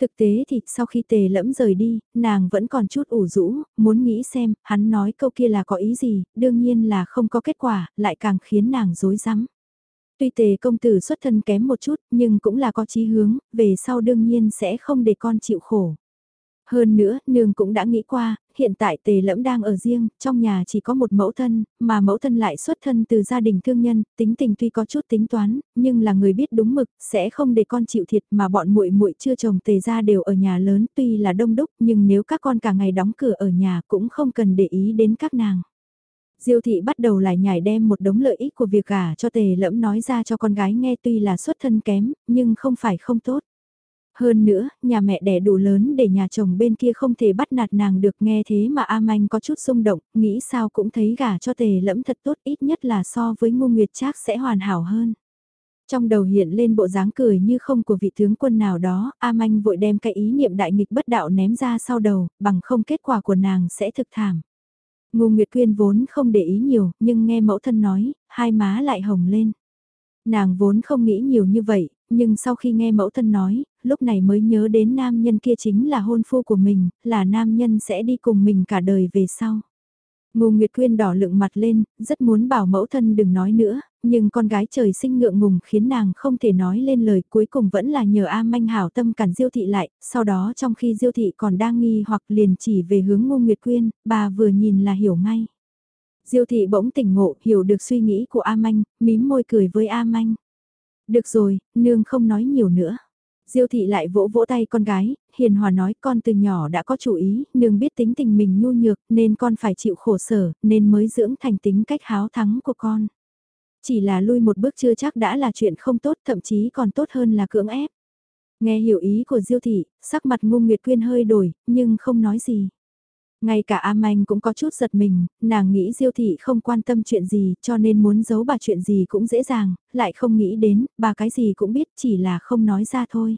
Thực tế thì sau khi tề lẫm rời đi, nàng vẫn còn chút ủ rũ, muốn nghĩ xem, hắn nói câu kia là có ý gì, đương nhiên là không có kết quả, lại càng khiến nàng rối rắm. Tuy tề công tử xuất thân kém một chút, nhưng cũng là có chí hướng, về sau đương nhiên sẽ không để con chịu khổ. Hơn nữa, nương cũng đã nghĩ qua, hiện tại tề lẫm đang ở riêng, trong nhà chỉ có một mẫu thân, mà mẫu thân lại xuất thân từ gia đình thương nhân, tính tình tuy có chút tính toán, nhưng là người biết đúng mực, sẽ không để con chịu thiệt mà bọn muội muội chưa chồng tề gia đều ở nhà lớn tuy là đông đúc nhưng nếu các con cả ngày đóng cửa ở nhà cũng không cần để ý đến các nàng. Diêu thị bắt đầu lại nhảy đem một đống lợi ích của việc gả cho tề lẫm nói ra cho con gái nghe tuy là xuất thân kém, nhưng không phải không tốt. Hơn nữa, nhà mẹ đẻ đủ lớn để nhà chồng bên kia không thể bắt nạt nàng được nghe thế mà A Manh có chút xung động, nghĩ sao cũng thấy gả cho tề lẫm thật tốt ít nhất là so với ngu nguyệt trác sẽ hoàn hảo hơn. Trong đầu hiện lên bộ dáng cười như không của vị tướng quân nào đó, A Manh vội đem cái ý niệm đại nghịch bất đạo ném ra sau đầu, bằng không kết quả của nàng sẽ thực thảm. Ngô Nguyệt Quyên vốn không để ý nhiều, nhưng nghe mẫu thân nói, hai má lại hồng lên. Nàng vốn không nghĩ nhiều như vậy, nhưng sau khi nghe mẫu thân nói, lúc này mới nhớ đến nam nhân kia chính là hôn phu của mình, là nam nhân sẽ đi cùng mình cả đời về sau. Ngô Nguyệt Quyên đỏ lượng mặt lên, rất muốn bảo mẫu thân đừng nói nữa, nhưng con gái trời sinh ngượng ngùng khiến nàng không thể nói lên lời cuối cùng vẫn là nhờ A Manh hảo tâm cản Diêu Thị lại, sau đó trong khi Diêu Thị còn đang nghi hoặc liền chỉ về hướng Ngô Nguyệt Quyên, bà vừa nhìn là hiểu ngay. Diêu Thị bỗng tỉnh ngộ, hiểu được suy nghĩ của A Manh, mím môi cười với A Manh. Được rồi, nương không nói nhiều nữa. Diêu thị lại vỗ vỗ tay con gái, hiền hòa nói con từ nhỏ đã có chủ ý, nương biết tính tình mình nhu nhược nên con phải chịu khổ sở, nên mới dưỡng thành tính cách háo thắng của con. Chỉ là lui một bước chưa chắc đã là chuyện không tốt thậm chí còn tốt hơn là cưỡng ép. Nghe hiểu ý của Diêu thị, sắc mặt ngung nguyệt quyên hơi đổi, nhưng không nói gì. Ngay cả A Manh cũng có chút giật mình, nàng nghĩ Diêu thị không quan tâm chuyện gì cho nên muốn giấu bà chuyện gì cũng dễ dàng, lại không nghĩ đến, bà cái gì cũng biết chỉ là không nói ra thôi.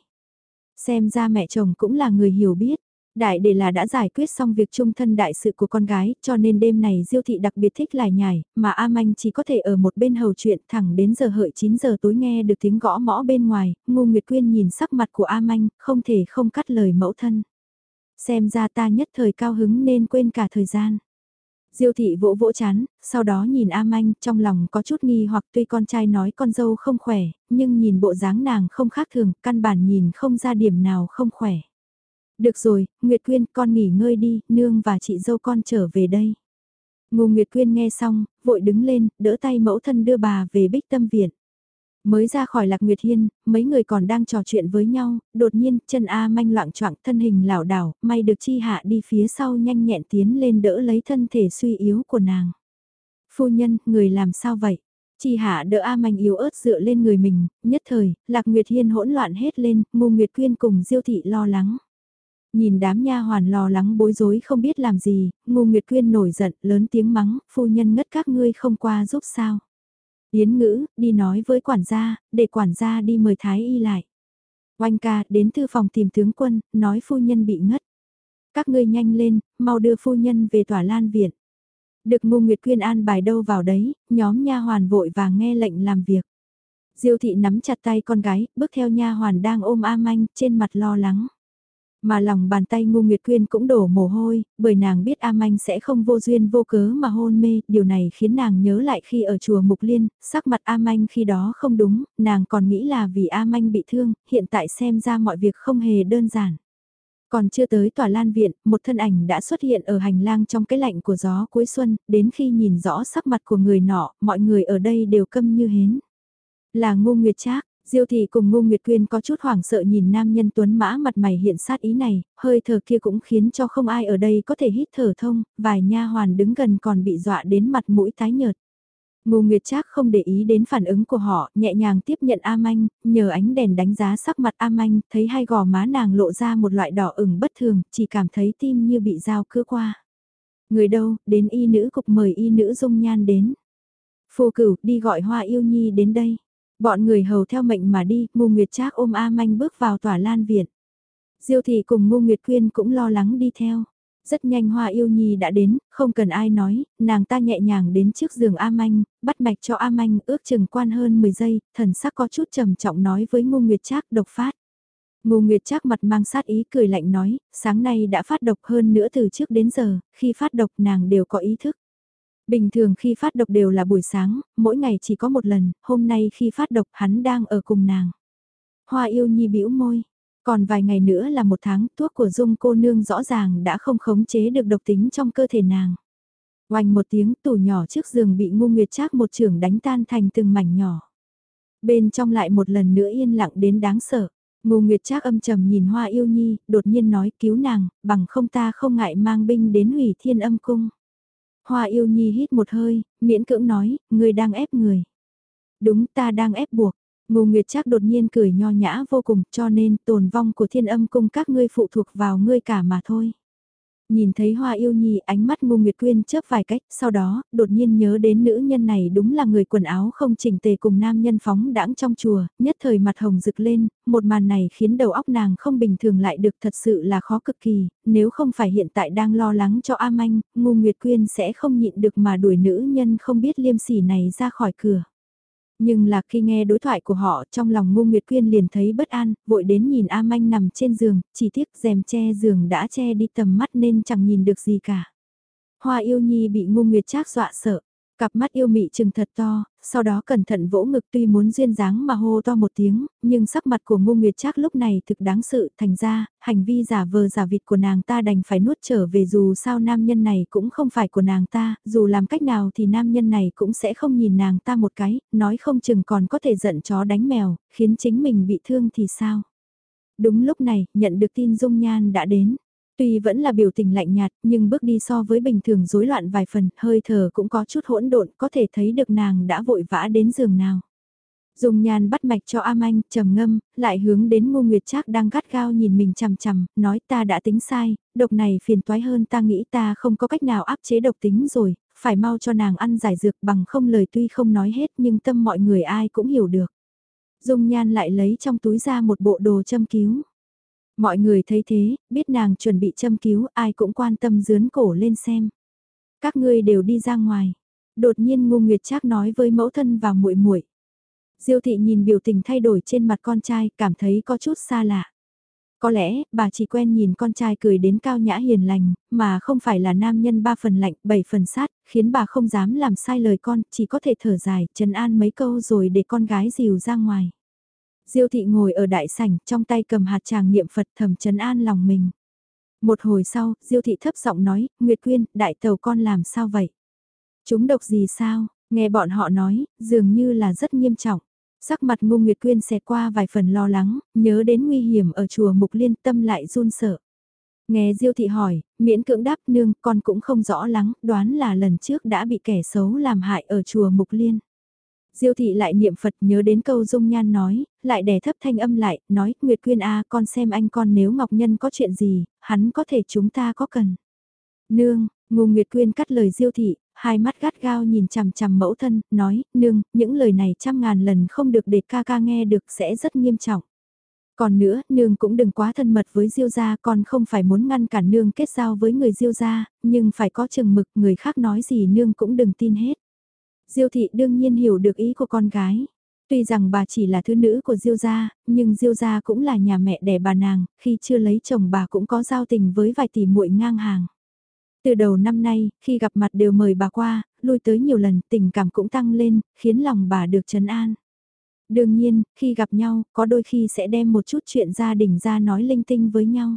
Xem ra mẹ chồng cũng là người hiểu biết. Đại để là đã giải quyết xong việc chung thân đại sự của con gái, cho nên đêm này Diêu thị đặc biệt thích lải nhải, mà A Manh chỉ có thể ở một bên hầu chuyện thẳng đến giờ hợi 9 giờ tối nghe được tiếng gõ mõ bên ngoài, Ngô Nguyệt Quyên nhìn sắc mặt của A Manh, không thể không cắt lời mẫu thân. Xem ra ta nhất thời cao hứng nên quên cả thời gian. Diêu thị vỗ vỗ chán, sau đó nhìn A Manh trong lòng có chút nghi hoặc tuy con trai nói con dâu không khỏe, nhưng nhìn bộ dáng nàng không khác thường, căn bản nhìn không ra điểm nào không khỏe. Được rồi, Nguyệt Quyên con nghỉ ngơi đi, nương và chị dâu con trở về đây. Ngô Nguyệt Quyên nghe xong, vội đứng lên, đỡ tay mẫu thân đưa bà về bích tâm viện. Mới ra khỏi Lạc Nguyệt Hiên, mấy người còn đang trò chuyện với nhau, đột nhiên chân A manh loạn choạng thân hình lảo đảo, may được chi hạ đi phía sau nhanh nhẹn tiến lên đỡ lấy thân thể suy yếu của nàng. Phu nhân, người làm sao vậy? Chi hạ đỡ A manh yếu ớt dựa lên người mình, nhất thời, Lạc Nguyệt Hiên hỗn loạn hết lên, Ngô Nguyệt Quyên cùng Diêu Thị lo lắng. Nhìn đám nha hoàn lo lắng bối rối không biết làm gì, Ngô Nguyệt Quyên nổi giận, lớn tiếng mắng, phu nhân ngất các ngươi không qua giúp sao. Yến ngữ, đi nói với quản gia, để quản gia đi mời Thái Y lại. Oanh ca, đến thư phòng tìm tướng quân, nói phu nhân bị ngất. Các ngươi nhanh lên, mau đưa phu nhân về tòa lan viện. Được Ngô Nguyệt Quyên an bài đâu vào đấy, nhóm nha hoàn vội và nghe lệnh làm việc. Diêu thị nắm chặt tay con gái, bước theo nha hoàn đang ôm A Manh, trên mặt lo lắng. Mà lòng bàn tay Ngô Nguyệt Quyên cũng đổ mồ hôi, bởi nàng biết A Manh sẽ không vô duyên vô cớ mà hôn mê, điều này khiến nàng nhớ lại khi ở chùa Mục Liên, sắc mặt A Manh khi đó không đúng, nàng còn nghĩ là vì A Manh bị thương, hiện tại xem ra mọi việc không hề đơn giản. Còn chưa tới tòa lan viện, một thân ảnh đã xuất hiện ở hành lang trong cái lạnh của gió cuối xuân, đến khi nhìn rõ sắc mặt của người nọ, mọi người ở đây đều câm như hến. Là Ngô Nguyệt Trác, Diêu thị cùng Ngô Nguyệt Quyên có chút hoảng sợ nhìn nam nhân tuấn mã mặt mày hiện sát ý này, hơi thở kia cũng khiến cho không ai ở đây có thể hít thở thông, vài nha hoàn đứng gần còn bị dọa đến mặt mũi tái nhợt. Ngô Nguyệt Trác không để ý đến phản ứng của họ, nhẹ nhàng tiếp nhận A Manh, nhờ ánh đèn đánh giá sắc mặt A Manh, thấy hai gò má nàng lộ ra một loại đỏ ửng bất thường, chỉ cảm thấy tim như bị dao cưa qua. Người đâu, đến y nữ cục mời y nữ dung nhan đến. Phù cửu, đi gọi hoa yêu nhi đến đây. Bọn người hầu theo mệnh mà đi, Ngô Nguyệt Trác ôm A Manh bước vào tòa lan viện. Diêu thị cùng Ngô Nguyệt Quyên cũng lo lắng đi theo. Rất nhanh Hoa Yêu Nhi đã đến, không cần ai nói, nàng ta nhẹ nhàng đến trước giường A Manh, bắt mạch cho A Manh ước chừng quan hơn 10 giây, thần sắc có chút trầm trọng nói với Ngô Nguyệt Trác độc phát. Ngô Nguyệt Trác mặt mang sát ý cười lạnh nói, sáng nay đã phát độc hơn nữa từ trước đến giờ, khi phát độc nàng đều có ý thức. Bình thường khi phát độc đều là buổi sáng, mỗi ngày chỉ có một lần, hôm nay khi phát độc hắn đang ở cùng nàng. Hoa yêu nhi bĩu môi, còn vài ngày nữa là một tháng thuốc của dung cô nương rõ ràng đã không khống chế được độc tính trong cơ thể nàng. Oanh một tiếng tủ nhỏ trước giường bị ngu nguyệt trác một trường đánh tan thành từng mảnh nhỏ. Bên trong lại một lần nữa yên lặng đến đáng sợ. Ngô Nguyệt Trác âm trầm nhìn Hoa Yêu Nhi, đột nhiên nói cứu nàng, bằng không ta không ngại mang binh đến hủy thiên âm cung. Hoa yêu nhi hít một hơi, miễn cưỡng nói, người đang ép người. Đúng ta đang ép buộc. Ngô Nguyệt Trác đột nhiên cười nho nhã vô cùng cho nên tồn vong của thiên âm cung các ngươi phụ thuộc vào ngươi cả mà thôi. Nhìn thấy hoa yêu nhi ánh mắt Ngô Nguyệt Quyên chớp vài cách, sau đó, đột nhiên nhớ đến nữ nhân này đúng là người quần áo không chỉnh tề cùng nam nhân phóng đãng trong chùa, nhất thời mặt hồng rực lên, một màn này khiến đầu óc nàng không bình thường lại được thật sự là khó cực kỳ, nếu không phải hiện tại đang lo lắng cho A Manh, Ngô Nguyệt Quyên sẽ không nhịn được mà đuổi nữ nhân không biết liêm sỉ này ra khỏi cửa. Nhưng là khi nghe đối thoại của họ trong lòng Ngô Nguyệt Quyên liền thấy bất an, vội đến nhìn A Manh nằm trên giường, chỉ tiếc rèm che giường đã che đi tầm mắt nên chẳng nhìn được gì cả. Hoa yêu nhi bị Ngô Nguyệt Trác dọa sợ, Cặp mắt yêu mị trừng thật to, sau đó cẩn thận vỗ ngực tuy muốn duyên dáng mà hô to một tiếng, nhưng sắc mặt của Ngô Nguyệt Trác lúc này thực đáng sự, thành ra, hành vi giả vờ giả vịt của nàng ta đành phải nuốt trở về dù sao nam nhân này cũng không phải của nàng ta, dù làm cách nào thì nam nhân này cũng sẽ không nhìn nàng ta một cái, nói không chừng còn có thể giận chó đánh mèo, khiến chính mình bị thương thì sao. Đúng lúc này, nhận được tin Dung Nhan đã đến. Tuy vẫn là biểu tình lạnh nhạt, nhưng bước đi so với bình thường rối loạn vài phần, hơi thở cũng có chút hỗn độn, có thể thấy được nàng đã vội vã đến giường nào. Dùng nhàn bắt mạch cho am anh, trầm ngâm, lại hướng đến ngô nguyệt trác đang gắt gao nhìn mình chằm chằm, nói ta đã tính sai, độc này phiền toái hơn ta nghĩ ta không có cách nào áp chế độc tính rồi, phải mau cho nàng ăn giải dược bằng không lời tuy không nói hết nhưng tâm mọi người ai cũng hiểu được. Dung nhan lại lấy trong túi ra một bộ đồ châm cứu. Mọi người thấy thế, biết nàng chuẩn bị châm cứu, ai cũng quan tâm dướn cổ lên xem. Các ngươi đều đi ra ngoài. Đột nhiên Ngô Nguyệt Trác nói với mẫu thân và muội muội. Diêu thị nhìn biểu tình thay đổi trên mặt con trai, cảm thấy có chút xa lạ. Có lẽ, bà chỉ quen nhìn con trai cười đến cao nhã hiền lành, mà không phải là nam nhân ba phần lạnh, bảy phần sát, khiến bà không dám làm sai lời con, chỉ có thể thở dài, trấn an mấy câu rồi để con gái dìu ra ngoài. Diêu thị ngồi ở đại sảnh, trong tay cầm hạt tràng niệm Phật thầm chấn an lòng mình. Một hồi sau, Diêu thị thấp giọng nói, Nguyệt Quyên, đại tàu con làm sao vậy? Chúng độc gì sao? Nghe bọn họ nói, dường như là rất nghiêm trọng. Sắc mặt ngu Nguyệt Quyên xẹt qua vài phần lo lắng, nhớ đến nguy hiểm ở chùa Mục Liên tâm lại run sợ. Nghe Diêu thị hỏi, miễn cưỡng đáp nương, con cũng không rõ lắng, đoán là lần trước đã bị kẻ xấu làm hại ở chùa Mục Liên. Diêu thị lại niệm Phật nhớ đến câu dung nhan nói, lại đè thấp thanh âm lại, nói, Nguyệt Quyên A con xem anh con nếu Ngọc Nhân có chuyện gì, hắn có thể chúng ta có cần. Nương, Ngô Nguyệt Quyên cắt lời Diêu thị, hai mắt gắt gao nhìn chằm chằm mẫu thân, nói, nương, những lời này trăm ngàn lần không được để ca ca nghe được sẽ rất nghiêm trọng. Còn nữa, nương cũng đừng quá thân mật với Diêu gia, con không phải muốn ngăn cản nương kết giao với người Diêu gia, nhưng phải có chừng mực, người khác nói gì nương cũng đừng tin hết. Diêu thị đương nhiên hiểu được ý của con gái. Tuy rằng bà chỉ là thứ nữ của Diêu gia, nhưng Diêu gia cũng là nhà mẹ đẻ bà nàng, khi chưa lấy chồng bà cũng có giao tình với vài tỷ muội ngang hàng. Từ đầu năm nay, khi gặp mặt đều mời bà qua, lui tới nhiều lần, tình cảm cũng tăng lên, khiến lòng bà được trấn an. Đương nhiên, khi gặp nhau, có đôi khi sẽ đem một chút chuyện gia đình ra nói linh tinh với nhau.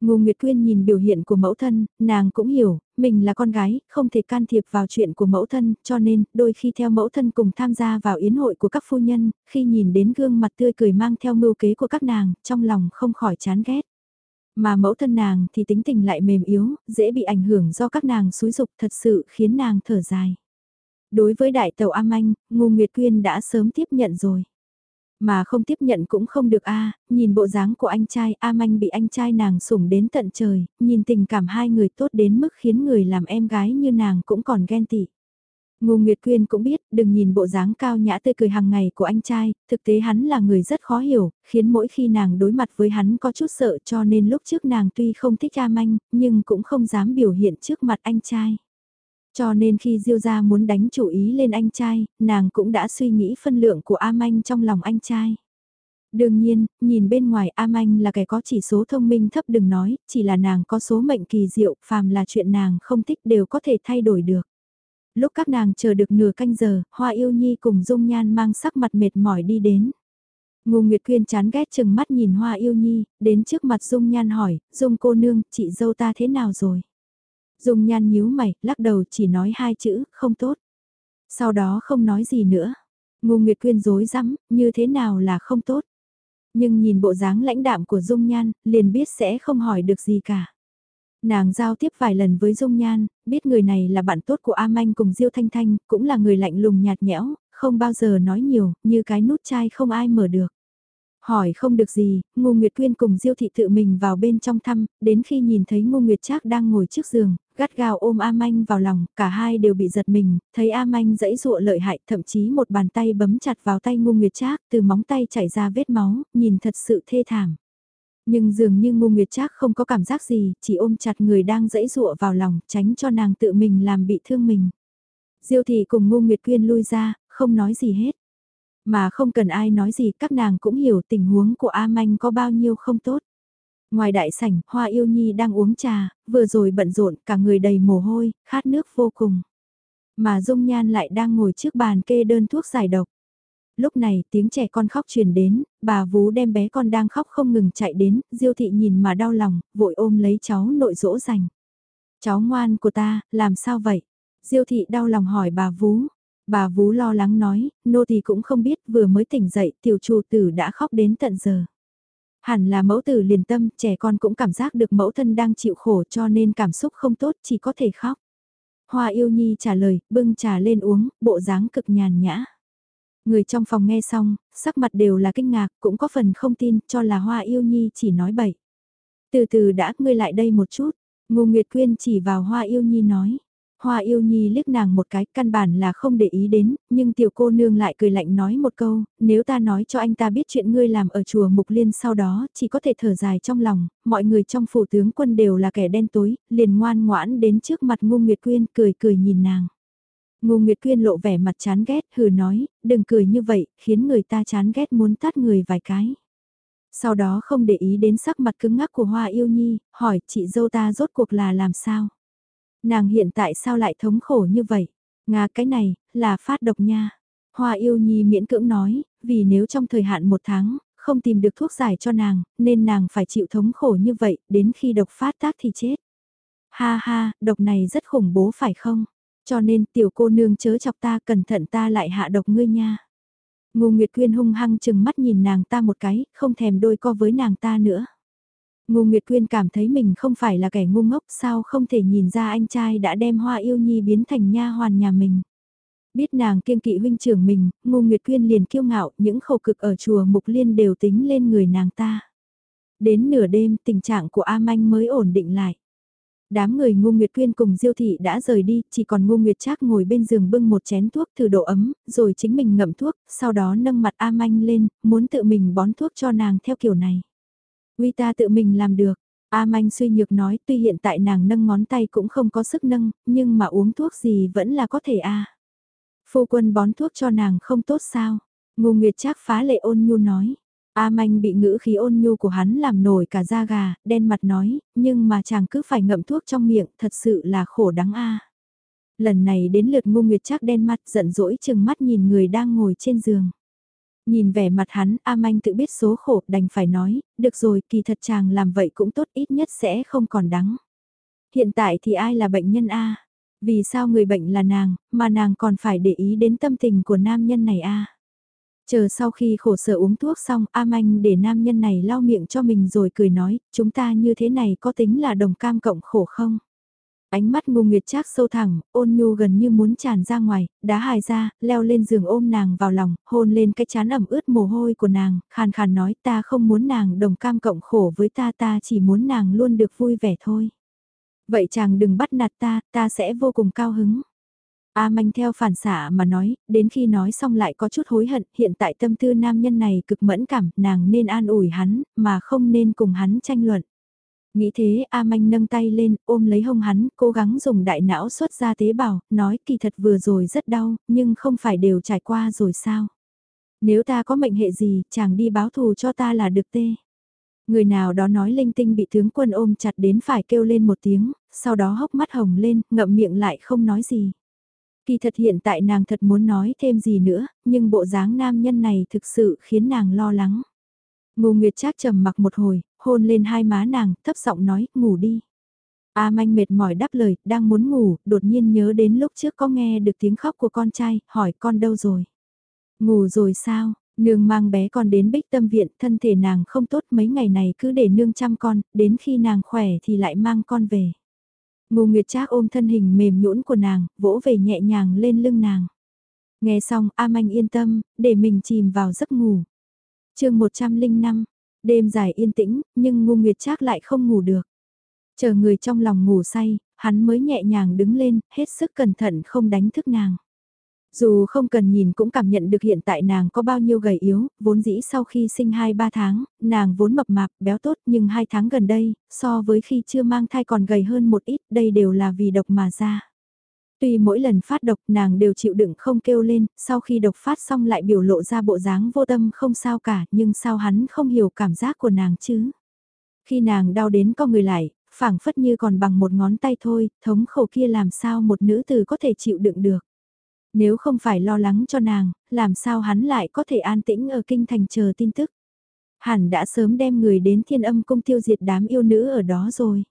Ngô Nguyệt Quyên nhìn biểu hiện của mẫu thân, nàng cũng hiểu, mình là con gái, không thể can thiệp vào chuyện của mẫu thân, cho nên, đôi khi theo mẫu thân cùng tham gia vào yến hội của các phu nhân, khi nhìn đến gương mặt tươi cười mang theo mưu kế của các nàng, trong lòng không khỏi chán ghét. Mà mẫu thân nàng thì tính tình lại mềm yếu, dễ bị ảnh hưởng do các nàng xúi dục thật sự khiến nàng thở dài. Đối với đại tàu Am Anh, Ngô Nguyệt Quyên đã sớm tiếp nhận rồi. Mà không tiếp nhận cũng không được a nhìn bộ dáng của anh trai, A Manh bị anh trai nàng sủng đến tận trời, nhìn tình cảm hai người tốt đến mức khiến người làm em gái như nàng cũng còn ghen tị. Ngô Nguyệt Quyên cũng biết, đừng nhìn bộ dáng cao nhã tươi cười hàng ngày của anh trai, thực tế hắn là người rất khó hiểu, khiến mỗi khi nàng đối mặt với hắn có chút sợ cho nên lúc trước nàng tuy không thích A Manh, nhưng cũng không dám biểu hiện trước mặt anh trai. Cho nên khi Diêu gia muốn đánh chủ ý lên anh trai, nàng cũng đã suy nghĩ phân lượng của A Manh trong lòng anh trai. Đương nhiên, nhìn bên ngoài A Manh là kẻ có chỉ số thông minh thấp đừng nói, chỉ là nàng có số mệnh kỳ diệu, phàm là chuyện nàng không thích đều có thể thay đổi được. Lúc các nàng chờ được nửa canh giờ, Hoa Yêu Nhi cùng Dung Nhan mang sắc mặt mệt mỏi đi đến. Ngô Nguyệt Quyên chán ghét chừng mắt nhìn Hoa Yêu Nhi, đến trước mặt Dung Nhan hỏi, Dung cô nương, chị dâu ta thế nào rồi? Dung nhan nhíu mày, lắc đầu chỉ nói hai chữ, không tốt. Sau đó không nói gì nữa. Ngô Nguyệt Quyên dối rắm như thế nào là không tốt. Nhưng nhìn bộ dáng lãnh đạm của Dung Nhan, liền biết sẽ không hỏi được gì cả. Nàng giao tiếp vài lần với Dung Nhan, biết người này là bạn tốt của A Manh cùng Diêu Thanh Thanh, cũng là người lạnh lùng nhạt nhẽo, không bao giờ nói nhiều, như cái nút chai không ai mở được. Hỏi không được gì, Ngô Nguyệt Quyên cùng Diêu Thị tự mình vào bên trong thăm, đến khi nhìn thấy Ngô Nguyệt Trác đang ngồi trước giường, gắt gao ôm A Manh vào lòng, cả hai đều bị giật mình, thấy A Manh dẫy dụa lợi hại, thậm chí một bàn tay bấm chặt vào tay Ngô Nguyệt Trác, từ móng tay chảy ra vết máu, nhìn thật sự thê thảm. Nhưng dường như Ngô Nguyệt Trác không có cảm giác gì, chỉ ôm chặt người đang dẫy dụa vào lòng, tránh cho nàng tự mình làm bị thương mình. Diêu Thị cùng Ngô Nguyệt Quyên lui ra, không nói gì hết. Mà không cần ai nói gì các nàng cũng hiểu tình huống của A Manh có bao nhiêu không tốt. Ngoài đại sảnh, Hoa Yêu Nhi đang uống trà, vừa rồi bận rộn cả người đầy mồ hôi, khát nước vô cùng. Mà Dung Nhan lại đang ngồi trước bàn kê đơn thuốc giải độc. Lúc này tiếng trẻ con khóc truyền đến, bà vú đem bé con đang khóc không ngừng chạy đến, Diêu thị nhìn mà đau lòng, vội ôm lấy cháu nội dỗ dành. Cháu ngoan của ta, làm sao vậy? Diêu thị đau lòng hỏi bà vú, Bà Vú lo lắng nói, nô thì cũng không biết vừa mới tỉnh dậy tiểu chủ tử đã khóc đến tận giờ. Hẳn là mẫu tử liền tâm, trẻ con cũng cảm giác được mẫu thân đang chịu khổ cho nên cảm xúc không tốt chỉ có thể khóc. Hoa yêu nhi trả lời, bưng trà lên uống, bộ dáng cực nhàn nhã. Người trong phòng nghe xong, sắc mặt đều là kinh ngạc, cũng có phần không tin, cho là hoa yêu nhi chỉ nói bậy. Từ từ đã, ngươi lại đây một chút, Ngô Nguyệt Quyên chỉ vào hoa yêu nhi nói. Hoa yêu nhi liếc nàng một cái, căn bản là không để ý đến, nhưng tiểu cô nương lại cười lạnh nói một câu, nếu ta nói cho anh ta biết chuyện ngươi làm ở chùa Mục Liên sau đó, chỉ có thể thở dài trong lòng, mọi người trong phủ tướng quân đều là kẻ đen tối, liền ngoan ngoãn đến trước mặt Ngô Nguyệt Quyên cười cười nhìn nàng. Ngô Nguyệt Quyên lộ vẻ mặt chán ghét, hừ nói, đừng cười như vậy, khiến người ta chán ghét muốn tát người vài cái. Sau đó không để ý đến sắc mặt cứng ngắc của Hoa Yêu Nhi, hỏi chị dâu ta rốt cuộc là làm sao? Nàng hiện tại sao lại thống khổ như vậy? Nga cái này, là phát độc nha. Hoa yêu nhi miễn cưỡng nói, vì nếu trong thời hạn một tháng, không tìm được thuốc giải cho nàng, nên nàng phải chịu thống khổ như vậy, đến khi độc phát tác thì chết. Ha ha, độc này rất khủng bố phải không? Cho nên tiểu cô nương chớ chọc ta cẩn thận ta lại hạ độc ngươi nha. Ngô Nguyệt Quyên hung hăng chừng mắt nhìn nàng ta một cái, không thèm đôi co với nàng ta nữa. Ngô Nguyệt Quyên cảm thấy mình không phải là kẻ ngu ngốc sao không thể nhìn ra anh trai đã đem hoa yêu nhi biến thành nha hoàn nhà mình. Biết nàng kiêng kỵ huynh trưởng mình, Ngô Nguyệt Quyên liền kiêu ngạo những khẩu cực ở chùa Mục Liên đều tính lên người nàng ta. Đến nửa đêm tình trạng của A Manh mới ổn định lại. Đám người Ngô Nguyệt Quyên cùng Diêu Thị đã rời đi, chỉ còn Ngô Nguyệt Trác ngồi bên giường bưng một chén thuốc thử độ ấm, rồi chính mình ngậm thuốc, sau đó nâng mặt A Manh lên, muốn tự mình bón thuốc cho nàng theo kiểu này. Uy ta tự mình làm được. A Manh suy nhược nói tuy hiện tại nàng nâng ngón tay cũng không có sức nâng, nhưng mà uống thuốc gì vẫn là có thể a. Phu quân bón thuốc cho nàng không tốt sao? Ngô Nguyệt Trác phá lệ ôn nhu nói. A Manh bị ngữ khí ôn nhu của hắn làm nổi cả da gà, đen mặt nói, nhưng mà chàng cứ phải ngậm thuốc trong miệng, thật sự là khổ đắng a. Lần này đến lượt Ngô Nguyệt Trác đen mặt giận dỗi chừng mắt nhìn người đang ngồi trên giường. Nhìn vẻ mặt hắn, A Manh tự biết số khổ đành phải nói, được rồi kỳ thật chàng làm vậy cũng tốt ít nhất sẽ không còn đắng. Hiện tại thì ai là bệnh nhân A? Vì sao người bệnh là nàng, mà nàng còn phải để ý đến tâm tình của nam nhân này A? Chờ sau khi khổ sở uống thuốc xong, A Manh để nam nhân này lau miệng cho mình rồi cười nói, chúng ta như thế này có tính là đồng cam cộng khổ không? Ánh mắt ngu nguyệt trác sâu thẳng, ôn nhu gần như muốn tràn ra ngoài, đá hài ra, leo lên giường ôm nàng vào lòng, hôn lên cái chán ẩm ướt mồ hôi của nàng, khàn khàn nói ta không muốn nàng đồng cam cộng khổ với ta ta chỉ muốn nàng luôn được vui vẻ thôi. Vậy chàng đừng bắt nạt ta, ta sẽ vô cùng cao hứng. A manh theo phản xạ mà nói, đến khi nói xong lại có chút hối hận, hiện tại tâm tư nam nhân này cực mẫn cảm, nàng nên an ủi hắn, mà không nên cùng hắn tranh luận. Nghĩ thế A Manh nâng tay lên, ôm lấy hông hắn, cố gắng dùng đại não xuất ra tế bào, nói kỳ thật vừa rồi rất đau, nhưng không phải đều trải qua rồi sao. Nếu ta có mệnh hệ gì, chàng đi báo thù cho ta là được tê. Người nào đó nói linh tinh bị tướng quân ôm chặt đến phải kêu lên một tiếng, sau đó hốc mắt hồng lên, ngậm miệng lại không nói gì. Kỳ thật hiện tại nàng thật muốn nói thêm gì nữa, nhưng bộ dáng nam nhân này thực sự khiến nàng lo lắng. Ngô Nguyệt Trác trầm mặc một hồi, hôn lên hai má nàng, thấp giọng nói, ngủ đi. A manh mệt mỏi đáp lời, đang muốn ngủ, đột nhiên nhớ đến lúc trước có nghe được tiếng khóc của con trai, hỏi con đâu rồi. Ngủ rồi sao, Nương mang bé con đến bích tâm viện, thân thể nàng không tốt mấy ngày này cứ để nương chăm con, đến khi nàng khỏe thì lại mang con về. Ngô Nguyệt Trác ôm thân hình mềm nhũn của nàng, vỗ về nhẹ nhàng lên lưng nàng. Nghe xong, A Manh yên tâm, để mình chìm vào giấc ngủ chương 105, đêm dài yên tĩnh, nhưng Ngô Nguyệt Trác lại không ngủ được. Chờ người trong lòng ngủ say, hắn mới nhẹ nhàng đứng lên, hết sức cẩn thận không đánh thức nàng. Dù không cần nhìn cũng cảm nhận được hiện tại nàng có bao nhiêu gầy yếu, vốn dĩ sau khi sinh 2-3 tháng, nàng vốn mập mạp, béo tốt nhưng 2 tháng gần đây, so với khi chưa mang thai còn gầy hơn một ít, đây đều là vì độc mà ra. Tuy mỗi lần phát độc nàng đều chịu đựng không kêu lên, sau khi độc phát xong lại biểu lộ ra bộ dáng vô tâm không sao cả, nhưng sao hắn không hiểu cảm giác của nàng chứ. Khi nàng đau đến co người lại, phảng phất như còn bằng một ngón tay thôi, thống khổ kia làm sao một nữ tử có thể chịu đựng được. Nếu không phải lo lắng cho nàng, làm sao hắn lại có thể an tĩnh ở kinh thành chờ tin tức. Hẳn đã sớm đem người đến thiên âm cung tiêu diệt đám yêu nữ ở đó rồi.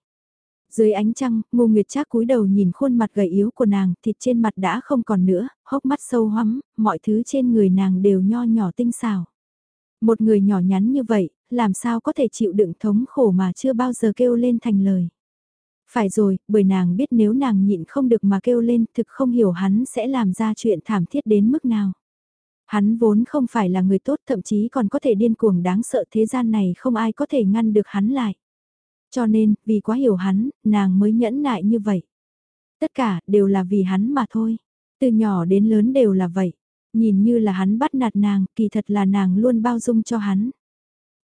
Dưới ánh trăng, Ngô Nguyệt Trác cúi đầu nhìn khuôn mặt gầy yếu của nàng, thịt trên mặt đã không còn nữa, hốc mắt sâu hoắm, mọi thứ trên người nàng đều nho nhỏ tinh xảo. Một người nhỏ nhắn như vậy, làm sao có thể chịu đựng thống khổ mà chưa bao giờ kêu lên thành lời. Phải rồi, bởi nàng biết nếu nàng nhịn không được mà kêu lên thực không hiểu hắn sẽ làm ra chuyện thảm thiết đến mức nào. Hắn vốn không phải là người tốt thậm chí còn có thể điên cuồng đáng sợ thế gian này không ai có thể ngăn được hắn lại. Cho nên, vì quá hiểu hắn, nàng mới nhẫn nại như vậy. Tất cả đều là vì hắn mà thôi. Từ nhỏ đến lớn đều là vậy. Nhìn như là hắn bắt nạt nàng, kỳ thật là nàng luôn bao dung cho hắn.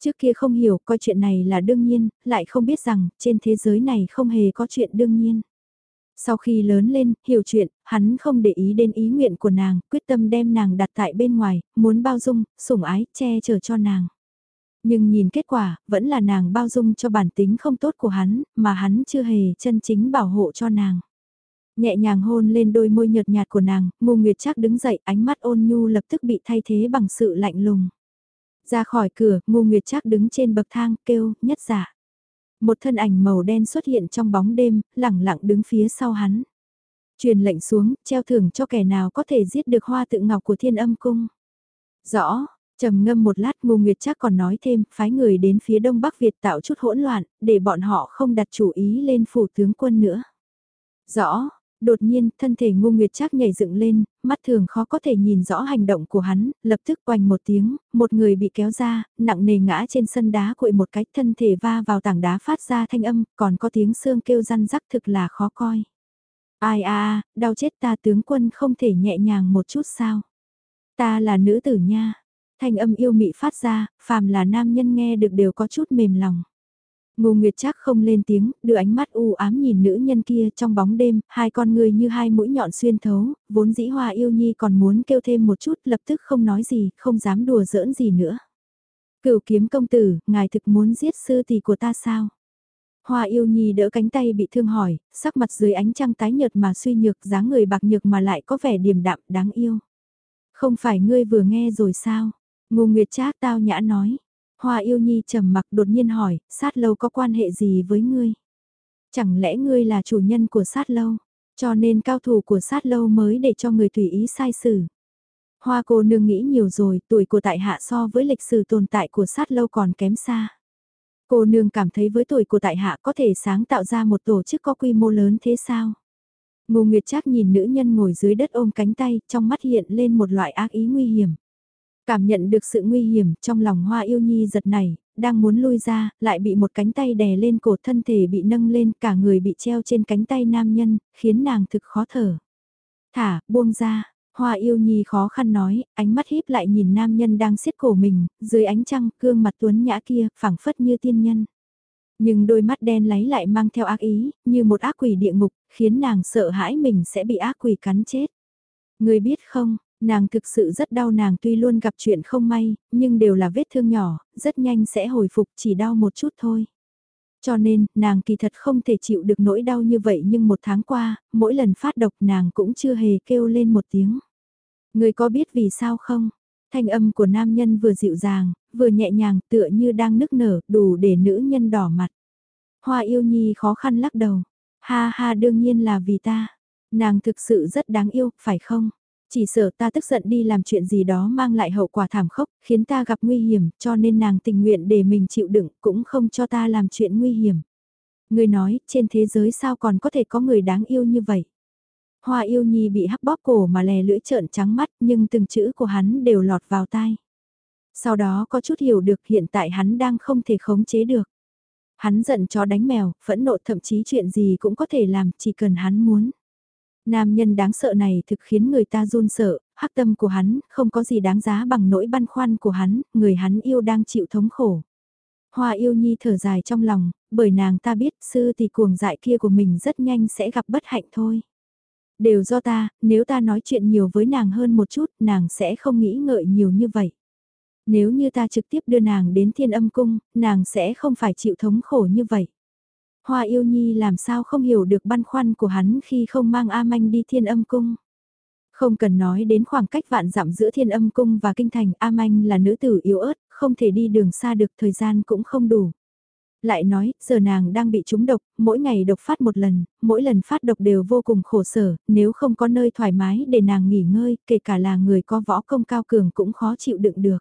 Trước kia không hiểu coi chuyện này là đương nhiên, lại không biết rằng trên thế giới này không hề có chuyện đương nhiên. Sau khi lớn lên, hiểu chuyện, hắn không để ý đến ý nguyện của nàng, quyết tâm đem nàng đặt tại bên ngoài, muốn bao dung, sủng ái, che chở cho nàng. Nhưng nhìn kết quả, vẫn là nàng bao dung cho bản tính không tốt của hắn, mà hắn chưa hề chân chính bảo hộ cho nàng. Nhẹ nhàng hôn lên đôi môi nhợt nhạt của nàng, Ngô Nguyệt Trác đứng dậy, ánh mắt ôn nhu lập tức bị thay thế bằng sự lạnh lùng. Ra khỏi cửa, Ngô Nguyệt Trác đứng trên bậc thang, kêu, nhất giả. Một thân ảnh màu đen xuất hiện trong bóng đêm, lẳng lặng đứng phía sau hắn. Truyền lệnh xuống, treo thưởng cho kẻ nào có thể giết được hoa tự ngọc của thiên âm cung. Rõ, trầm ngâm một lát Ngô Nguyệt chắc còn nói thêm, phái người đến phía đông bắc Việt tạo chút hỗn loạn, để bọn họ không đặt chủ ý lên phủ tướng quân nữa. Rõ, Đột nhiên, thân thể Ngô nguyệt chắc nhảy dựng lên, mắt thường khó có thể nhìn rõ hành động của hắn, lập tức quanh một tiếng, một người bị kéo ra, nặng nề ngã trên sân đá cuội một cách thân thể va vào tảng đá phát ra thanh âm, còn có tiếng xương kêu răn rắc thực là khó coi. Ai a đau chết ta tướng quân không thể nhẹ nhàng một chút sao. Ta là nữ tử nha. Thanh âm yêu mị phát ra, phàm là nam nhân nghe được đều có chút mềm lòng. Ngô Nguyệt chắc không lên tiếng, đưa ánh mắt u ám nhìn nữ nhân kia trong bóng đêm, hai con người như hai mũi nhọn xuyên thấu, vốn dĩ hoa yêu nhi còn muốn kêu thêm một chút lập tức không nói gì, không dám đùa giỡn gì nữa. Cửu kiếm công tử, ngài thực muốn giết sư tỷ của ta sao? Hoa yêu nhi đỡ cánh tay bị thương hỏi, sắc mặt dưới ánh trăng tái nhợt mà suy nhược dáng người bạc nhược mà lại có vẻ điềm đạm đáng yêu. Không phải ngươi vừa nghe rồi sao? Ngô Nguyệt Trác tao nhã nói, Hoa yêu nhi trầm mặc đột nhiên hỏi, sát lâu có quan hệ gì với ngươi? Chẳng lẽ ngươi là chủ nhân của sát lâu, cho nên cao thủ của sát lâu mới để cho người tùy ý sai xử? Hoa cô nương nghĩ nhiều rồi, tuổi của tại hạ so với lịch sử tồn tại của sát lâu còn kém xa. Cô nương cảm thấy với tuổi của tại hạ có thể sáng tạo ra một tổ chức có quy mô lớn thế sao? Ngô Nguyệt Trác nhìn nữ nhân ngồi dưới đất ôm cánh tay, trong mắt hiện lên một loại ác ý nguy hiểm. Cảm nhận được sự nguy hiểm trong lòng hoa yêu nhi giật này, đang muốn lui ra, lại bị một cánh tay đè lên cổ thân thể bị nâng lên cả người bị treo trên cánh tay nam nhân, khiến nàng thực khó thở. Thả, buông ra, hoa yêu nhi khó khăn nói, ánh mắt híp lại nhìn nam nhân đang siết cổ mình, dưới ánh trăng, gương mặt tuấn nhã kia, phẳng phất như tiên nhân. Nhưng đôi mắt đen lấy lại mang theo ác ý, như một ác quỷ địa ngục, khiến nàng sợ hãi mình sẽ bị ác quỷ cắn chết. Người biết không, Nàng thực sự rất đau nàng tuy luôn gặp chuyện không may, nhưng đều là vết thương nhỏ, rất nhanh sẽ hồi phục chỉ đau một chút thôi. Cho nên, nàng kỳ thật không thể chịu được nỗi đau như vậy nhưng một tháng qua, mỗi lần phát độc nàng cũng chưa hề kêu lên một tiếng. Người có biết vì sao không? Thanh âm của nam nhân vừa dịu dàng, vừa nhẹ nhàng tựa như đang nức nở, đủ để nữ nhân đỏ mặt. Hoa yêu nhi khó khăn lắc đầu. Ha ha đương nhiên là vì ta. Nàng thực sự rất đáng yêu, phải không? Chỉ sợ ta tức giận đi làm chuyện gì đó mang lại hậu quả thảm khốc, khiến ta gặp nguy hiểm, cho nên nàng tình nguyện để mình chịu đựng, cũng không cho ta làm chuyện nguy hiểm. Người nói, trên thế giới sao còn có thể có người đáng yêu như vậy? Hoa yêu nhi bị hắc bóp cổ mà lè lưỡi trợn trắng mắt nhưng từng chữ của hắn đều lọt vào tai. Sau đó có chút hiểu được hiện tại hắn đang không thể khống chế được. Hắn giận chó đánh mèo, phẫn nộ thậm chí chuyện gì cũng có thể làm chỉ cần hắn muốn. Nam nhân đáng sợ này thực khiến người ta run sợ, hắc tâm của hắn không có gì đáng giá bằng nỗi băn khoăn của hắn, người hắn yêu đang chịu thống khổ. Hoa yêu nhi thở dài trong lòng, bởi nàng ta biết sư thì cuồng dại kia của mình rất nhanh sẽ gặp bất hạnh thôi. Đều do ta, nếu ta nói chuyện nhiều với nàng hơn một chút, nàng sẽ không nghĩ ngợi nhiều như vậy. Nếu như ta trực tiếp đưa nàng đến thiên âm cung, nàng sẽ không phải chịu thống khổ như vậy. Hoa yêu nhi làm sao không hiểu được băn khoăn của hắn khi không mang A Manh đi thiên âm cung. Không cần nói đến khoảng cách vạn dặm giữa thiên âm cung và kinh thành A Manh là nữ tử yếu ớt, không thể đi đường xa được thời gian cũng không đủ. Lại nói, giờ nàng đang bị trúng độc, mỗi ngày độc phát một lần, mỗi lần phát độc đều vô cùng khổ sở, nếu không có nơi thoải mái để nàng nghỉ ngơi, kể cả là người có võ công cao cường cũng khó chịu đựng được.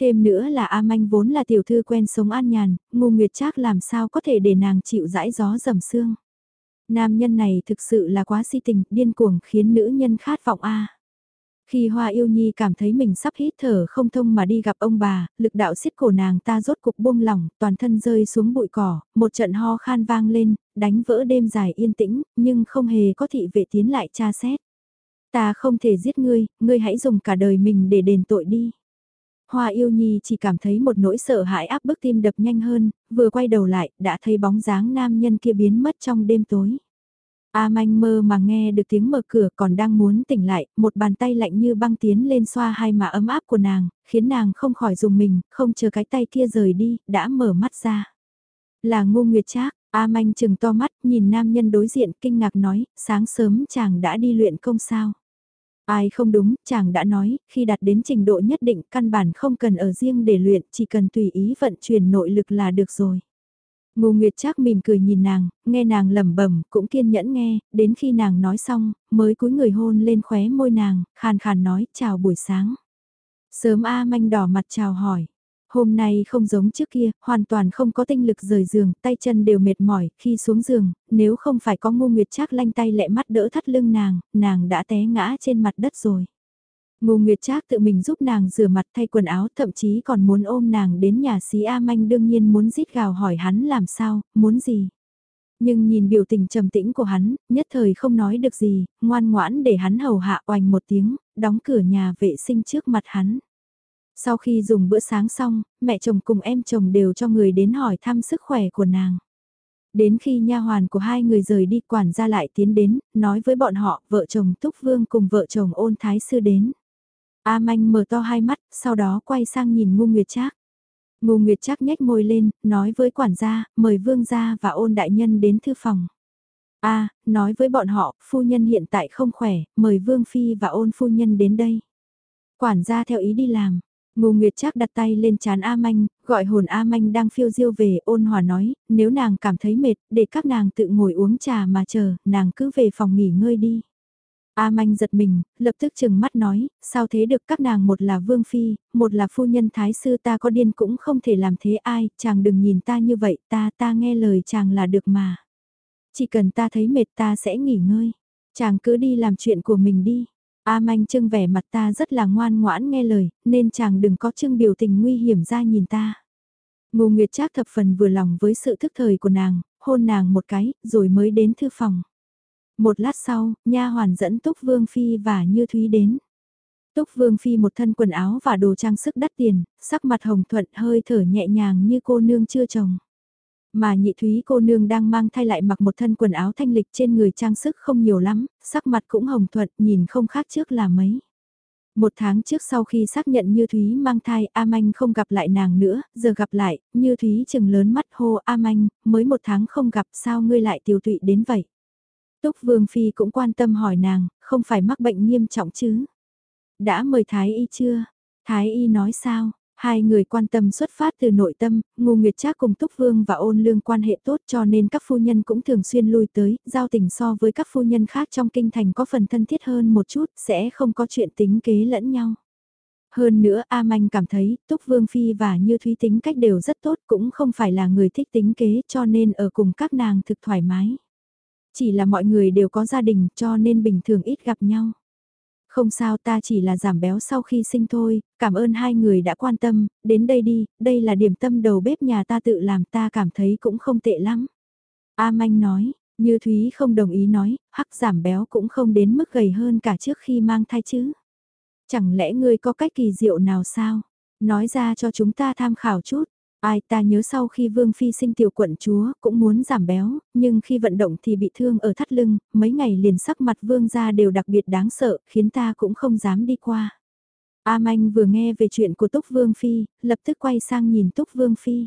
Thêm nữa là A Manh vốn là tiểu thư quen sống an nhàn, ngu nguyệt trác làm sao có thể để nàng chịu dãi gió dầm xương. Nam nhân này thực sự là quá si tình, điên cuồng khiến nữ nhân khát vọng A. Khi Hoa Yêu Nhi cảm thấy mình sắp hít thở không thông mà đi gặp ông bà, lực đạo xiết cổ nàng ta rốt cục buông lỏng, toàn thân rơi xuống bụi cỏ, một trận ho khan vang lên, đánh vỡ đêm dài yên tĩnh, nhưng không hề có thị vệ tiến lại tra xét. Ta không thể giết ngươi, ngươi hãy dùng cả đời mình để đền tội đi. Hoa yêu nhi chỉ cảm thấy một nỗi sợ hãi áp bức tim đập nhanh hơn, vừa quay đầu lại, đã thấy bóng dáng nam nhân kia biến mất trong đêm tối. A manh mơ mà nghe được tiếng mở cửa còn đang muốn tỉnh lại, một bàn tay lạnh như băng tiến lên xoa hai má ấm áp của nàng, khiến nàng không khỏi dùng mình, không chờ cái tay kia rời đi, đã mở mắt ra. Là ngu nguyệt trác, A manh chừng to mắt, nhìn nam nhân đối diện kinh ngạc nói, sáng sớm chàng đã đi luyện công sao. Ai không đúng, chàng đã nói, khi đạt đến trình độ nhất định căn bản không cần ở riêng để luyện, chỉ cần tùy ý vận chuyển nội lực là được rồi. Ngô Nguyệt Trác mỉm cười nhìn nàng, nghe nàng lẩm bẩm, cũng kiên nhẫn nghe, đến khi nàng nói xong, mới cúi người hôn lên khóe môi nàng, khàn khàn nói, chào buổi sáng. Sớm A manh đỏ mặt chào hỏi. Hôm nay không giống trước kia, hoàn toàn không có tinh lực rời giường, tay chân đều mệt mỏi, khi xuống giường, nếu không phải có Ngô Nguyệt Trác lanh tay lẹ mắt đỡ thắt lưng nàng, nàng đã té ngã trên mặt đất rồi. Ngô Nguyệt Trác tự mình giúp nàng rửa mặt thay quần áo, thậm chí còn muốn ôm nàng đến nhà xí A Manh đương nhiên muốn rít gào hỏi hắn làm sao, muốn gì. Nhưng nhìn biểu tình trầm tĩnh của hắn, nhất thời không nói được gì, ngoan ngoãn để hắn hầu hạ oành một tiếng, đóng cửa nhà vệ sinh trước mặt hắn. Sau khi dùng bữa sáng xong, mẹ chồng cùng em chồng đều cho người đến hỏi thăm sức khỏe của nàng. Đến khi nha hoàn của hai người rời đi quản gia lại tiến đến, nói với bọn họ vợ chồng Túc Vương cùng vợ chồng ôn thái sư đến. A Manh mở to hai mắt, sau đó quay sang nhìn Ngu Nguyệt Trác. Ngu Nguyệt Trác nhếch môi lên, nói với quản gia, mời vương gia và ôn đại nhân đến thư phòng. A, nói với bọn họ, phu nhân hiện tại không khỏe, mời vương phi và ôn phu nhân đến đây. Quản gia theo ý đi làm. Ngô Nguyệt Trác đặt tay lên chán A Manh, gọi hồn A Manh đang phiêu diêu về, ôn hòa nói, nếu nàng cảm thấy mệt, để các nàng tự ngồi uống trà mà chờ, nàng cứ về phòng nghỉ ngơi đi. A Manh giật mình, lập tức chừng mắt nói, sao thế được các nàng một là vương phi, một là phu nhân thái sư ta có điên cũng không thể làm thế ai, chàng đừng nhìn ta như vậy, ta ta nghe lời chàng là được mà. Chỉ cần ta thấy mệt ta sẽ nghỉ ngơi, chàng cứ đi làm chuyện của mình đi. A Manh trưng vẻ mặt ta rất là ngoan ngoãn nghe lời, nên chàng đừng có trưng biểu tình nguy hiểm ra nhìn ta. Ngô Nguyệt Trác thập phần vừa lòng với sự thức thời của nàng, hôn nàng một cái, rồi mới đến thư phòng. Một lát sau, nha hoàn dẫn Túc Vương Phi và Như Thúy đến. Túc Vương Phi một thân quần áo và đồ trang sức đắt tiền, sắc mặt hồng thuận hơi thở nhẹ nhàng như cô nương chưa chồng. Mà nhị thúy cô nương đang mang thay lại mặc một thân quần áo thanh lịch trên người trang sức không nhiều lắm, sắc mặt cũng hồng thuận nhìn không khác trước là mấy. Một tháng trước sau khi xác nhận Như Thúy mang thai, A Manh không gặp lại nàng nữa, giờ gặp lại, Như Thúy chừng lớn mắt hô A Manh, mới một tháng không gặp sao ngươi lại tiêu tụy đến vậy. Túc Vương Phi cũng quan tâm hỏi nàng, không phải mắc bệnh nghiêm trọng chứ. Đã mời Thái Y chưa? Thái Y nói sao? Hai người quan tâm xuất phát từ nội tâm, Ngô Nguyệt Trác cùng Túc Vương và ôn lương quan hệ tốt cho nên các phu nhân cũng thường xuyên lui tới, giao tình so với các phu nhân khác trong kinh thành có phần thân thiết hơn một chút, sẽ không có chuyện tính kế lẫn nhau. Hơn nữa A Manh cảm thấy Túc Vương Phi và Như Thúy tính cách đều rất tốt cũng không phải là người thích tính kế cho nên ở cùng các nàng thực thoải mái. Chỉ là mọi người đều có gia đình cho nên bình thường ít gặp nhau. Không sao ta chỉ là giảm béo sau khi sinh thôi, cảm ơn hai người đã quan tâm, đến đây đi, đây là điểm tâm đầu bếp nhà ta tự làm ta cảm thấy cũng không tệ lắm. A Manh nói, như Thúy không đồng ý nói, hắc giảm béo cũng không đến mức gầy hơn cả trước khi mang thai chứ. Chẳng lẽ ngươi có cách kỳ diệu nào sao? Nói ra cho chúng ta tham khảo chút. Ai ta nhớ sau khi Vương Phi sinh tiểu quận chúa cũng muốn giảm béo, nhưng khi vận động thì bị thương ở thắt lưng, mấy ngày liền sắc mặt Vương ra đều đặc biệt đáng sợ, khiến ta cũng không dám đi qua. A Manh vừa nghe về chuyện của Túc Vương Phi, lập tức quay sang nhìn Túc Vương Phi.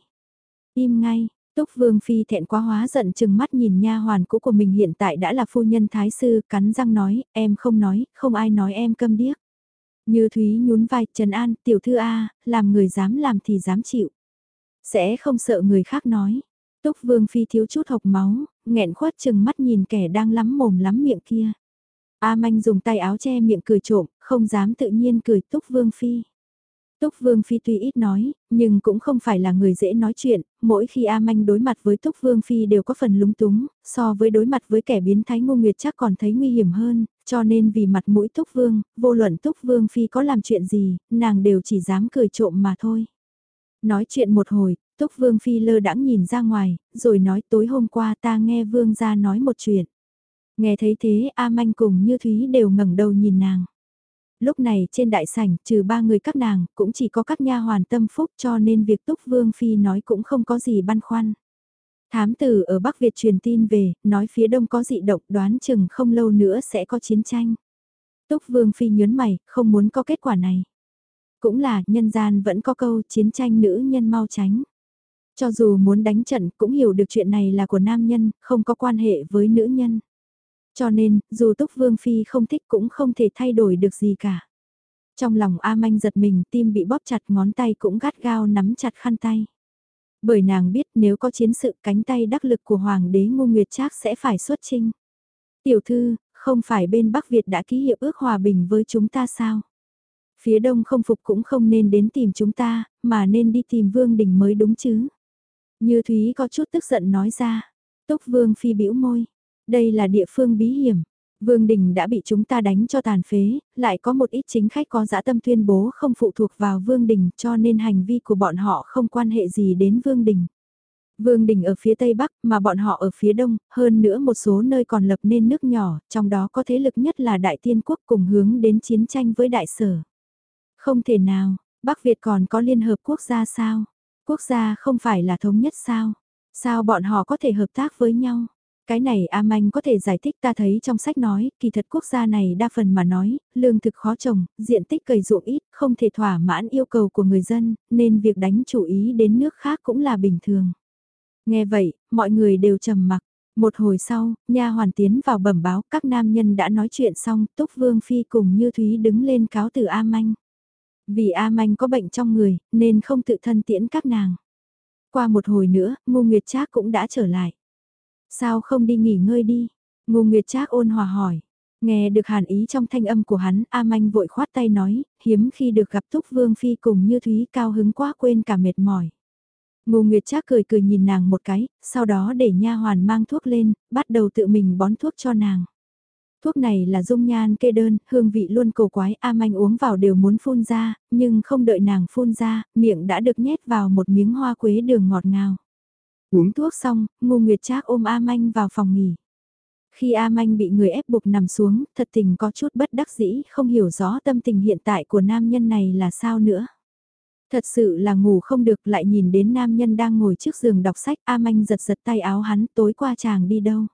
Im ngay, Túc Vương Phi thẹn quá hóa giận chừng mắt nhìn nha hoàn cũ của mình hiện tại đã là phu nhân thái sư, cắn răng nói, em không nói, không ai nói em câm điếc. Như Thúy nhún vai, Trần An, tiểu thư A, làm người dám làm thì dám chịu. Sẽ không sợ người khác nói. Túc Vương Phi thiếu chút hộc máu, nghẹn khuất chừng mắt nhìn kẻ đang lắm mồm lắm miệng kia. A Manh dùng tay áo che miệng cười trộm, không dám tự nhiên cười Túc Vương Phi. Túc Vương Phi tuy ít nói, nhưng cũng không phải là người dễ nói chuyện, mỗi khi A Manh đối mặt với Túc Vương Phi đều có phần lúng túng, so với đối mặt với kẻ biến thái ngô nguyệt chắc còn thấy nguy hiểm hơn, cho nên vì mặt mũi Túc Vương, vô luận Túc Vương Phi có làm chuyện gì, nàng đều chỉ dám cười trộm mà thôi. Nói chuyện một hồi, Túc Vương Phi lơ đãng nhìn ra ngoài, rồi nói tối hôm qua ta nghe Vương ra nói một chuyện. Nghe thấy thế A Manh cùng Như Thúy đều ngẩng đầu nhìn nàng. Lúc này trên đại sảnh trừ ba người các nàng cũng chỉ có các nha hoàn tâm phúc cho nên việc Túc Vương Phi nói cũng không có gì băn khoăn. Thám tử ở Bắc Việt truyền tin về, nói phía đông có dị động đoán chừng không lâu nữa sẽ có chiến tranh. Túc Vương Phi nhớn mày, không muốn có kết quả này. Cũng là, nhân gian vẫn có câu chiến tranh nữ nhân mau tránh. Cho dù muốn đánh trận cũng hiểu được chuyện này là của nam nhân, không có quan hệ với nữ nhân. Cho nên, dù Túc Vương Phi không thích cũng không thể thay đổi được gì cả. Trong lòng A Manh giật mình, tim bị bóp chặt ngón tay cũng gắt gao nắm chặt khăn tay. Bởi nàng biết nếu có chiến sự cánh tay đắc lực của Hoàng đế Ngô Nguyệt Trác sẽ phải xuất chinh. Tiểu thư, không phải bên Bắc Việt đã ký hiệp ước hòa bình với chúng ta sao? Phía đông không phục cũng không nên đến tìm chúng ta, mà nên đi tìm Vương Đình mới đúng chứ. Như Thúy có chút tức giận nói ra. Túc Vương phi bĩu môi. Đây là địa phương bí hiểm. Vương Đình đã bị chúng ta đánh cho tàn phế, lại có một ít chính khách có dã tâm tuyên bố không phụ thuộc vào Vương Đình cho nên hành vi của bọn họ không quan hệ gì đến Vương Đình. Vương Đình ở phía Tây Bắc mà bọn họ ở phía Đông, hơn nữa một số nơi còn lập nên nước nhỏ, trong đó có thế lực nhất là Đại Tiên Quốc cùng hướng đến chiến tranh với Đại Sở. Không thể nào, Bắc Việt còn có Liên Hợp Quốc gia sao? Quốc gia không phải là thống nhất sao? Sao bọn họ có thể hợp tác với nhau? Cái này A Manh có thể giải thích ta thấy trong sách nói, kỳ thật quốc gia này đa phần mà nói, lương thực khó trồng, diện tích cày ruộng ít, không thể thỏa mãn yêu cầu của người dân, nên việc đánh chủ ý đến nước khác cũng là bình thường. Nghe vậy, mọi người đều trầm mặc. Một hồi sau, nha hoàn tiến vào bẩm báo các nam nhân đã nói chuyện xong, Túc Vương Phi cùng Như Thúy đứng lên cáo từ A Manh. Vì A Manh có bệnh trong người, nên không tự thân tiễn các nàng. Qua một hồi nữa, Ngô Nguyệt Trác cũng đã trở lại. Sao không đi nghỉ ngơi đi? Ngô Nguyệt Trác ôn hòa hỏi. Nghe được hàn ý trong thanh âm của hắn, A Manh vội khoát tay nói, hiếm khi được gặp Túc Vương Phi cùng như Thúy cao hứng quá quên cả mệt mỏi. Ngô Nguyệt Trác cười cười nhìn nàng một cái, sau đó để nha hoàn mang thuốc lên, bắt đầu tự mình bón thuốc cho nàng. Thuốc này là dung nhan kê đơn, hương vị luôn cổ quái, A Manh uống vào đều muốn phun ra, nhưng không đợi nàng phun ra, miệng đã được nhét vào một miếng hoa quế đường ngọt ngào. Uống thuốc xong, Ngô Nguyệt Trác ôm A Manh vào phòng nghỉ. Khi A Manh bị người ép buộc nằm xuống, thật tình có chút bất đắc dĩ, không hiểu rõ tâm tình hiện tại của nam nhân này là sao nữa. Thật sự là ngủ không được lại nhìn đến nam nhân đang ngồi trước giường đọc sách A Manh giật giật tay áo hắn tối qua chàng đi đâu.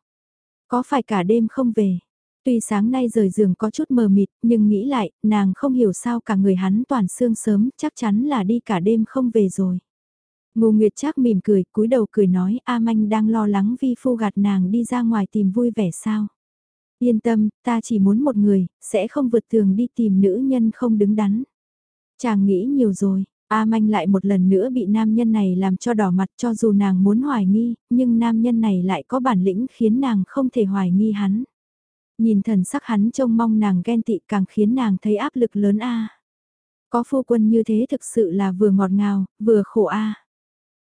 Có phải cả đêm không về. Tuy sáng nay rời giường có chút mờ mịt nhưng nghĩ lại nàng không hiểu sao cả người hắn toàn sương sớm chắc chắn là đi cả đêm không về rồi. Ngô Nguyệt Trác mỉm cười, cúi đầu cười nói, A Manh đang lo lắng vi phu gạt nàng đi ra ngoài tìm vui vẻ sao. Yên tâm, ta chỉ muốn một người, sẽ không vượt tường đi tìm nữ nhân không đứng đắn. Chàng nghĩ nhiều rồi, A Manh lại một lần nữa bị nam nhân này làm cho đỏ mặt cho dù nàng muốn hoài nghi, nhưng nam nhân này lại có bản lĩnh khiến nàng không thể hoài nghi hắn. Nhìn thần sắc hắn trông mong nàng ghen tị càng khiến nàng thấy áp lực lớn a. Có phu quân như thế thực sự là vừa ngọt ngào, vừa khổ a.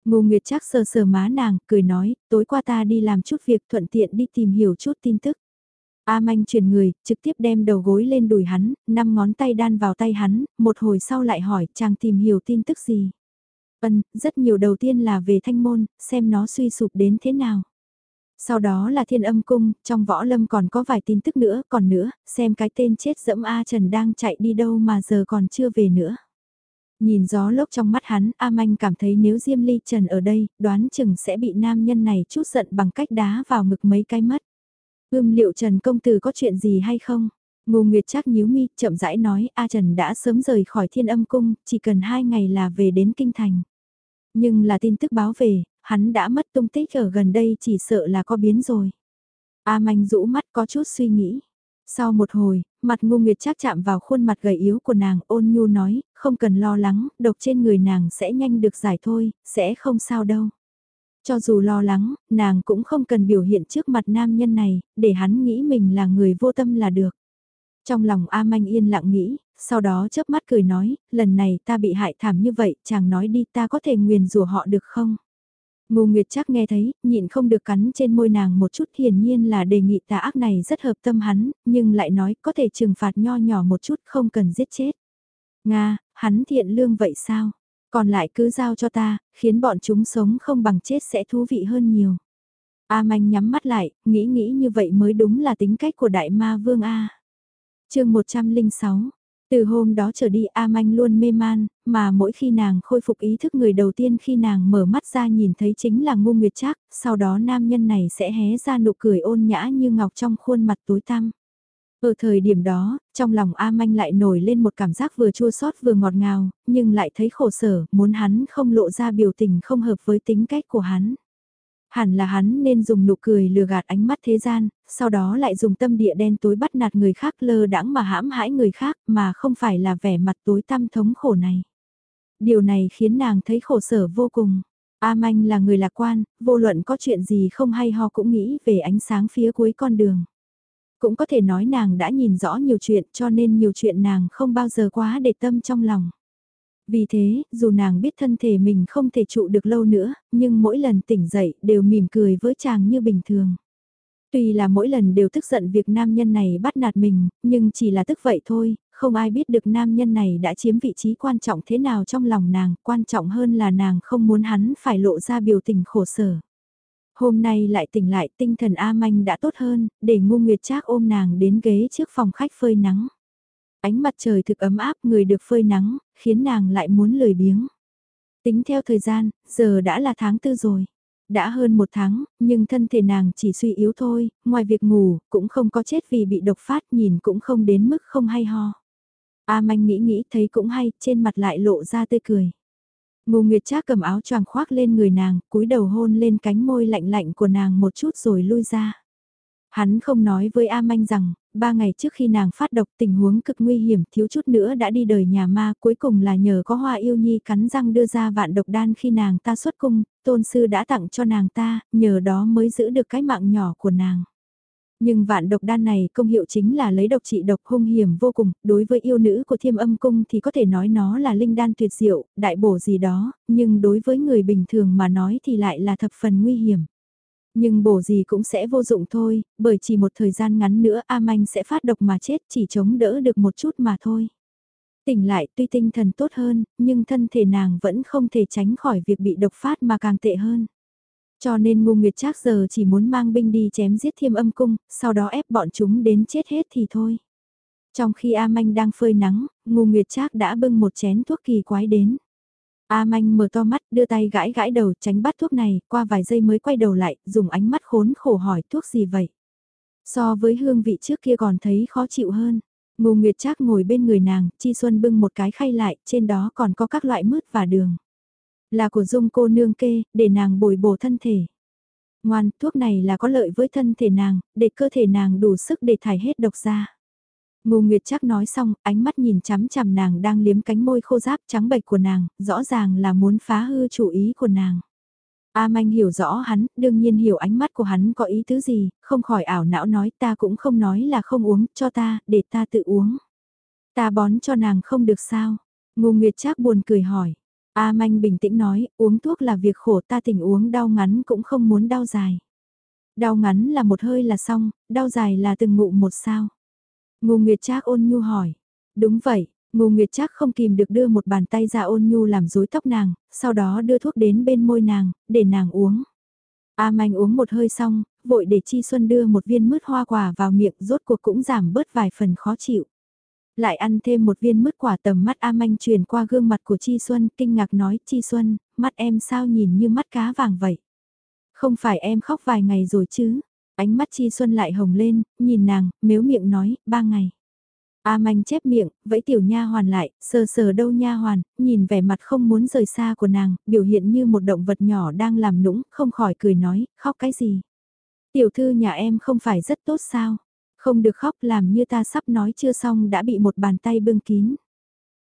Ngô Nguyệt chắc sờ sờ má nàng, cười nói, tối qua ta đi làm chút việc thuận tiện đi tìm hiểu chút tin tức. A Manh chuyển người, trực tiếp đem đầu gối lên đùi hắn, năm ngón tay đan vào tay hắn, một hồi sau lại hỏi chàng tìm hiểu tin tức gì. Vân, rất nhiều đầu tiên là về thanh môn, xem nó suy sụp đến thế nào. Sau đó là thiên âm cung, trong võ lâm còn có vài tin tức nữa, còn nữa, xem cái tên chết dẫm A Trần đang chạy đi đâu mà giờ còn chưa về nữa. Nhìn gió lốc trong mắt hắn, A Manh cảm thấy nếu Diêm Ly Trần ở đây, đoán chừng sẽ bị nam nhân này chút giận bằng cách đá vào ngực mấy cái mất. Ưm liệu Trần công tử có chuyện gì hay không? Ngô Nguyệt chắc nhíu mi, chậm rãi nói, A Trần đã sớm rời khỏi thiên âm cung, chỉ cần hai ngày là về đến kinh thành. Nhưng là tin tức báo về, hắn đã mất tung tích ở gần đây chỉ sợ là có biến rồi. A Manh rũ mắt có chút suy nghĩ. Sau một hồi, mặt ngu Nguyệt chắc chạm vào khuôn mặt gầy yếu của nàng ôn nhu nói, không cần lo lắng, độc trên người nàng sẽ nhanh được giải thôi, sẽ không sao đâu. Cho dù lo lắng, nàng cũng không cần biểu hiện trước mặt nam nhân này, để hắn nghĩ mình là người vô tâm là được. Trong lòng A Manh yên lặng nghĩ, sau đó chớp mắt cười nói, lần này ta bị hại thảm như vậy, chàng nói đi ta có thể nguyền rủa họ được không? Ngô Nguyệt chắc nghe thấy, nhịn không được cắn trên môi nàng một chút hiển nhiên là đề nghị tà ác này rất hợp tâm hắn, nhưng lại nói có thể trừng phạt nho nhỏ một chút không cần giết chết. Nga, hắn thiện lương vậy sao? Còn lại cứ giao cho ta, khiến bọn chúng sống không bằng chết sẽ thú vị hơn nhiều. A manh nhắm mắt lại, nghĩ nghĩ như vậy mới đúng là tính cách của đại ma vương A. chương 106 từ hôm đó trở đi A Manh luôn mê man, mà mỗi khi nàng khôi phục ý thức người đầu tiên khi nàng mở mắt ra nhìn thấy chính là ngu nguyệt trác, sau đó nam nhân này sẽ hé ra nụ cười ôn nhã như ngọc trong khuôn mặt tối tăm. Ở thời điểm đó, trong lòng A Manh lại nổi lên một cảm giác vừa chua xót vừa ngọt ngào, nhưng lại thấy khổ sở, muốn hắn không lộ ra biểu tình không hợp với tính cách của hắn. Hẳn là hắn nên dùng nụ cười lừa gạt ánh mắt thế gian, sau đó lại dùng tâm địa đen tối bắt nạt người khác lơ đãng mà hãm hãi người khác mà không phải là vẻ mặt tối tăm thống khổ này. Điều này khiến nàng thấy khổ sở vô cùng. A Manh là người lạc quan, vô luận có chuyện gì không hay ho cũng nghĩ về ánh sáng phía cuối con đường. Cũng có thể nói nàng đã nhìn rõ nhiều chuyện cho nên nhiều chuyện nàng không bao giờ quá để tâm trong lòng. Vì thế, dù nàng biết thân thể mình không thể trụ được lâu nữa, nhưng mỗi lần tỉnh dậy đều mỉm cười với chàng như bình thường. Tuy là mỗi lần đều tức giận việc nam nhân này bắt nạt mình, nhưng chỉ là tức vậy thôi, không ai biết được nam nhân này đã chiếm vị trí quan trọng thế nào trong lòng nàng, quan trọng hơn là nàng không muốn hắn phải lộ ra biểu tình khổ sở. Hôm nay lại tỉnh lại tinh thần A Manh đã tốt hơn, để ngu nguyệt trác ôm nàng đến ghế trước phòng khách phơi nắng. Ánh mặt trời thực ấm áp người được phơi nắng, khiến nàng lại muốn lười biếng. Tính theo thời gian, giờ đã là tháng tư rồi. Đã hơn một tháng, nhưng thân thể nàng chỉ suy yếu thôi, ngoài việc ngủ, cũng không có chết vì bị độc phát nhìn cũng không đến mức không hay ho. A manh nghĩ nghĩ thấy cũng hay, trên mặt lại lộ ra tươi cười. Ngô Nguyệt Trác cầm áo choàng khoác lên người nàng, cúi đầu hôn lên cánh môi lạnh lạnh của nàng một chút rồi lui ra. Hắn không nói với A Manh rằng, ba ngày trước khi nàng phát độc tình huống cực nguy hiểm thiếu chút nữa đã đi đời nhà ma cuối cùng là nhờ có hoa yêu nhi cắn răng đưa ra vạn độc đan khi nàng ta xuất cung, tôn sư đã tặng cho nàng ta, nhờ đó mới giữ được cái mạng nhỏ của nàng. Nhưng vạn độc đan này công hiệu chính là lấy độc trị độc hung hiểm vô cùng, đối với yêu nữ của thiêm âm cung thì có thể nói nó là linh đan tuyệt diệu, đại bổ gì đó, nhưng đối với người bình thường mà nói thì lại là thập phần nguy hiểm. Nhưng bổ gì cũng sẽ vô dụng thôi, bởi chỉ một thời gian ngắn nữa A Manh sẽ phát độc mà chết chỉ chống đỡ được một chút mà thôi. Tỉnh lại tuy tinh thần tốt hơn, nhưng thân thể nàng vẫn không thể tránh khỏi việc bị độc phát mà càng tệ hơn. Cho nên ngu nguyệt trác giờ chỉ muốn mang binh đi chém giết thiêm âm cung, sau đó ép bọn chúng đến chết hết thì thôi. Trong khi A Manh đang phơi nắng, ngu nguyệt trác đã bưng một chén thuốc kỳ quái đến. A Manh mở to mắt, đưa tay gãi gãi đầu tránh bắt thuốc này, qua vài giây mới quay đầu lại, dùng ánh mắt khốn khổ hỏi thuốc gì vậy. So với hương vị trước kia còn thấy khó chịu hơn. Ngô Nguyệt Trác ngồi bên người nàng, Chi Xuân bưng một cái khay lại, trên đó còn có các loại mứt và đường. Là của dung cô nương kê, để nàng bồi bổ thân thể. Ngoan, thuốc này là có lợi với thân thể nàng, để cơ thể nàng đủ sức để thải hết độc ra. Ngô Nguyệt chắc nói xong, ánh mắt nhìn chằm chằm nàng đang liếm cánh môi khô ráp trắng bệch của nàng, rõ ràng là muốn phá hư chủ ý của nàng. A Manh hiểu rõ hắn, đương nhiên hiểu ánh mắt của hắn có ý tứ gì, không khỏi ảo não nói ta cũng không nói là không uống, cho ta, để ta tự uống. Ta bón cho nàng không được sao? Ngô Nguyệt Trác buồn cười hỏi. A Manh bình tĩnh nói, uống thuốc là việc khổ ta tỉnh uống đau ngắn cũng không muốn đau dài. Đau ngắn là một hơi là xong, đau dài là từng ngụ một sao. Ngô Nguyệt Trác ôn nhu hỏi. Đúng vậy, Ngô Nguyệt Trác không kìm được đưa một bàn tay ra ôn nhu làm rối tóc nàng, sau đó đưa thuốc đến bên môi nàng, để nàng uống. A Manh uống một hơi xong, vội để Chi Xuân đưa một viên mứt hoa quả vào miệng rốt cuộc cũng giảm bớt vài phần khó chịu. Lại ăn thêm một viên mứt quả tầm mắt A Manh truyền qua gương mặt của Chi Xuân, kinh ngạc nói Chi Xuân, mắt em sao nhìn như mắt cá vàng vậy? Không phải em khóc vài ngày rồi chứ? Ánh mắt Chi Xuân lại hồng lên, nhìn nàng, mếu miệng nói, ba ngày. A manh chép miệng, vẫy tiểu nha hoàn lại, sờ sờ đâu nha hoàn, nhìn vẻ mặt không muốn rời xa của nàng, biểu hiện như một động vật nhỏ đang làm nũng, không khỏi cười nói, khóc cái gì. Tiểu thư nhà em không phải rất tốt sao? Không được khóc làm như ta sắp nói chưa xong đã bị một bàn tay bưng kín.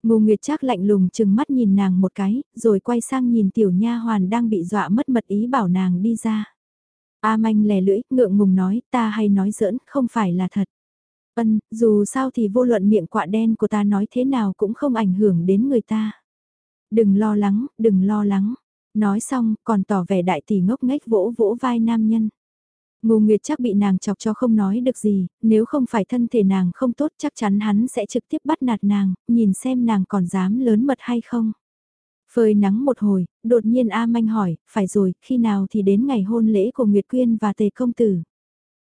Ngô Nguyệt Trác lạnh lùng chừng mắt nhìn nàng một cái, rồi quay sang nhìn tiểu nha hoàn đang bị dọa mất mật ý bảo nàng đi ra. A manh lè lưỡi, ngượng ngùng nói, ta hay nói giỡn, không phải là thật. Ân, dù sao thì vô luận miệng quạ đen của ta nói thế nào cũng không ảnh hưởng đến người ta. Đừng lo lắng, đừng lo lắng. Nói xong, còn tỏ vẻ đại tỷ ngốc nghếch vỗ vỗ vai nam nhân. Ngô Nguyệt chắc bị nàng chọc cho không nói được gì, nếu không phải thân thể nàng không tốt chắc chắn hắn sẽ trực tiếp bắt nạt nàng, nhìn xem nàng còn dám lớn mật hay không. Phơi nắng một hồi, đột nhiên A Manh hỏi, phải rồi, khi nào thì đến ngày hôn lễ của Nguyệt Quyên và Tề Công Tử.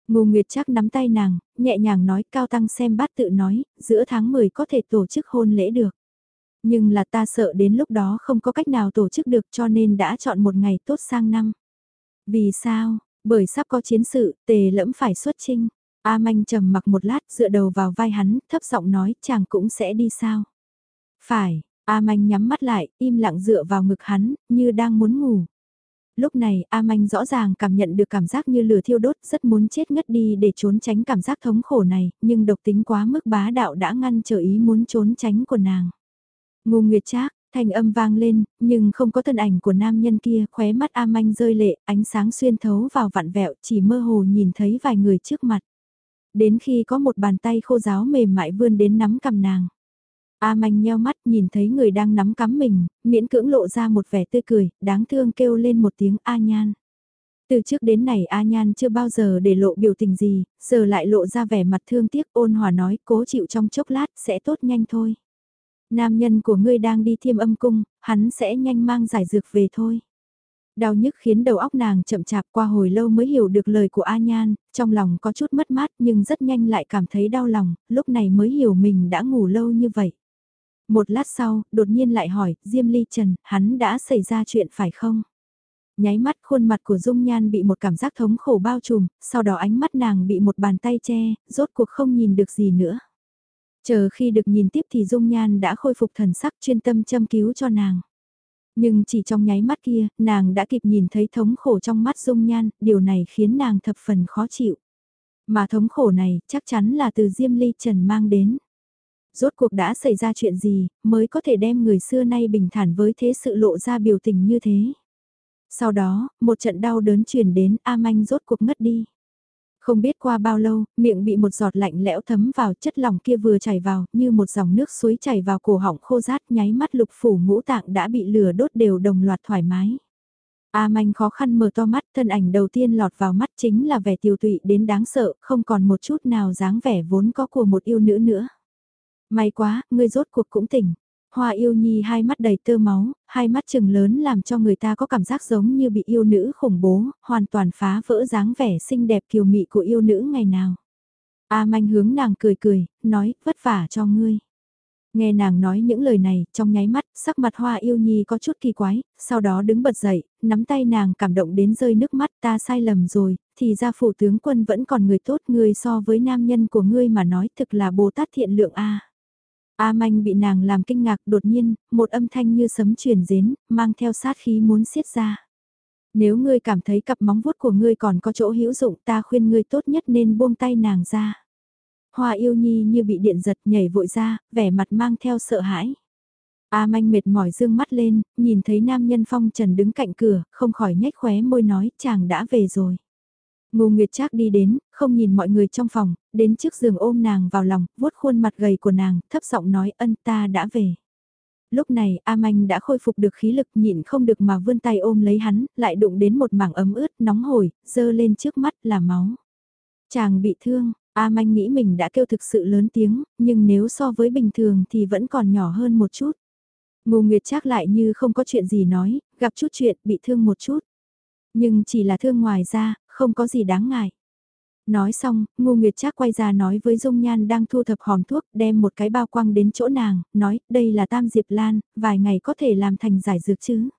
Ngô Nguyệt chắc nắm tay nàng, nhẹ nhàng nói cao tăng xem bát tự nói, giữa tháng 10 có thể tổ chức hôn lễ được. Nhưng là ta sợ đến lúc đó không có cách nào tổ chức được cho nên đã chọn một ngày tốt sang năm. Vì sao? Bởi sắp có chiến sự, tề lẫm phải xuất trinh. A Manh trầm mặc một lát dựa đầu vào vai hắn, thấp giọng nói chàng cũng sẽ đi sao? Phải, A Manh nhắm mắt lại, im lặng dựa vào ngực hắn, như đang muốn ngủ. Lúc này, A Manh rõ ràng cảm nhận được cảm giác như lửa thiêu đốt, rất muốn chết ngất đi để trốn tránh cảm giác thống khổ này, nhưng độc tính quá mức bá đạo đã ngăn trở ý muốn trốn tránh của nàng. Ngô Nguyệt Trác, thanh âm vang lên, nhưng không có thân ảnh của nam nhân kia, khóe mắt A Manh rơi lệ, ánh sáng xuyên thấu vào vạn vẹo, chỉ mơ hồ nhìn thấy vài người trước mặt. Đến khi có một bàn tay khô giáo mềm mại vươn đến nắm cầm nàng. A manh nheo mắt nhìn thấy người đang nắm cắm mình, miễn cưỡng lộ ra một vẻ tươi cười, đáng thương kêu lên một tiếng A nhan. Từ trước đến này A Nhan chưa bao giờ để lộ biểu tình gì, giờ lại lộ ra vẻ mặt thương tiếc ôn hòa nói cố chịu trong chốc lát sẽ tốt nhanh thôi. Nam nhân của ngươi đang đi thiêm âm cung, hắn sẽ nhanh mang giải dược về thôi. Đau nhức khiến đầu óc nàng chậm chạp qua hồi lâu mới hiểu được lời của A Nhan, trong lòng có chút mất mát nhưng rất nhanh lại cảm thấy đau lòng, lúc này mới hiểu mình đã ngủ lâu như vậy. Một lát sau, đột nhiên lại hỏi, Diêm Ly Trần, hắn đã xảy ra chuyện phải không? Nháy mắt khuôn mặt của Dung Nhan bị một cảm giác thống khổ bao trùm, sau đó ánh mắt nàng bị một bàn tay che, rốt cuộc không nhìn được gì nữa. Chờ khi được nhìn tiếp thì Dung Nhan đã khôi phục thần sắc chuyên tâm châm cứu cho nàng. Nhưng chỉ trong nháy mắt kia, nàng đã kịp nhìn thấy thống khổ trong mắt Dung Nhan, điều này khiến nàng thập phần khó chịu. Mà thống khổ này chắc chắn là từ Diêm Ly Trần mang đến rốt cuộc đã xảy ra chuyện gì, mới có thể đem người xưa nay bình thản với thế sự lộ ra biểu tình như thế. Sau đó, một trận đau đớn truyền đến A Manh rốt cuộc ngất đi. Không biết qua bao lâu, miệng bị một giọt lạnh lẽo thấm vào chất lỏng kia vừa chảy vào, như một dòng nước suối chảy vào cổ họng khô rát nháy mắt lục phủ ngũ tạng đã bị lửa đốt đều đồng loạt thoải mái. A manh khó khăn mở to mắt, thân ảnh đầu tiên lọt vào mắt chính là vẻ tiêu tụy đến đáng sợ, không còn một chút nào dáng vẻ vốn có của một yêu nữ nữa. May quá, ngươi rốt cuộc cũng tỉnh. Hoa yêu nhi hai mắt đầy tơ máu, hai mắt trừng lớn làm cho người ta có cảm giác giống như bị yêu nữ khủng bố, hoàn toàn phá vỡ dáng vẻ xinh đẹp kiều mị của yêu nữ ngày nào. A manh hướng nàng cười cười, nói, vất vả cho ngươi. Nghe nàng nói những lời này, trong nháy mắt, sắc mặt hoa yêu nhi có chút kỳ quái, sau đó đứng bật dậy, nắm tay nàng cảm động đến rơi nước mắt ta sai lầm rồi, thì ra phủ tướng quân vẫn còn người tốt người so với nam nhân của ngươi mà nói thực là Bồ Tát thiện lượng A. A manh bị nàng làm kinh ngạc đột nhiên, một âm thanh như sấm truyền đến, mang theo sát khí muốn xiết ra. Nếu ngươi cảm thấy cặp móng vuốt của ngươi còn có chỗ hữu dụng ta khuyên ngươi tốt nhất nên buông tay nàng ra. Hoa yêu nhi như bị điện giật nhảy vội ra, vẻ mặt mang theo sợ hãi. A manh mệt mỏi dương mắt lên, nhìn thấy nam nhân phong trần đứng cạnh cửa, không khỏi nhếch khóe môi nói chàng đã về rồi. Ngô Nguyệt Trác đi đến, không nhìn mọi người trong phòng, đến trước giường ôm nàng vào lòng, vuốt khuôn mặt gầy của nàng, thấp giọng nói ân ta đã về. Lúc này A Manh đã khôi phục được khí lực nhịn không được mà vươn tay ôm lấy hắn, lại đụng đến một mảng ấm ướt nóng hổi, dơ lên trước mắt là máu. Chàng bị thương, A Manh nghĩ mình đã kêu thực sự lớn tiếng, nhưng nếu so với bình thường thì vẫn còn nhỏ hơn một chút. Ngô Nguyệt Trác lại như không có chuyện gì nói, gặp chút chuyện bị thương một chút. Nhưng chỉ là thương ngoài ra, không có gì đáng ngại. Nói xong, Ngô Nguyệt Trác quay ra nói với Dung Nhan đang thu thập hòm thuốc, đem một cái bao quăng đến chỗ nàng, nói, đây là tam diệp lan, vài ngày có thể làm thành giải dược chứ.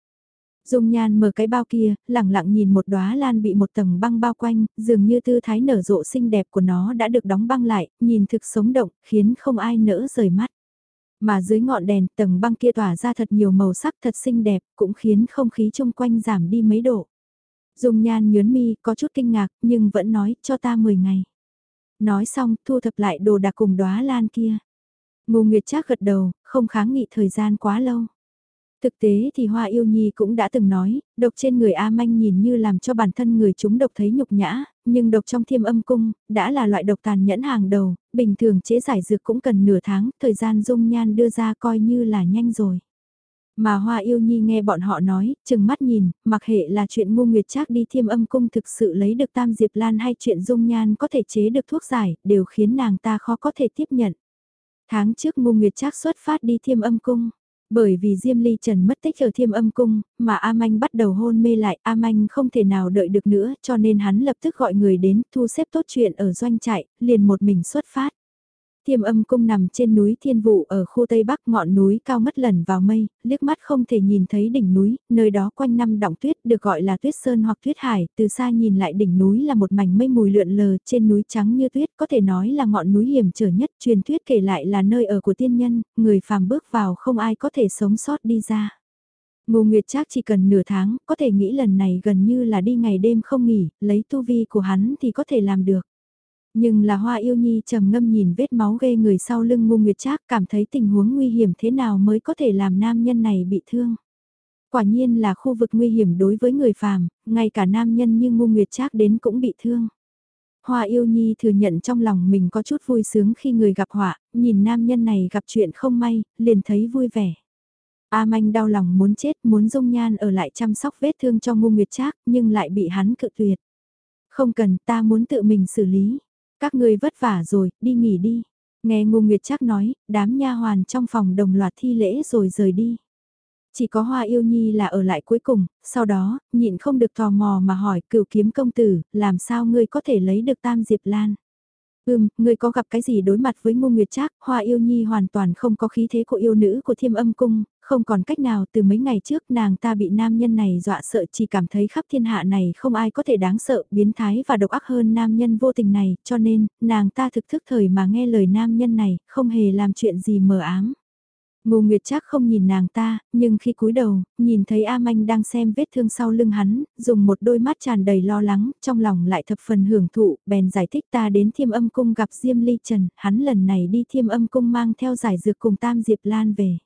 Dung Nhan mở cái bao kia, lẳng lặng nhìn một đóa lan bị một tầng băng bao quanh, dường như tư thái nở rộ xinh đẹp của nó đã được đóng băng lại, nhìn thực sống động, khiến không ai nỡ rời mắt. Mà dưới ngọn đèn, tầng băng kia tỏa ra thật nhiều màu sắc thật xinh đẹp, cũng khiến không khí chung quanh giảm đi mấy độ. Dung nhan nhớn mi, có chút kinh ngạc, nhưng vẫn nói, cho ta 10 ngày. Nói xong, thu thập lại đồ đạc cùng đóa lan kia. Ngô Nguyệt Trác gật đầu, không kháng nghị thời gian quá lâu. Thực tế thì Hoa Yêu Nhi cũng đã từng nói, độc trên người A Manh nhìn như làm cho bản thân người chúng độc thấy nhục nhã, nhưng độc trong thiêm âm cung, đã là loại độc tàn nhẫn hàng đầu, bình thường chế giải dược cũng cần nửa tháng, thời gian dung nhan đưa ra coi như là nhanh rồi. Mà Hoa Yêu Nhi nghe bọn họ nói, chừng mắt nhìn, mặc hệ là chuyện ngu nguyệt trác đi thiêm âm cung thực sự lấy được tam diệp lan hay chuyện dung nhan có thể chế được thuốc giải, đều khiến nàng ta khó có thể tiếp nhận. Tháng trước ngu nguyệt trác xuất phát đi thiêm âm cung. Bởi vì Diêm Ly Trần mất tích ở thiêm âm cung, mà A Manh bắt đầu hôn mê lại, A Manh không thể nào đợi được nữa, cho nên hắn lập tức gọi người đến, thu xếp tốt chuyện ở doanh trại, liền một mình xuất phát. Thiêm âm cung nằm trên núi Thiên Vụ ở khu Tây Bắc ngọn núi cao mất lần vào mây, liếc mắt không thể nhìn thấy đỉnh núi, nơi đó quanh năm đọng tuyết được gọi là tuyết sơn hoặc tuyết hải, từ xa nhìn lại đỉnh núi là một mảnh mây mùi lượn lờ trên núi trắng như tuyết, có thể nói là ngọn núi hiểm trở nhất, truyền thuyết kể lại là nơi ở của tiên nhân, người phàm bước vào không ai có thể sống sót đi ra. Ngô Nguyệt Trác chỉ cần nửa tháng, có thể nghĩ lần này gần như là đi ngày đêm không nghỉ, lấy tu vi của hắn thì có thể làm được. Nhưng là hoa yêu nhi trầm ngâm nhìn vết máu ghê người sau lưng ngu nguyệt trác cảm thấy tình huống nguy hiểm thế nào mới có thể làm nam nhân này bị thương. Quả nhiên là khu vực nguy hiểm đối với người phàm, ngay cả nam nhân như ngu nguyệt trác đến cũng bị thương. Hoa yêu nhi thừa nhận trong lòng mình có chút vui sướng khi người gặp họa, nhìn nam nhân này gặp chuyện không may, liền thấy vui vẻ. A manh đau lòng muốn chết, muốn dung nhan ở lại chăm sóc vết thương cho ngu nguyệt trác, nhưng lại bị hắn cự tuyệt. Không cần, ta muốn tự mình xử lý. Các ngươi vất vả rồi, đi nghỉ đi. Nghe Ngô Nguyệt trác nói, đám nha hoàn trong phòng đồng loạt thi lễ rồi rời đi. Chỉ có Hoa Yêu Nhi là ở lại cuối cùng, sau đó, nhịn không được tò mò mà hỏi cửu kiếm công tử, làm sao ngươi có thể lấy được tam diệp lan. Ừm, ngươi có gặp cái gì đối mặt với Ngô Nguyệt Trác, Hoa Yêu Nhi hoàn toàn không có khí thế của yêu nữ của Thiêm Âm cung, không còn cách nào từ mấy ngày trước nàng ta bị nam nhân này dọa sợ chỉ cảm thấy khắp thiên hạ này không ai có thể đáng sợ, biến thái và độc ác hơn nam nhân vô tình này, cho nên, nàng ta thực thức thời mà nghe lời nam nhân này, không hề làm chuyện gì mờ ám. Ngô Nguyệt Trác không nhìn nàng ta, nhưng khi cúi đầu, nhìn thấy A Manh đang xem vết thương sau lưng hắn, dùng một đôi mắt tràn đầy lo lắng, trong lòng lại thập phần hưởng thụ, bèn giải thích ta đến Thiêm Âm cung gặp Diêm Ly Trần, hắn lần này đi Thiêm Âm cung mang theo giải dược cùng Tam Diệp Lan về.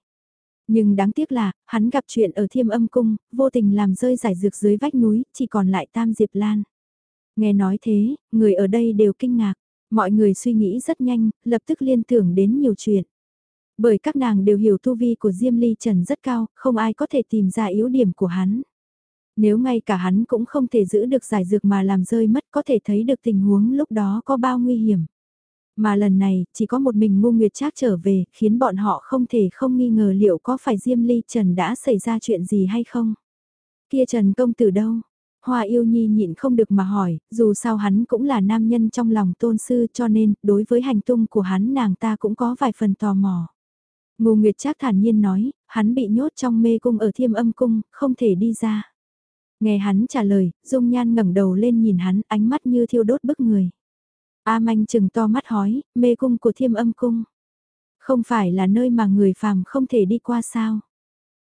Nhưng đáng tiếc là, hắn gặp chuyện ở Thiêm Âm cung, vô tình làm rơi giải dược dưới vách núi, chỉ còn lại Tam Diệp Lan. Nghe nói thế, người ở đây đều kinh ngạc, mọi người suy nghĩ rất nhanh, lập tức liên tưởng đến nhiều chuyện. Bởi các nàng đều hiểu tu vi của Diêm Ly Trần rất cao, không ai có thể tìm ra yếu điểm của hắn. Nếu ngay cả hắn cũng không thể giữ được giải dược mà làm rơi mất có thể thấy được tình huống lúc đó có bao nguy hiểm. Mà lần này, chỉ có một mình Ngô Nguyệt Trác trở về, khiến bọn họ không thể không nghi ngờ liệu có phải Diêm Ly Trần đã xảy ra chuyện gì hay không. Kia Trần công tử đâu? Hoa yêu nhi nhịn không được mà hỏi, dù sao hắn cũng là nam nhân trong lòng tôn sư cho nên, đối với hành tung của hắn nàng ta cũng có vài phần tò mò. Ngô Nguyệt Trác thản nhiên nói, hắn bị nhốt trong mê cung ở thiêm âm cung, không thể đi ra. Nghe hắn trả lời, Dung Nhan ngẩng đầu lên nhìn hắn, ánh mắt như thiêu đốt bức người. A Manh chừng to mắt hói, mê cung của thiêm âm cung. Không phải là nơi mà người phàm không thể đi qua sao.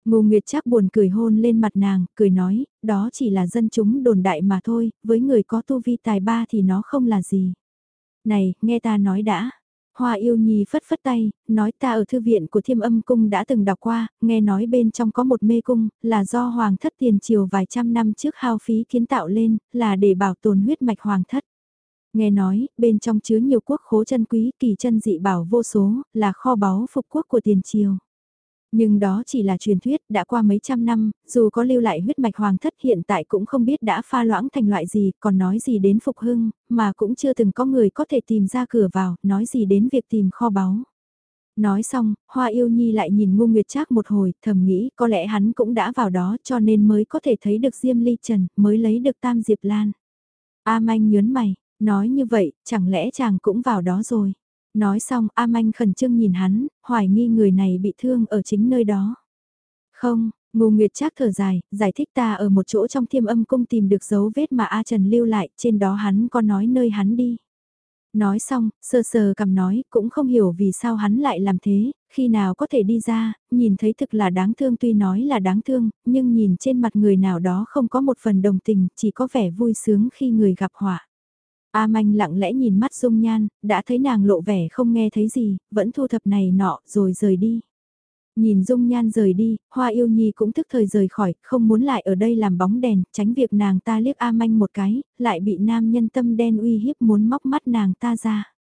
Ngô Nguyệt chắc buồn cười hôn lên mặt nàng, cười nói, đó chỉ là dân chúng đồn đại mà thôi, với người có tu vi tài ba thì nó không là gì. Này, nghe ta nói đã, Hoa yêu nhi phất phất tay, nói ta ở thư viện của thiêm âm cung đã từng đọc qua, nghe nói bên trong có một mê cung, là do hoàng thất tiền triều vài trăm năm trước hao phí kiến tạo lên, là để bảo tồn huyết mạch hoàng thất. Nghe nói, bên trong chứa nhiều quốc khố chân quý kỳ chân dị bảo vô số, là kho báu phục quốc của tiền triều. Nhưng đó chỉ là truyền thuyết đã qua mấy trăm năm, dù có lưu lại huyết mạch hoàng thất hiện tại cũng không biết đã pha loãng thành loại gì, còn nói gì đến phục hưng, mà cũng chưa từng có người có thể tìm ra cửa vào, nói gì đến việc tìm kho báu. Nói xong, Hoa Yêu Nhi lại nhìn Ngô Nguyệt Trác một hồi, thầm nghĩ có lẽ hắn cũng đã vào đó cho nên mới có thể thấy được Diêm Ly Trần, mới lấy được Tam Diệp Lan. A Manh nhớn mày, nói như vậy, chẳng lẽ chàng cũng vào đó rồi. Nói xong, A Manh khẩn trương nhìn hắn, hoài nghi người này bị thương ở chính nơi đó. Không, Ngô Nguyệt Trác thở dài, giải thích ta ở một chỗ trong thiêm âm cung tìm được dấu vết mà A Trần lưu lại, trên đó hắn có nói nơi hắn đi. Nói xong, sơ sờ cầm nói, cũng không hiểu vì sao hắn lại làm thế, khi nào có thể đi ra, nhìn thấy thực là đáng thương tuy nói là đáng thương, nhưng nhìn trên mặt người nào đó không có một phần đồng tình, chỉ có vẻ vui sướng khi người gặp họa. A Manh lặng lẽ nhìn mắt Dung Nhan, đã thấy nàng lộ vẻ không nghe thấy gì, vẫn thu thập này nọ, rồi rời đi. Nhìn Dung Nhan rời đi, Hoa Yêu Nhi cũng thức thời rời khỏi, không muốn lại ở đây làm bóng đèn, tránh việc nàng ta liếc A Manh một cái, lại bị nam nhân tâm đen uy hiếp muốn móc mắt nàng ta ra.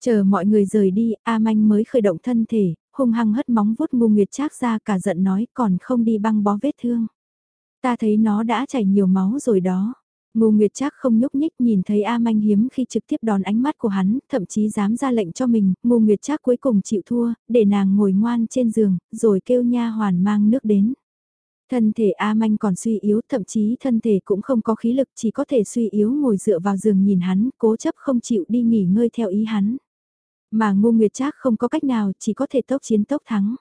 Chờ mọi người rời đi, A Manh mới khởi động thân thể, hung hăng hất móng vuốt ngu nguyệt trác ra cả giận nói còn không đi băng bó vết thương. Ta thấy nó đã chảy nhiều máu rồi đó. Ngô Nguyệt Trác không nhúc nhích nhìn thấy A Manh hiếm khi trực tiếp đón ánh mắt của hắn, thậm chí dám ra lệnh cho mình, Ngô Nguyệt Trác cuối cùng chịu thua, để nàng ngồi ngoan trên giường, rồi kêu nha hoàn mang nước đến. Thân thể A Manh còn suy yếu, thậm chí thân thể cũng không có khí lực, chỉ có thể suy yếu ngồi dựa vào giường nhìn hắn, cố chấp không chịu đi nghỉ ngơi theo ý hắn. Mà Ngô Nguyệt Trác không có cách nào, chỉ có thể tốc chiến tốc thắng.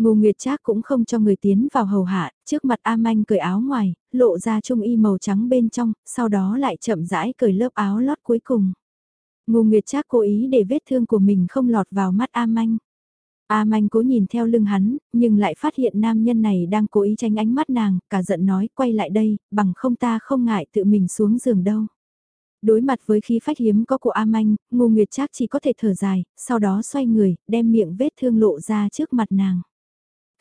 Ngô Nguyệt Trác cũng không cho người tiến vào hầu hạ, trước mặt A Manh cởi áo ngoài, lộ ra trung y màu trắng bên trong, sau đó lại chậm rãi cởi lớp áo lót cuối cùng. Ngô Nguyệt Trác cố ý để vết thương của mình không lọt vào mắt A Manh. A Manh cố nhìn theo lưng hắn, nhưng lại phát hiện nam nhân này đang cố ý tránh ánh mắt nàng, cả giận nói quay lại đây, bằng không ta không ngại tự mình xuống giường đâu. Đối mặt với khí phách hiếm có của A Manh, Ngô Nguyệt Trác chỉ có thể thở dài, sau đó xoay người, đem miệng vết thương lộ ra trước mặt nàng.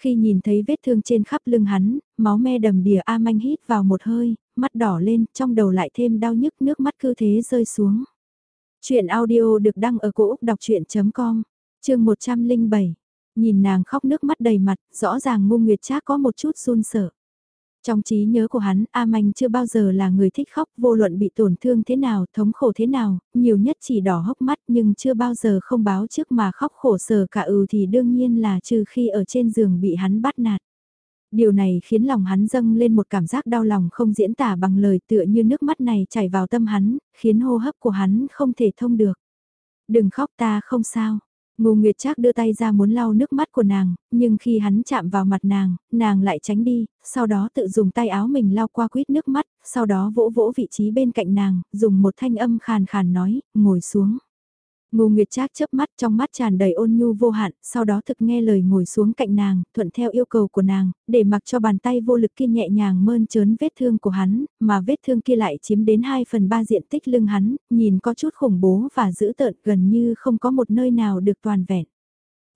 Khi nhìn thấy vết thương trên khắp lưng hắn, máu me đầm đìa A Manh hít vào một hơi, mắt đỏ lên, trong đầu lại thêm đau nhức nước mắt cứ thế rơi xuống. Chuyện audio được đăng ở cổ Úc đọc chuyện.com, chương 107. Nhìn nàng khóc nước mắt đầy mặt, rõ ràng ngu nguyệt trác có một chút run sợ. Trong trí nhớ của hắn, A Manh chưa bao giờ là người thích khóc, vô luận bị tổn thương thế nào, thống khổ thế nào, nhiều nhất chỉ đỏ hốc mắt nhưng chưa bao giờ không báo trước mà khóc khổ sở cả ừ thì đương nhiên là trừ khi ở trên giường bị hắn bắt nạt. Điều này khiến lòng hắn dâng lên một cảm giác đau lòng không diễn tả bằng lời tựa như nước mắt này chảy vào tâm hắn, khiến hô hấp của hắn không thể thông được. Đừng khóc ta không sao. Ngô Nguyệt Trác đưa tay ra muốn lau nước mắt của nàng, nhưng khi hắn chạm vào mặt nàng, nàng lại tránh đi, sau đó tự dùng tay áo mình lau qua quýt nước mắt, sau đó vỗ vỗ vị trí bên cạnh nàng, dùng một thanh âm khàn khàn nói, ngồi xuống. Ngô Nguyệt Trác chớp mắt trong mắt tràn đầy ôn nhu vô hạn, sau đó thực nghe lời ngồi xuống cạnh nàng, thuận theo yêu cầu của nàng, để mặc cho bàn tay vô lực kia nhẹ nhàng mơn trớn vết thương của hắn, mà vết thương kia lại chiếm đến 2 phần 3 diện tích lưng hắn, nhìn có chút khủng bố và dữ tợn gần như không có một nơi nào được toàn vẹn.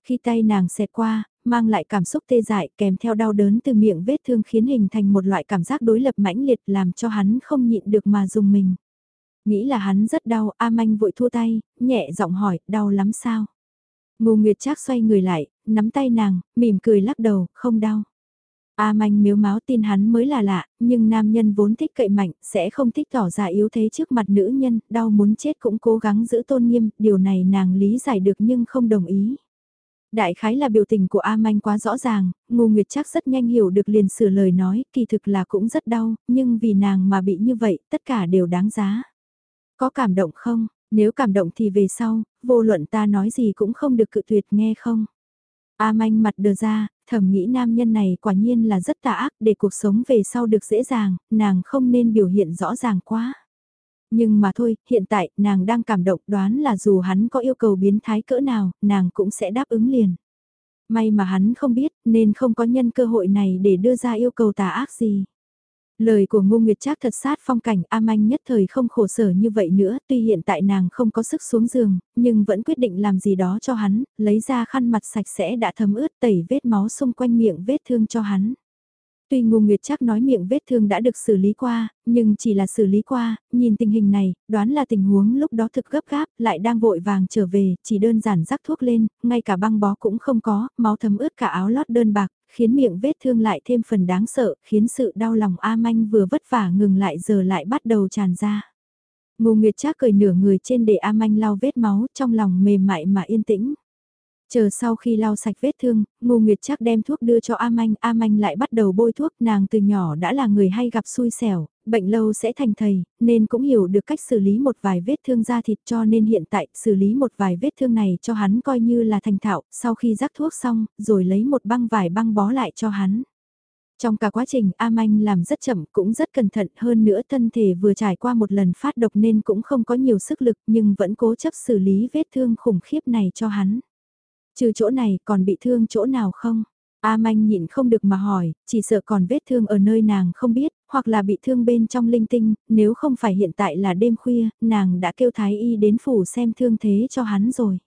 Khi tay nàng xẹt qua, mang lại cảm xúc tê dại kèm theo đau đớn từ miệng vết thương khiến hình thành một loại cảm giác đối lập mãnh liệt làm cho hắn không nhịn được mà dùng mình. Nghĩ là hắn rất đau, A Manh vội thua tay, nhẹ giọng hỏi, đau lắm sao? Ngô Nguyệt Trác xoay người lại, nắm tay nàng, mỉm cười lắc đầu, không đau. A Manh miếu máu tin hắn mới là lạ, nhưng nam nhân vốn thích cậy mạnh, sẽ không thích tỏ ra yếu thế trước mặt nữ nhân, đau muốn chết cũng cố gắng giữ tôn nghiêm, điều này nàng lý giải được nhưng không đồng ý. Đại khái là biểu tình của A Manh quá rõ ràng, Ngô Nguyệt chắc rất nhanh hiểu được liền sửa lời nói, kỳ thực là cũng rất đau, nhưng vì nàng mà bị như vậy, tất cả đều đáng giá. Có cảm động không? Nếu cảm động thì về sau, vô luận ta nói gì cũng không được cự tuyệt nghe không? A manh mặt đờ ra, thầm nghĩ nam nhân này quả nhiên là rất tà ác để cuộc sống về sau được dễ dàng, nàng không nên biểu hiện rõ ràng quá. Nhưng mà thôi, hiện tại, nàng đang cảm động đoán là dù hắn có yêu cầu biến thái cỡ nào, nàng cũng sẽ đáp ứng liền. May mà hắn không biết, nên không có nhân cơ hội này để đưa ra yêu cầu tà ác gì. Lời của Ngô Nguyệt Trác thật sát phong cảnh A Manh nhất thời không khổ sở như vậy nữa, tuy hiện tại nàng không có sức xuống giường, nhưng vẫn quyết định làm gì đó cho hắn, lấy ra khăn mặt sạch sẽ đã thấm ướt tẩy vết máu xung quanh miệng vết thương cho hắn. Tuy Ngô Nguyệt Trác nói miệng vết thương đã được xử lý qua, nhưng chỉ là xử lý qua, nhìn tình hình này, đoán là tình huống lúc đó thực gấp gáp, lại đang vội vàng trở về, chỉ đơn giản rắc thuốc lên, ngay cả băng bó cũng không có, máu thấm ướt cả áo lót đơn bạc, khiến miệng vết thương lại thêm phần đáng sợ, khiến sự đau lòng A Manh vừa vất vả ngừng lại giờ lại bắt đầu tràn ra. Ngô Nguyệt Trác cười nửa người trên để A Manh lau vết máu, trong lòng mềm mại mà yên tĩnh. Chờ sau khi lau sạch vết thương, Ngô Nguyệt chắc đem thuốc đưa cho A Manh, A Manh lại bắt đầu bôi thuốc, nàng từ nhỏ đã là người hay gặp xui xẻo, bệnh lâu sẽ thành thầy, nên cũng hiểu được cách xử lý một vài vết thương da thịt cho nên hiện tại xử lý một vài vết thương này cho hắn coi như là thành thạo, sau khi rắc thuốc xong, rồi lấy một băng vải băng bó lại cho hắn. Trong cả quá trình A Manh làm rất chậm cũng rất cẩn thận hơn nữa thân thể vừa trải qua một lần phát độc nên cũng không có nhiều sức lực nhưng vẫn cố chấp xử lý vết thương khủng khiếp này cho hắn. Trừ chỗ này còn bị thương chỗ nào không? A manh nhịn không được mà hỏi, chỉ sợ còn vết thương ở nơi nàng không biết, hoặc là bị thương bên trong linh tinh, nếu không phải hiện tại là đêm khuya, nàng đã kêu thái y đến phủ xem thương thế cho hắn rồi.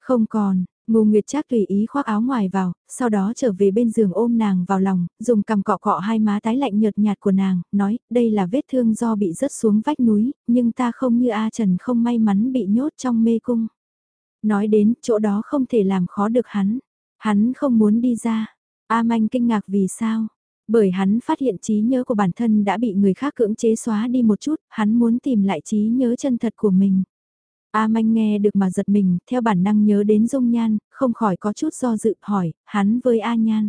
Không còn, Ngô Nguyệt Trác tùy ý khoác áo ngoài vào, sau đó trở về bên giường ôm nàng vào lòng, dùng cằm cọ cọ hai má tái lạnh nhợt nhạt của nàng, nói, đây là vết thương do bị rớt xuống vách núi, nhưng ta không như A Trần không may mắn bị nhốt trong mê cung. Nói đến chỗ đó không thể làm khó được hắn. Hắn không muốn đi ra. A Manh kinh ngạc vì sao? Bởi hắn phát hiện trí nhớ của bản thân đã bị người khác cưỡng chế xóa đi một chút, hắn muốn tìm lại trí nhớ chân thật của mình. A Manh nghe được mà giật mình, theo bản năng nhớ đến Dung Nhan, không khỏi có chút do dự hỏi, hắn với A Nhan.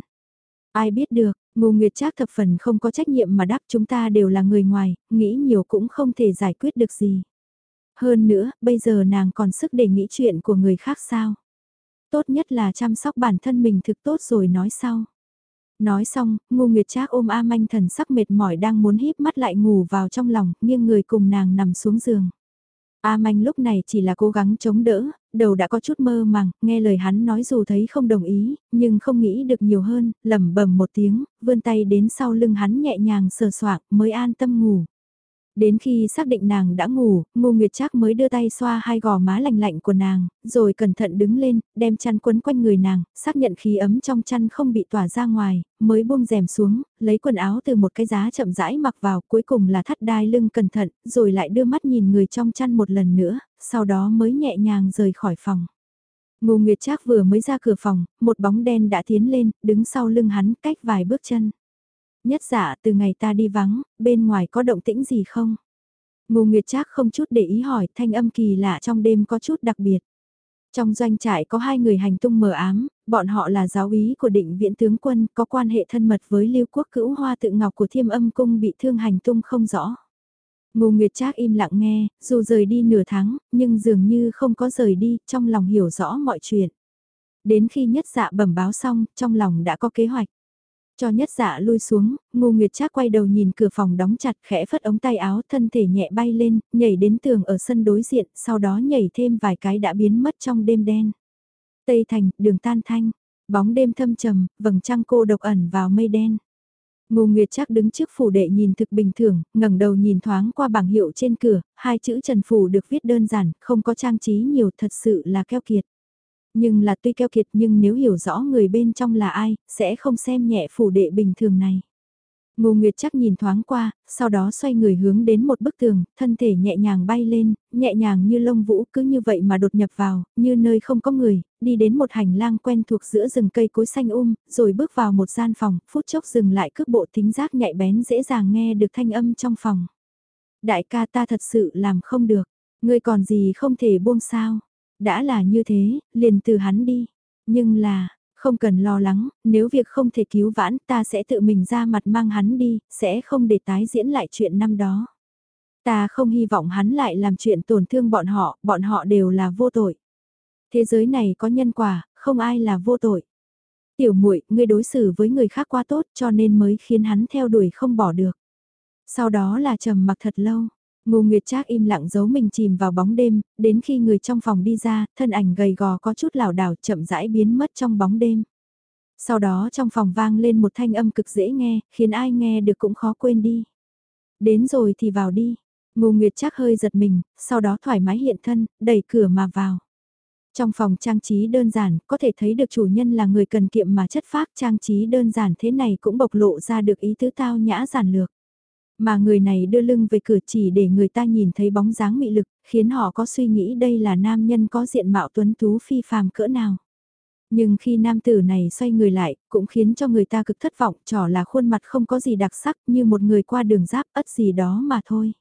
Ai biết được, Ngô Nguyệt Trác thập phần không có trách nhiệm mà đáp chúng ta đều là người ngoài, nghĩ nhiều cũng không thể giải quyết được gì. Hơn nữa, bây giờ nàng còn sức để nghĩ chuyện của người khác sao? Tốt nhất là chăm sóc bản thân mình thực tốt rồi nói sau. Nói xong, ngu nguyệt trác ôm A manh thần sắc mệt mỏi đang muốn híp mắt lại ngủ vào trong lòng, nghiêng người cùng nàng nằm xuống giường. A manh lúc này chỉ là cố gắng chống đỡ, đầu đã có chút mơ màng, nghe lời hắn nói dù thấy không đồng ý, nhưng không nghĩ được nhiều hơn, lẩm bẩm một tiếng, vươn tay đến sau lưng hắn nhẹ nhàng sờ soạng mới an tâm ngủ. Đến khi xác định nàng đã ngủ, Ngô Nguyệt Trác mới đưa tay xoa hai gò má lạnh lạnh của nàng, rồi cẩn thận đứng lên, đem chăn quấn quanh người nàng, xác nhận khí ấm trong chăn không bị tỏa ra ngoài, mới buông rèm xuống, lấy quần áo từ một cái giá chậm rãi mặc vào, cuối cùng là thắt đai lưng cẩn thận, rồi lại đưa mắt nhìn người trong chăn một lần nữa, sau đó mới nhẹ nhàng rời khỏi phòng. Ngô Nguyệt Trác vừa mới ra cửa phòng, một bóng đen đã tiến lên, đứng sau lưng hắn cách vài bước chân. Nhất dạ từ ngày ta đi vắng, bên ngoài có động tĩnh gì không? Ngô Nguyệt Trác không chút để ý hỏi thanh âm kỳ lạ trong đêm có chút đặc biệt. Trong doanh trại có hai người hành tung mờ ám, bọn họ là giáo úy của định viện tướng quân có quan hệ thân mật với lưu quốc cữu hoa tự ngọc của thiêm âm cung bị thương hành tung không rõ. Ngô Nguyệt Trác im lặng nghe, dù rời đi nửa tháng, nhưng dường như không có rời đi, trong lòng hiểu rõ mọi chuyện. Đến khi nhất dạ bẩm báo xong, trong lòng đã có kế hoạch. Cho nhất dạ lui xuống, ngô nguyệt trác quay đầu nhìn cửa phòng đóng chặt khẽ phất ống tay áo thân thể nhẹ bay lên, nhảy đến tường ở sân đối diện, sau đó nhảy thêm vài cái đã biến mất trong đêm đen. Tây thành, đường tan thanh, bóng đêm thâm trầm, vầng trăng cô độc ẩn vào mây đen. Ngô Nguyệt chắc đứng trước phủ đệ nhìn thực bình thường, ngẩng đầu nhìn thoáng qua bảng hiệu trên cửa, hai chữ Trần Phủ được viết đơn giản, không có trang trí nhiều thật sự là keo kiệt. Nhưng là tuy keo kiệt nhưng nếu hiểu rõ người bên trong là ai, sẽ không xem nhẹ phủ đệ bình thường này. Ngô Nguyệt chắc nhìn thoáng qua, sau đó xoay người hướng đến một bức tường, thân thể nhẹ nhàng bay lên, nhẹ nhàng như lông vũ cứ như vậy mà đột nhập vào, như nơi không có người, đi đến một hành lang quen thuộc giữa rừng cây cối xanh um, rồi bước vào một gian phòng, phút chốc dừng lại cước bộ tính giác nhạy bén dễ dàng nghe được thanh âm trong phòng. Đại ca ta thật sự làm không được, ngươi còn gì không thể buông sao. Đã là như thế, liền từ hắn đi. Nhưng là, không cần lo lắng, nếu việc không thể cứu vãn ta sẽ tự mình ra mặt mang hắn đi, sẽ không để tái diễn lại chuyện năm đó. Ta không hy vọng hắn lại làm chuyện tổn thương bọn họ, bọn họ đều là vô tội. Thế giới này có nhân quả, không ai là vô tội. Tiểu muội, ngươi đối xử với người khác quá tốt cho nên mới khiến hắn theo đuổi không bỏ được. Sau đó là trầm mặc thật lâu. Ngô Nguyệt Trác im lặng giấu mình chìm vào bóng đêm, đến khi người trong phòng đi ra, thân ảnh gầy gò có chút lảo đảo chậm rãi biến mất trong bóng đêm. Sau đó trong phòng vang lên một thanh âm cực dễ nghe, khiến ai nghe được cũng khó quên đi. Đến rồi thì vào đi. Ngô Nguyệt Trác hơi giật mình, sau đó thoải mái hiện thân, đẩy cửa mà vào. Trong phòng trang trí đơn giản, có thể thấy được chủ nhân là người cần kiệm mà chất phác trang trí đơn giản thế này cũng bộc lộ ra được ý tứ tao nhã giản lược. Mà người này đưa lưng về cửa chỉ để người ta nhìn thấy bóng dáng mị lực, khiến họ có suy nghĩ đây là nam nhân có diện mạo tuấn tú phi phàm cỡ nào. Nhưng khi nam tử này xoay người lại, cũng khiến cho người ta cực thất vọng, trỏ là khuôn mặt không có gì đặc sắc như một người qua đường giáp ất gì đó mà thôi.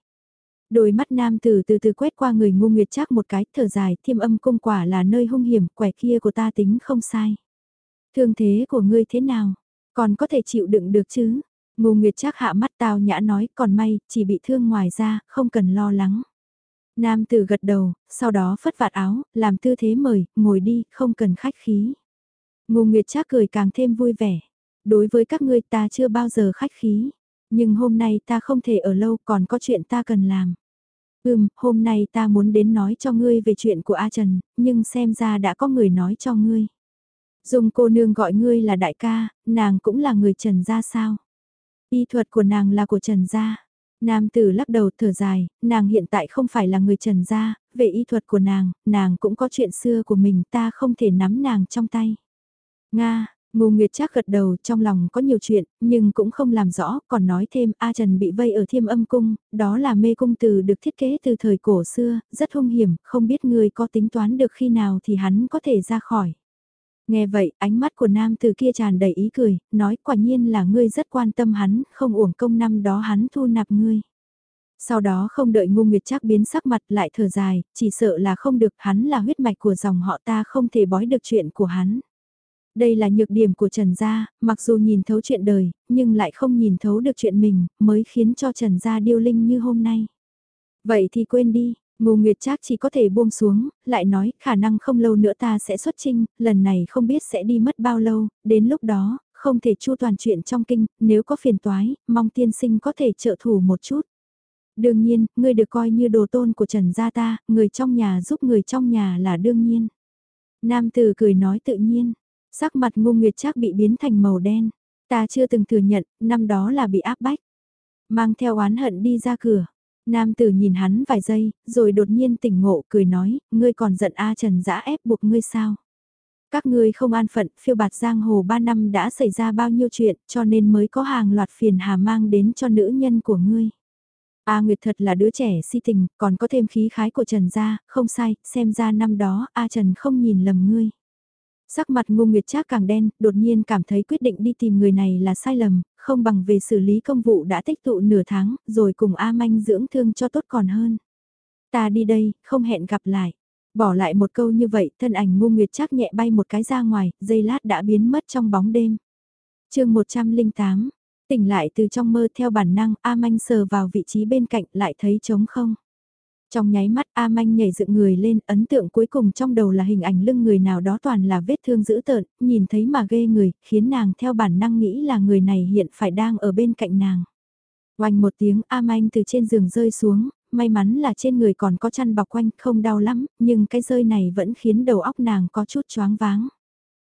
Đôi mắt nam tử từ từ quét qua người ngu nguyệt chắc một cái, thở dài, thiêm âm cung quả là nơi hung hiểm, quẻ kia của ta tính không sai. Thương thế của ngươi thế nào? Còn có thể chịu đựng được chứ? Ngô Nguyệt chắc hạ mắt tao nhã nói, còn may, chỉ bị thương ngoài ra, không cần lo lắng. Nam tử gật đầu, sau đó phất vạt áo, làm tư thế mời, ngồi đi, không cần khách khí. Ngô Nguyệt chắc cười càng thêm vui vẻ. Đối với các ngươi ta chưa bao giờ khách khí. Nhưng hôm nay ta không thể ở lâu còn có chuyện ta cần làm. Ừm, hôm nay ta muốn đến nói cho ngươi về chuyện của A Trần, nhưng xem ra đã có người nói cho ngươi. Dùng cô nương gọi ngươi là đại ca, nàng cũng là người Trần gia sao? Y thuật của nàng là của Trần gia. Nam tử lắc đầu thở dài, nàng hiện tại không phải là người Trần gia, về y thuật của nàng, nàng cũng có chuyện xưa của mình ta không thể nắm nàng trong tay. Nga, Ngô Nguyệt chắc gật đầu trong lòng có nhiều chuyện, nhưng cũng không làm rõ, còn nói thêm A Trần bị vây ở thiêm âm cung, đó là mê cung từ được thiết kế từ thời cổ xưa, rất hung hiểm, không biết người có tính toán được khi nào thì hắn có thể ra khỏi. Nghe vậy, ánh mắt của nam từ kia tràn đầy ý cười, nói quả nhiên là ngươi rất quan tâm hắn, không uổng công năm đó hắn thu nạp ngươi. Sau đó không đợi ngu nguyệt chắc biến sắc mặt lại thở dài, chỉ sợ là không được hắn là huyết mạch của dòng họ ta không thể bói được chuyện của hắn. Đây là nhược điểm của Trần Gia, mặc dù nhìn thấu chuyện đời, nhưng lại không nhìn thấu được chuyện mình, mới khiến cho Trần Gia điêu linh như hôm nay. Vậy thì quên đi, Ngô Nguyệt Trác chỉ có thể buông xuống, lại nói khả năng không lâu nữa ta sẽ xuất trinh, lần này không biết sẽ đi mất bao lâu, đến lúc đó, không thể chu toàn chuyện trong kinh, nếu có phiền toái, mong tiên sinh có thể trợ thủ một chút. Đương nhiên, ngươi được coi như đồ tôn của Trần Gia ta, người trong nhà giúp người trong nhà là đương nhiên. Nam tử cười nói tự nhiên, sắc mặt Ngô Nguyệt Trác bị biến thành màu đen, ta chưa từng thừa nhận, năm đó là bị áp bách. Mang theo oán hận đi ra cửa, Nam tử nhìn hắn vài giây, rồi đột nhiên tỉnh ngộ cười nói, ngươi còn giận A Trần dã ép buộc ngươi sao? Các ngươi không an phận, phiêu bạt giang hồ 3 năm đã xảy ra bao nhiêu chuyện, cho nên mới có hàng loạt phiền hà mang đến cho nữ nhân của ngươi. A Nguyệt thật là đứa trẻ si tình, còn có thêm khí khái của Trần gia, không sai, xem ra năm đó A Trần không nhìn lầm ngươi. Sắc mặt Ngô Nguyệt Trác càng đen, đột nhiên cảm thấy quyết định đi tìm người này là sai lầm, không bằng về xử lý công vụ đã tích tụ nửa tháng, rồi cùng A Manh dưỡng thương cho tốt còn hơn. Ta đi đây, không hẹn gặp lại. Bỏ lại một câu như vậy, thân ảnh ngu Nguyệt chắc nhẹ bay một cái ra ngoài, giây lát đã biến mất trong bóng đêm. chương 108, tỉnh lại từ trong mơ theo bản năng, A Manh sờ vào vị trí bên cạnh lại thấy trống không. Trong nháy mắt A Manh nhảy dựng người lên, ấn tượng cuối cùng trong đầu là hình ảnh lưng người nào đó toàn là vết thương dữ tợn, nhìn thấy mà ghê người, khiến nàng theo bản năng nghĩ là người này hiện phải đang ở bên cạnh nàng. Oanh một tiếng A Manh từ trên giường rơi xuống, may mắn là trên người còn có chăn bọc quanh không đau lắm, nhưng cái rơi này vẫn khiến đầu óc nàng có chút choáng váng.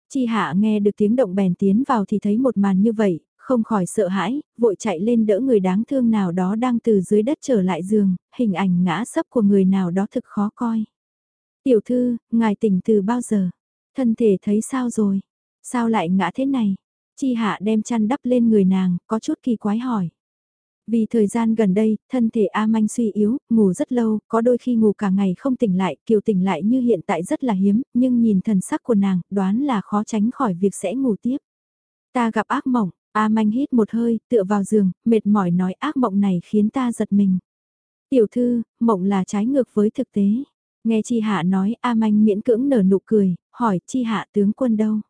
Chi hạ nghe được tiếng động bèn tiến vào thì thấy một màn như vậy, không khỏi sợ hãi, vội chạy lên đỡ người đáng thương nào đó đang từ dưới đất trở lại giường, hình ảnh ngã sấp của người nào đó thực khó coi. Tiểu thư, ngài tỉnh từ bao giờ? Thân thể thấy sao rồi? Sao lại ngã thế này? Chi hạ đem chăn đắp lên người nàng, có chút kỳ quái hỏi. Vì thời gian gần đây, thân thể A Manh suy yếu, ngủ rất lâu, có đôi khi ngủ cả ngày không tỉnh lại, kiều tỉnh lại như hiện tại rất là hiếm, nhưng nhìn thần sắc của nàng, đoán là khó tránh khỏi việc sẽ ngủ tiếp. Ta gặp ác mộng, A manh hít một hơi, tựa vào giường, mệt mỏi nói ác mộng này khiến ta giật mình. Tiểu thư, mộng là trái ngược với thực tế. Nghe chi hạ nói A manh miễn cưỡng nở nụ cười, hỏi chi hạ tướng quân đâu?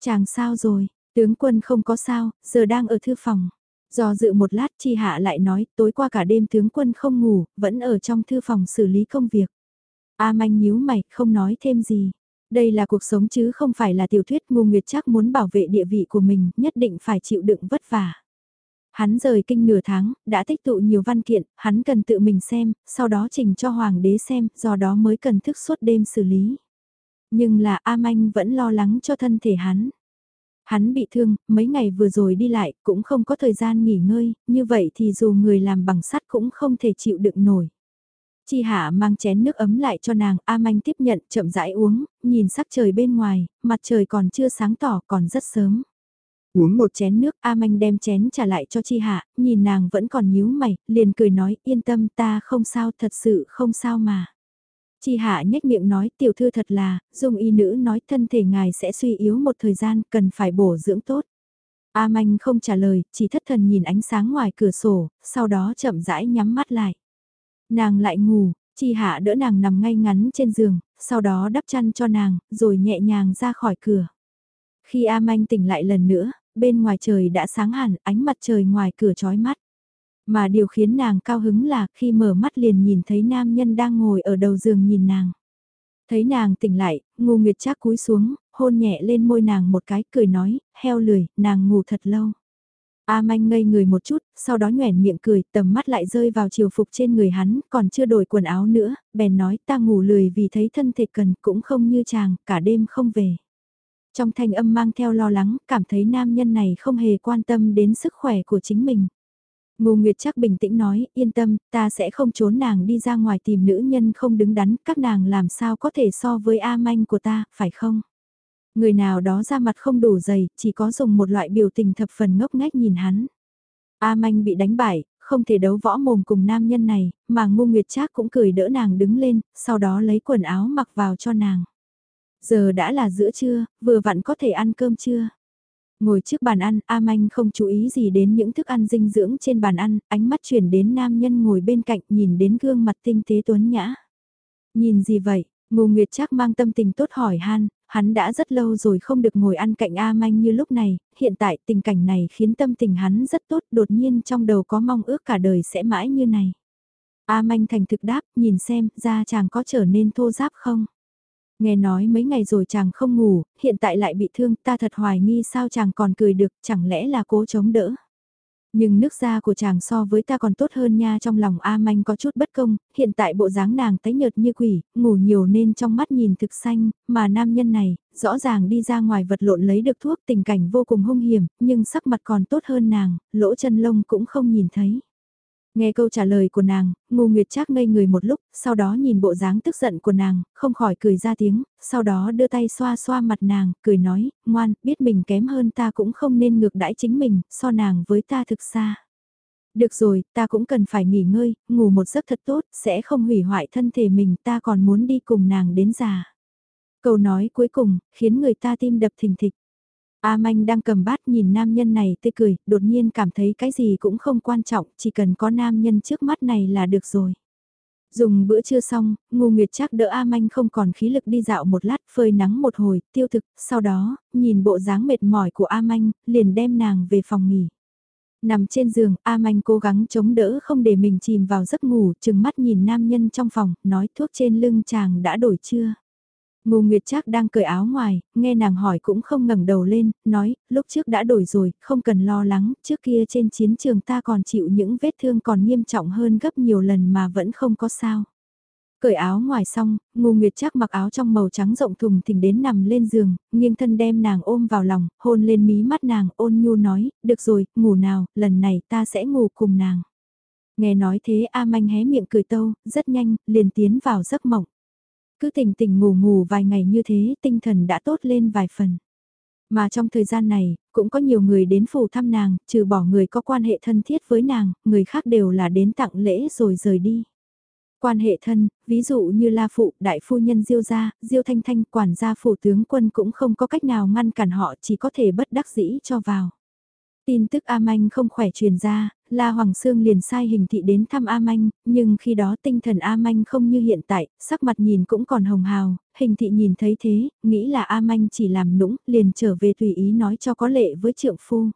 Chàng sao rồi, tướng quân không có sao, giờ đang ở thư phòng. Do dự một lát chi hạ lại nói tối qua cả đêm tướng quân không ngủ, vẫn ở trong thư phòng xử lý công việc. A manh nhíu mày, không nói thêm gì. Đây là cuộc sống chứ không phải là tiểu thuyết ngu nguyệt chắc muốn bảo vệ địa vị của mình, nhất định phải chịu đựng vất vả. Hắn rời kinh nửa tháng, đã tích tụ nhiều văn kiện, hắn cần tự mình xem, sau đó trình cho hoàng đế xem, do đó mới cần thức suốt đêm xử lý. Nhưng là A Manh vẫn lo lắng cho thân thể hắn. Hắn bị thương, mấy ngày vừa rồi đi lại, cũng không có thời gian nghỉ ngơi, như vậy thì dù người làm bằng sắt cũng không thể chịu đựng nổi. Chi Hạ mang chén nước ấm lại cho nàng, A Manh tiếp nhận, chậm rãi uống, nhìn sắc trời bên ngoài, mặt trời còn chưa sáng tỏ, còn rất sớm. Uống một chén nước, A Manh đem chén trả lại cho Chi Hạ, nhìn nàng vẫn còn nhíu mày, liền cười nói, yên tâm ta không sao, thật sự không sao mà. Chi Hạ nhếch miệng nói, tiểu thư thật là, dung y nữ nói thân thể ngài sẽ suy yếu một thời gian, cần phải bổ dưỡng tốt. A Manh không trả lời, chỉ thất thần nhìn ánh sáng ngoài cửa sổ, sau đó chậm rãi nhắm mắt lại. Nàng lại ngủ, Chi Hạ đỡ nàng nằm ngay ngắn trên giường, sau đó đắp chăn cho nàng, rồi nhẹ nhàng ra khỏi cửa. Khi A Manh tỉnh lại lần nữa, bên ngoài trời đã sáng hẳn, ánh mặt trời ngoài cửa chói mắt. Mà điều khiến nàng cao hứng là khi mở mắt liền nhìn thấy nam nhân đang ngồi ở đầu giường nhìn nàng. Thấy nàng tỉnh lại, ngu nguyệt chắc cúi xuống, hôn nhẹ lên môi nàng một cái, cười nói, heo lười, nàng ngủ thật lâu. A manh ngây người một chút, sau đó nhoẻn miệng cười, tầm mắt lại rơi vào chiều phục trên người hắn, còn chưa đổi quần áo nữa, bèn nói ta ngủ lười vì thấy thân thể cần cũng không như chàng, cả đêm không về. Trong thanh âm mang theo lo lắng, cảm thấy nam nhân này không hề quan tâm đến sức khỏe của chính mình. Ngô Nguyệt chắc bình tĩnh nói, yên tâm, ta sẽ không trốn nàng đi ra ngoài tìm nữ nhân không đứng đắn, các nàng làm sao có thể so với A manh của ta, phải không? Người nào đó ra mặt không đủ dày, chỉ có dùng một loại biểu tình thập phần ngốc nghếch nhìn hắn. A manh bị đánh bại, không thể đấu võ mồm cùng nam nhân này, mà Ngô Nguyệt Trác cũng cười đỡ nàng đứng lên, sau đó lấy quần áo mặc vào cho nàng. Giờ đã là giữa trưa, vừa vặn có thể ăn cơm trưa. Ngồi trước bàn ăn, A Manh không chú ý gì đến những thức ăn dinh dưỡng trên bàn ăn, ánh mắt chuyển đến nam nhân ngồi bên cạnh nhìn đến gương mặt tinh tế tuấn nhã. Nhìn gì vậy? Ngô Nguyệt Trác mang tâm tình tốt hỏi han, hắn đã rất lâu rồi không được ngồi ăn cạnh A Manh như lúc này, hiện tại tình cảnh này khiến tâm tình hắn rất tốt, đột nhiên trong đầu có mong ước cả đời sẽ mãi như này. A Manh thành thực đáp, nhìn xem, da chàng có trở nên thô giáp không? Nghe nói mấy ngày rồi chàng không ngủ, hiện tại lại bị thương, ta thật hoài nghi sao chàng còn cười được, chẳng lẽ là cố chống đỡ. Nhưng nước da của chàng so với ta còn tốt hơn nha trong lòng A Manh có chút bất công, hiện tại bộ dáng nàng tái nhợt như quỷ, ngủ nhiều nên trong mắt nhìn thực xanh, mà nam nhân này, rõ ràng đi ra ngoài vật lộn lấy được thuốc tình cảnh vô cùng hung hiểm, nhưng sắc mặt còn tốt hơn nàng, lỗ chân lông cũng không nhìn thấy. Nghe câu trả lời của nàng, Ngô Nguyệt Trác ngây người một lúc, sau đó nhìn bộ dáng tức giận của nàng, không khỏi cười ra tiếng, sau đó đưa tay xoa xoa mặt nàng, cười nói, ngoan, biết mình kém hơn ta cũng không nên ngược đãi chính mình, so nàng với ta thực xa. Được rồi, ta cũng cần phải nghỉ ngơi, ngủ một giấc thật tốt, sẽ không hủy hoại thân thể mình, ta còn muốn đi cùng nàng đến già. Câu nói cuối cùng, khiến người ta tim đập thình thịch. A Manh đang cầm bát nhìn nam nhân này tươi cười, đột nhiên cảm thấy cái gì cũng không quan trọng, chỉ cần có nam nhân trước mắt này là được rồi. Dùng bữa trưa xong, Ngô Nguyệt chắc đỡ A Manh không còn khí lực đi dạo một lát phơi nắng một hồi, tiêu thực, sau đó, nhìn bộ dáng mệt mỏi của A Manh, liền đem nàng về phòng nghỉ. Nằm trên giường, A Manh cố gắng chống đỡ không để mình chìm vào giấc ngủ, chừng mắt nhìn nam nhân trong phòng, nói thuốc trên lưng chàng đã đổi chưa. Ngô Nguyệt Trác đang cởi áo ngoài, nghe nàng hỏi cũng không ngẩng đầu lên, nói, lúc trước đã đổi rồi, không cần lo lắng, trước kia trên chiến trường ta còn chịu những vết thương còn nghiêm trọng hơn gấp nhiều lần mà vẫn không có sao. Cởi áo ngoài xong, Ngô Nguyệt Trác mặc áo trong màu trắng rộng thùng thình đến nằm lên giường, nghiêng thân đem nàng ôm vào lòng, hôn lên mí mắt nàng, ôn nhu nói, được rồi, ngủ nào, lần này ta sẽ ngủ cùng nàng. Nghe nói thế A Manh hé miệng cười tâu, rất nhanh, liền tiến vào giấc mộng. Cứ tỉnh tỉnh ngủ ngủ vài ngày như thế tinh thần đã tốt lên vài phần. Mà trong thời gian này, cũng có nhiều người đến phủ thăm nàng, trừ bỏ người có quan hệ thân thiết với nàng, người khác đều là đến tặng lễ rồi rời đi. Quan hệ thân, ví dụ như La Phụ, Đại Phu Nhân Diêu Gia, Diêu Thanh Thanh, quản gia phủ tướng quân cũng không có cách nào ngăn cản họ chỉ có thể bất đắc dĩ cho vào. Tin tức A Manh không khỏe truyền ra, La Hoàng Sương liền sai hình thị đến thăm A Manh, nhưng khi đó tinh thần A Manh không như hiện tại, sắc mặt nhìn cũng còn hồng hào, hình thị nhìn thấy thế, nghĩ là A Manh chỉ làm nũng, liền trở về tùy ý nói cho có lệ với trượng phu.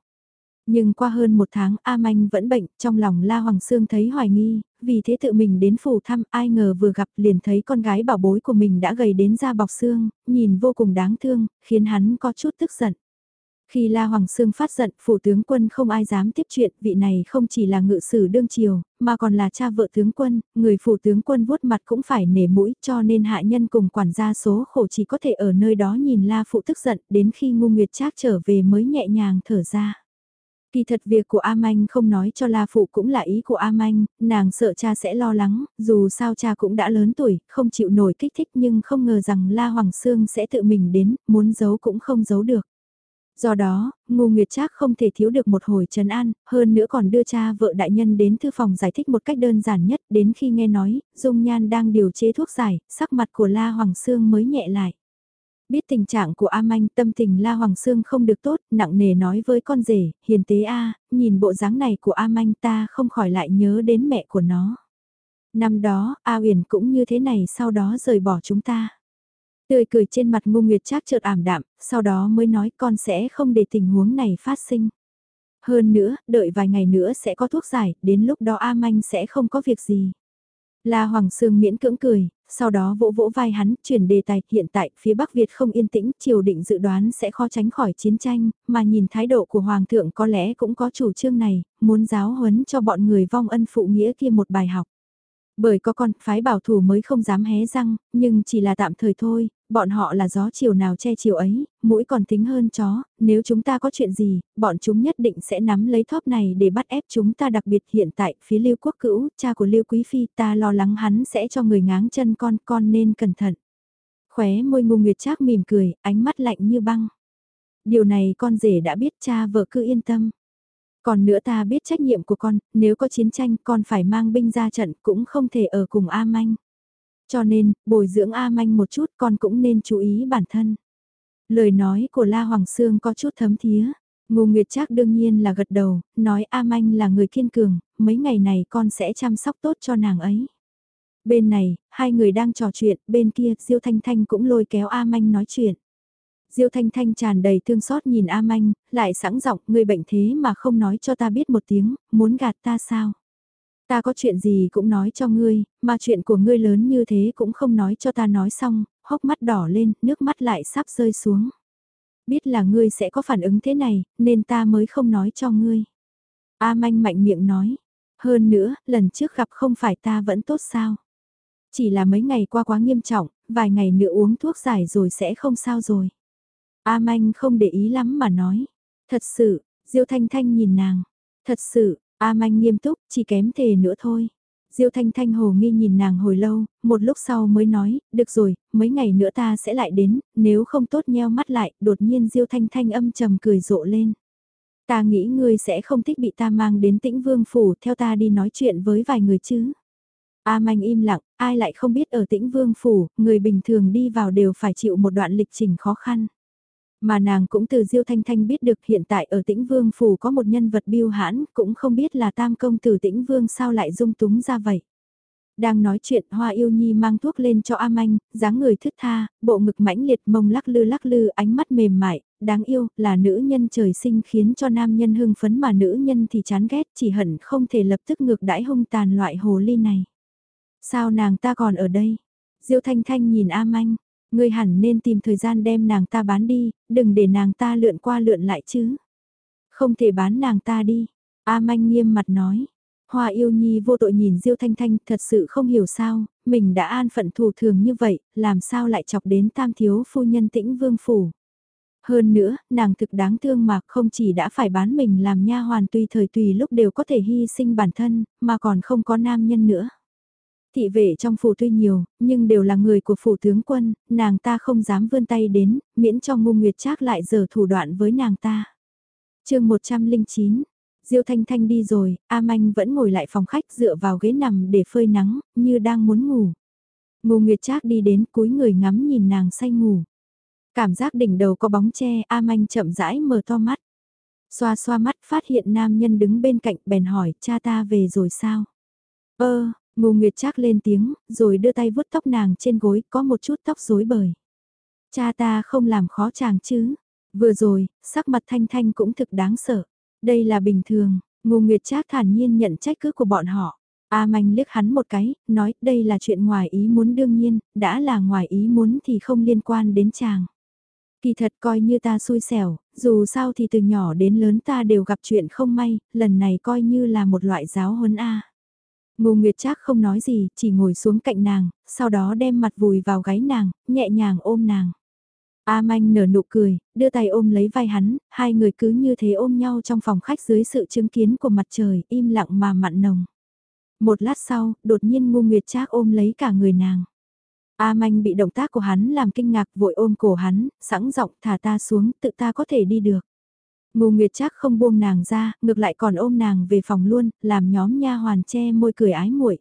Nhưng qua hơn một tháng A Manh vẫn bệnh, trong lòng La Hoàng Sương thấy hoài nghi, vì thế tự mình đến phủ thăm ai ngờ vừa gặp liền thấy con gái bảo bối của mình đã gầy đến da bọc xương, nhìn vô cùng đáng thương, khiến hắn có chút tức giận. Khi La Hoàng Sương phát giận, phủ tướng quân không ai dám tiếp chuyện, vị này không chỉ là ngự sử đương triều, mà còn là cha vợ tướng quân, người phủ tướng quân vuốt mặt cũng phải nể mũi, cho nên hạ nhân cùng quản gia số khổ chỉ có thể ở nơi đó nhìn La phụ tức giận, đến khi ngu nguyệt trác trở về mới nhẹ nhàng thở ra. Kỳ thật việc của A Manh không nói cho La Phụ cũng là ý của A Manh, nàng sợ cha sẽ lo lắng, dù sao cha cũng đã lớn tuổi, không chịu nổi kích thích nhưng không ngờ rằng La Hoàng Sương sẽ tự mình đến, muốn giấu cũng không giấu được. Do đó, Ngô Nguyệt Trác không thể thiếu được một hồi trấn an, hơn nữa còn đưa cha vợ đại nhân đến thư phòng giải thích một cách đơn giản nhất, đến khi nghe nói, Dung Nhan đang điều chế thuốc giải, sắc mặt của La Hoàng Sương mới nhẹ lại. Biết tình trạng của A Manh tâm tình La Hoàng Sương không được tốt, nặng nề nói với con rể, hiền tế A, nhìn bộ dáng này của A Manh ta không khỏi lại nhớ đến mẹ của nó. Năm đó, A Huyền cũng như thế này sau đó rời bỏ chúng ta. Tươi cười trên mặt Ngô Nguyệt Trác chợt ảm đạm, sau đó mới nói con sẽ không để tình huống này phát sinh. Hơn nữa, đợi vài ngày nữa sẽ có thuốc giải, đến lúc đó A Manh sẽ không có việc gì. La Hoàng Sương miễn cưỡng cười, sau đó vỗ vỗ vai hắn, chuyển đề tài, hiện tại phía Bắc Việt không yên tĩnh, triều định dự đoán sẽ khó tránh khỏi chiến tranh, mà nhìn thái độ của Hoàng thượng có lẽ cũng có chủ trương này, muốn giáo huấn cho bọn người vong ân phụ nghĩa kia một bài học. Bởi có con, phái bảo thủ mới không dám hé răng, nhưng chỉ là tạm thời thôi, bọn họ là gió chiều nào che chiều ấy, mũi còn tính hơn chó, nếu chúng ta có chuyện gì, bọn chúng nhất định sẽ nắm lấy thóp này để bắt ép chúng ta đặc biệt hiện tại phía Lưu Quốc Cữu, cha của Lưu Quý Phi ta lo lắng hắn sẽ cho người ngáng chân con, con nên cẩn thận. Khóe môi ngu nguyệt trác mỉm cười, ánh mắt lạnh như băng. Điều này con rể đã biết cha vợ cứ yên tâm. Còn nữa ta biết trách nhiệm của con, nếu có chiến tranh con phải mang binh ra trận cũng không thể ở cùng A Manh. Cho nên, bồi dưỡng A Manh một chút con cũng nên chú ý bản thân. Lời nói của La Hoàng Sương có chút thấm thía. Ngô Nguyệt Trác đương nhiên là gật đầu, nói A Manh là người kiên cường, mấy ngày này con sẽ chăm sóc tốt cho nàng ấy. Bên này, hai người đang trò chuyện, bên kia Diêu Thanh Thanh cũng lôi kéo A Manh nói chuyện. Diêu Thanh Thanh tràn đầy thương xót nhìn A Manh, lại sẵn giọng, người bệnh thế mà không nói cho ta biết một tiếng, muốn gạt ta sao? Ta có chuyện gì cũng nói cho ngươi, mà chuyện của ngươi lớn như thế cũng không nói cho ta nói xong, hốc mắt đỏ lên, nước mắt lại sắp rơi xuống. Biết là ngươi sẽ có phản ứng thế này, nên ta mới không nói cho ngươi. A manh mạnh miệng nói, hơn nữa, lần trước gặp không phải ta vẫn tốt sao. Chỉ là mấy ngày qua quá nghiêm trọng, vài ngày nữa uống thuốc giải rồi sẽ không sao rồi. A manh không để ý lắm mà nói, thật sự, Diêu Thanh Thanh nhìn nàng, thật sự, A Manh nghiêm túc, chỉ kém thề nữa thôi. Diêu Thanh Thanh hồ nghi nhìn nàng hồi lâu, một lúc sau mới nói, được rồi, mấy ngày nữa ta sẽ lại đến, nếu không tốt nheo mắt lại, đột nhiên Diêu Thanh Thanh âm trầm cười rộ lên. Ta nghĩ ngươi sẽ không thích bị ta mang đến tĩnh vương phủ theo ta đi nói chuyện với vài người chứ. A Manh im lặng, ai lại không biết ở tĩnh vương phủ, người bình thường đi vào đều phải chịu một đoạn lịch trình khó khăn. Mà nàng cũng từ Diêu Thanh Thanh biết được hiện tại ở tĩnh Vương Phủ có một nhân vật biêu hãn, cũng không biết là tam công từ tĩnh Vương sao lại dung túng ra vậy. Đang nói chuyện Hoa Yêu Nhi mang thuốc lên cho A Manh, dáng người thức tha, bộ ngực mãnh liệt mông lắc lư lắc lư ánh mắt mềm mại, đáng yêu, là nữ nhân trời sinh khiến cho nam nhân hưng phấn mà nữ nhân thì chán ghét chỉ hận không thể lập tức ngược đãi hung tàn loại hồ ly này. Sao nàng ta còn ở đây? Diêu Thanh Thanh nhìn A Manh, Ngươi hẳn nên tìm thời gian đem nàng ta bán đi, đừng để nàng ta lượn qua lượn lại chứ. Không thể bán nàng ta đi. A manh nghiêm mặt nói. Hoa yêu nhi vô tội nhìn Diêu Thanh Thanh thật sự không hiểu sao, mình đã an phận thủ thường như vậy, làm sao lại chọc đến tam thiếu phu nhân tĩnh vương phủ. Hơn nữa, nàng thực đáng thương mà không chỉ đã phải bán mình làm nha hoàn tùy thời tùy lúc đều có thể hy sinh bản thân, mà còn không có nam nhân nữa. Thị vệ trong phủ tuy nhiều, nhưng đều là người của phủ tướng quân, nàng ta không dám vươn tay đến, miễn cho ngu nguyệt trác lại giờ thủ đoạn với nàng ta. chương 109 Diêu Thanh Thanh đi rồi, A Manh vẫn ngồi lại phòng khách dựa vào ghế nằm để phơi nắng, như đang muốn ngủ. Ngô Nguyệt Trác đi đến cúi người ngắm nhìn nàng say ngủ. Cảm giác đỉnh đầu có bóng che, A Manh chậm rãi mở to mắt. Xoa xoa mắt phát hiện nam nhân đứng bên cạnh bèn hỏi cha ta về rồi sao? Ơ, Ngô Nguyệt Trác lên tiếng, rồi đưa tay vuốt tóc nàng trên gối, có một chút tóc rối bời. Cha ta không làm khó chàng chứ. Vừa rồi, sắc mặt Thanh Thanh cũng thực đáng sợ. Đây là bình thường, Ngô Nguyệt Trác thản nhiên nhận trách cứ của bọn họ. A Manh liếc hắn một cái, nói đây là chuyện ngoài ý muốn đương nhiên, đã là ngoài ý muốn thì không liên quan đến chàng. Kỳ thật coi như ta xui xẻo, dù sao thì từ nhỏ đến lớn ta đều gặp chuyện không may, lần này coi như là một loại giáo huấn A. Ngô Nguyệt Trác không nói gì, chỉ ngồi xuống cạnh nàng, sau đó đem mặt vùi vào gáy nàng, nhẹ nhàng ôm nàng. A Manh nở nụ cười, đưa tay ôm lấy vai hắn, hai người cứ như thế ôm nhau trong phòng khách dưới sự chứng kiến của mặt trời, im lặng mà mặn nồng. Một lát sau, đột nhiên Ngô Nguyệt Trác ôm lấy cả người nàng. A Manh bị động tác của hắn làm kinh ngạc vội ôm cổ hắn, sẵn giọng thả ta xuống, tự ta có thể đi được. Ngô Nguyệt chắc không buông nàng ra, ngược lại còn ôm nàng về phòng luôn, làm nhóm nha hoàn che môi cười ái muội.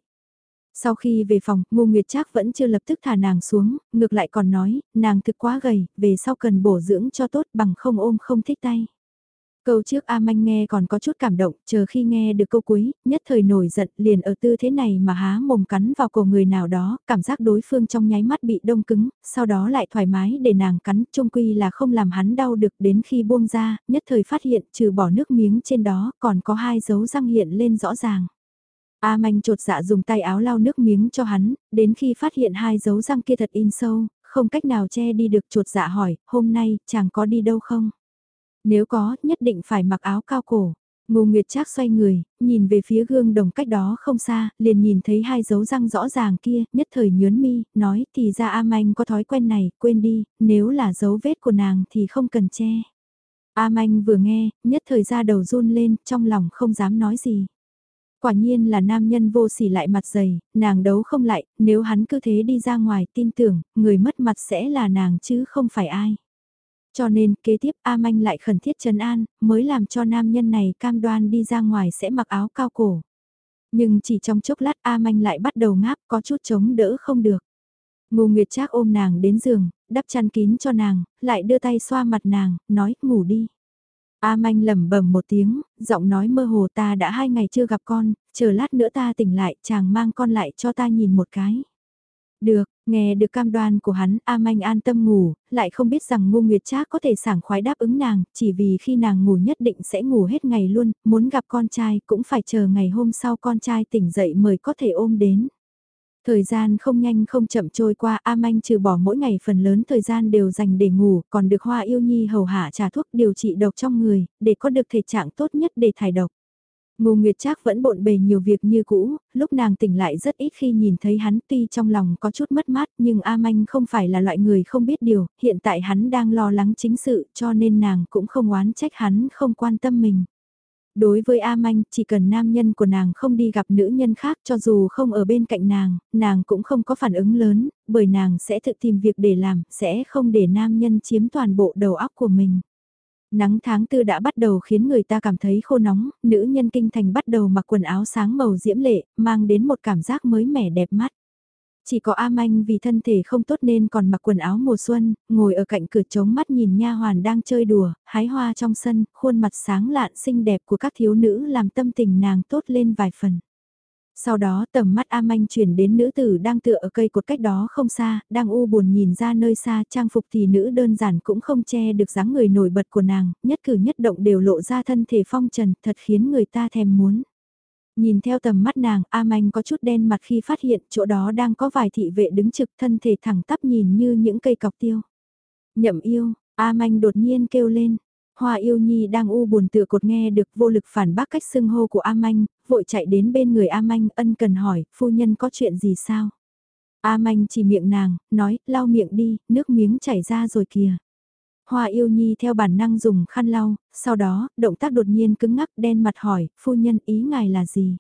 Sau khi về phòng, Ngô Nguyệt Trác vẫn chưa lập tức thả nàng xuống, ngược lại còn nói, nàng thực quá gầy, về sau cần bổ dưỡng cho tốt bằng không ôm không thích tay. Câu trước A Manh nghe còn có chút cảm động, chờ khi nghe được câu cuối, nhất thời nổi giận liền ở tư thế này mà há mồm cắn vào cổ người nào đó, cảm giác đối phương trong nháy mắt bị đông cứng, sau đó lại thoải mái để nàng cắn, trung quy là không làm hắn đau được đến khi buông ra, nhất thời phát hiện trừ bỏ nước miếng trên đó còn có hai dấu răng hiện lên rõ ràng. A Manh trột dạ dùng tay áo lau nước miếng cho hắn, đến khi phát hiện hai dấu răng kia thật in sâu, không cách nào che đi được trột dạ hỏi, hôm nay chàng có đi đâu không? Nếu có, nhất định phải mặc áo cao cổ. Ngô Nguyệt Trác xoay người, nhìn về phía gương đồng cách đó không xa, liền nhìn thấy hai dấu răng rõ ràng kia, nhất thời nhớn mi, nói thì ra A Manh có thói quen này, quên đi, nếu là dấu vết của nàng thì không cần che. A Manh vừa nghe, nhất thời ra đầu run lên, trong lòng không dám nói gì. Quả nhiên là nam nhân vô sỉ lại mặt dày, nàng đấu không lại, nếu hắn cứ thế đi ra ngoài tin tưởng, người mất mặt sẽ là nàng chứ không phải ai. Cho nên kế tiếp A Manh lại khẩn thiết trấn an, mới làm cho nam nhân này cam đoan đi ra ngoài sẽ mặc áo cao cổ. Nhưng chỉ trong chốc lát A Manh lại bắt đầu ngáp có chút chống đỡ không được. Ngô Nguyệt Trác ôm nàng đến giường, đắp chăn kín cho nàng, lại đưa tay xoa mặt nàng, nói ngủ đi. A Manh lẩm bẩm một tiếng, giọng nói mơ hồ ta đã hai ngày chưa gặp con, chờ lát nữa ta tỉnh lại, chàng mang con lại cho ta nhìn một cái. Được, nghe được cam đoan của hắn, A Manh an tâm ngủ, lại không biết rằng Ngô Nguyệt Trác có thể sảng khoái đáp ứng nàng, chỉ vì khi nàng ngủ nhất định sẽ ngủ hết ngày luôn, muốn gặp con trai cũng phải chờ ngày hôm sau con trai tỉnh dậy mới có thể ôm đến. Thời gian không nhanh không chậm trôi qua A Manh trừ bỏ mỗi ngày phần lớn thời gian đều dành để ngủ, còn được Hoa Yêu Nhi hầu hạ trà thuốc điều trị độc trong người, để có được thể trạng tốt nhất để thải độc. Ngô Nguyệt Trác vẫn bộn bề nhiều việc như cũ, lúc nàng tỉnh lại rất ít khi nhìn thấy hắn tuy trong lòng có chút mất mát nhưng A Manh không phải là loại người không biết điều, hiện tại hắn đang lo lắng chính sự cho nên nàng cũng không oán trách hắn không quan tâm mình. Đối với A Manh, chỉ cần nam nhân của nàng không đi gặp nữ nhân khác cho dù không ở bên cạnh nàng, nàng cũng không có phản ứng lớn, bởi nàng sẽ tự tìm việc để làm, sẽ không để nam nhân chiếm toàn bộ đầu óc của mình. Nắng tháng tư đã bắt đầu khiến người ta cảm thấy khô nóng, nữ nhân kinh thành bắt đầu mặc quần áo sáng màu diễm lệ, mang đến một cảm giác mới mẻ đẹp mắt. Chỉ có A Manh vì thân thể không tốt nên còn mặc quần áo mùa xuân, ngồi ở cạnh cửa trống mắt nhìn nha hoàn đang chơi đùa, hái hoa trong sân, khuôn mặt sáng lạn xinh đẹp của các thiếu nữ làm tâm tình nàng tốt lên vài phần. Sau đó tầm mắt A Manh chuyển đến nữ tử đang tựa ở cây cột cách đó không xa, đang u buồn nhìn ra nơi xa trang phục thì nữ đơn giản cũng không che được dáng người nổi bật của nàng, nhất cử nhất động đều lộ ra thân thể phong trần thật khiến người ta thèm muốn. Nhìn theo tầm mắt nàng, A Manh có chút đen mặt khi phát hiện chỗ đó đang có vài thị vệ đứng trực thân thể thẳng tắp nhìn như những cây cọc tiêu. Nhậm yêu, A Manh đột nhiên kêu lên, Hoa yêu nhi đang u buồn tựa cột nghe được vô lực phản bác cách xưng hô của A Manh, vội chạy đến bên người A Manh ân cần hỏi, phu nhân có chuyện gì sao? A Manh chỉ miệng nàng, nói, lau miệng đi, nước miếng chảy ra rồi kìa. Hoa yêu nhi theo bản năng dùng khăn lau, sau đó, động tác đột nhiên cứng ngắc đen mặt hỏi, phu nhân ý ngài là gì?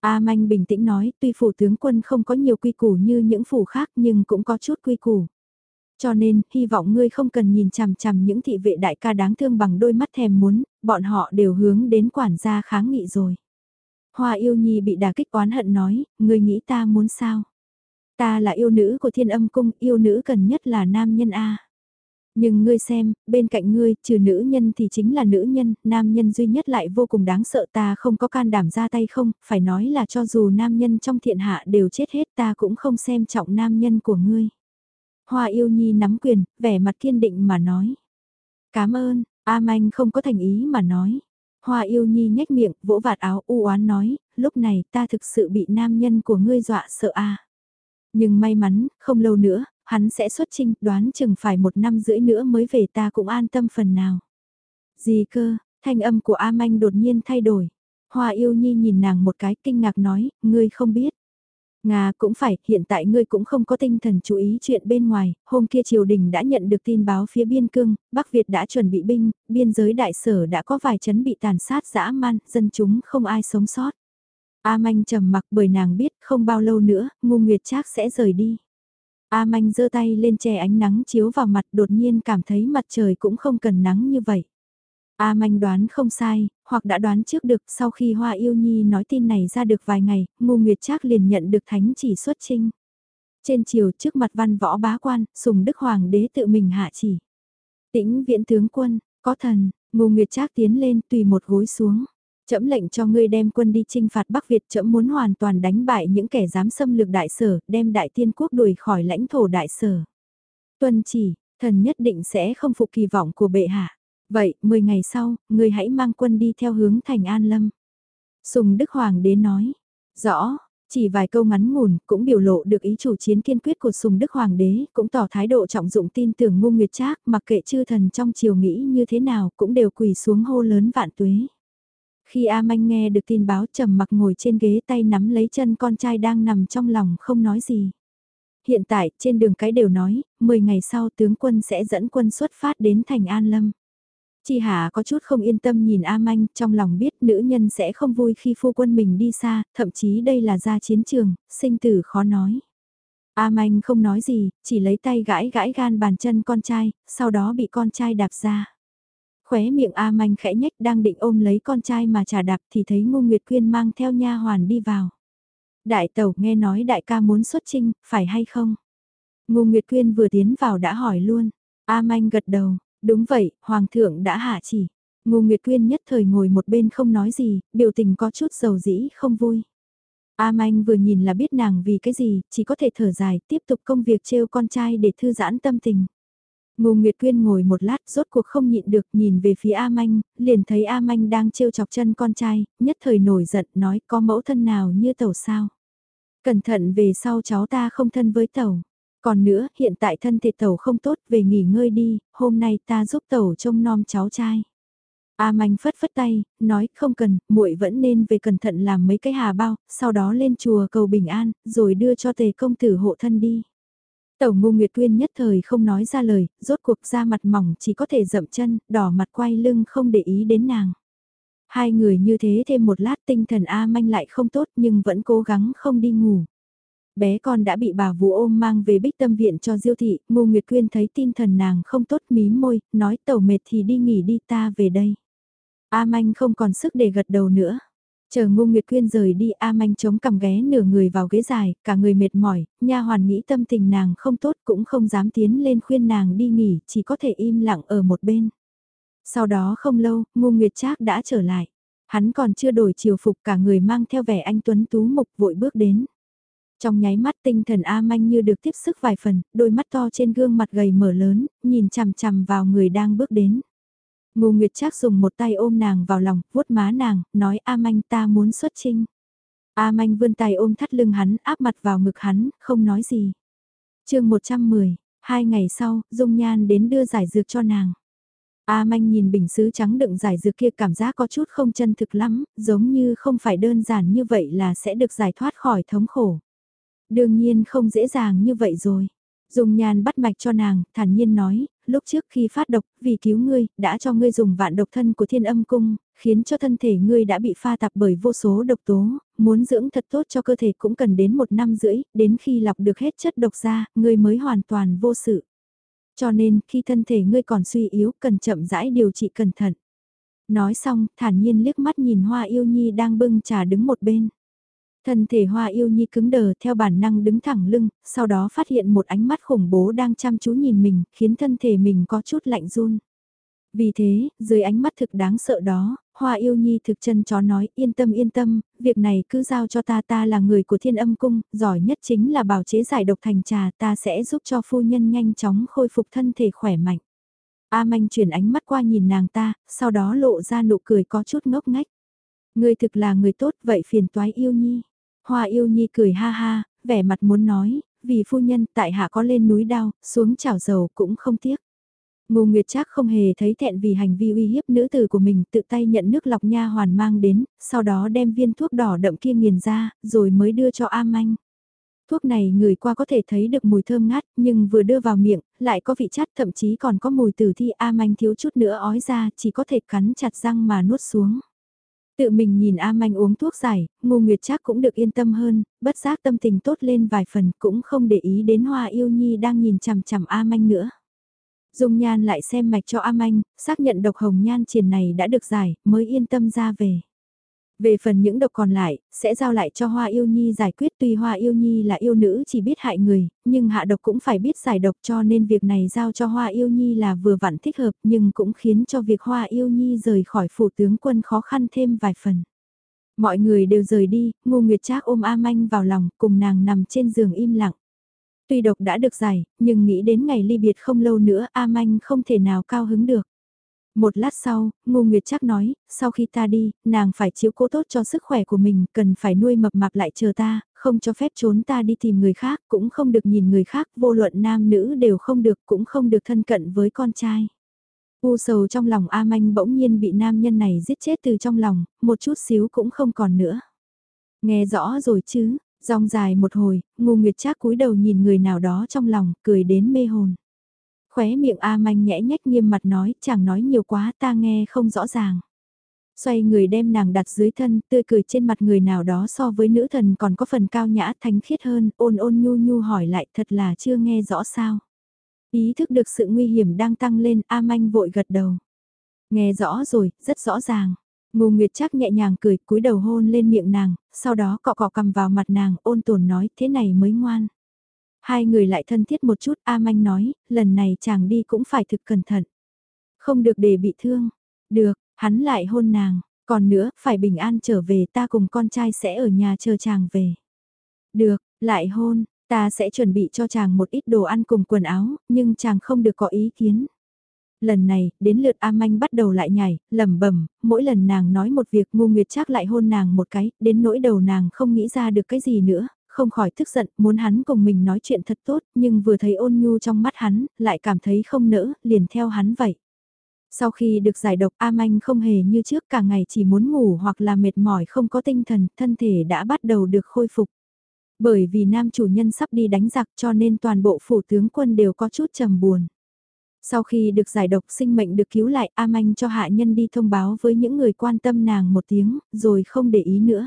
A Manh bình tĩnh nói, tuy phủ tướng quân không có nhiều quy củ như những phủ khác nhưng cũng có chút quy củ. Cho nên, hy vọng ngươi không cần nhìn chằm chằm những thị vệ đại ca đáng thương bằng đôi mắt thèm muốn, bọn họ đều hướng đến quản gia kháng nghị rồi. Hoa yêu nhi bị đả kích oán hận nói, ngươi nghĩ ta muốn sao? Ta là yêu nữ của thiên âm cung, yêu nữ cần nhất là nam nhân A. Nhưng ngươi xem, bên cạnh ngươi, trừ nữ nhân thì chính là nữ nhân, nam nhân duy nhất lại vô cùng đáng sợ ta không có can đảm ra tay không, phải nói là cho dù nam nhân trong thiện hạ đều chết hết ta cũng không xem trọng nam nhân của ngươi. Hoa yêu nhi nắm quyền, vẻ mặt kiên định mà nói. Cảm ơn, A Manh không có thành ý mà nói. Hoa yêu nhi nhếch miệng, vỗ vạt áo u oán nói, lúc này ta thực sự bị nam nhân của ngươi dọa sợ a. Nhưng may mắn, không lâu nữa, hắn sẽ xuất trinh, đoán chừng phải một năm rưỡi nữa mới về ta cũng an tâm phần nào. Gì cơ, thanh âm của A Manh đột nhiên thay đổi. Hoa yêu nhi nhìn nàng một cái kinh ngạc nói, ngươi không biết. Nga cũng phải, hiện tại ngươi cũng không có tinh thần chú ý chuyện bên ngoài, hôm kia triều đình đã nhận được tin báo phía biên cương, Bắc Việt đã chuẩn bị binh, biên giới đại sở đã có vài chấn bị tàn sát dã man, dân chúng không ai sống sót. A Manh trầm mặc bởi nàng biết không bao lâu nữa, ngu nguyệt trác sẽ rời đi. A Manh giơ tay lên che ánh nắng chiếu vào mặt đột nhiên cảm thấy mặt trời cũng không cần nắng như vậy. A Manh đoán không sai, hoặc đã đoán trước được sau khi Hoa Yêu Nhi nói tin này ra được vài ngày, Ngô Nguyệt Trác liền nhận được thánh chỉ xuất trinh. Trên chiều trước mặt văn võ bá quan, Sùng Đức Hoàng đế tự mình hạ chỉ. Tĩnh viện tướng quân, có thần, Ngô Nguyệt Trác tiến lên tùy một gối xuống. Chậm lệnh cho ngươi đem quân đi chinh phạt Bắc Việt chậm muốn hoàn toàn đánh bại những kẻ dám xâm lược đại sở, đem đại tiên quốc đuổi khỏi lãnh thổ đại sở. Tuân chỉ, thần nhất định sẽ không phục kỳ vọng của bệ hạ. Vậy, 10 ngày sau, người hãy mang quân đi theo hướng thành An Lâm. Sùng Đức Hoàng đế nói, rõ, chỉ vài câu ngắn ngủn cũng biểu lộ được ý chủ chiến kiên quyết của Sùng Đức Hoàng đế, cũng tỏ thái độ trọng dụng tin tưởng ngu nguyệt trác mặc kệ chư thần trong triều nghĩ như thế nào cũng đều quỳ xuống hô lớn vạn tuế. Khi A Manh nghe được tin báo trầm mặc ngồi trên ghế tay nắm lấy chân con trai đang nằm trong lòng không nói gì. Hiện tại trên đường cái đều nói, 10 ngày sau tướng quân sẽ dẫn quân xuất phát đến thành An Lâm. Chi Hà có chút không yên tâm nhìn A Manh, trong lòng biết nữ nhân sẽ không vui khi phu quân mình đi xa, thậm chí đây là ra chiến trường, sinh tử khó nói. A Manh không nói gì, chỉ lấy tay gãi gãi gan bàn chân con trai, sau đó bị con trai đạp ra. Khóe miệng A Manh khẽ nhách đang định ôm lấy con trai mà trả đạp thì thấy Ngô Nguyệt Quyên mang theo nha hoàn đi vào. Đại tẩu nghe nói đại ca muốn xuất trinh, phải hay không? Ngô Nguyệt Quyên vừa tiến vào đã hỏi luôn. A Manh gật đầu, Đúng vậy, Hoàng thượng đã hạ chỉ. Ngô Nguyệt Quyên nhất thời ngồi một bên không nói gì, biểu tình có chút dầu dĩ không vui. A Manh vừa nhìn là biết nàng vì cái gì, chỉ có thể thở dài, tiếp tục công việc trêu con trai để thư giãn tâm tình. Ngô Nguyệt Quyên ngồi một lát rốt cuộc không nhịn được nhìn về phía A Manh, liền thấy A Manh đang trêu chọc chân con trai, nhất thời nổi giận nói có mẫu thân nào như tẩu sao. Cẩn thận về sau cháu ta không thân với tẩu. Còn nữa, hiện tại thân thể tàu không tốt, về nghỉ ngơi đi, hôm nay ta giúp tàu trông nom cháu trai. A Manh phất phất tay, nói không cần, muội vẫn nên về cẩn thận làm mấy cái hà bao, sau đó lên chùa cầu bình an, rồi đưa cho tề công tử hộ thân đi. Tẩu ngu Nguyệt Quyên nhất thời không nói ra lời, rốt cuộc ra mặt mỏng chỉ có thể dậm chân, đỏ mặt quay lưng không để ý đến nàng. Hai người như thế thêm một lát tinh thần A Manh lại không tốt nhưng vẫn cố gắng không đi ngủ bé con đã bị bà vú ôm mang về bích tâm viện cho diêu thị, ngô Nguyệt Quyên thấy tin thần nàng không tốt mí môi, nói tẩu mệt thì đi nghỉ đi ta về đây. A Manh không còn sức để gật đầu nữa. Chờ Ngô Nguyệt Quyên rời đi A Manh chống cằm ghé nửa người vào ghế dài, cả người mệt mỏi, nha hoàn nghĩ tâm tình nàng không tốt cũng không dám tiến lên khuyên nàng đi nghỉ, chỉ có thể im lặng ở một bên. Sau đó không lâu, Ngô Nguyệt Trác đã trở lại. Hắn còn chưa đổi chiều phục cả người mang theo vẻ anh Tuấn Tú Mục vội bước đến. Trong nháy mắt tinh thần A Manh như được tiếp sức vài phần, đôi mắt to trên gương mặt gầy mở lớn, nhìn chằm chằm vào người đang bước đến. Ngô Nguyệt Trác dùng một tay ôm nàng vào lòng, vuốt má nàng, nói A Manh ta muốn xuất trinh. A Manh vươn tay ôm thắt lưng hắn, áp mặt vào ngực hắn, không nói gì. chương 110, hai ngày sau, Dung Nhan đến đưa giải dược cho nàng. A Manh nhìn bình sứ trắng đựng giải dược kia cảm giác có chút không chân thực lắm, giống như không phải đơn giản như vậy là sẽ được giải thoát khỏi thống khổ. Đương nhiên không dễ dàng như vậy rồi. Dùng nhàn bắt mạch cho nàng, thản nhiên nói, lúc trước khi phát độc, vì cứu ngươi, đã cho ngươi dùng vạn độc thân của thiên âm cung, khiến cho thân thể ngươi đã bị pha tạp bởi vô số độc tố, muốn dưỡng thật tốt cho cơ thể cũng cần đến một năm rưỡi, đến khi lọc được hết chất độc ra, ngươi mới hoàn toàn vô sự. Cho nên, khi thân thể ngươi còn suy yếu, cần chậm rãi điều trị cẩn thận. Nói xong, thản nhiên liếc mắt nhìn hoa yêu nhi đang bưng trà đứng một bên. Thân thể hoa yêu nhi cứng đờ theo bản năng đứng thẳng lưng, sau đó phát hiện một ánh mắt khủng bố đang chăm chú nhìn mình, khiến thân thể mình có chút lạnh run. Vì thế, dưới ánh mắt thực đáng sợ đó, hoa yêu nhi thực chân chó nói yên tâm yên tâm, việc này cứ giao cho ta ta là người của thiên âm cung, giỏi nhất chính là bảo chế giải độc thành trà ta sẽ giúp cho phu nhân nhanh chóng khôi phục thân thể khỏe mạnh. A manh chuyển ánh mắt qua nhìn nàng ta, sau đó lộ ra nụ cười có chút ngốc ngách. Người thực là người tốt vậy phiền toái yêu nhi. Hoa yêu nhi cười ha ha, vẻ mặt muốn nói, vì phu nhân tại hạ có lên núi đao, xuống chảo dầu cũng không tiếc. Ngô Nguyệt Trác không hề thấy thẹn vì hành vi uy hiếp nữ tử của mình, tự tay nhận nước lọc nha hoàn mang đến, sau đó đem viên thuốc đỏ đậm kia nghiền ra, rồi mới đưa cho A Manh. Thuốc này người qua có thể thấy được mùi thơm ngát, nhưng vừa đưa vào miệng, lại có vị chát thậm chí còn có mùi tử thi A Manh thiếu chút nữa ói ra, chỉ có thể cắn chặt răng mà nuốt xuống. Tự mình nhìn A Manh uống thuốc giải, Ngô Nguyệt Trác cũng được yên tâm hơn, bất giác tâm tình tốt lên vài phần cũng không để ý đến Hoa Yêu Nhi đang nhìn chằm chằm A Manh nữa. Dung Nhan lại xem mạch cho A Manh, xác nhận độc hồng nhan triền này đã được giải, mới yên tâm ra về. Về phần những độc còn lại, sẽ giao lại cho Hoa Yêu Nhi giải quyết tuy Hoa Yêu Nhi là yêu nữ chỉ biết hại người, nhưng hạ độc cũng phải biết giải độc cho nên việc này giao cho Hoa Yêu Nhi là vừa vặn thích hợp nhưng cũng khiến cho việc Hoa Yêu Nhi rời khỏi phủ tướng quân khó khăn thêm vài phần. Mọi người đều rời đi, Ngô Nguyệt Trác ôm A Manh vào lòng cùng nàng nằm trên giường im lặng. Tuy độc đã được giải, nhưng nghĩ đến ngày ly biệt không lâu nữa A Manh không thể nào cao hứng được. Một lát sau, Ngô Nguyệt chắc nói, sau khi ta đi, nàng phải chiếu cố tốt cho sức khỏe của mình, cần phải nuôi mập mạp lại chờ ta, không cho phép trốn ta đi tìm người khác, cũng không được nhìn người khác, vô luận nam nữ đều không được, cũng không được thân cận với con trai. U sầu trong lòng A Manh bỗng nhiên bị nam nhân này giết chết từ trong lòng, một chút xíu cũng không còn nữa. Nghe rõ rồi chứ, Rong dài một hồi, ngu nguyệt trác cúi đầu nhìn người nào đó trong lòng, cười đến mê hồn. Khóe miệng A manh nhẽ nhách nghiêm mặt nói, chẳng nói nhiều quá ta nghe không rõ ràng. Xoay người đem nàng đặt dưới thân, tươi cười trên mặt người nào đó so với nữ thần còn có phần cao nhã thánh khiết hơn, ôn ôn nhu nhu hỏi lại thật là chưa nghe rõ sao. Ý thức được sự nguy hiểm đang tăng lên, A manh vội gật đầu. Nghe rõ rồi, rất rõ ràng. Ngô Nguyệt chắc nhẹ nhàng cười cúi đầu hôn lên miệng nàng, sau đó cọ cọ cầm vào mặt nàng ôn tồn nói thế này mới ngoan. Hai người lại thân thiết một chút A Manh nói, lần này chàng đi cũng phải thực cẩn thận. Không được để bị thương. Được, hắn lại hôn nàng, còn nữa, phải bình an trở về ta cùng con trai sẽ ở nhà chờ chàng về. Được, lại hôn, ta sẽ chuẩn bị cho chàng một ít đồ ăn cùng quần áo, nhưng chàng không được có ý kiến. Lần này, đến lượt A Manh bắt đầu lại nhảy, lẩm bẩm, mỗi lần nàng nói một việc ngu nguyệt chắc lại hôn nàng một cái, đến nỗi đầu nàng không nghĩ ra được cái gì nữa, không khỏi tức giận, muốn hắn cùng mình nói chuyện thật tốt, nhưng vừa thấy ôn nhu trong mắt hắn, lại cảm thấy không nỡ, liền theo hắn vậy. Sau khi được giải độc A Manh không hề như trước cả ngày chỉ muốn ngủ hoặc là mệt mỏi không có tinh thần, thân thể đã bắt đầu được khôi phục. Bởi vì nam chủ nhân sắp đi đánh giặc cho nên toàn bộ phủ tướng quân đều có chút trầm buồn. Sau khi được giải độc sinh mệnh được cứu lại A Manh cho hạ nhân đi thông báo với những người quan tâm nàng một tiếng, rồi không để ý nữa.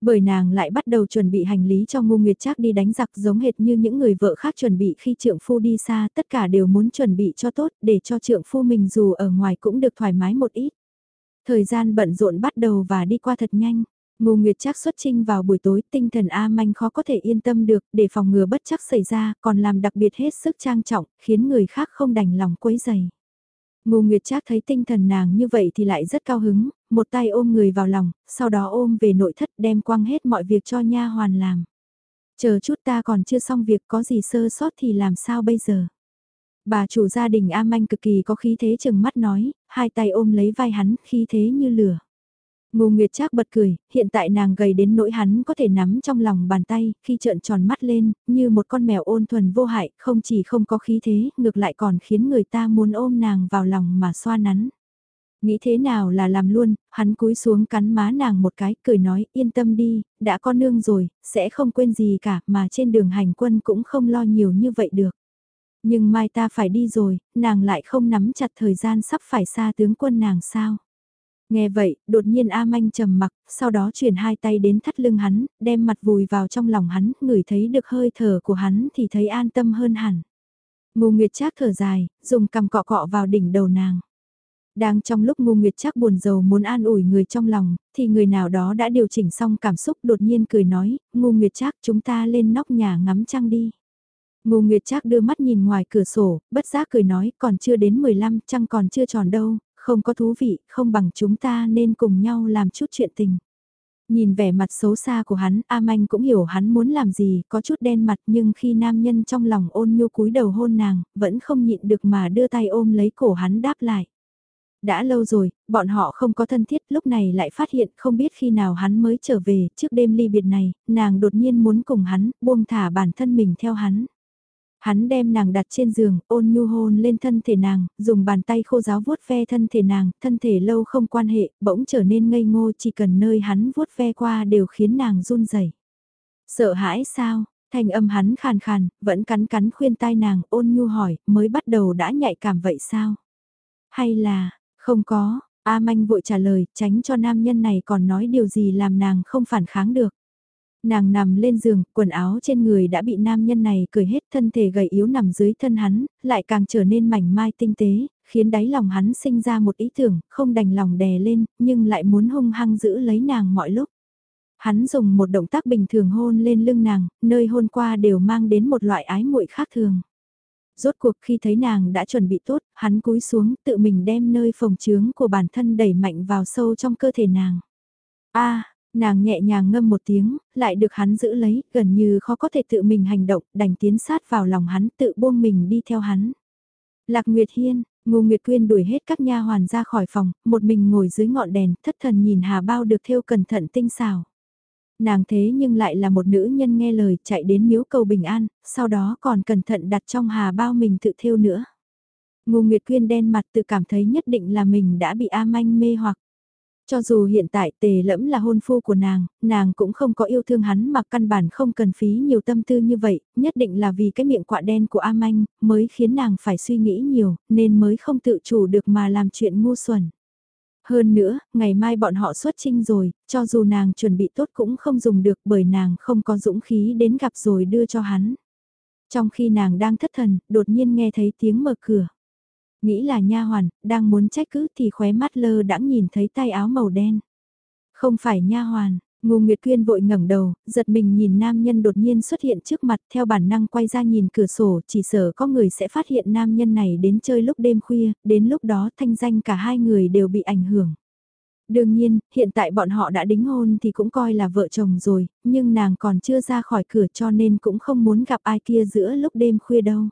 Bởi nàng lại bắt đầu chuẩn bị hành lý cho Ngô Nguyệt Trác đi đánh giặc giống hệt như những người vợ khác chuẩn bị khi trượng phu đi xa, tất cả đều muốn chuẩn bị cho tốt để cho trượng phu mình dù ở ngoài cũng được thoải mái một ít. Thời gian bận rộn bắt đầu và đi qua thật nhanh. Ngô Nguyệt Trác xuất trinh vào buổi tối, tinh thần A Manh khó có thể yên tâm được, để phòng ngừa bất chắc xảy ra, còn làm đặc biệt hết sức trang trọng, khiến người khác không đành lòng quấy dày. Ngô Nguyệt Trác thấy tinh thần nàng như vậy thì lại rất cao hứng, một tay ôm người vào lòng, sau đó ôm về nội thất đem quăng hết mọi việc cho nha hoàn làm. Chờ chút ta còn chưa xong việc có gì sơ sót thì làm sao bây giờ? Bà chủ gia đình A Manh cực kỳ có khí thế chừng mắt nói, hai tay ôm lấy vai hắn, khí thế như lửa. Ngô Nguyệt Trác bật cười, hiện tại nàng gầy đến nỗi hắn có thể nắm trong lòng bàn tay, khi trợn tròn mắt lên, như một con mèo ôn thuần vô hại, không chỉ không có khí thế, ngược lại còn khiến người ta muốn ôm nàng vào lòng mà xoa nắn. Nghĩ thế nào là làm luôn, hắn cúi xuống cắn má nàng một cái, cười nói, yên tâm đi, đã có nương rồi, sẽ không quên gì cả, mà trên đường hành quân cũng không lo nhiều như vậy được. Nhưng mai ta phải đi rồi, nàng lại không nắm chặt thời gian sắp phải xa tướng quân nàng sao. Nghe vậy, đột nhiên A Manh trầm mặc, sau đó chuyển hai tay đến thắt lưng hắn, đem mặt vùi vào trong lòng hắn, ngửi thấy được hơi thở của hắn thì thấy an tâm hơn hẳn. Ngô Nguyệt Trác thở dài, dùng cằm cọ cọ vào đỉnh đầu nàng. Đang trong lúc Ngô Nguyệt Trác buồn rầu muốn an ủi người trong lòng, thì người nào đó đã điều chỉnh xong cảm xúc đột nhiên cười nói, Ngô Nguyệt Trác chúng ta lên nóc nhà ngắm trăng đi. Ngô Nguyệt Trác đưa mắt nhìn ngoài cửa sổ, bất giác cười nói còn chưa đến 15 trăng còn chưa tròn đâu, không có thú vị, không bằng chúng ta nên cùng nhau làm chút chuyện tình. Nhìn vẻ mặt xấu xa của hắn, A Manh cũng hiểu hắn muốn làm gì, có chút đen mặt nhưng khi nam nhân trong lòng ôn nhu cúi đầu hôn nàng, vẫn không nhịn được mà đưa tay ôm lấy cổ hắn đáp lại. Đã lâu rồi, bọn họ không có thân thiết, lúc này lại phát hiện không biết khi nào hắn mới trở về, trước đêm ly biệt này, nàng đột nhiên muốn cùng hắn, buông thả bản thân mình theo hắn. Hắn đem nàng đặt trên giường, ôn nhu hôn lên thân thể nàng, dùng bàn tay khô giáo vuốt ve thân thể nàng, thân thể lâu không quan hệ, bỗng trở nên ngây ngô chỉ cần nơi hắn vuốt ve qua đều khiến nàng run rẩy. Sợ hãi sao? Thanh âm hắn khàn khàn, vẫn cắn cắn khuyên tai nàng, ôn nhu hỏi, mới bắt đầu đã nhạy cảm vậy sao? Hay là, không có, A Manh vội trả lời, tránh cho nam nhân này còn nói điều gì làm nàng không phản kháng được. Nàng nằm lên giường, quần áo trên người đã bị nam nhân này cởi hết thân thể gầy yếu nằm dưới thân hắn, lại càng trở nên mảnh mai tinh tế, khiến đáy lòng hắn sinh ra một ý tưởng, không đành lòng đè lên, nhưng lại muốn hung hăng giữ lấy nàng mọi lúc. Hắn dùng một động tác bình thường hôn lên lưng nàng, nơi hôn qua đều mang đến một loại ái muội khác thường. Rốt cuộc khi thấy nàng đã chuẩn bị tốt, hắn cúi xuống tự mình đem nơi phòng trướng của bản thân đẩy mạnh vào sâu trong cơ thể nàng. a nàng nhẹ nhàng ngâm một tiếng, lại được hắn giữ lấy, gần như khó có thể tự mình hành động, đành tiến sát vào lòng hắn tự buông mình đi theo hắn. Lạc Nguyệt Hiên, Ngô Nguyệt Quyên đuổi hết các nha hoàn ra khỏi phòng, một mình ngồi dưới ngọn đèn, thất thần nhìn hà bao được thêu cẩn thận tinh xảo. Nàng thế nhưng lại là một nữ nhân nghe lời chạy đến miếu cầu bình an, sau đó còn cẩn thận đặt trong hà bao mình tự thêu nữa. Ngô Nguyệt Quyên đen mặt tự cảm thấy nhất định là mình đã bị A Manh mê hoặc. Cho dù hiện tại tề lẫm là hôn phu của nàng, nàng cũng không có yêu thương hắn mà căn bản không cần phí nhiều tâm tư như vậy, nhất định là vì cái miệng quạ đen của A Manh mới khiến nàng phải suy nghĩ nhiều, nên mới không tự chủ được mà làm chuyện ngu xuẩn. Hơn nữa, ngày mai bọn họ xuất trinh rồi, cho dù nàng chuẩn bị tốt cũng không dùng được bởi nàng không có dũng khí đến gặp rồi đưa cho hắn. Trong khi nàng đang thất thần, đột nhiên nghe thấy tiếng mở cửa. Nghĩ là nha hoàn, đang muốn trách cứ thì khóe mắt lơ đãng nhìn thấy tay áo màu đen. Không phải nha hoàn, Ngô Nguyệt Quyên vội ngẩng đầu, giật mình nhìn nam nhân đột nhiên xuất hiện trước mặt theo bản năng quay ra nhìn cửa sổ, chỉ sợ có người sẽ phát hiện nam nhân này đến chơi lúc đêm khuya, đến lúc đó thanh danh cả hai người đều bị ảnh hưởng. Đương nhiên, hiện tại bọn họ đã đính hôn thì cũng coi là vợ chồng rồi, nhưng nàng còn chưa ra khỏi cửa cho nên cũng không muốn gặp ai kia giữa lúc đêm khuya đâu.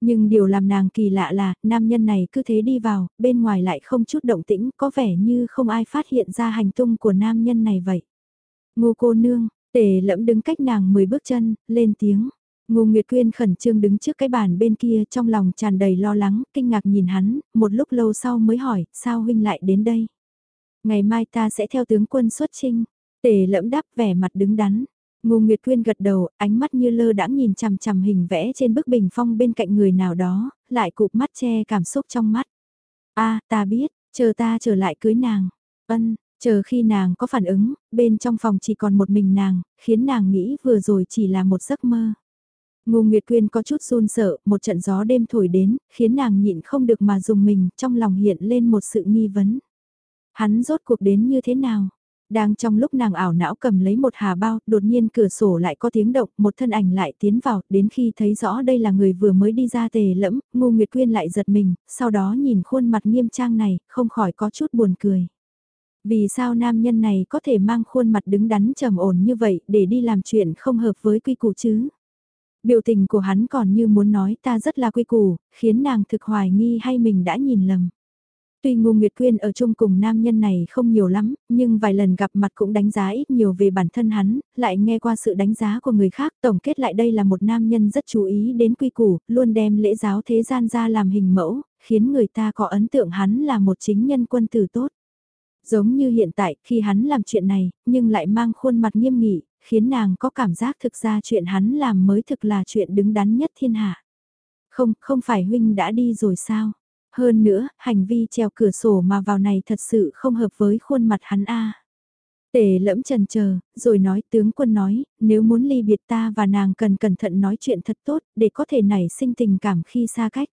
Nhưng điều làm nàng kỳ lạ là, nam nhân này cứ thế đi vào, bên ngoài lại không chút động tĩnh, có vẻ như không ai phát hiện ra hành tung của nam nhân này vậy. Ngô cô nương, tề lẫm đứng cách nàng 10 bước chân, lên tiếng. Ngô Nguyệt Quyên khẩn trương đứng trước cái bàn bên kia trong lòng tràn đầy lo lắng, kinh ngạc nhìn hắn, một lúc lâu sau mới hỏi, sao huynh lại đến đây? Ngày mai ta sẽ theo tướng quân xuất trinh. Tề lẫm đáp vẻ mặt đứng đắn. Ngô Nguyệt Quyên gật đầu, ánh mắt như lơ đãng nhìn chằm chằm hình vẽ trên bức bình phong bên cạnh người nào đó, lại cụp mắt che cảm xúc trong mắt. a ta biết, chờ ta trở lại cưới nàng. Ân, chờ khi nàng có phản ứng, bên trong phòng chỉ còn một mình nàng, khiến nàng nghĩ vừa rồi chỉ là một giấc mơ. Ngô Nguyệt Quyên có chút run sợ, một trận gió đêm thổi đến, khiến nàng nhịn không được mà dùng mình, trong lòng hiện lên một sự nghi vấn. Hắn rốt cuộc đến như thế nào? Đang trong lúc nàng ảo não cầm lấy một hà bao, đột nhiên cửa sổ lại có tiếng động, một thân ảnh lại tiến vào, đến khi thấy rõ đây là người vừa mới đi ra tề lẫm, ngu Nguyệt Quyên lại giật mình, sau đó nhìn khuôn mặt nghiêm trang này, không khỏi có chút buồn cười. Vì sao nam nhân này có thể mang khuôn mặt đứng đắn trầm ổn như vậy để đi làm chuyện không hợp với quy củ chứ? Biểu tình của hắn còn như muốn nói ta rất là quy củ, khiến nàng thực hoài nghi hay mình đã nhìn lầm. Tuy Ngô Nguyệt Quyên ở chung cùng nam nhân này không nhiều lắm, nhưng vài lần gặp mặt cũng đánh giá ít nhiều về bản thân hắn, lại nghe qua sự đánh giá của người khác, tổng kết lại đây là một nam nhân rất chú ý đến quy củ, luôn đem lễ giáo thế gian ra làm hình mẫu, khiến người ta có ấn tượng hắn là một chính nhân quân tử tốt. Giống như hiện tại, khi hắn làm chuyện này, nhưng lại mang khuôn mặt nghiêm nghị, khiến nàng có cảm giác thực ra chuyện hắn làm mới thực là chuyện đứng đắn nhất thiên hạ. Không, không phải huynh đã đi rồi sao? Hơn nữa, hành vi treo cửa sổ mà vào này thật sự không hợp với khuôn mặt hắn a. Tề lẫm trần chờ, rồi nói tướng quân nói, nếu muốn ly biệt ta và nàng cần cẩn thận nói chuyện thật tốt, để có thể nảy sinh tình cảm khi xa cách.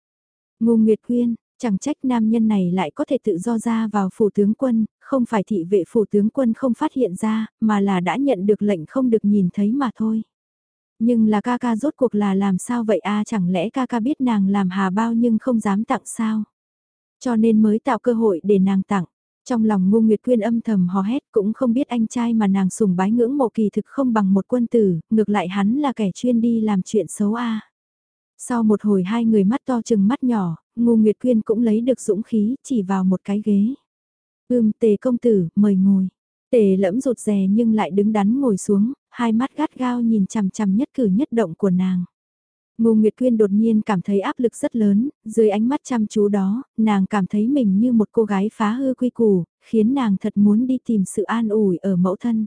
Ngô Nguyệt Quyên, chẳng trách nam nhân này lại có thể tự do ra vào phủ tướng quân, không phải thị vệ phủ tướng quân không phát hiện ra, mà là đã nhận được lệnh không được nhìn thấy mà thôi. Nhưng là ca ca rốt cuộc là làm sao vậy a chẳng lẽ ca ca biết nàng làm hà bao nhưng không dám tặng sao? Cho nên mới tạo cơ hội để nàng tặng. Trong lòng Ngô Nguyệt Quyên âm thầm hò hét cũng không biết anh trai mà nàng sùng bái ngưỡng mộ kỳ thực không bằng một quân tử, ngược lại hắn là kẻ chuyên đi làm chuyện xấu a. Sau một hồi hai người mắt to chừng mắt nhỏ, Ngô Nguyệt Quyên cũng lấy được dũng khí chỉ vào một cái ghế. Ưm tề công tử, mời ngồi. Tề lẫm rụt rè nhưng lại đứng đắn ngồi xuống, hai mắt gắt gao nhìn chằm chằm nhất cử nhất động của nàng. Ngô Nguyệt Quyên đột nhiên cảm thấy áp lực rất lớn, dưới ánh mắt chăm chú đó, nàng cảm thấy mình như một cô gái phá hư quy củ, khiến nàng thật muốn đi tìm sự an ủi ở mẫu thân.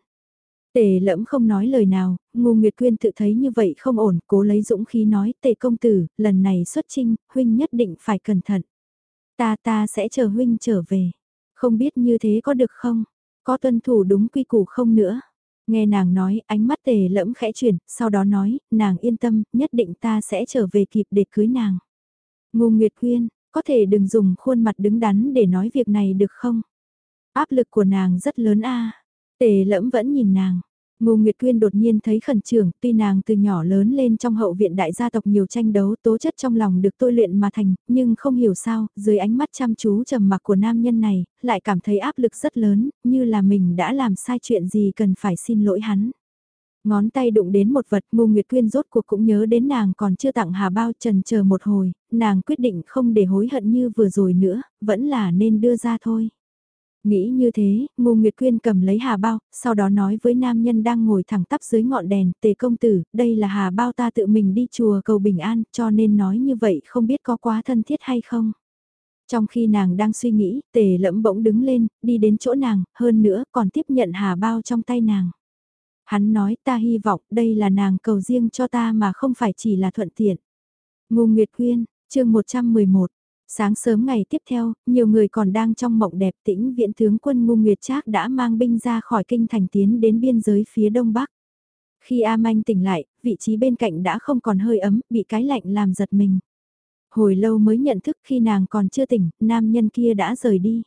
Tề lẫm không nói lời nào, Ngô Nguyệt Quyên tự thấy như vậy không ổn, cố lấy dũng khí nói, tề công tử, lần này xuất trinh, huynh nhất định phải cẩn thận. Ta ta sẽ chờ huynh trở về. Không biết như thế có được không? Có tuân thủ đúng quy củ không nữa? Nghe nàng nói, ánh mắt tề lẫm khẽ chuyển, sau đó nói, nàng yên tâm, nhất định ta sẽ trở về kịp để cưới nàng. Ngô Nguyệt Quyên, có thể đừng dùng khuôn mặt đứng đắn để nói việc này được không? Áp lực của nàng rất lớn a Tề lẫm vẫn nhìn nàng. Ngô Nguyệt Quyên đột nhiên thấy khẩn trương, tuy nàng từ nhỏ lớn lên trong hậu viện đại gia tộc nhiều tranh đấu tố chất trong lòng được tôi luyện mà thành, nhưng không hiểu sao, dưới ánh mắt chăm chú trầm mặc của nam nhân này, lại cảm thấy áp lực rất lớn, như là mình đã làm sai chuyện gì cần phải xin lỗi hắn. Ngón tay đụng đến một vật Ngô Nguyệt Quyên rốt cuộc cũng nhớ đến nàng còn chưa tặng hà bao trần chờ một hồi, nàng quyết định không để hối hận như vừa rồi nữa, vẫn là nên đưa ra thôi. Nghĩ như thế, Ngô Nguyệt Quyên cầm lấy hà bao, sau đó nói với nam nhân đang ngồi thẳng tắp dưới ngọn đèn, tề công tử, đây là hà bao ta tự mình đi chùa cầu bình an, cho nên nói như vậy không biết có quá thân thiết hay không. Trong khi nàng đang suy nghĩ, tề lẫm bỗng đứng lên, đi đến chỗ nàng, hơn nữa còn tiếp nhận hà bao trong tay nàng. Hắn nói ta hy vọng đây là nàng cầu riêng cho ta mà không phải chỉ là thuận tiện. Ngô Nguyệt Quyên, chương 111 Sáng sớm ngày tiếp theo, nhiều người còn đang trong mộng đẹp tĩnh viện tướng quân Ngu Nguyệt Trác đã mang binh ra khỏi kinh thành tiến đến biên giới phía đông bắc. Khi A Manh tỉnh lại, vị trí bên cạnh đã không còn hơi ấm, bị cái lạnh làm giật mình. Hồi lâu mới nhận thức khi nàng còn chưa tỉnh, nam nhân kia đã rời đi.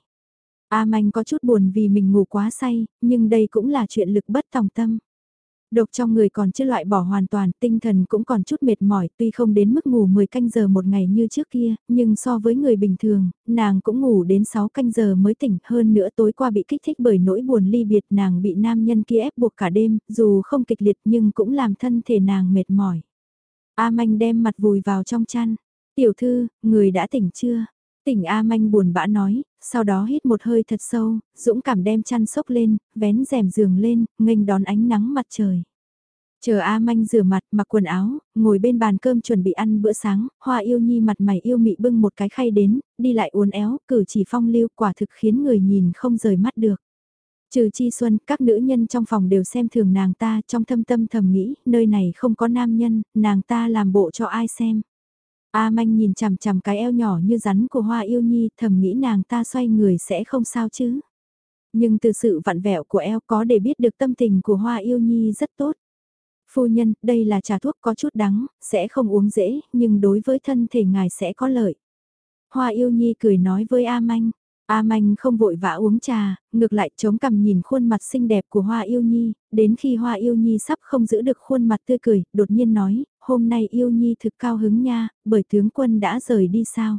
A Manh có chút buồn vì mình ngủ quá say, nhưng đây cũng là chuyện lực bất tòng tâm. Độc trong người còn chưa loại bỏ hoàn toàn, tinh thần cũng còn chút mệt mỏi, tuy không đến mức ngủ 10 canh giờ một ngày như trước kia, nhưng so với người bình thường, nàng cũng ngủ đến 6 canh giờ mới tỉnh, hơn nữa tối qua bị kích thích bởi nỗi buồn ly biệt nàng bị nam nhân kia ép buộc cả đêm, dù không kịch liệt nhưng cũng làm thân thể nàng mệt mỏi. A Manh đem mặt vùi vào trong chăn, tiểu thư, người đã tỉnh chưa? Tỉnh A Manh buồn bã nói, sau đó hít một hơi thật sâu, dũng cảm đem chăn sốc lên, vén rèm giường lên, nghênh đón ánh nắng mặt trời. Chờ A Manh rửa mặt, mặc quần áo, ngồi bên bàn cơm chuẩn bị ăn bữa sáng, Hoa yêu nhi mặt mày yêu mị bưng một cái khay đến, đi lại uốn éo, cử chỉ phong lưu quả thực khiến người nhìn không rời mắt được. Trừ chi xuân, các nữ nhân trong phòng đều xem thường nàng ta trong thâm tâm thầm nghĩ, nơi này không có nam nhân, nàng ta làm bộ cho ai xem. A manh nhìn chằm chằm cái eo nhỏ như rắn của hoa yêu nhi thầm nghĩ nàng ta xoay người sẽ không sao chứ. Nhưng từ sự vặn vẹo của eo có để biết được tâm tình của hoa yêu nhi rất tốt. Phu nhân, đây là trà thuốc có chút đắng, sẽ không uống dễ, nhưng đối với thân thể ngài sẽ có lợi. Hoa yêu nhi cười nói với A manh. A Manh không vội vã uống trà, ngược lại chống cằm nhìn khuôn mặt xinh đẹp của Hoa Yêu Nhi, đến khi Hoa Yêu Nhi sắp không giữ được khuôn mặt tươi cười, đột nhiên nói, hôm nay Yêu Nhi thực cao hứng nha, bởi tướng quân đã rời đi sao?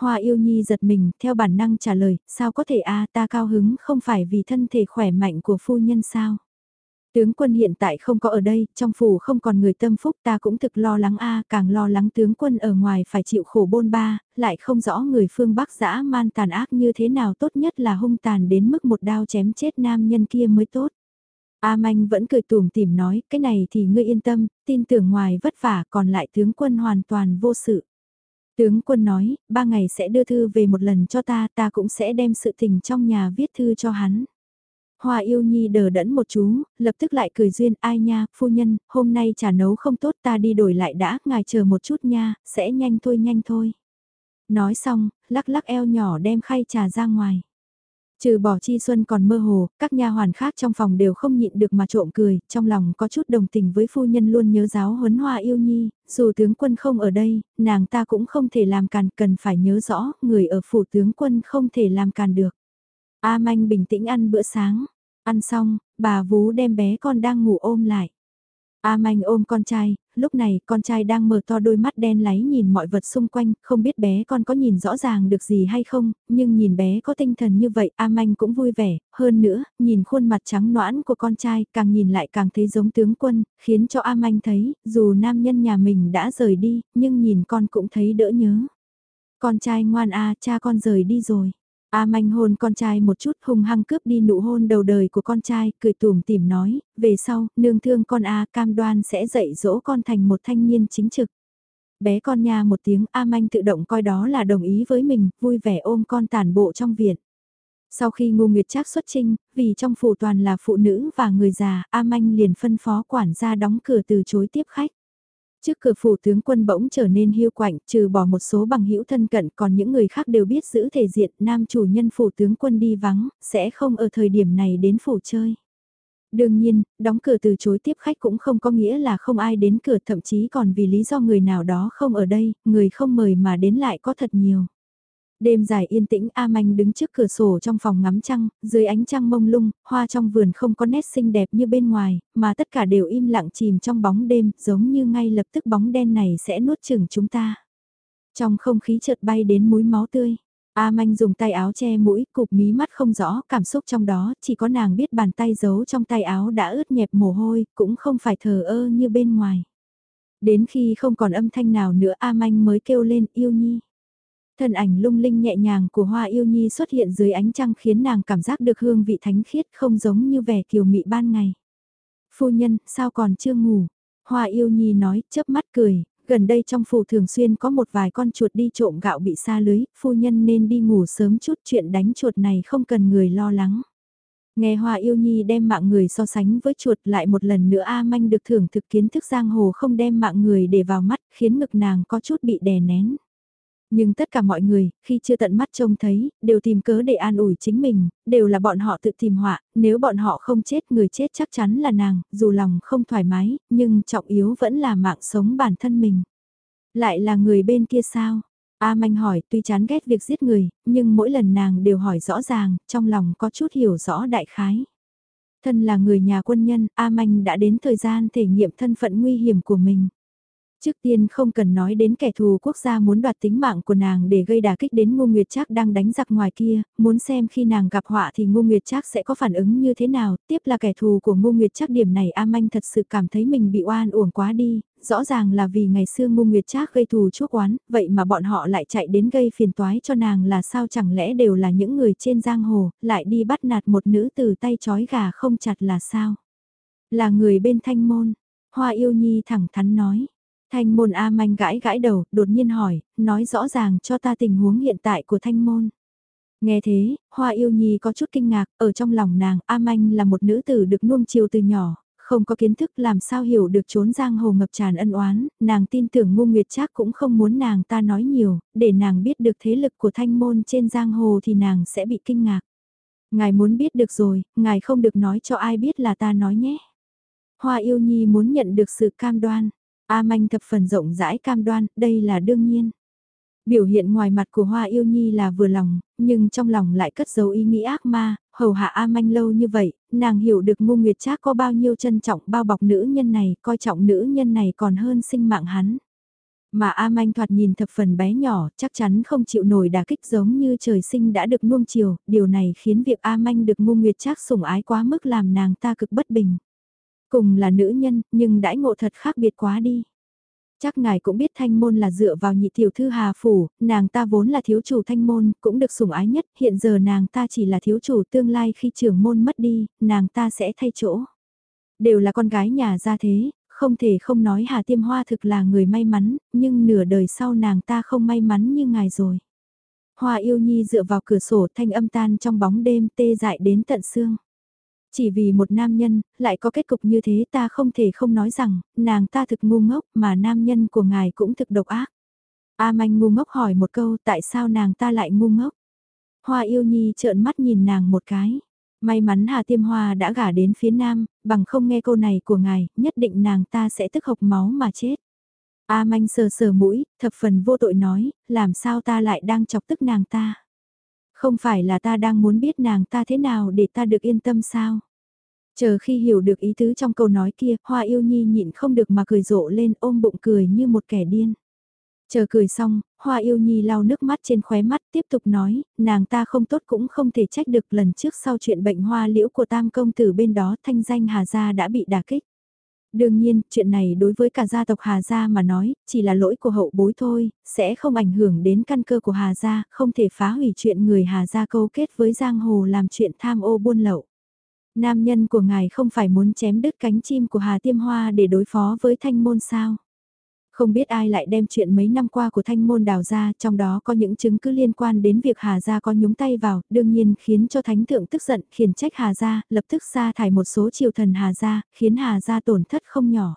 Hoa Yêu Nhi giật mình, theo bản năng trả lời, sao có thể a ta cao hứng không phải vì thân thể khỏe mạnh của phu nhân sao? Tướng quân hiện tại không có ở đây, trong phủ không còn người tâm phúc ta cũng thực lo lắng a càng lo lắng tướng quân ở ngoài phải chịu khổ bôn ba, lại không rõ người phương Bắc dã man tàn ác như thế nào tốt nhất là hung tàn đến mức một đao chém chết nam nhân kia mới tốt. A Manh vẫn cười tùm tìm nói, cái này thì ngươi yên tâm, tin tưởng ngoài vất vả còn lại tướng quân hoàn toàn vô sự. Tướng quân nói, ba ngày sẽ đưa thư về một lần cho ta, ta cũng sẽ đem sự tình trong nhà viết thư cho hắn. Hoa yêu nhi đờ đẫn một chú, lập tức lại cười duyên ai nha, phu nhân, hôm nay trà nấu không tốt ta đi đổi lại đã, ngài chờ một chút nha, sẽ nhanh thôi nhanh thôi. Nói xong, lắc lắc eo nhỏ đem khay trà ra ngoài. Trừ bỏ chi xuân còn mơ hồ, các nha hoàn khác trong phòng đều không nhịn được mà trộm cười, trong lòng có chút đồng tình với phu nhân luôn nhớ giáo huấn hoa yêu nhi, dù tướng quân không ở đây, nàng ta cũng không thể làm càn, cần phải nhớ rõ, người ở phủ tướng quân không thể làm càn được. A Manh bình tĩnh ăn bữa sáng. Ăn xong, bà vú đem bé con đang ngủ ôm lại. A Manh ôm con trai, lúc này con trai đang mở to đôi mắt đen láy nhìn mọi vật xung quanh, không biết bé con có nhìn rõ ràng được gì hay không, nhưng nhìn bé có tinh thần như vậy A Manh cũng vui vẻ, hơn nữa, nhìn khuôn mặt trắng noãn của con trai càng nhìn lại càng thấy giống tướng quân, khiến cho A Manh thấy, dù nam nhân nhà mình đã rời đi, nhưng nhìn con cũng thấy đỡ nhớ. Con trai ngoan A cha con rời đi rồi. A manh hôn con trai một chút hung hăng cướp đi nụ hôn đầu đời của con trai, cười tùm tìm nói, về sau, nương thương con A cam đoan sẽ dạy dỗ con thành một thanh niên chính trực. Bé con nha một tiếng A manh tự động coi đó là đồng ý với mình, vui vẻ ôm con tàn bộ trong viện. Sau khi Ngô nguyệt trác xuất trinh, vì trong phủ toàn là phụ nữ và người già, A manh liền phân phó quản gia đóng cửa từ chối tiếp khách. Trước cửa phủ tướng quân bỗng trở nên hiu quạnh, trừ bỏ một số bằng hữu thân cận còn những người khác đều biết giữ thể diện nam chủ nhân phủ tướng quân đi vắng, sẽ không ở thời điểm này đến phủ chơi. Đương nhiên, đóng cửa từ chối tiếp khách cũng không có nghĩa là không ai đến cửa thậm chí còn vì lý do người nào đó không ở đây, người không mời mà đến lại có thật nhiều. Đêm dài yên tĩnh A Manh đứng trước cửa sổ trong phòng ngắm trăng, dưới ánh trăng mông lung, hoa trong vườn không có nét xinh đẹp như bên ngoài, mà tất cả đều im lặng chìm trong bóng đêm, giống như ngay lập tức bóng đen này sẽ nuốt chửng chúng ta. Trong không khí chợt bay đến mũi máu tươi. A Manh dùng tay áo che mũi, cụp mí mắt không rõ, cảm xúc trong đó, chỉ có nàng biết bàn tay giấu trong tay áo đã ướt nhẹp mồ hôi, cũng không phải thờ ơ như bên ngoài. Đến khi không còn âm thanh nào nữa A Manh mới kêu lên yêu nhi. Thân ảnh lung linh nhẹ nhàng của hoa yêu nhi xuất hiện dưới ánh trăng khiến nàng cảm giác được hương vị thánh khiết không giống như vẻ kiều mị ban ngày. Phu nhân, sao còn chưa ngủ? Hoa yêu nhi nói, chớp mắt cười, gần đây trong phủ thường xuyên có một vài con chuột đi trộm gạo bị xa lưới, phu nhân nên đi ngủ sớm chút chuyện đánh chuột này không cần người lo lắng. Nghe Hoa Yêu Nhi đem mạng người so sánh với chuột lại một lần nữa A Manh được thưởng thực kiến thức giang hồ không đem mạng người để vào mắt khiến ngực nàng có chút bị đè nén. Nhưng tất cả mọi người, khi chưa tận mắt trông thấy, đều tìm cớ để an ủi chính mình, đều là bọn họ tự tìm họa, nếu bọn họ không chết người chết chắc chắn là nàng, dù lòng không thoải mái, nhưng trọng yếu vẫn là mạng sống bản thân mình. Lại là người bên kia sao? A Manh hỏi tuy chán ghét việc giết người, nhưng mỗi lần nàng đều hỏi rõ ràng, trong lòng có chút hiểu rõ đại khái. Thân là người nhà quân nhân, A Manh đã đến thời gian thể nghiệm thân phận nguy hiểm của mình. Trước tiên không cần nói đến kẻ thù quốc gia muốn đoạt tính mạng của nàng để gây đả kích đến Ngô Nguyệt Trác đang đánh giặc ngoài kia, muốn xem khi nàng gặp họa thì Ngô Nguyệt Trác sẽ có phản ứng như thế nào, tiếp là kẻ thù của Ngô Nguyệt Trác điểm này A Manh thật sự cảm thấy mình bị oan uổng quá đi, rõ ràng là vì ngày xưa Ngô Nguyệt Trác gây thù chuốc oán, vậy mà bọn họ lại chạy đến gây phiền toái cho nàng là sao chẳng lẽ đều là những người trên giang hồ, lại đi bắt nạt một nữ từ tay chói gà không chặt là sao? Là người bên thanh môn, Hoa Yêu Nhi thẳng thắn nói. Thanh môn A manh gãi gãi đầu, đột nhiên hỏi, nói rõ ràng cho ta tình huống hiện tại của thanh môn. Nghe thế, Hoa Yêu Nhi có chút kinh ngạc, ở trong lòng nàng, A Manh là một nữ tử được nuông chiều từ nhỏ, không có kiến thức làm sao hiểu được trốn giang hồ ngập tràn ân oán, nàng tin tưởng ngu nguyệt chắc cũng không muốn nàng ta nói nhiều, để nàng biết được thế lực của thanh môn trên giang hồ thì nàng sẽ bị kinh ngạc. Ngài muốn biết được rồi, ngài không được nói cho ai biết là ta nói nhé. Hoa yêu nhi muốn nhận được sự cam đoan, A Manh thập phần rộng rãi cam đoan, đây là đương nhiên. Biểu hiện ngoài mặt của Hoa Yêu Nhi là vừa lòng, nhưng trong lòng lại cất dấu ý nghĩ ác ma, hầu hạ A Manh lâu như vậy, nàng hiểu được Ngô Nguyệt Trác có bao nhiêu trân trọng bao bọc nữ nhân này, coi trọng nữ nhân này còn hơn sinh mạng hắn. Mà A Manh thoạt nhìn thập phần bé nhỏ, chắc chắn không chịu nổi đả kích giống như trời sinh đã được nuông chiều, điều này khiến việc A Manh được Ngô Nguyệt Trác sủng ái quá mức làm nàng ta cực bất bình. Cùng là nữ nhân, nhưng đãi ngộ thật khác biệt quá đi. Chắc ngài cũng biết thanh môn là dựa vào nhị tiểu thư Hà Phủ, nàng ta vốn là thiếu chủ thanh môn, cũng được sủng ái nhất, hiện giờ nàng ta chỉ là thiếu chủ tương lai khi trưởng môn mất đi, nàng ta sẽ thay chỗ. Đều là con gái nhà gia thế, không thể không nói Hà Tiêm Hoa thực là người may mắn, nhưng nửa đời sau nàng ta không may mắn như ngài rồi. Hoa yêu nhi dựa vào cửa sổ thanh âm tan trong bóng đêm tê dại đến tận xương. Chỉ vì một nam nhân, lại có kết cục như thế ta không thể không nói rằng, nàng ta thực ngu ngốc mà nam nhân của ngài cũng thực độc ác. A manh ngu ngốc hỏi một câu tại sao nàng ta lại ngu ngốc. Hoa yêu nhi trợn mắt nhìn nàng một cái. May mắn Hà Tiêm Hoa đã gả đến phía nam, bằng không nghe câu này của ngài, nhất định nàng ta sẽ tức hộc máu mà chết. A manh sờ sờ mũi, thập phần vô tội nói, làm sao ta lại đang chọc tức nàng ta. Không phải là ta đang muốn biết nàng ta thế nào để ta được yên tâm sao? Chờ khi hiểu được ý tứ trong câu nói kia, Hoa yêu nhi nhịn không được mà cười rộ lên ôm bụng cười như một kẻ điên. Chờ cười xong, Hoa yêu nhi lau nước mắt trên khóe mắt tiếp tục nói, nàng ta không tốt cũng không thể trách được lần trước sau chuyện bệnh hoa liễu của tam công tử bên đó thanh danh Hà Gia đã bị đả kích. Đương nhiên, chuyện này đối với cả gia tộc Hà Gia mà nói, chỉ là lỗi của hậu bối thôi, sẽ không ảnh hưởng đến căn cơ của Hà Gia, không thể phá hủy chuyện người Hà Gia câu kết với Giang Hồ làm chuyện tham ô buôn lậu. Nam nhân của ngài không phải muốn chém đứt cánh chim của Hà Tiêm Hoa để đối phó với thanh môn sao? Không biết ai lại đem chuyện mấy năm qua của thanh môn đào ra, trong đó có những chứng cứ liên quan đến việc Hà Gia có nhúng tay vào, đương nhiên khiến cho thánh thượng tức giận, khiển trách Hà Gia, lập tức sa thải một số triều thần Hà Gia, khiến Hà Gia tổn thất không nhỏ.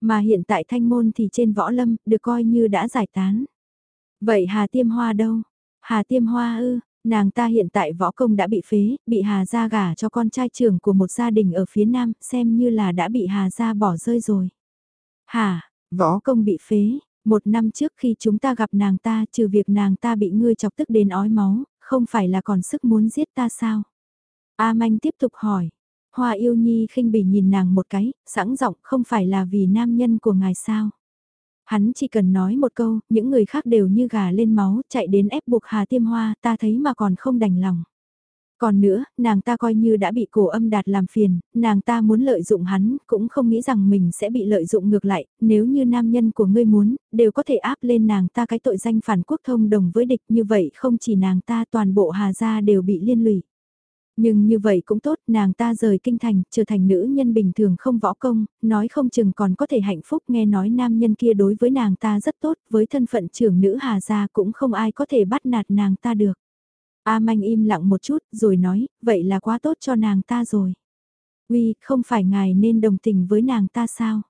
Mà hiện tại thanh môn thì trên võ lâm, được coi như đã giải tán. Vậy Hà Tiêm Hoa đâu? Hà Tiêm Hoa ư, nàng ta hiện tại võ công đã bị phế, bị Hà Gia gả cho con trai trưởng của một gia đình ở phía nam, xem như là đã bị Hà Gia bỏ rơi rồi. Hà, Võ công bị phế, một năm trước khi chúng ta gặp nàng ta trừ việc nàng ta bị ngươi chọc tức đến ói máu, không phải là còn sức muốn giết ta sao? A Manh tiếp tục hỏi. Hoa yêu nhi khinh bỉ nhìn nàng một cái, sẵn giọng không phải là vì nam nhân của ngài sao? Hắn chỉ cần nói một câu, những người khác đều như gà lên máu, chạy đến ép buộc Hà Tiêm Hoa, ta thấy mà còn không đành lòng. Còn nữa, nàng ta coi như đã bị cổ âm đạt làm phiền, nàng ta muốn lợi dụng hắn, cũng không nghĩ rằng mình sẽ bị lợi dụng ngược lại, nếu như nam nhân của ngươi muốn, đều có thể áp lên nàng ta cái tội danh phản quốc thông đồng với địch như vậy không chỉ nàng ta toàn bộ hà gia đều bị liên lụy. Nhưng như vậy cũng tốt, nàng ta rời kinh thành, trở thành nữ nhân bình thường không võ công, nói không chừng còn có thể hạnh phúc nghe nói nam nhân kia đối với nàng ta rất tốt, với thân phận trưởng nữ hà gia cũng không ai có thể bắt nạt nàng ta được. A Manh im lặng một chút rồi nói, vậy là quá tốt cho nàng ta rồi. Uy, không phải ngài nên đồng tình với nàng ta sao?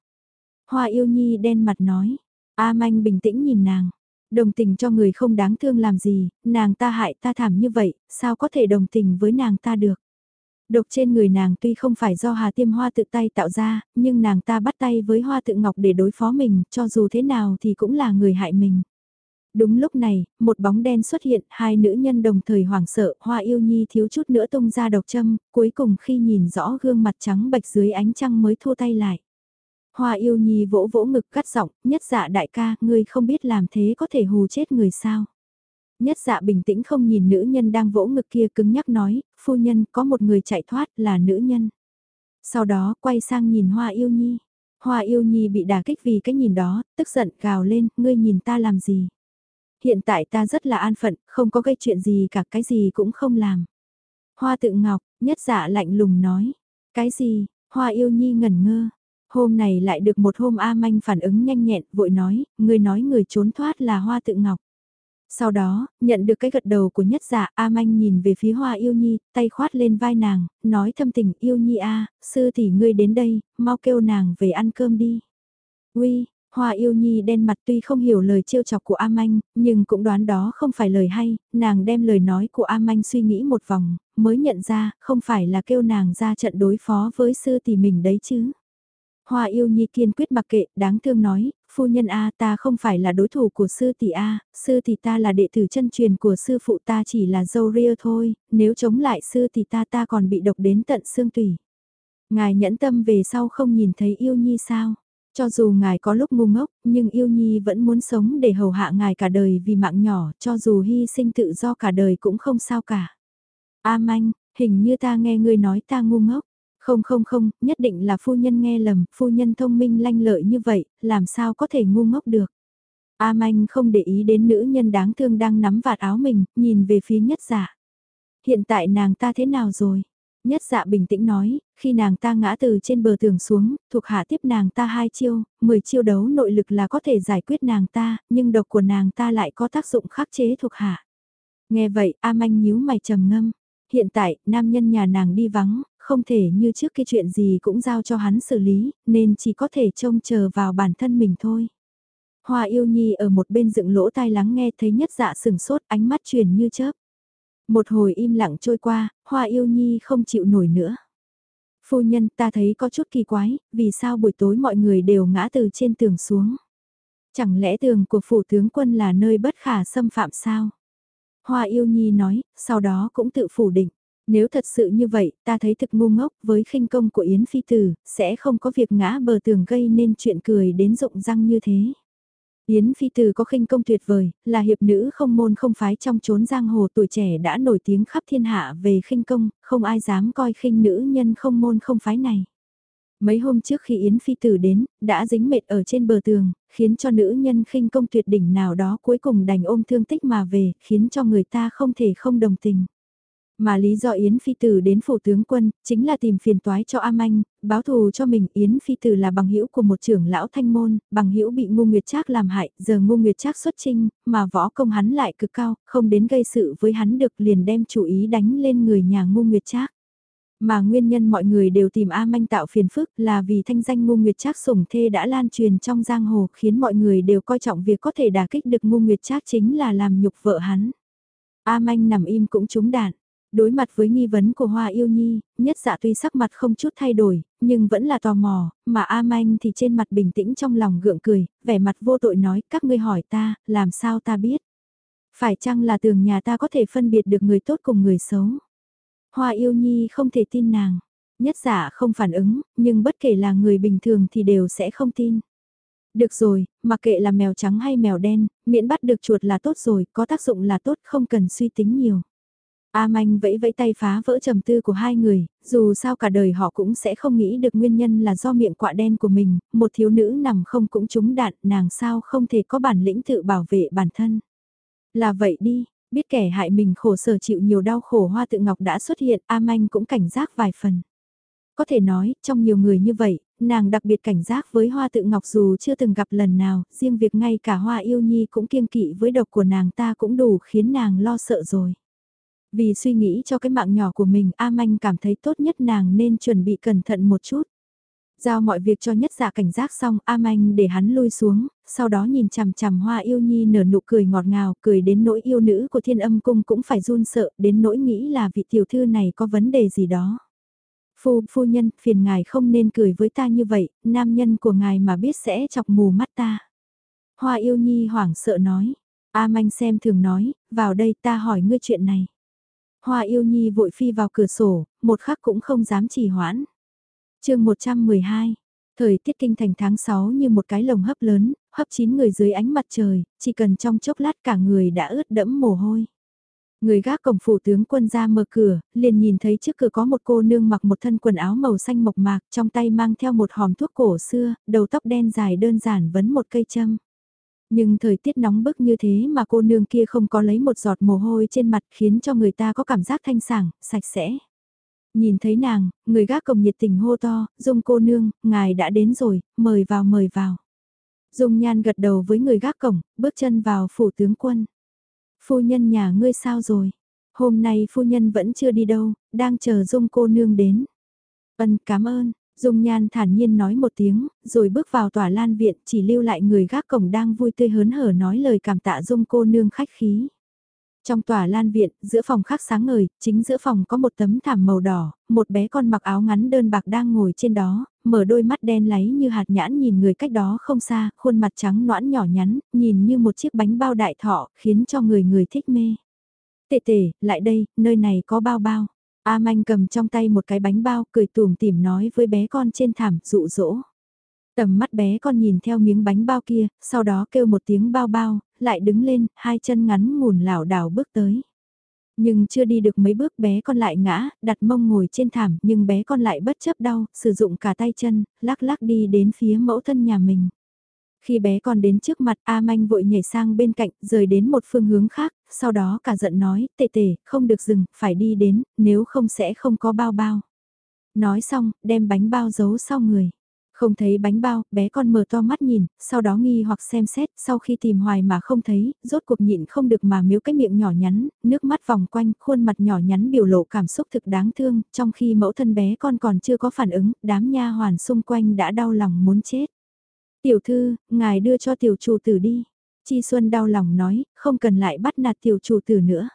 Hoa yêu nhi đen mặt nói. A Manh bình tĩnh nhìn nàng. Đồng tình cho người không đáng thương làm gì, nàng ta hại ta thảm như vậy, sao có thể đồng tình với nàng ta được? Độc trên người nàng tuy không phải do Hà Tiêm Hoa tự tay tạo ra, nhưng nàng ta bắt tay với Hoa Tự Ngọc để đối phó mình, cho dù thế nào thì cũng là người hại mình. Đúng lúc này, một bóng đen xuất hiện, hai nữ nhân đồng thời hoảng sợ, hoa yêu nhi thiếu chút nữa tung ra độc châm, cuối cùng khi nhìn rõ gương mặt trắng bạch dưới ánh trăng mới thua tay lại. Hoa yêu nhi vỗ vỗ ngực cắt giọng, nhất dạ đại ca, ngươi không biết làm thế có thể hù chết người sao. Nhất dạ bình tĩnh không nhìn nữ nhân đang vỗ ngực kia cứng nhắc nói, phu nhân có một người chạy thoát là nữ nhân. Sau đó quay sang nhìn hoa yêu nhi. Hoa yêu nhi bị đả kích vì cái nhìn đó, tức giận gào lên, ngươi nhìn ta làm gì hiện tại ta rất là an phận, không có gây chuyện gì cả cái gì cũng không làm. Hoa tự ngọc, nhất dạ lạnh lùng nói, cái gì, hoa yêu nhi ngẩn ngơ. Hôm này lại được một hôm A Manh phản ứng nhanh nhẹn, vội nói, người nói người trốn thoát là hoa tự ngọc. Sau đó, nhận được cái gật đầu của nhất dạ, A Manh nhìn về phía hoa yêu nhi, tay khoát lên vai nàng, nói thâm tình yêu nhi A, sư tỷ ngươi đến đây, mau kêu nàng về ăn cơm đi. Uy, Hoa yêu nhi đen mặt tuy không hiểu lời trêu chọc của A Manh, nhưng cũng đoán đó không phải lời hay, nàng đem lời nói của A Manh suy nghĩ một vòng, mới nhận ra, không phải là kêu nàng ra trận đối phó với sư tỷ mình đấy chứ. Hoa yêu nhi kiên quyết mặc kệ, đáng thương nói, phu nhân A ta không phải là đối thủ của sư tỷ A, sư tỷ ta là đệ tử chân truyền của sư phụ ta chỉ là dâu ria thôi, nếu chống lại sư tỷ ta ta còn bị độc đến tận xương tủy. Ngài nhẫn tâm về sau không nhìn thấy yêu nhi sao? Cho dù ngài có lúc ngu ngốc, nhưng yêu nhi vẫn muốn sống để hầu hạ ngài cả đời vì mạng nhỏ, cho dù hy sinh tự do cả đời cũng không sao cả. A manh, hình như ta nghe ngươi nói ta ngu ngốc. Không không không, nhất định là phu nhân nghe lầm, phu nhân thông minh lanh lợi như vậy, làm sao có thể ngu ngốc được. A manh không để ý đến nữ nhân đáng thương đang nắm vạt áo mình, nhìn về phía nhất giả. Hiện tại nàng ta thế nào rồi? Nhất dạ bình tĩnh nói, khi nàng ta ngã từ trên bờ tường xuống, thuộc hạ tiếp nàng ta hai chiêu, 10 chiêu đấu nội lực là có thể giải quyết nàng ta, nhưng độc của nàng ta lại có tác dụng khắc chế thuộc hạ. Nghe vậy, A Manh nhíu mày trầm ngâm. Hiện tại, nam nhân nhà nàng đi vắng, không thể như trước kia chuyện gì cũng giao cho hắn xử lý, nên chỉ có thể trông chờ vào bản thân mình thôi. Hoa yêu nhi ở một bên dựng lỗ tai lắng nghe thấy nhất dạ sừng sốt ánh mắt truyền như chớp. Một hồi im lặng trôi qua, hoa yêu nhi không chịu nổi nữa. Phu nhân ta thấy có chút kỳ quái, vì sao buổi tối mọi người đều ngã từ trên tường xuống. Chẳng lẽ tường của phủ tướng quân là nơi bất khả xâm phạm sao? Hoa yêu nhi nói, sau đó cũng tự phủ định. Nếu thật sự như vậy, ta thấy thực ngu ngốc với khinh công của Yến Phi Tử, sẽ không có việc ngã bờ tường gây nên chuyện cười đến rụng răng như thế. Yến Phi Tử có khinh công tuyệt vời, là hiệp nữ không môn không phái trong chốn giang hồ tuổi trẻ đã nổi tiếng khắp thiên hạ về khinh công, không ai dám coi khinh nữ nhân không môn không phái này. Mấy hôm trước khi Yến Phi Tử đến, đã dính mệt ở trên bờ tường, khiến cho nữ nhân khinh công tuyệt đỉnh nào đó cuối cùng đành ôm thương tích mà về, khiến cho người ta không thể không đồng tình. Mà lý do Yến Phi Tử đến phủ tướng quân, chính là tìm phiền toái cho A Anh, báo thù cho mình Yến Phi Tử là bằng hữu của một trưởng lão thanh môn, bằng hữu bị ngu nguyệt trác làm hại, giờ ngu nguyệt trác xuất trinh, mà võ công hắn lại cực cao, không đến gây sự với hắn được liền đem chủ ý đánh lên người nhà ngu nguyệt trác. Mà nguyên nhân mọi người đều tìm A Manh tạo phiền phức là vì thanh danh ngu nguyệt trác sủng thê đã lan truyền trong giang hồ khiến mọi người đều coi trọng việc có thể đả kích được ngu nguyệt trác chính là làm nhục vợ hắn. A Manh nằm im cũng trúng đạn. Đối mặt với nghi vấn của Hoa Yêu Nhi, nhất dạ tuy sắc mặt không chút thay đổi, nhưng vẫn là tò mò, mà A Manh thì trên mặt bình tĩnh trong lòng gượng cười, vẻ mặt vô tội nói, các ngươi hỏi ta, làm sao ta biết? Phải chăng là tường nhà ta có thể phân biệt được người tốt cùng người xấu? Hoa Yêu Nhi không thể tin nàng. Nhất Dạ không phản ứng, nhưng bất kể là người bình thường thì đều sẽ không tin. Được rồi, mặc kệ là mèo trắng hay mèo đen, miễn bắt được chuột là tốt rồi, có tác dụng là tốt, không cần suy tính nhiều. A Manh vẫy vẫy tay phá vỡ trầm tư của hai người, dù sao cả đời họ cũng sẽ không nghĩ được nguyên nhân là do miệng quạ đen của mình, một thiếu nữ nằm không cũng trúng đạn, nàng sao không thể có bản lĩnh tự bảo vệ bản thân. Là vậy đi, biết kẻ hại mình khổ sở chịu nhiều đau khổ hoa tự ngọc đã xuất hiện, A Manh cũng cảnh giác vài phần. Có thể nói, trong nhiều người như vậy, nàng đặc biệt cảnh giác với hoa tự ngọc dù chưa từng gặp lần nào, riêng việc ngay cả hoa yêu nhi cũng kiêng kỵ với độc của nàng ta cũng đủ khiến nàng lo sợ rồi. Vì suy nghĩ cho cái mạng nhỏ của mình A Manh cảm thấy tốt nhất nàng nên chuẩn bị cẩn thận một chút. Giao mọi việc cho nhất dạ cảnh giác xong A Manh để hắn lui xuống, sau đó nhìn chằm chằm hoa yêu nhi nở nụ cười ngọt ngào, cười đến nỗi yêu nữ của thiên âm cung cũng phải run sợ, đến nỗi nghĩ là vị tiểu thư này có vấn đề gì đó. Phu, phu nhân, phiền ngài không nên cười với ta như vậy, nam nhân của ngài mà biết sẽ chọc mù mắt ta. Hoa yêu nhi hoảng sợ nói, A Manh xem thường nói, vào đây ta hỏi ngươi chuyện này. Hoa yêu nhi vội phi vào cửa sổ, một khắc cũng không dám trì hoãn. chương 112, thời tiết kinh thành tháng 6 như một cái lồng hấp lớn, hấp chín người dưới ánh mặt trời, chỉ cần trong chốc lát cả người đã ướt đẫm mồ hôi. Người gác cổng phủ tướng quân ra mở cửa, liền nhìn thấy trước cửa có một cô nương mặc một thân quần áo màu xanh mộc mạc, trong tay mang theo một hòm thuốc cổ xưa, đầu tóc đen dài đơn giản vấn một cây châm. Nhưng thời tiết nóng bức như thế mà cô nương kia không có lấy một giọt mồ hôi trên mặt khiến cho người ta có cảm giác thanh sảng, sạch sẽ. Nhìn thấy nàng, người gác cổng nhiệt tình hô to, dung cô nương, ngài đã đến rồi, mời vào mời vào. Dung nhan gật đầu với người gác cổng, bước chân vào phủ tướng quân. Phu nhân nhà ngươi sao rồi? Hôm nay phu nhân vẫn chưa đi đâu, đang chờ dung cô nương đến. Ân cảm ơn, Dung Nhan thản nhiên nói một tiếng, rồi bước vào tòa lan viện chỉ lưu lại người gác cổng đang vui tươi hớn hở nói lời cảm tạ Dung cô nương khách khí. Trong tòa lan viện, giữa phòng khác sáng ngời, chính giữa phòng có một tấm thảm màu đỏ, một bé con mặc áo ngắn đơn bạc đang ngồi trên đó, mở đôi mắt đen láy như hạt nhãn nhìn người cách đó không xa, khuôn mặt trắng noãn nhỏ nhắn, nhìn như một chiếc bánh bao đại thọ, khiến cho người người thích mê. Tệ tệ, lại đây, nơi này có bao bao. A Manh cầm trong tay một cái bánh bao, cười tùm tìm nói với bé con trên thảm, dụ dỗ. Tầm mắt bé con nhìn theo miếng bánh bao kia, sau đó kêu một tiếng bao bao, lại đứng lên, hai chân ngắn ngủn lảo đảo bước tới. Nhưng chưa đi được mấy bước bé con lại ngã, đặt mông ngồi trên thảm, nhưng bé con lại bất chấp đau, sử dụng cả tay chân, lắc lắc đi đến phía mẫu thân nhà mình. Khi bé còn đến trước mặt A Manh vội nhảy sang bên cạnh, rời đến một phương hướng khác, sau đó cả giận nói, tệ tệ, không được dừng, phải đi đến, nếu không sẽ không có bao bao. Nói xong, đem bánh bao giấu sau người. Không thấy bánh bao, bé con mở to mắt nhìn, sau đó nghi hoặc xem xét, sau khi tìm hoài mà không thấy, rốt cuộc nhịn không được mà miếu cái miệng nhỏ nhắn, nước mắt vòng quanh, khuôn mặt nhỏ nhắn biểu lộ cảm xúc thực đáng thương, trong khi mẫu thân bé con còn chưa có phản ứng, đám nha hoàn xung quanh đã đau lòng muốn chết. Tiểu thư, ngài đưa cho tiểu chủ tử đi. Chi Xuân đau lòng nói, không cần lại bắt nạt tiểu chủ tử nữa.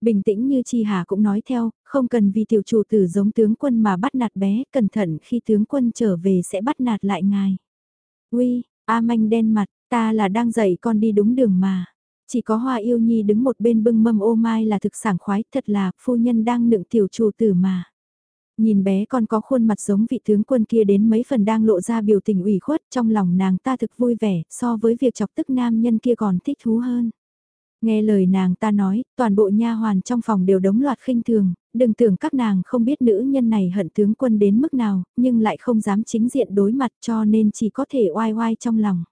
Bình tĩnh như Chi Hà cũng nói theo, không cần vì tiểu chủ tử giống tướng quân mà bắt nạt bé, cẩn thận khi tướng quân trở về sẽ bắt nạt lại ngài. Uy, A Manh đen mặt, ta là đang dạy con đi đúng đường mà. Chỉ có hoa yêu nhi đứng một bên bưng mâm ô mai là thực sảng khoái, thật là phu nhân đang nựng tiểu chủ tử mà. Nhìn bé con có khuôn mặt giống vị tướng quân kia đến mấy phần đang lộ ra biểu tình ủy khuất trong lòng nàng ta thực vui vẻ so với việc chọc tức nam nhân kia còn thích thú hơn. Nghe lời nàng ta nói, toàn bộ nha hoàn trong phòng đều đống loạt khinh thường, đừng tưởng các nàng không biết nữ nhân này hận tướng quân đến mức nào, nhưng lại không dám chính diện đối mặt cho nên chỉ có thể oai oai trong lòng.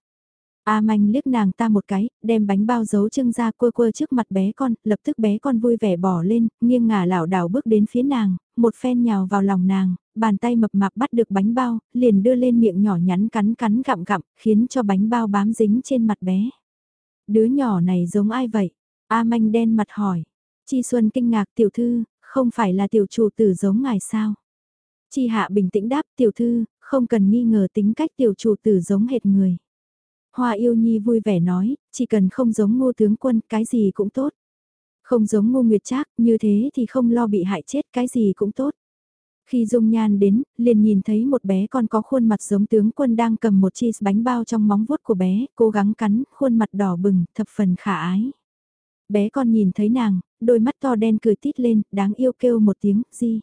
A manh liếc nàng ta một cái, đem bánh bao giấu trưng ra quơ quơ trước mặt bé con, lập tức bé con vui vẻ bỏ lên, nghiêng ngả lảo đảo bước đến phía nàng, một phen nhào vào lòng nàng, bàn tay mập mạp bắt được bánh bao, liền đưa lên miệng nhỏ nhắn cắn cắn gặm gặm, khiến cho bánh bao bám dính trên mặt bé. Đứa nhỏ này giống ai vậy? A manh đen mặt hỏi. Chi Xuân kinh ngạc tiểu thư, không phải là tiểu chủ tử giống ngài sao? Chi Hạ bình tĩnh đáp tiểu thư, không cần nghi ngờ tính cách tiểu chủ tử giống hệt người. Hoa yêu nhi vui vẻ nói, chỉ cần không giống ngô tướng quân, cái gì cũng tốt. Không giống ngô nguyệt trác, như thế thì không lo bị hại chết, cái gì cũng tốt. Khi Dung Nhan đến, liền nhìn thấy một bé con có khuôn mặt giống tướng quân đang cầm một cheese bánh bao trong móng vuốt của bé, cố gắng cắn, khuôn mặt đỏ bừng, thập phần khả ái. Bé con nhìn thấy nàng, đôi mắt to đen cười tít lên, đáng yêu kêu một tiếng, gì.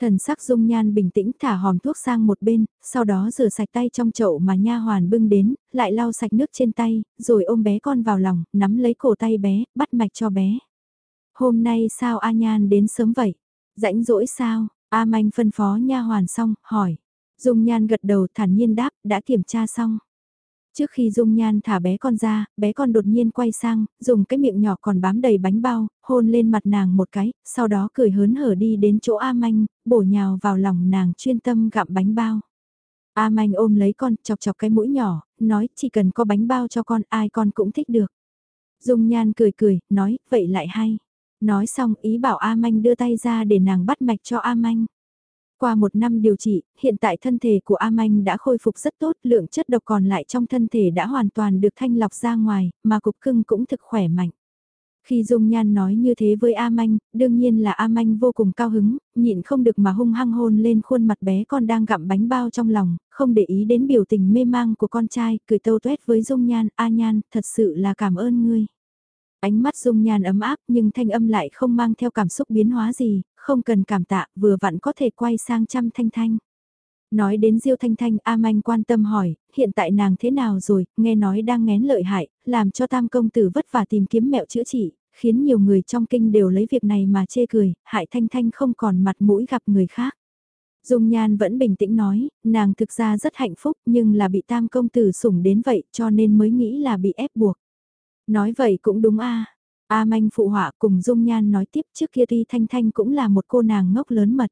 Thần sắc dung nhan bình tĩnh thả hòm thuốc sang một bên, sau đó rửa sạch tay trong chậu mà nha hoàn bưng đến, lại lau sạch nước trên tay, rồi ôm bé con vào lòng, nắm lấy cổ tay bé, bắt mạch cho bé. Hôm nay sao A Nhan đến sớm vậy? Rãnh rỗi sao? A Manh phân phó nha hoàn xong, hỏi. Dung Nhan gật đầu thản nhiên đáp, đã kiểm tra xong. Trước khi Dung Nhan thả bé con ra, bé con đột nhiên quay sang, dùng cái miệng nhỏ còn bám đầy bánh bao, hôn lên mặt nàng một cái, sau đó cười hớn hở đi đến chỗ A Manh, bổ nhào vào lòng nàng chuyên tâm gặm bánh bao. A Manh ôm lấy con, chọc chọc cái mũi nhỏ, nói chỉ cần có bánh bao cho con ai con cũng thích được. Dung Nhan cười cười, nói, vậy lại hay. Nói xong ý bảo A Manh đưa tay ra để nàng bắt mạch cho A Manh. Qua một năm điều trị, hiện tại thân thể của A Manh đã khôi phục rất tốt, lượng chất độc còn lại trong thân thể đã hoàn toàn được thanh lọc ra ngoài, mà cục cưng cũng thực khỏe mạnh. Khi Dung Nhan nói như thế với A Manh, đương nhiên là A Manh vô cùng cao hứng, nhịn không được mà hung hăng hôn lên khuôn mặt bé con đang gặm bánh bao trong lòng, không để ý đến biểu tình mê mang của con trai, cười tâu tuét với Dung Nhan, A Nhan, thật sự là cảm ơn ngươi. Ánh mắt dung nhan ấm áp nhưng thanh âm lại không mang theo cảm xúc biến hóa gì, không cần cảm tạ, vừa vặn có thể quay sang chăm thanh thanh. Nói đến Diêu Thanh Thanh, A Manh quan tâm hỏi, hiện tại nàng thế nào rồi, nghe nói đang ngén lợi hại, làm cho tam công tử vất vả tìm kiếm mẹo chữa trị, khiến nhiều người trong kinh đều lấy việc này mà chê cười, hại Thanh Thanh không còn mặt mũi gặp người khác. Dung Nhan vẫn bình tĩnh nói, nàng thực ra rất hạnh phúc nhưng là bị tam công tử sủng đến vậy cho nên mới nghĩ là bị ép buộc. Nói vậy cũng đúng a. A manh phụ họa cùng Dung Nhan nói tiếp trước kia Ti Thanh Thanh cũng là một cô nàng ngốc lớn mật.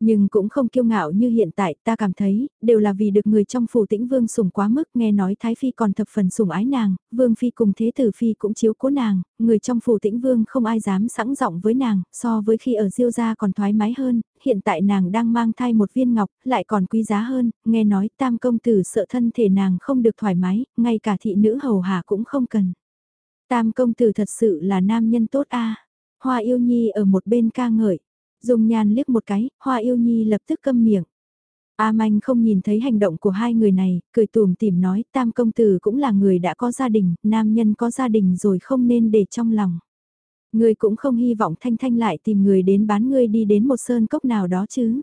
Nhưng cũng không kiêu ngạo như hiện tại ta cảm thấy, đều là vì được người trong phủ tĩnh vương sủng quá mức nghe nói Thái Phi còn thập phần sủng ái nàng, Vương Phi cùng Thế Tử Phi cũng chiếu cố nàng, người trong phủ tĩnh vương không ai dám sẵn giọng với nàng, so với khi ở diêu gia còn thoải mái hơn, hiện tại nàng đang mang thai một viên ngọc, lại còn quý giá hơn, nghe nói tam công tử sợ thân thể nàng không được thoải mái, ngay cả thị nữ hầu hạ cũng không cần. Tam công tử thật sự là nam nhân tốt a. Hoa yêu nhi ở một bên ca ngợi. dùng nhan liếc một cái, hoa yêu nhi lập tức câm miệng. A Manh không nhìn thấy hành động của hai người này, cười tùm tìm nói tam công tử cũng là người đã có gia đình, nam nhân có gia đình rồi không nên để trong lòng. Người cũng không hy vọng thanh thanh lại tìm người đến bán ngươi đi đến một sơn cốc nào đó chứ.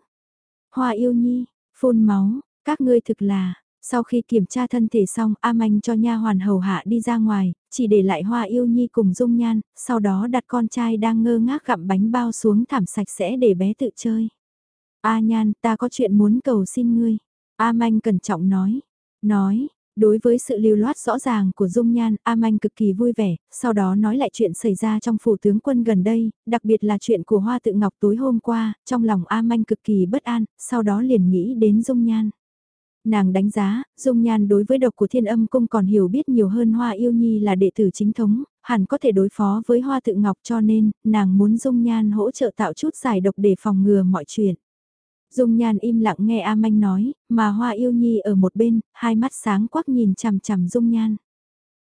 Hoa yêu nhi, phun máu, các ngươi thực là, sau khi kiểm tra thân thể xong, A Manh cho nha hoàn hầu hạ đi ra ngoài, chỉ để lại Hoa Yêu Nhi cùng Dung Nhan, sau đó đặt con trai đang ngơ ngác gặm bánh bao xuống thảm sạch sẽ để bé tự chơi. A Nhan, ta có chuyện muốn cầu xin ngươi. A Manh cẩn trọng nói. Nói, đối với sự lưu loát rõ ràng của Dung Nhan, A Manh cực kỳ vui vẻ, sau đó nói lại chuyện xảy ra trong phủ tướng quân gần đây, đặc biệt là chuyện của Hoa Tự Ngọc tối hôm qua, trong lòng A Manh cực kỳ bất an, sau đó liền nghĩ đến Dung Nhan. Nàng đánh giá, dung nhan đối với độc của thiên âm cung còn hiểu biết nhiều hơn hoa yêu nhi là đệ tử chính thống, hẳn có thể đối phó với hoa tự ngọc cho nên, nàng muốn dung nhan hỗ trợ tạo chút giải độc để phòng ngừa mọi chuyện. Dung nhan im lặng nghe A Manh nói, mà hoa yêu nhi ở một bên, hai mắt sáng quắc nhìn chằm chằm dung nhan.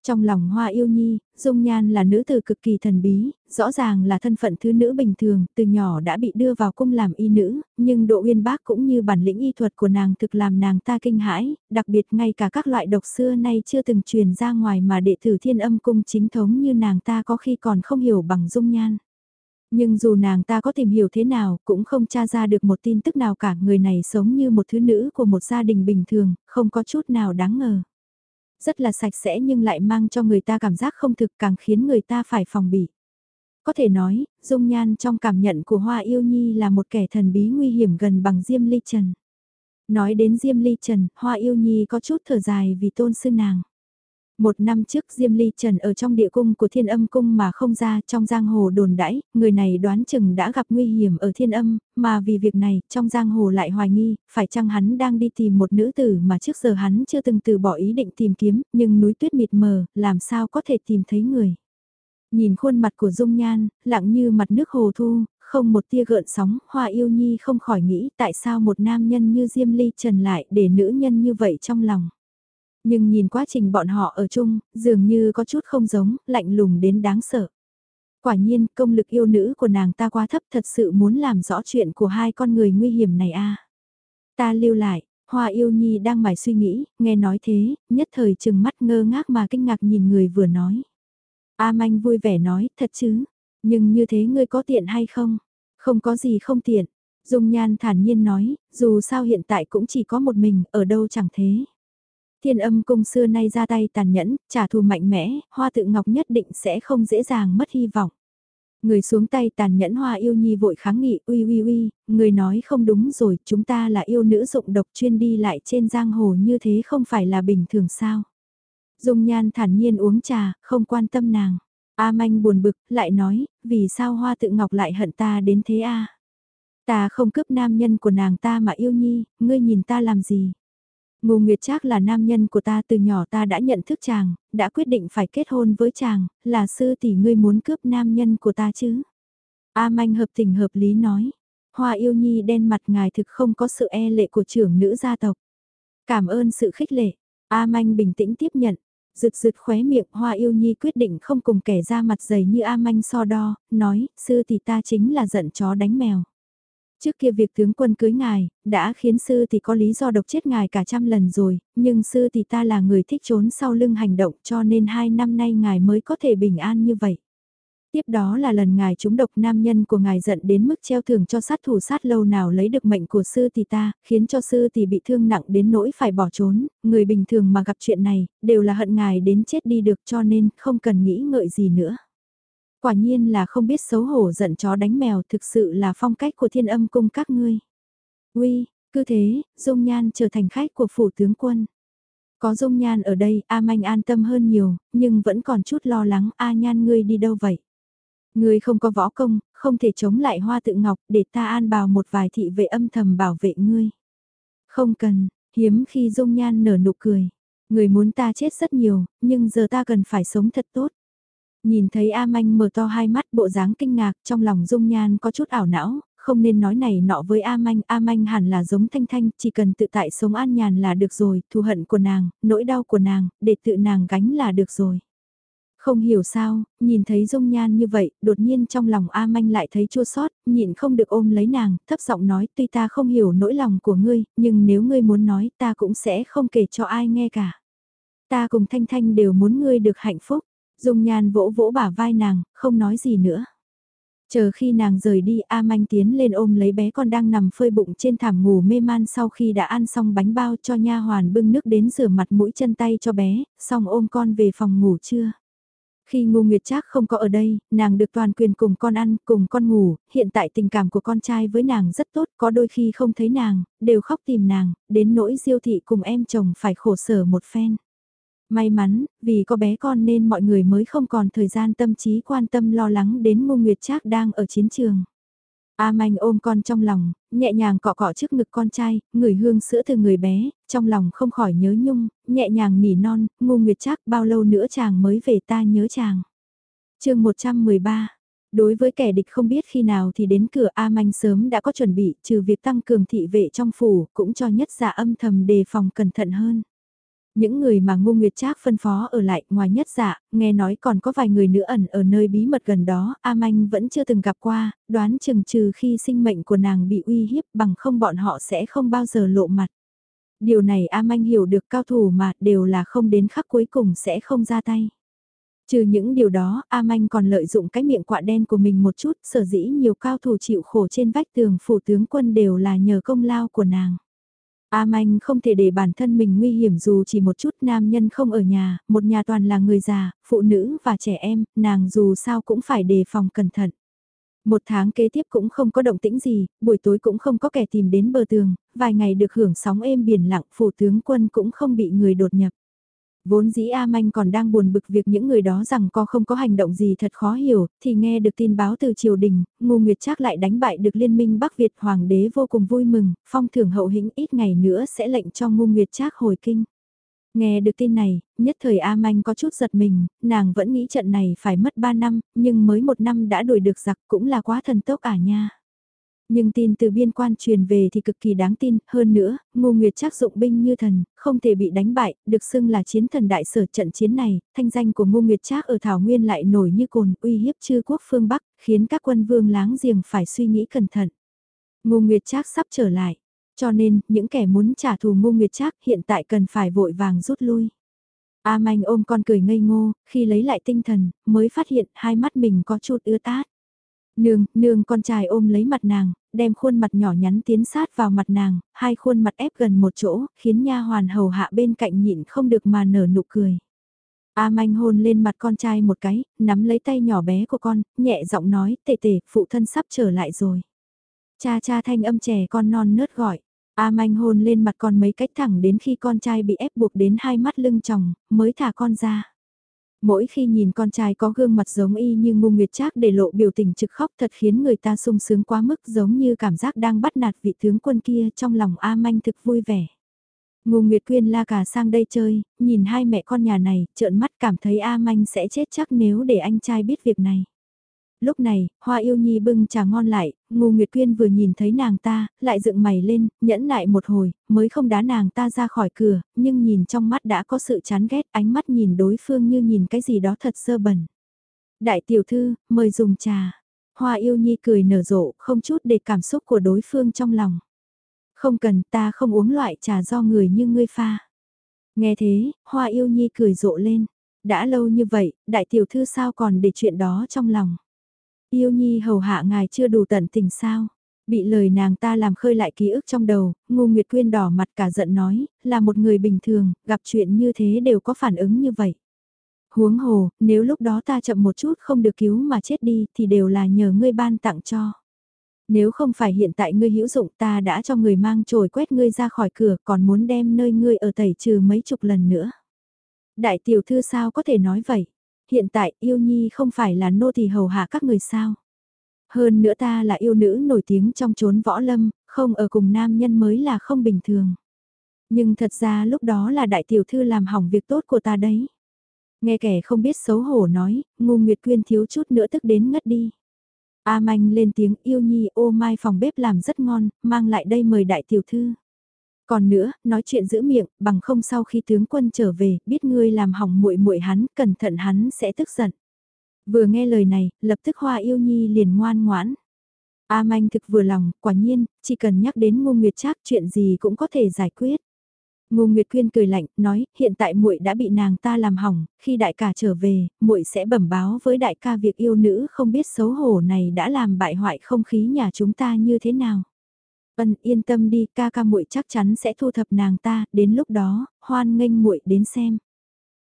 Trong lòng hoa yêu nhi, Dung Nhan là nữ tử cực kỳ thần bí, rõ ràng là thân phận thứ nữ bình thường, từ nhỏ đã bị đưa vào cung làm y nữ, nhưng độ uyên bác cũng như bản lĩnh y thuật của nàng thực làm nàng ta kinh hãi, đặc biệt ngay cả các loại độc xưa nay chưa từng truyền ra ngoài mà đệ tử thiên âm cung chính thống như nàng ta có khi còn không hiểu bằng Dung Nhan. Nhưng dù nàng ta có tìm hiểu thế nào cũng không tra ra được một tin tức nào cả người này sống như một thứ nữ của một gia đình bình thường, không có chút nào đáng ngờ rất là sạch sẽ nhưng lại mang cho người ta cảm giác không thực càng khiến người ta phải phòng bị. Có thể nói, dung nhan trong cảm nhận của Hoa Yêu Nhi là một kẻ thần bí nguy hiểm gần bằng Diêm Ly Trần. Nói đến Diêm Ly Trần, Hoa Yêu Nhi có chút thở dài vì tôn sư nàng. Một năm trước Diêm Ly Trần ở trong địa cung của thiên âm cung mà không ra trong giang hồ đồn đãi, người này đoán chừng đã gặp nguy hiểm ở thiên âm, mà vì việc này trong giang hồ lại hoài nghi, phải chăng hắn đang đi tìm một nữ tử mà trước giờ hắn chưa từng từ bỏ ý định tìm kiếm, nhưng núi tuyết mịt mờ, làm sao có thể tìm thấy người. Nhìn khuôn mặt của Dung Nhan, lặng như mặt nước hồ thu, không một tia gợn sóng, Hoa Yêu Nhi không khỏi nghĩ tại sao một nam nhân như Diêm Ly Trần lại để nữ nhân như vậy trong lòng. Nhưng nhìn quá trình bọn họ ở chung, dường như có chút không giống, lạnh lùng đến đáng sợ. Quả nhiên, công lực yêu nữ của nàng ta quá thấp thật sự muốn làm rõ chuyện của hai con người nguy hiểm này a Ta lưu lại, Hoa yêu nhi đang mải suy nghĩ, nghe nói thế, nhất thời chừng mắt ngơ ngác mà kinh ngạc nhìn người vừa nói. A manh vui vẻ nói, thật chứ, nhưng như thế ngươi có tiện hay không? Không có gì không tiện. Dung Nhan thản nhiên nói, dù sao hiện tại cũng chỉ có một mình, ở đâu chẳng thế. Thiên âm cung xưa nay ra tay tàn nhẫn, trả thù mạnh mẽ, hoa tự ngọc nhất định sẽ không dễ dàng mất hy vọng. Người xuống tay tàn nhẫn hoa yêu nhi vội kháng nghị uy uy uy, người nói không đúng rồi, chúng ta là yêu nữ dụng độc chuyên đi lại trên giang hồ như thế không phải là bình thường sao. Dung nhan thản nhiên uống trà, không quan tâm nàng. A manh buồn bực, lại nói, vì sao hoa tự ngọc lại hận ta đến thế a Ta không cướp nam nhân của nàng ta mà yêu nhi, ngươi nhìn ta làm gì? Ngô Nguyệt Trác là nam nhân của ta từ nhỏ ta đã nhận thức chàng, đã quyết định phải kết hôn với chàng, là sư tỷ ngươi muốn cướp nam nhân của ta chứ. A Manh hợp tình hợp lý nói, Hoa yêu nhi đen mặt ngài thực không có sự e lệ của trưởng nữ gia tộc. Cảm ơn sự khích lệ, A Manh bình tĩnh tiếp nhận, rực rực khóe miệng Hoa yêu nhi quyết định không cùng kẻ ra mặt dày như A Manh so đo, nói, sư tỷ ta chính là giận chó đánh mèo. Trước kia việc tướng quân cưới ngài, đã khiến sư thì có lý do độc chết ngài cả trăm lần rồi, nhưng sư thì ta là người thích trốn sau lưng hành động cho nên hai năm nay ngài mới có thể bình an như vậy. Tiếp đó là lần ngài trúng độc nam nhân của ngài giận đến mức treo thưởng cho sát thủ sát lâu nào lấy được mệnh của sư tỷ ta, khiến cho sư tỷ bị thương nặng đến nỗi phải bỏ trốn, người bình thường mà gặp chuyện này, đều là hận ngài đến chết đi được cho nên không cần nghĩ ngợi gì nữa. Quả nhiên là không biết xấu hổ giận chó đánh mèo thực sự là phong cách của thiên âm cung các ngươi. Uy, cứ thế, dung nhan trở thành khách của phủ tướng quân. Có dung nhan ở đây, A Manh an tâm hơn nhiều, nhưng vẫn còn chút lo lắng A Nhan ngươi đi đâu vậy? Ngươi không có võ công, không thể chống lại hoa tự ngọc để ta an bào một vài thị vệ âm thầm bảo vệ ngươi. Không cần, hiếm khi dung nhan nở nụ cười. Người muốn ta chết rất nhiều, nhưng giờ ta cần phải sống thật tốt. Nhìn thấy A Manh mở to hai mắt bộ dáng kinh ngạc trong lòng dung nhan có chút ảo não, không nên nói này nọ với A Manh, A Manh hẳn là giống Thanh Thanh, chỉ cần tự tại sống an nhàn là được rồi, thù hận của nàng, nỗi đau của nàng, để tự nàng gánh là được rồi. Không hiểu sao, nhìn thấy dung nhan như vậy, đột nhiên trong lòng A Manh lại thấy chua sót, nhịn không được ôm lấy nàng, thấp giọng nói tuy ta không hiểu nỗi lòng của ngươi, nhưng nếu ngươi muốn nói ta cũng sẽ không kể cho ai nghe cả. Ta cùng Thanh Thanh đều muốn ngươi được hạnh phúc. Dung nhan vỗ vỗ bả vai nàng, không nói gì nữa. Chờ khi nàng rời đi A Manh tiến lên ôm lấy bé con đang nằm phơi bụng trên thảm ngủ mê man sau khi đã ăn xong bánh bao cho nha hoàn bưng nước đến rửa mặt mũi chân tay cho bé, xong ôm con về phòng ngủ trưa. Khi Ngô Nguyệt Trác không có ở đây, nàng được toàn quyền cùng con ăn, cùng con ngủ, hiện tại tình cảm của con trai với nàng rất tốt, có đôi khi không thấy nàng, đều khóc tìm nàng, đến nỗi diêu thị cùng em chồng phải khổ sở một phen. May mắn, vì có bé con nên mọi người mới không còn thời gian tâm trí quan tâm lo lắng đến Ngô Nguyệt Trác đang ở chiến trường. A Manh ôm con trong lòng, nhẹ nhàng cọ cọ trước ngực con trai, người hương sữa từ người bé, trong lòng không khỏi nhớ nhung, nhẹ nhàng nỉ non, Ngô Nguyệt Trác bao lâu nữa chàng mới về ta nhớ chàng. chương 113 Đối với kẻ địch không biết khi nào thì đến cửa A Manh sớm đã có chuẩn bị, trừ việc tăng cường thị vệ trong phủ, cũng cho nhất giả âm thầm đề phòng cẩn thận hơn. Những người mà ngô nguyệt trác phân phó ở lại ngoài nhất dạ, nghe nói còn có vài người nữa ẩn ở nơi bí mật gần đó, A Manh vẫn chưa từng gặp qua, đoán chừng trừ khi sinh mệnh của nàng bị uy hiếp bằng không bọn họ sẽ không bao giờ lộ mặt. Điều này A Manh hiểu được cao thủ mà đều là không đến khắc cuối cùng sẽ không ra tay. Trừ những điều đó, A Manh còn lợi dụng cái miệng quạ đen của mình một chút, sở dĩ nhiều cao thủ chịu khổ trên vách tường phủ tướng quân đều là nhờ công lao của nàng. A Manh không thể để bản thân mình nguy hiểm dù chỉ một chút nam nhân không ở nhà, một nhà toàn là người già, phụ nữ và trẻ em, nàng dù sao cũng phải đề phòng cẩn thận. Một tháng kế tiếp cũng không có động tĩnh gì, buổi tối cũng không có kẻ tìm đến bờ tường, vài ngày được hưởng sóng êm biển lặng, phủ tướng quân cũng không bị người đột nhập. Vốn dĩ A Manh còn đang buồn bực việc những người đó rằng có không có hành động gì thật khó hiểu, thì nghe được tin báo từ triều đình, Ngô Nguyệt Trác lại đánh bại được liên minh Bắc Việt Hoàng đế vô cùng vui mừng, phong thưởng hậu hĩnh ít ngày nữa sẽ lệnh cho Ngô Nguyệt Trác hồi kinh. Nghe được tin này, nhất thời A Manh có chút giật mình, nàng vẫn nghĩ trận này phải mất 3 năm, nhưng mới một năm đã đuổi được giặc cũng là quá thần tốc à nha. Nhưng tin từ biên quan truyền về thì cực kỳ đáng tin, hơn nữa, Ngô Nguyệt chắc dụng binh như thần, không thể bị đánh bại, được xưng là chiến thần đại sở trận chiến này, thanh danh của Ngô Nguyệt Trác ở Thảo Nguyên lại nổi như cồn uy hiếp chư quốc phương Bắc, khiến các quân vương láng giềng phải suy nghĩ cẩn thận. Ngô Nguyệt Trác sắp trở lại, cho nên những kẻ muốn trả thù Ngô Nguyệt Trác hiện tại cần phải vội vàng rút lui. A Manh ôm con cười ngây ngô, khi lấy lại tinh thần, mới phát hiện hai mắt mình có chút ưa tát. Nương, nương con trai ôm lấy mặt nàng, đem khuôn mặt nhỏ nhắn tiến sát vào mặt nàng, hai khuôn mặt ép gần một chỗ, khiến nha hoàn hầu hạ bên cạnh nhịn không được mà nở nụ cười. A manh hôn lên mặt con trai một cái, nắm lấy tay nhỏ bé của con, nhẹ giọng nói, tệ tệ, phụ thân sắp trở lại rồi. Cha cha thanh âm trẻ con non nớt gọi. A manh hôn lên mặt con mấy cách thẳng đến khi con trai bị ép buộc đến hai mắt lưng tròng, mới thả con ra. Mỗi khi nhìn con trai có gương mặt giống y như ngu nguyệt trác để lộ biểu tình trực khóc thật khiến người ta sung sướng quá mức giống như cảm giác đang bắt nạt vị tướng quân kia trong lòng A Manh thực vui vẻ. Ngô Nguyệt Quyên la cả sang đây chơi, nhìn hai mẹ con nhà này, trợn mắt cảm thấy A Manh sẽ chết chắc nếu để anh trai biết việc này. Lúc này, Hoa Yêu Nhi bưng trà ngon lại, Ngô Nguyệt Quyên vừa nhìn thấy nàng ta, lại dựng mày lên, nhẫn lại một hồi, mới không đá nàng ta ra khỏi cửa, nhưng nhìn trong mắt đã có sự chán ghét, ánh mắt nhìn đối phương như nhìn cái gì đó thật sơ bẩn. Đại tiểu thư, mời dùng trà. Hoa Yêu Nhi cười nở rộ, không chút để cảm xúc của đối phương trong lòng. Không cần, ta không uống loại trà do người như ngươi pha. Nghe thế, Hoa Yêu Nhi cười rộ lên. Đã lâu như vậy, đại tiểu thư sao còn để chuyện đó trong lòng. Yêu nhi hầu hạ ngài chưa đủ tận tình sao? Bị lời nàng ta làm khơi lại ký ức trong đầu, ngu nguyệt quyên đỏ mặt cả giận nói, là một người bình thường, gặp chuyện như thế đều có phản ứng như vậy. Huống hồ, nếu lúc đó ta chậm một chút không được cứu mà chết đi thì đều là nhờ ngươi ban tặng cho. Nếu không phải hiện tại ngươi hữu dụng ta đã cho người mang trồi quét ngươi ra khỏi cửa còn muốn đem nơi ngươi ở tẩy trừ mấy chục lần nữa. Đại tiểu thư sao có thể nói vậy? Hiện tại yêu nhi không phải là nô tỳ hầu hạ các người sao. Hơn nữa ta là yêu nữ nổi tiếng trong chốn võ lâm, không ở cùng nam nhân mới là không bình thường. Nhưng thật ra lúc đó là đại tiểu thư làm hỏng việc tốt của ta đấy. Nghe kẻ không biết xấu hổ nói, ngu nguyệt quyên thiếu chút nữa tức đến ngất đi. A manh lên tiếng yêu nhi ô mai phòng bếp làm rất ngon, mang lại đây mời đại tiểu thư. Còn nữa, nói chuyện giữ miệng, bằng không sau khi tướng quân trở về, biết ngươi làm hỏng muội muội hắn, cẩn thận hắn sẽ tức giận. Vừa nghe lời này, lập tức Hoa Yêu Nhi liền ngoan ngoãn. A Manh thực vừa lòng, quả nhiên, chỉ cần nhắc đến Ngô Nguyệt Trác chuyện gì cũng có thể giải quyết. Ngô Nguyệt Quyên cười lạnh, nói, hiện tại muội đã bị nàng ta làm hỏng, khi đại ca trở về, muội sẽ bẩm báo với đại ca việc yêu nữ không biết xấu hổ này đã làm bại hoại không khí nhà chúng ta như thế nào. Ân yên tâm đi, ca ca muội chắc chắn sẽ thu thập nàng ta, đến lúc đó, hoan nghênh muội đến xem.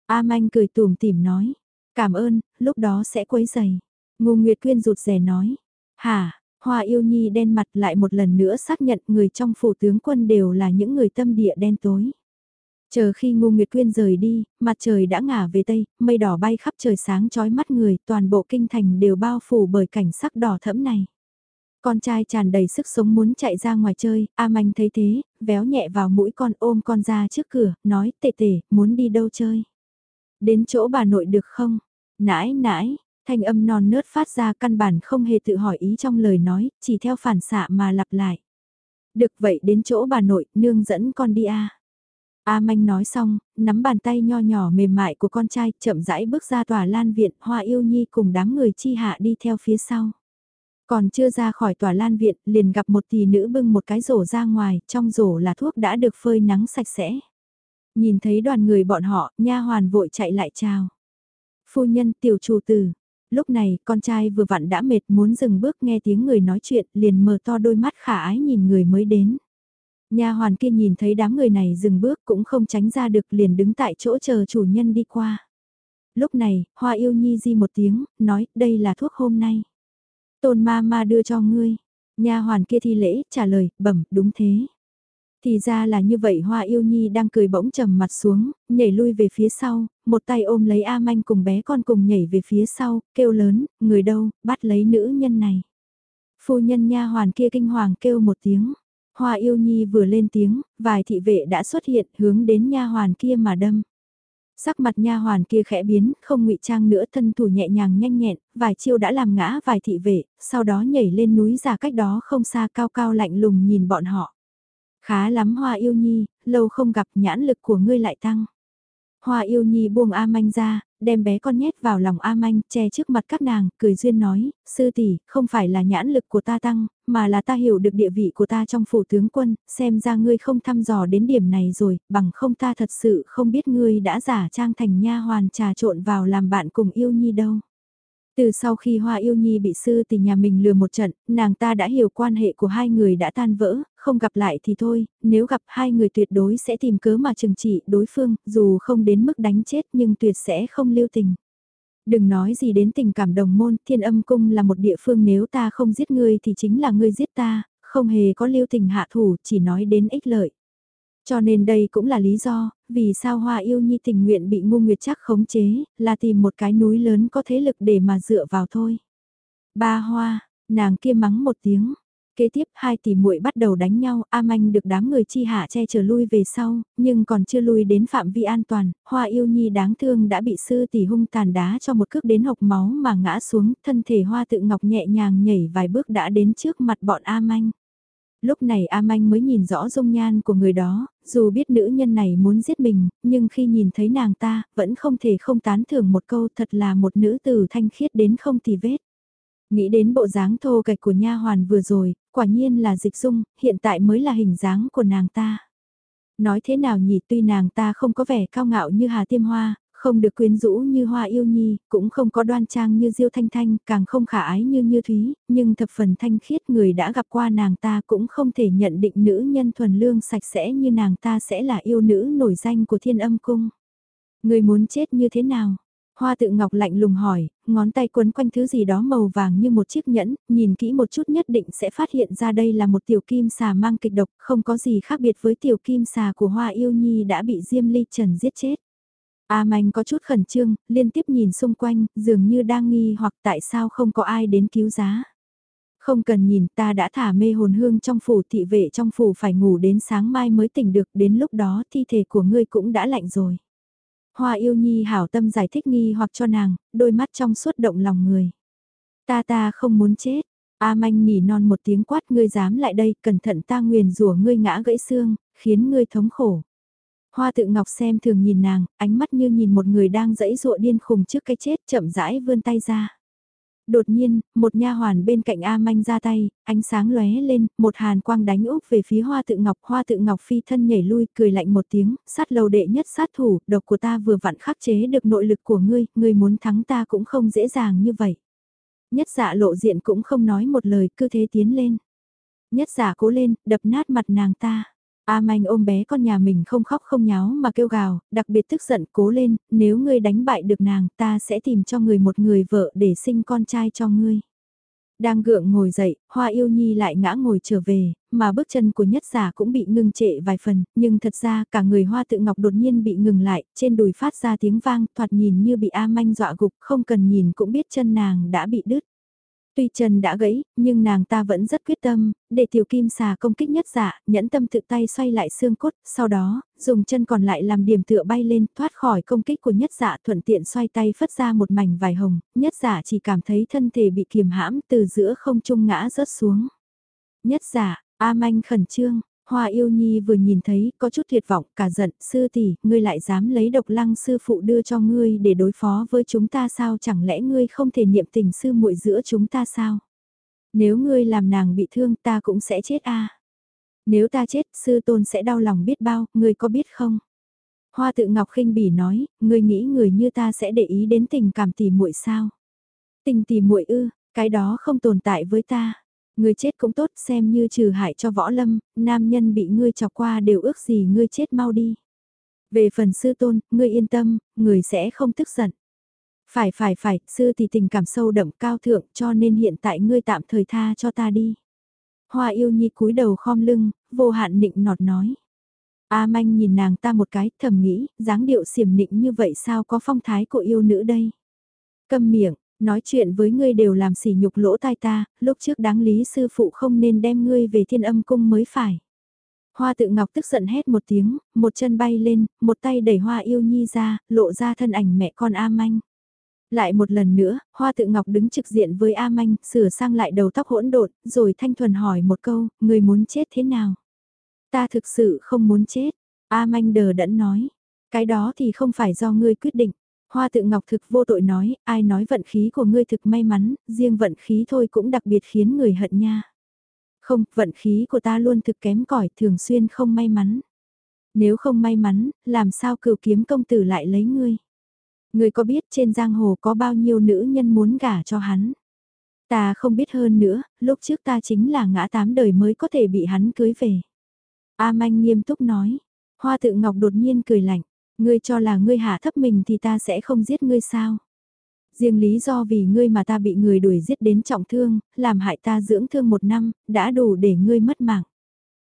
A Manh cười tủm tỉm nói, cảm ơn, lúc đó sẽ quấy giày. Ngô Nguyệt Quyên rụt rè nói, hả, Hoa yêu nhi đen mặt lại một lần nữa xác nhận người trong phủ tướng quân đều là những người tâm địa đen tối. Chờ khi Ngô Nguyệt Quyên rời đi, mặt trời đã ngả về tây, mây đỏ bay khắp trời sáng chói mắt người, toàn bộ kinh thành đều bao phủ bởi cảnh sắc đỏ thẫm này. Con trai tràn đầy sức sống muốn chạy ra ngoài chơi, A Manh thấy thế, véo nhẹ vào mũi con ôm con ra trước cửa, nói tệ tệ, muốn đi đâu chơi. Đến chỗ bà nội được không? Nãi nãi, thanh âm non nớt phát ra căn bản không hề tự hỏi ý trong lời nói, chỉ theo phản xạ mà lặp lại. Được vậy đến chỗ bà nội, nương dẫn con đi a. A Manh nói xong, nắm bàn tay nho nhỏ mềm mại của con trai chậm rãi bước ra tòa lan viện Hoa Yêu Nhi cùng đám người chi hạ đi theo phía sau. Còn chưa ra khỏi tòa lan viện liền gặp một tỷ nữ bưng một cái rổ ra ngoài, trong rổ là thuốc đã được phơi nắng sạch sẽ. Nhìn thấy đoàn người bọn họ, nha hoàn vội chạy lại chào. Phu nhân tiểu chủ tử. Lúc này, con trai vừa vặn đã mệt muốn dừng bước nghe tiếng người nói chuyện, liền mở to đôi mắt khả ái nhìn người mới đến. Nha hoàn kia nhìn thấy đám người này dừng bước cũng không tránh ra được liền đứng tại chỗ chờ chủ nhân đi qua. Lúc này, Hoa Yêu Nhi di một tiếng, nói, đây là thuốc hôm nay. Tôn ma ma đưa cho ngươi. Nha hoàn kia thi lễ, trả lời, bẩm, đúng thế. Thì ra là như vậy Hoa Yêu Nhi đang cười bỗng trầm mặt xuống, nhảy lui về phía sau, một tay ôm lấy A Manh cùng bé con cùng nhảy về phía sau, kêu lớn, người đâu, bắt lấy nữ nhân này. Phu nhân nha hoàn kia kinh hoàng kêu một tiếng. Hoa Yêu Nhi vừa lên tiếng, vài thị vệ đã xuất hiện hướng đến nha hoàn kia mà đâm. Sắc mặt nha hoàn kia khẽ biến, không ngụy trang nữa thân thủ nhẹ nhàng nhanh nhẹn, vài chiêu đã làm ngã vài thị vệ, sau đó nhảy lên núi ra cách đó không xa cao cao lạnh lùng nhìn bọn họ. Khá lắm Hoa Yêu Nhi, lâu không gặp nhãn lực của ngươi lại tăng. Hoa Yêu Nhi buông A Manh ra, đem bé con nhét vào lòng A Manh, che trước mặt các nàng, cười duyên nói, sư tỷ, không phải là nhãn lực của ta tăng, mà là ta hiểu được địa vị của ta trong phủ tướng quân, xem ra ngươi không thăm dò đến điểm này rồi, bằng không ta thật sự không biết ngươi đã giả trang thành nha hoàn trà trộn vào làm bạn cùng Yêu Nhi đâu. Từ sau khi Hoa Yêu Nhi bị sư tỷ nhà mình lừa một trận, nàng ta đã hiểu quan hệ của hai người đã tan vỡ, không gặp lại thì thôi, nếu gặp hai người tuyệt đối sẽ tìm cớ mà trừng trị đối phương, dù không đến mức đánh chết nhưng tuyệt sẽ không lưu tình. Đừng nói gì đến tình cảm đồng môn, thiên âm cung là một địa phương nếu ta không giết ngươi thì chính là ngươi giết ta, không hề có lưu tình hạ thủ, chỉ nói đến ích lợi. Cho nên đây cũng là lý do, vì sao Hoa Yêu Nhi tình nguyện bị ngu nguyệt chắc khống chế, là tìm một cái núi lớn có thế lực để mà dựa vào thôi. Ba Hoa, nàng kia mắng một tiếng. Kế tiếp hai tỷ muội bắt đầu đánh nhau, A Manh được đám người chi hạ che chở lui về sau, nhưng còn chưa lui đến phạm vi an toàn, Hoa Yêu Nhi đáng thương đã bị sư tỷ hung tàn đá cho một cước đến hộc máu mà ngã xuống, thân thể Hoa tự ngọc nhẹ nhàng nhảy vài bước đã đến trước mặt bọn A Manh. Lúc này A Manh mới nhìn rõ dung nhan của người đó, dù biết nữ nhân này muốn giết mình, nhưng khi nhìn thấy nàng ta, vẫn không thể không tán thưởng một câu thật là một nữ tử thanh khiết đến không tì vết. Nghĩ đến bộ dáng thô kệch của nha hoàn vừa rồi, quả nhiên là dịch dung, hiện tại mới là hình dáng của nàng ta. Nói thế nào nhỉ tuy nàng ta không có vẻ cao ngạo như Hà Tiêm Hoa, không được quyến rũ như hoa yêu nhi, cũng không có đoan trang như diêu thanh thanh, càng không khả ái như như thúy, nhưng thập phần thanh khiết người đã gặp qua nàng ta cũng không thể nhận định nữ nhân thuần lương sạch sẽ như nàng ta sẽ là yêu nữ nổi danh của thiên âm cung. Người muốn chết như thế nào? Hoa tự ngọc lạnh lùng hỏi, ngón tay quấn quanh thứ gì đó màu vàng như một chiếc nhẫn, nhìn kỹ một chút nhất định sẽ phát hiện ra đây là một tiểu kim xà mang kịch độc, không có gì khác biệt với tiểu kim xà của hoa yêu nhi đã bị Diêm Ly Trần giết chết. A Manh có chút khẩn trương, liên tiếp nhìn xung quanh, dường như đang nghi hoặc tại sao không có ai đến cứu giá. Không cần nhìn ta đã thả mê hồn hương trong phủ thị vệ trong phủ phải ngủ đến sáng mai mới tỉnh được đến lúc đó thi thể của ngươi cũng đã lạnh rồi. Hoa yêu nhi hảo tâm giải thích nghi hoặc cho nàng, đôi mắt trong suốt động lòng người. Ta ta không muốn chết, A manh nỉ non một tiếng quát ngươi dám lại đây, cẩn thận ta nguyền rủa ngươi ngã gãy xương, khiến ngươi thống khổ. Hoa tự ngọc xem thường nhìn nàng, ánh mắt như nhìn một người đang dẫy dụa điên khùng trước cái chết chậm rãi vươn tay ra. Đột nhiên, một nha hoàn bên cạnh A Manh ra tay, ánh sáng lóe lên, một hàn quang đánh úp về phía hoa tự ngọc. Hoa tự ngọc phi thân nhảy lui, cười lạnh một tiếng, sát lầu đệ nhất sát thủ, độc của ta vừa vặn khắc chế được nội lực của ngươi, ngươi muốn thắng ta cũng không dễ dàng như vậy. Nhất dạ lộ diện cũng không nói một lời, cứ thế tiến lên. Nhất giả dạ cố lên, đập nát mặt nàng ta. A Manh ôm bé con nhà mình không khóc không nháo mà kêu gào, đặc biệt tức giận cố lên, nếu ngươi đánh bại được nàng ta sẽ tìm cho người một người vợ để sinh con trai cho ngươi. Đang gượng ngồi dậy, Hoa Yêu Nhi lại ngã ngồi trở về, mà bước chân của nhất giả cũng bị ngưng trệ vài phần, nhưng thật ra cả người Hoa Tự Ngọc đột nhiên bị ngừng lại, trên đùi phát ra tiếng vang, thoạt nhìn như bị A Manh dọa gục, không cần nhìn cũng biết chân nàng đã bị đứt. Tuy chân đã gãy, nhưng nàng ta vẫn rất quyết tâm, để tiểu kim xà công kích nhất giả, nhẫn tâm tự tay xoay lại xương cốt, sau đó, dùng chân còn lại làm điểm tựa bay lên, thoát khỏi công kích của nhất giả thuận tiện xoay tay phất ra một mảnh vải hồng, nhất giả chỉ cảm thấy thân thể bị kiềm hãm từ giữa không trung ngã rớt xuống. Nhất giả, A manh khẩn trương, Hoa yêu nhi vừa nhìn thấy, có chút tuyệt vọng, cả giận, sư tỷ, ngươi lại dám lấy độc lăng sư phụ đưa cho ngươi để đối phó với chúng ta sao chẳng lẽ ngươi không thể niệm tình sư muội giữa chúng ta sao? Nếu ngươi làm nàng bị thương ta cũng sẽ chết a. Nếu ta chết, sư tôn sẽ đau lòng biết bao, ngươi có biết không? Hoa tự ngọc khinh bỉ nói, ngươi nghĩ người như ta sẽ để ý đến tình cảm tỷ muội sao? Tình tỷ muội ư, cái đó không tồn tại với ta. Ngươi chết cũng tốt xem như trừ hại cho võ lâm, nam nhân bị ngươi chọc qua đều ước gì ngươi chết mau đi. Về phần sư tôn, ngươi yên tâm, người sẽ không tức giận. Phải phải phải, sư thì tình cảm sâu đậm cao thượng cho nên hiện tại ngươi tạm thời tha cho ta đi. Hoa yêu nhi cúi đầu khom lưng, vô hạn nịnh nọt nói. A manh nhìn nàng ta một cái, thầm nghĩ, dáng điệu xiểm nịnh như vậy sao có phong thái của yêu nữ đây. Câm miệng, nói chuyện với ngươi đều làm sỉ nhục lỗ tai ta, lúc trước đáng lý sư phụ không nên đem ngươi về thiên âm cung mới phải. Hoa tự ngọc tức giận hét một tiếng, một chân bay lên, một tay đẩy hoa yêu nhi ra, lộ ra thân ảnh mẹ con A manh. Lại một lần nữa, Hoa Tự Ngọc đứng trực diện với A Manh, sửa sang lại đầu tóc hỗn độn, rồi thanh thuần hỏi một câu, người muốn chết thế nào? Ta thực sự không muốn chết, A Manh đờ đẫn nói. Cái đó thì không phải do ngươi quyết định. Hoa Tự Ngọc thực vô tội nói, ai nói vận khí của ngươi thực may mắn, riêng vận khí thôi cũng đặc biệt khiến người hận nha. Không, vận khí của ta luôn thực kém cỏi thường xuyên không may mắn. Nếu không may mắn, làm sao cựu kiếm công tử lại lấy ngươi? Ngươi có biết trên giang hồ có bao nhiêu nữ nhân muốn gả cho hắn? Ta không biết hơn nữa, lúc trước ta chính là ngã tám đời mới có thể bị hắn cưới về. A Manh nghiêm túc nói. Hoa tự ngọc đột nhiên cười lạnh. Ngươi cho là ngươi hạ thấp mình thì ta sẽ không giết ngươi sao? Riêng lý do vì ngươi mà ta bị người đuổi giết đến trọng thương, làm hại ta dưỡng thương một năm, đã đủ để ngươi mất mạng.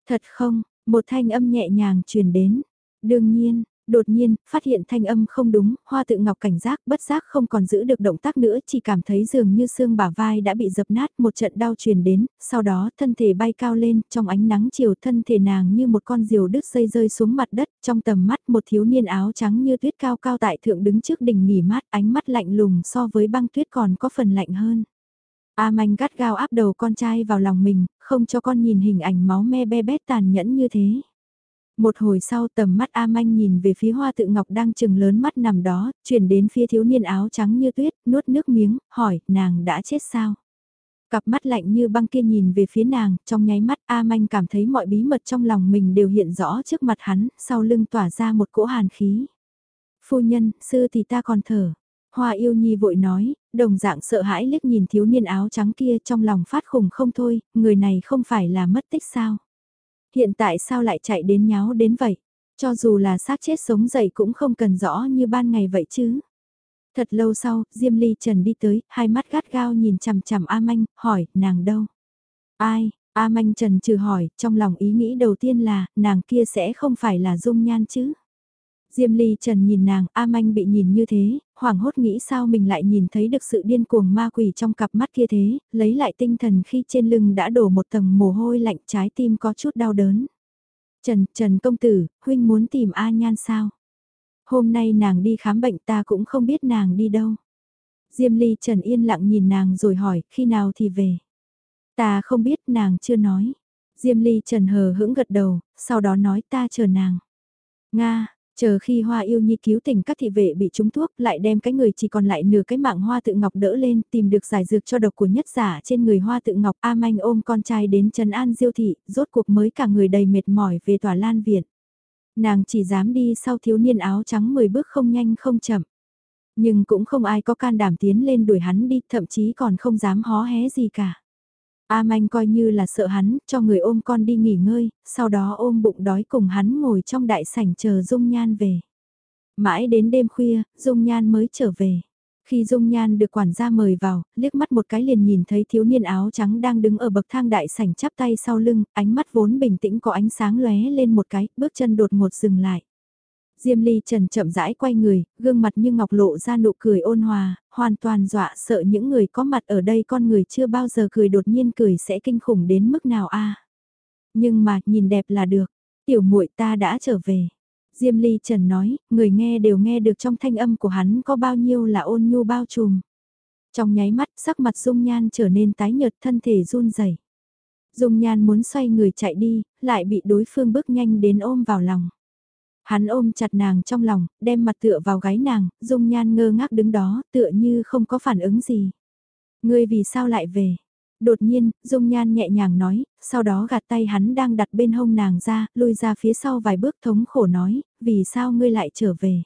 Thật không, một thanh âm nhẹ nhàng truyền đến. Đương nhiên, Đột nhiên, phát hiện thanh âm không đúng, hoa tự ngọc cảnh giác, bất giác không còn giữ được động tác nữa, chỉ cảm thấy dường như xương bả vai đã bị dập nát, một trận đau truyền đến, sau đó thân thể bay cao lên, trong ánh nắng chiều thân thể nàng như một con diều đứt dây rơi xuống mặt đất, trong tầm mắt một thiếu niên áo trắng như tuyết cao cao tại thượng đứng trước đỉnh nghỉ mát, ánh mắt lạnh lùng so với băng tuyết còn có phần lạnh hơn. A manh gắt gao áp đầu con trai vào lòng mình, không cho con nhìn hình ảnh máu me be bét tàn nhẫn như thế. Một hồi sau tầm mắt A Manh nhìn về phía hoa tự ngọc đang chừng lớn mắt nằm đó, chuyển đến phía thiếu niên áo trắng như tuyết, nuốt nước miếng, hỏi, nàng đã chết sao? Cặp mắt lạnh như băng kia nhìn về phía nàng, trong nháy mắt A Manh cảm thấy mọi bí mật trong lòng mình đều hiện rõ trước mặt hắn, sau lưng tỏa ra một cỗ hàn khí. Phu nhân, sư thì ta còn thở. Hoa yêu nhi vội nói, đồng dạng sợ hãi liếc nhìn thiếu niên áo trắng kia trong lòng phát khủng không thôi, người này không phải là mất tích sao. Hiện tại sao lại chạy đến nháo đến vậy? Cho dù là xác chết sống dậy cũng không cần rõ như ban ngày vậy chứ. Thật lâu sau, Diêm Ly Trần đi tới, hai mắt gắt gao nhìn chằm chằm A Manh, hỏi, nàng đâu? Ai? A Manh Trần trừ hỏi, trong lòng ý nghĩ đầu tiên là, nàng kia sẽ không phải là dung nhan chứ? Diêm Ly Trần nhìn nàng, A Manh bị nhìn như thế, hoảng hốt nghĩ sao mình lại nhìn thấy được sự điên cuồng ma quỷ trong cặp mắt kia thế, lấy lại tinh thần khi trên lưng đã đổ một tầng mồ hôi lạnh trái tim có chút đau đớn. Trần, Trần công tử, huynh muốn tìm A Nhan sao? Hôm nay nàng đi khám bệnh ta cũng không biết nàng đi đâu. Diêm Ly Trần yên lặng nhìn nàng rồi hỏi, khi nào thì về? Ta không biết nàng chưa nói. Diêm Ly Trần hờ hững gật đầu, sau đó nói ta chờ nàng. Nga, Chờ khi hoa yêu nhi cứu tỉnh các thị vệ bị trúng thuốc lại đem cái người chỉ còn lại nửa cái mạng hoa tự ngọc đỡ lên tìm được giải dược cho độc của nhất giả trên người hoa tự ngọc A manh ôm con trai đến Trần An Diêu Thị, rốt cuộc mới cả người đầy mệt mỏi về tòa lan viện. Nàng chỉ dám đi sau thiếu niên áo trắng 10 bước không nhanh không chậm. Nhưng cũng không ai có can đảm tiến lên đuổi hắn đi, thậm chí còn không dám hó hé gì cả. A Manh coi như là sợ hắn, cho người ôm con đi nghỉ ngơi, sau đó ôm bụng đói cùng hắn ngồi trong đại sảnh chờ Dung Nhan về. Mãi đến đêm khuya, Dung Nhan mới trở về. Khi Dung Nhan được quản gia mời vào, liếc mắt một cái liền nhìn thấy thiếu niên áo trắng đang đứng ở bậc thang đại sảnh chắp tay sau lưng, ánh mắt vốn bình tĩnh có ánh sáng lóe lên một cái, bước chân đột ngột dừng lại. Diêm Ly Trần chậm rãi quay người, gương mặt như ngọc lộ ra nụ cười ôn hòa, hoàn toàn dọa sợ những người có mặt ở đây con người chưa bao giờ cười đột nhiên cười sẽ kinh khủng đến mức nào a. Nhưng mà, nhìn đẹp là được. Tiểu muội ta đã trở về. Diêm Ly Trần nói, người nghe đều nghe được trong thanh âm của hắn có bao nhiêu là ôn nhu bao trùm. Trong nháy mắt, sắc mặt dung nhan trở nên tái nhợt thân thể run rẩy. Dung Nhan muốn xoay người chạy đi, lại bị đối phương bước nhanh đến ôm vào lòng. Hắn ôm chặt nàng trong lòng, đem mặt tựa vào gáy nàng, Dung Nhan ngơ ngác đứng đó, tựa như không có phản ứng gì. Ngươi vì sao lại về? Đột nhiên, Dung Nhan nhẹ nhàng nói, sau đó gạt tay hắn đang đặt bên hông nàng ra, lui ra phía sau vài bước thống khổ nói, vì sao ngươi lại trở về?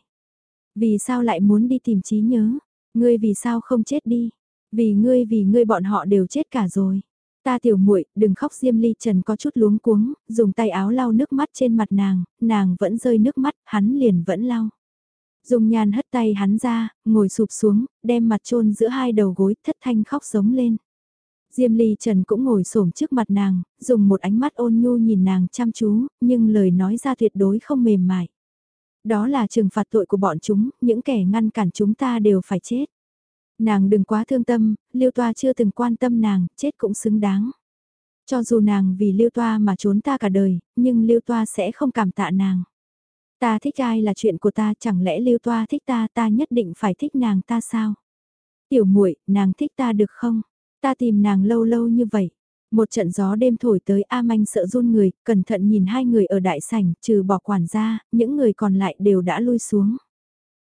Vì sao lại muốn đi tìm trí nhớ? Ngươi vì sao không chết đi? Vì ngươi vì ngươi bọn họ đều chết cả rồi. Ta tiểu muội, đừng khóc Diêm Ly Trần có chút luống cuống, dùng tay áo lau nước mắt trên mặt nàng, nàng vẫn rơi nước mắt, hắn liền vẫn lau. dùng nhàn hất tay hắn ra, ngồi sụp xuống, đem mặt chôn giữa hai đầu gối, thất thanh khóc giống lên. Diêm Ly Trần cũng ngồi xổm trước mặt nàng, dùng một ánh mắt ôn nhu nhìn nàng chăm chú, nhưng lời nói ra tuyệt đối không mềm mại. Đó là trừng phạt tội của bọn chúng, những kẻ ngăn cản chúng ta đều phải chết. Nàng đừng quá thương tâm, Liêu Toa chưa từng quan tâm nàng, chết cũng xứng đáng. Cho dù nàng vì Liêu Toa mà trốn ta cả đời, nhưng Liêu Toa sẽ không cảm tạ nàng. Ta thích ai là chuyện của ta, chẳng lẽ Liêu Toa thích ta, ta nhất định phải thích nàng ta sao? Tiểu muội, nàng thích ta được không? Ta tìm nàng lâu lâu như vậy. Một trận gió đêm thổi tới A Manh sợ run người, cẩn thận nhìn hai người ở đại sảnh, trừ bỏ quản gia, những người còn lại đều đã lui xuống.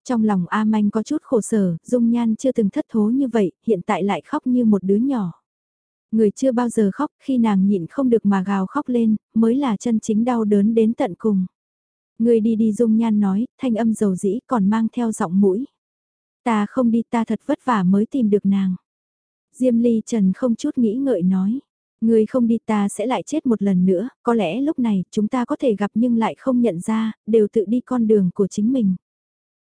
Trong lòng A Manh có chút khổ sở, dung nhan chưa từng thất thố như vậy, hiện tại lại khóc như một đứa nhỏ. Người chưa bao giờ khóc, khi nàng nhịn không được mà gào khóc lên, mới là chân chính đau đớn đến tận cùng. Người đi đi dung nhan nói, thanh âm dầu dĩ còn mang theo giọng mũi. Ta không đi ta thật vất vả mới tìm được nàng. Diêm ly trần không chút nghĩ ngợi nói. Người không đi ta sẽ lại chết một lần nữa, có lẽ lúc này chúng ta có thể gặp nhưng lại không nhận ra, đều tự đi con đường của chính mình.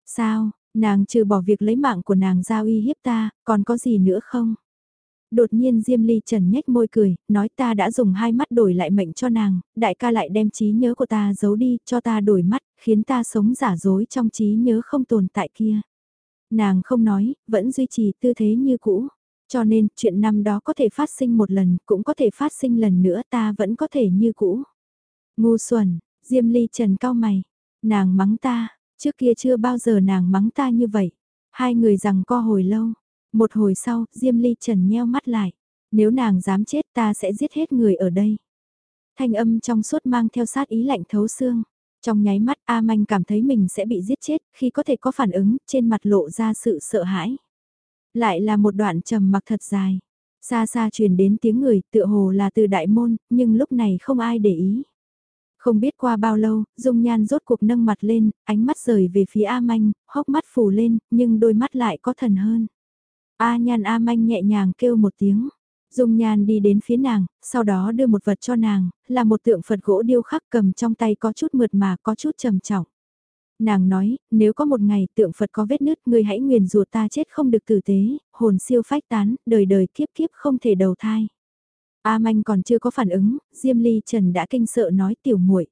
Sao, nàng trừ bỏ việc lấy mạng của nàng giao uy hiếp ta, còn có gì nữa không? Đột nhiên Diêm Ly Trần nhếch môi cười, nói ta đã dùng hai mắt đổi lại mệnh cho nàng, đại ca lại đem trí nhớ của ta giấu đi, cho ta đổi mắt, khiến ta sống giả dối trong trí nhớ không tồn tại kia. Nàng không nói, vẫn duy trì tư thế như cũ. Cho nên, chuyện năm đó có thể phát sinh một lần, cũng có thể phát sinh lần nữa ta vẫn có thể như cũ. Ngu xuẩn, Diêm Ly Trần cao mày. Nàng mắng ta, Trước kia chưa bao giờ nàng mắng ta như vậy. Hai người rằng co hồi lâu. Một hồi sau, Diêm Ly Trần nheo mắt lại. Nếu nàng dám chết ta sẽ giết hết người ở đây. Thanh âm trong suốt mang theo sát ý lạnh thấu xương. Trong nháy mắt A Manh cảm thấy mình sẽ bị giết chết khi có thể có phản ứng trên mặt lộ ra sự sợ hãi. Lại là một đoạn trầm mặc thật dài. Xa xa truyền đến tiếng người tựa hồ là từ đại môn, nhưng lúc này không ai để ý. Không biết qua bao lâu, Dung Nhan rốt cuộc nâng mặt lên, ánh mắt rời về phía A Manh, hốc mắt phủ lên, nhưng đôi mắt lại có thần hơn. A Nhan A Manh nhẹ nhàng kêu một tiếng. Dung Nhan đi đến phía nàng, sau đó đưa một vật cho nàng, là một tượng Phật gỗ điêu khắc cầm trong tay có chút mượt mà có chút trầm trọng. Nàng nói, nếu có một ngày tượng Phật có vết nứt, ngươi hãy nguyền rủa ta chết không được tử tế, hồn siêu phách tán, đời đời kiếp kiếp không thể đầu thai. A Manh còn chưa có phản ứng, Diêm Ly Trần đã kinh sợ nói tiểu muội.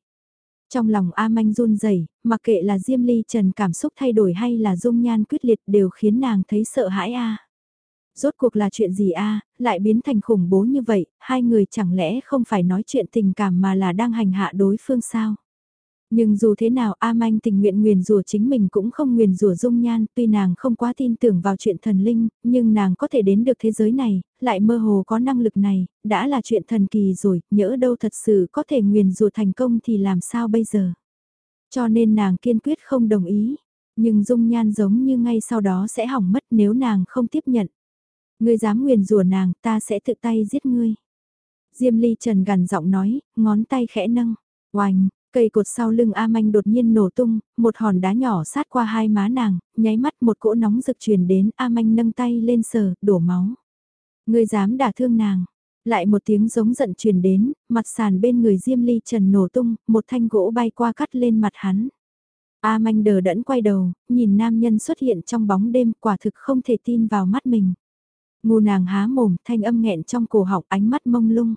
Trong lòng A Manh run rẩy, mặc kệ là Diêm Ly Trần cảm xúc thay đổi hay là dung nhan quyết liệt đều khiến nàng thấy sợ hãi A. Rốt cuộc là chuyện gì A, lại biến thành khủng bố như vậy, hai người chẳng lẽ không phải nói chuyện tình cảm mà là đang hành hạ đối phương sao? Nhưng dù thế nào A Manh tình nguyện nguyền rủa chính mình cũng không nguyền rủa dung nhan, tuy nàng không quá tin tưởng vào chuyện thần linh, nhưng nàng có thể đến được thế giới này, lại mơ hồ có năng lực này, đã là chuyện thần kỳ rồi, nhỡ đâu thật sự có thể nguyền rủa thành công thì làm sao bây giờ. Cho nên nàng kiên quyết không đồng ý, nhưng dung nhan giống như ngay sau đó sẽ hỏng mất nếu nàng không tiếp nhận. Ngươi dám nguyền rủa nàng ta sẽ tự tay giết ngươi. Diêm ly trần gần giọng nói, ngón tay khẽ nâng, oành, Cây cột sau lưng A Manh đột nhiên nổ tung, một hòn đá nhỏ sát qua hai má nàng, nháy mắt một cỗ nóng rực truyền đến A Manh nâng tay lên sờ, đổ máu. Người dám đả thương nàng. Lại một tiếng giống giận truyền đến, mặt sàn bên người Diêm Ly Trần nổ tung, một thanh gỗ bay qua cắt lên mặt hắn. A Manh đờ đẫn quay đầu, nhìn nam nhân xuất hiện trong bóng đêm quả thực không thể tin vào mắt mình. Ngu nàng há mồm, thanh âm nghẹn trong cổ họng ánh mắt mông lung.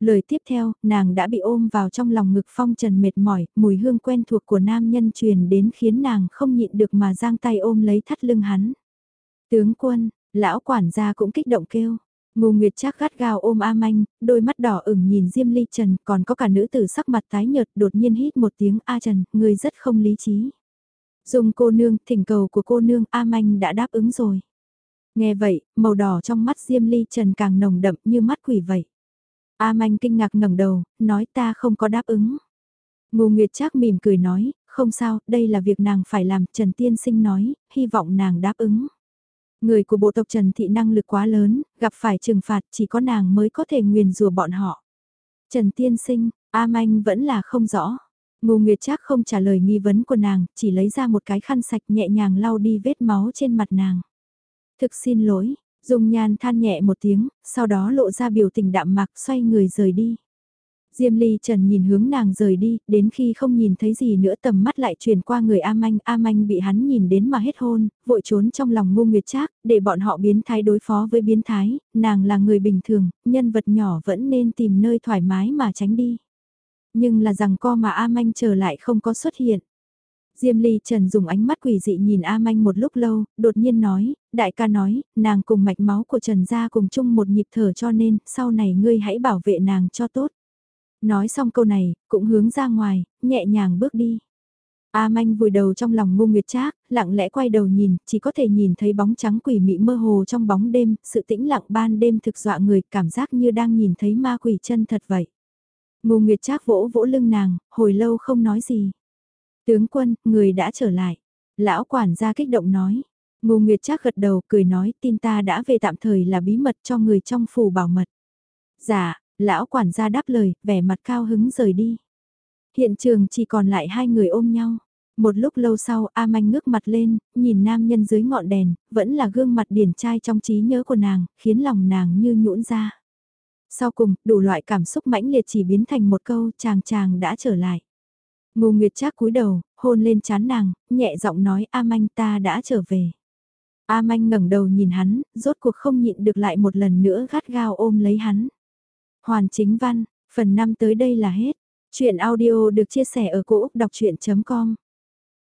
Lời tiếp theo, nàng đã bị ôm vào trong lòng ngực phong trần mệt mỏi, mùi hương quen thuộc của nam nhân truyền đến khiến nàng không nhịn được mà giang tay ôm lấy thắt lưng hắn. Tướng quân, lão quản gia cũng kích động kêu. Ngô Nguyệt chắc gắt gao ôm A Manh, đôi mắt đỏ ửng nhìn Diêm Ly Trần, còn có cả nữ tử sắc mặt tái nhợt đột nhiên hít một tiếng A Trần, người rất không lý trí. Dùng cô nương, thỉnh cầu của cô nương A Manh đã đáp ứng rồi. Nghe vậy, màu đỏ trong mắt Diêm Ly Trần càng nồng đậm như mắt quỷ vậy. A Manh kinh ngạc ngẩng đầu, nói ta không có đáp ứng. Ngô Nguyệt Trác mỉm cười nói, không sao, đây là việc nàng phải làm, Trần Tiên Sinh nói, hy vọng nàng đáp ứng. Người của bộ tộc Trần Thị năng lực quá lớn, gặp phải trừng phạt chỉ có nàng mới có thể nguyền rùa bọn họ. Trần Tiên Sinh, A Manh vẫn là không rõ. Ngô Nguyệt Trác không trả lời nghi vấn của nàng, chỉ lấy ra một cái khăn sạch nhẹ nhàng lau đi vết máu trên mặt nàng. Thực xin lỗi, Dung Nhan than nhẹ một tiếng, sau đó lộ ra biểu tình đạm mạc xoay người rời đi. Diêm Ly Trần nhìn hướng nàng rời đi, đến khi không nhìn thấy gì nữa tầm mắt lại truyền qua người A Manh, A Manh bị hắn nhìn đến mà hết hôn, vội trốn trong lòng ngu nguyệt trác, để bọn họ biến thái đối phó với biến thái, nàng là người bình thường, nhân vật nhỏ vẫn nên tìm nơi thoải mái mà tránh đi. Nhưng là rằng co mà A Manh trở lại không có xuất hiện. Diêm Ly Trần dùng ánh mắt quỷ dị nhìn A Manh một lúc lâu, đột nhiên nói, đại ca nói, nàng cùng mạch máu của Trần gia cùng chung một nhịp thở cho nên, sau này ngươi hãy bảo vệ nàng cho tốt. Nói xong câu này, cũng hướng ra ngoài, nhẹ nhàng bước đi. A Manh vùi đầu trong lòng ngu nguyệt trác, lặng lẽ quay đầu nhìn, chỉ có thể nhìn thấy bóng trắng quỷ mị mơ hồ trong bóng đêm, sự tĩnh lặng ban đêm thực dọa người, cảm giác như đang nhìn thấy ma quỷ chân thật vậy. Ngô Nguyệt Trác vỗ vỗ lưng nàng, hồi lâu không nói gì. Tướng quân, người đã trở lại. Lão quản gia kích động nói. Ngô Nguyệt Trác gật đầu cười nói tin ta đã về tạm thời là bí mật cho người trong phủ bảo mật. Dạ, lão quản gia đáp lời, vẻ mặt cao hứng rời đi. Hiện trường chỉ còn lại hai người ôm nhau. Một lúc lâu sau A Manh ngước mặt lên, nhìn nam nhân dưới ngọn đèn, vẫn là gương mặt điển trai trong trí nhớ của nàng, khiến lòng nàng như nhũn ra. Sau cùng, đủ loại cảm xúc mãnh liệt chỉ biến thành một câu chàng chàng đã trở lại. Ngô Nguyệt Trác cúi đầu, hôn lên chán nàng, nhẹ giọng nói A Manh ta đã trở về. A Manh ngẩng đầu nhìn hắn, rốt cuộc không nhịn được lại một lần nữa gắt gao ôm lấy hắn. Hoàn chính văn, phần 5 tới đây là hết. Chuyện audio được chia sẻ ở cỗ đọc chuyện.com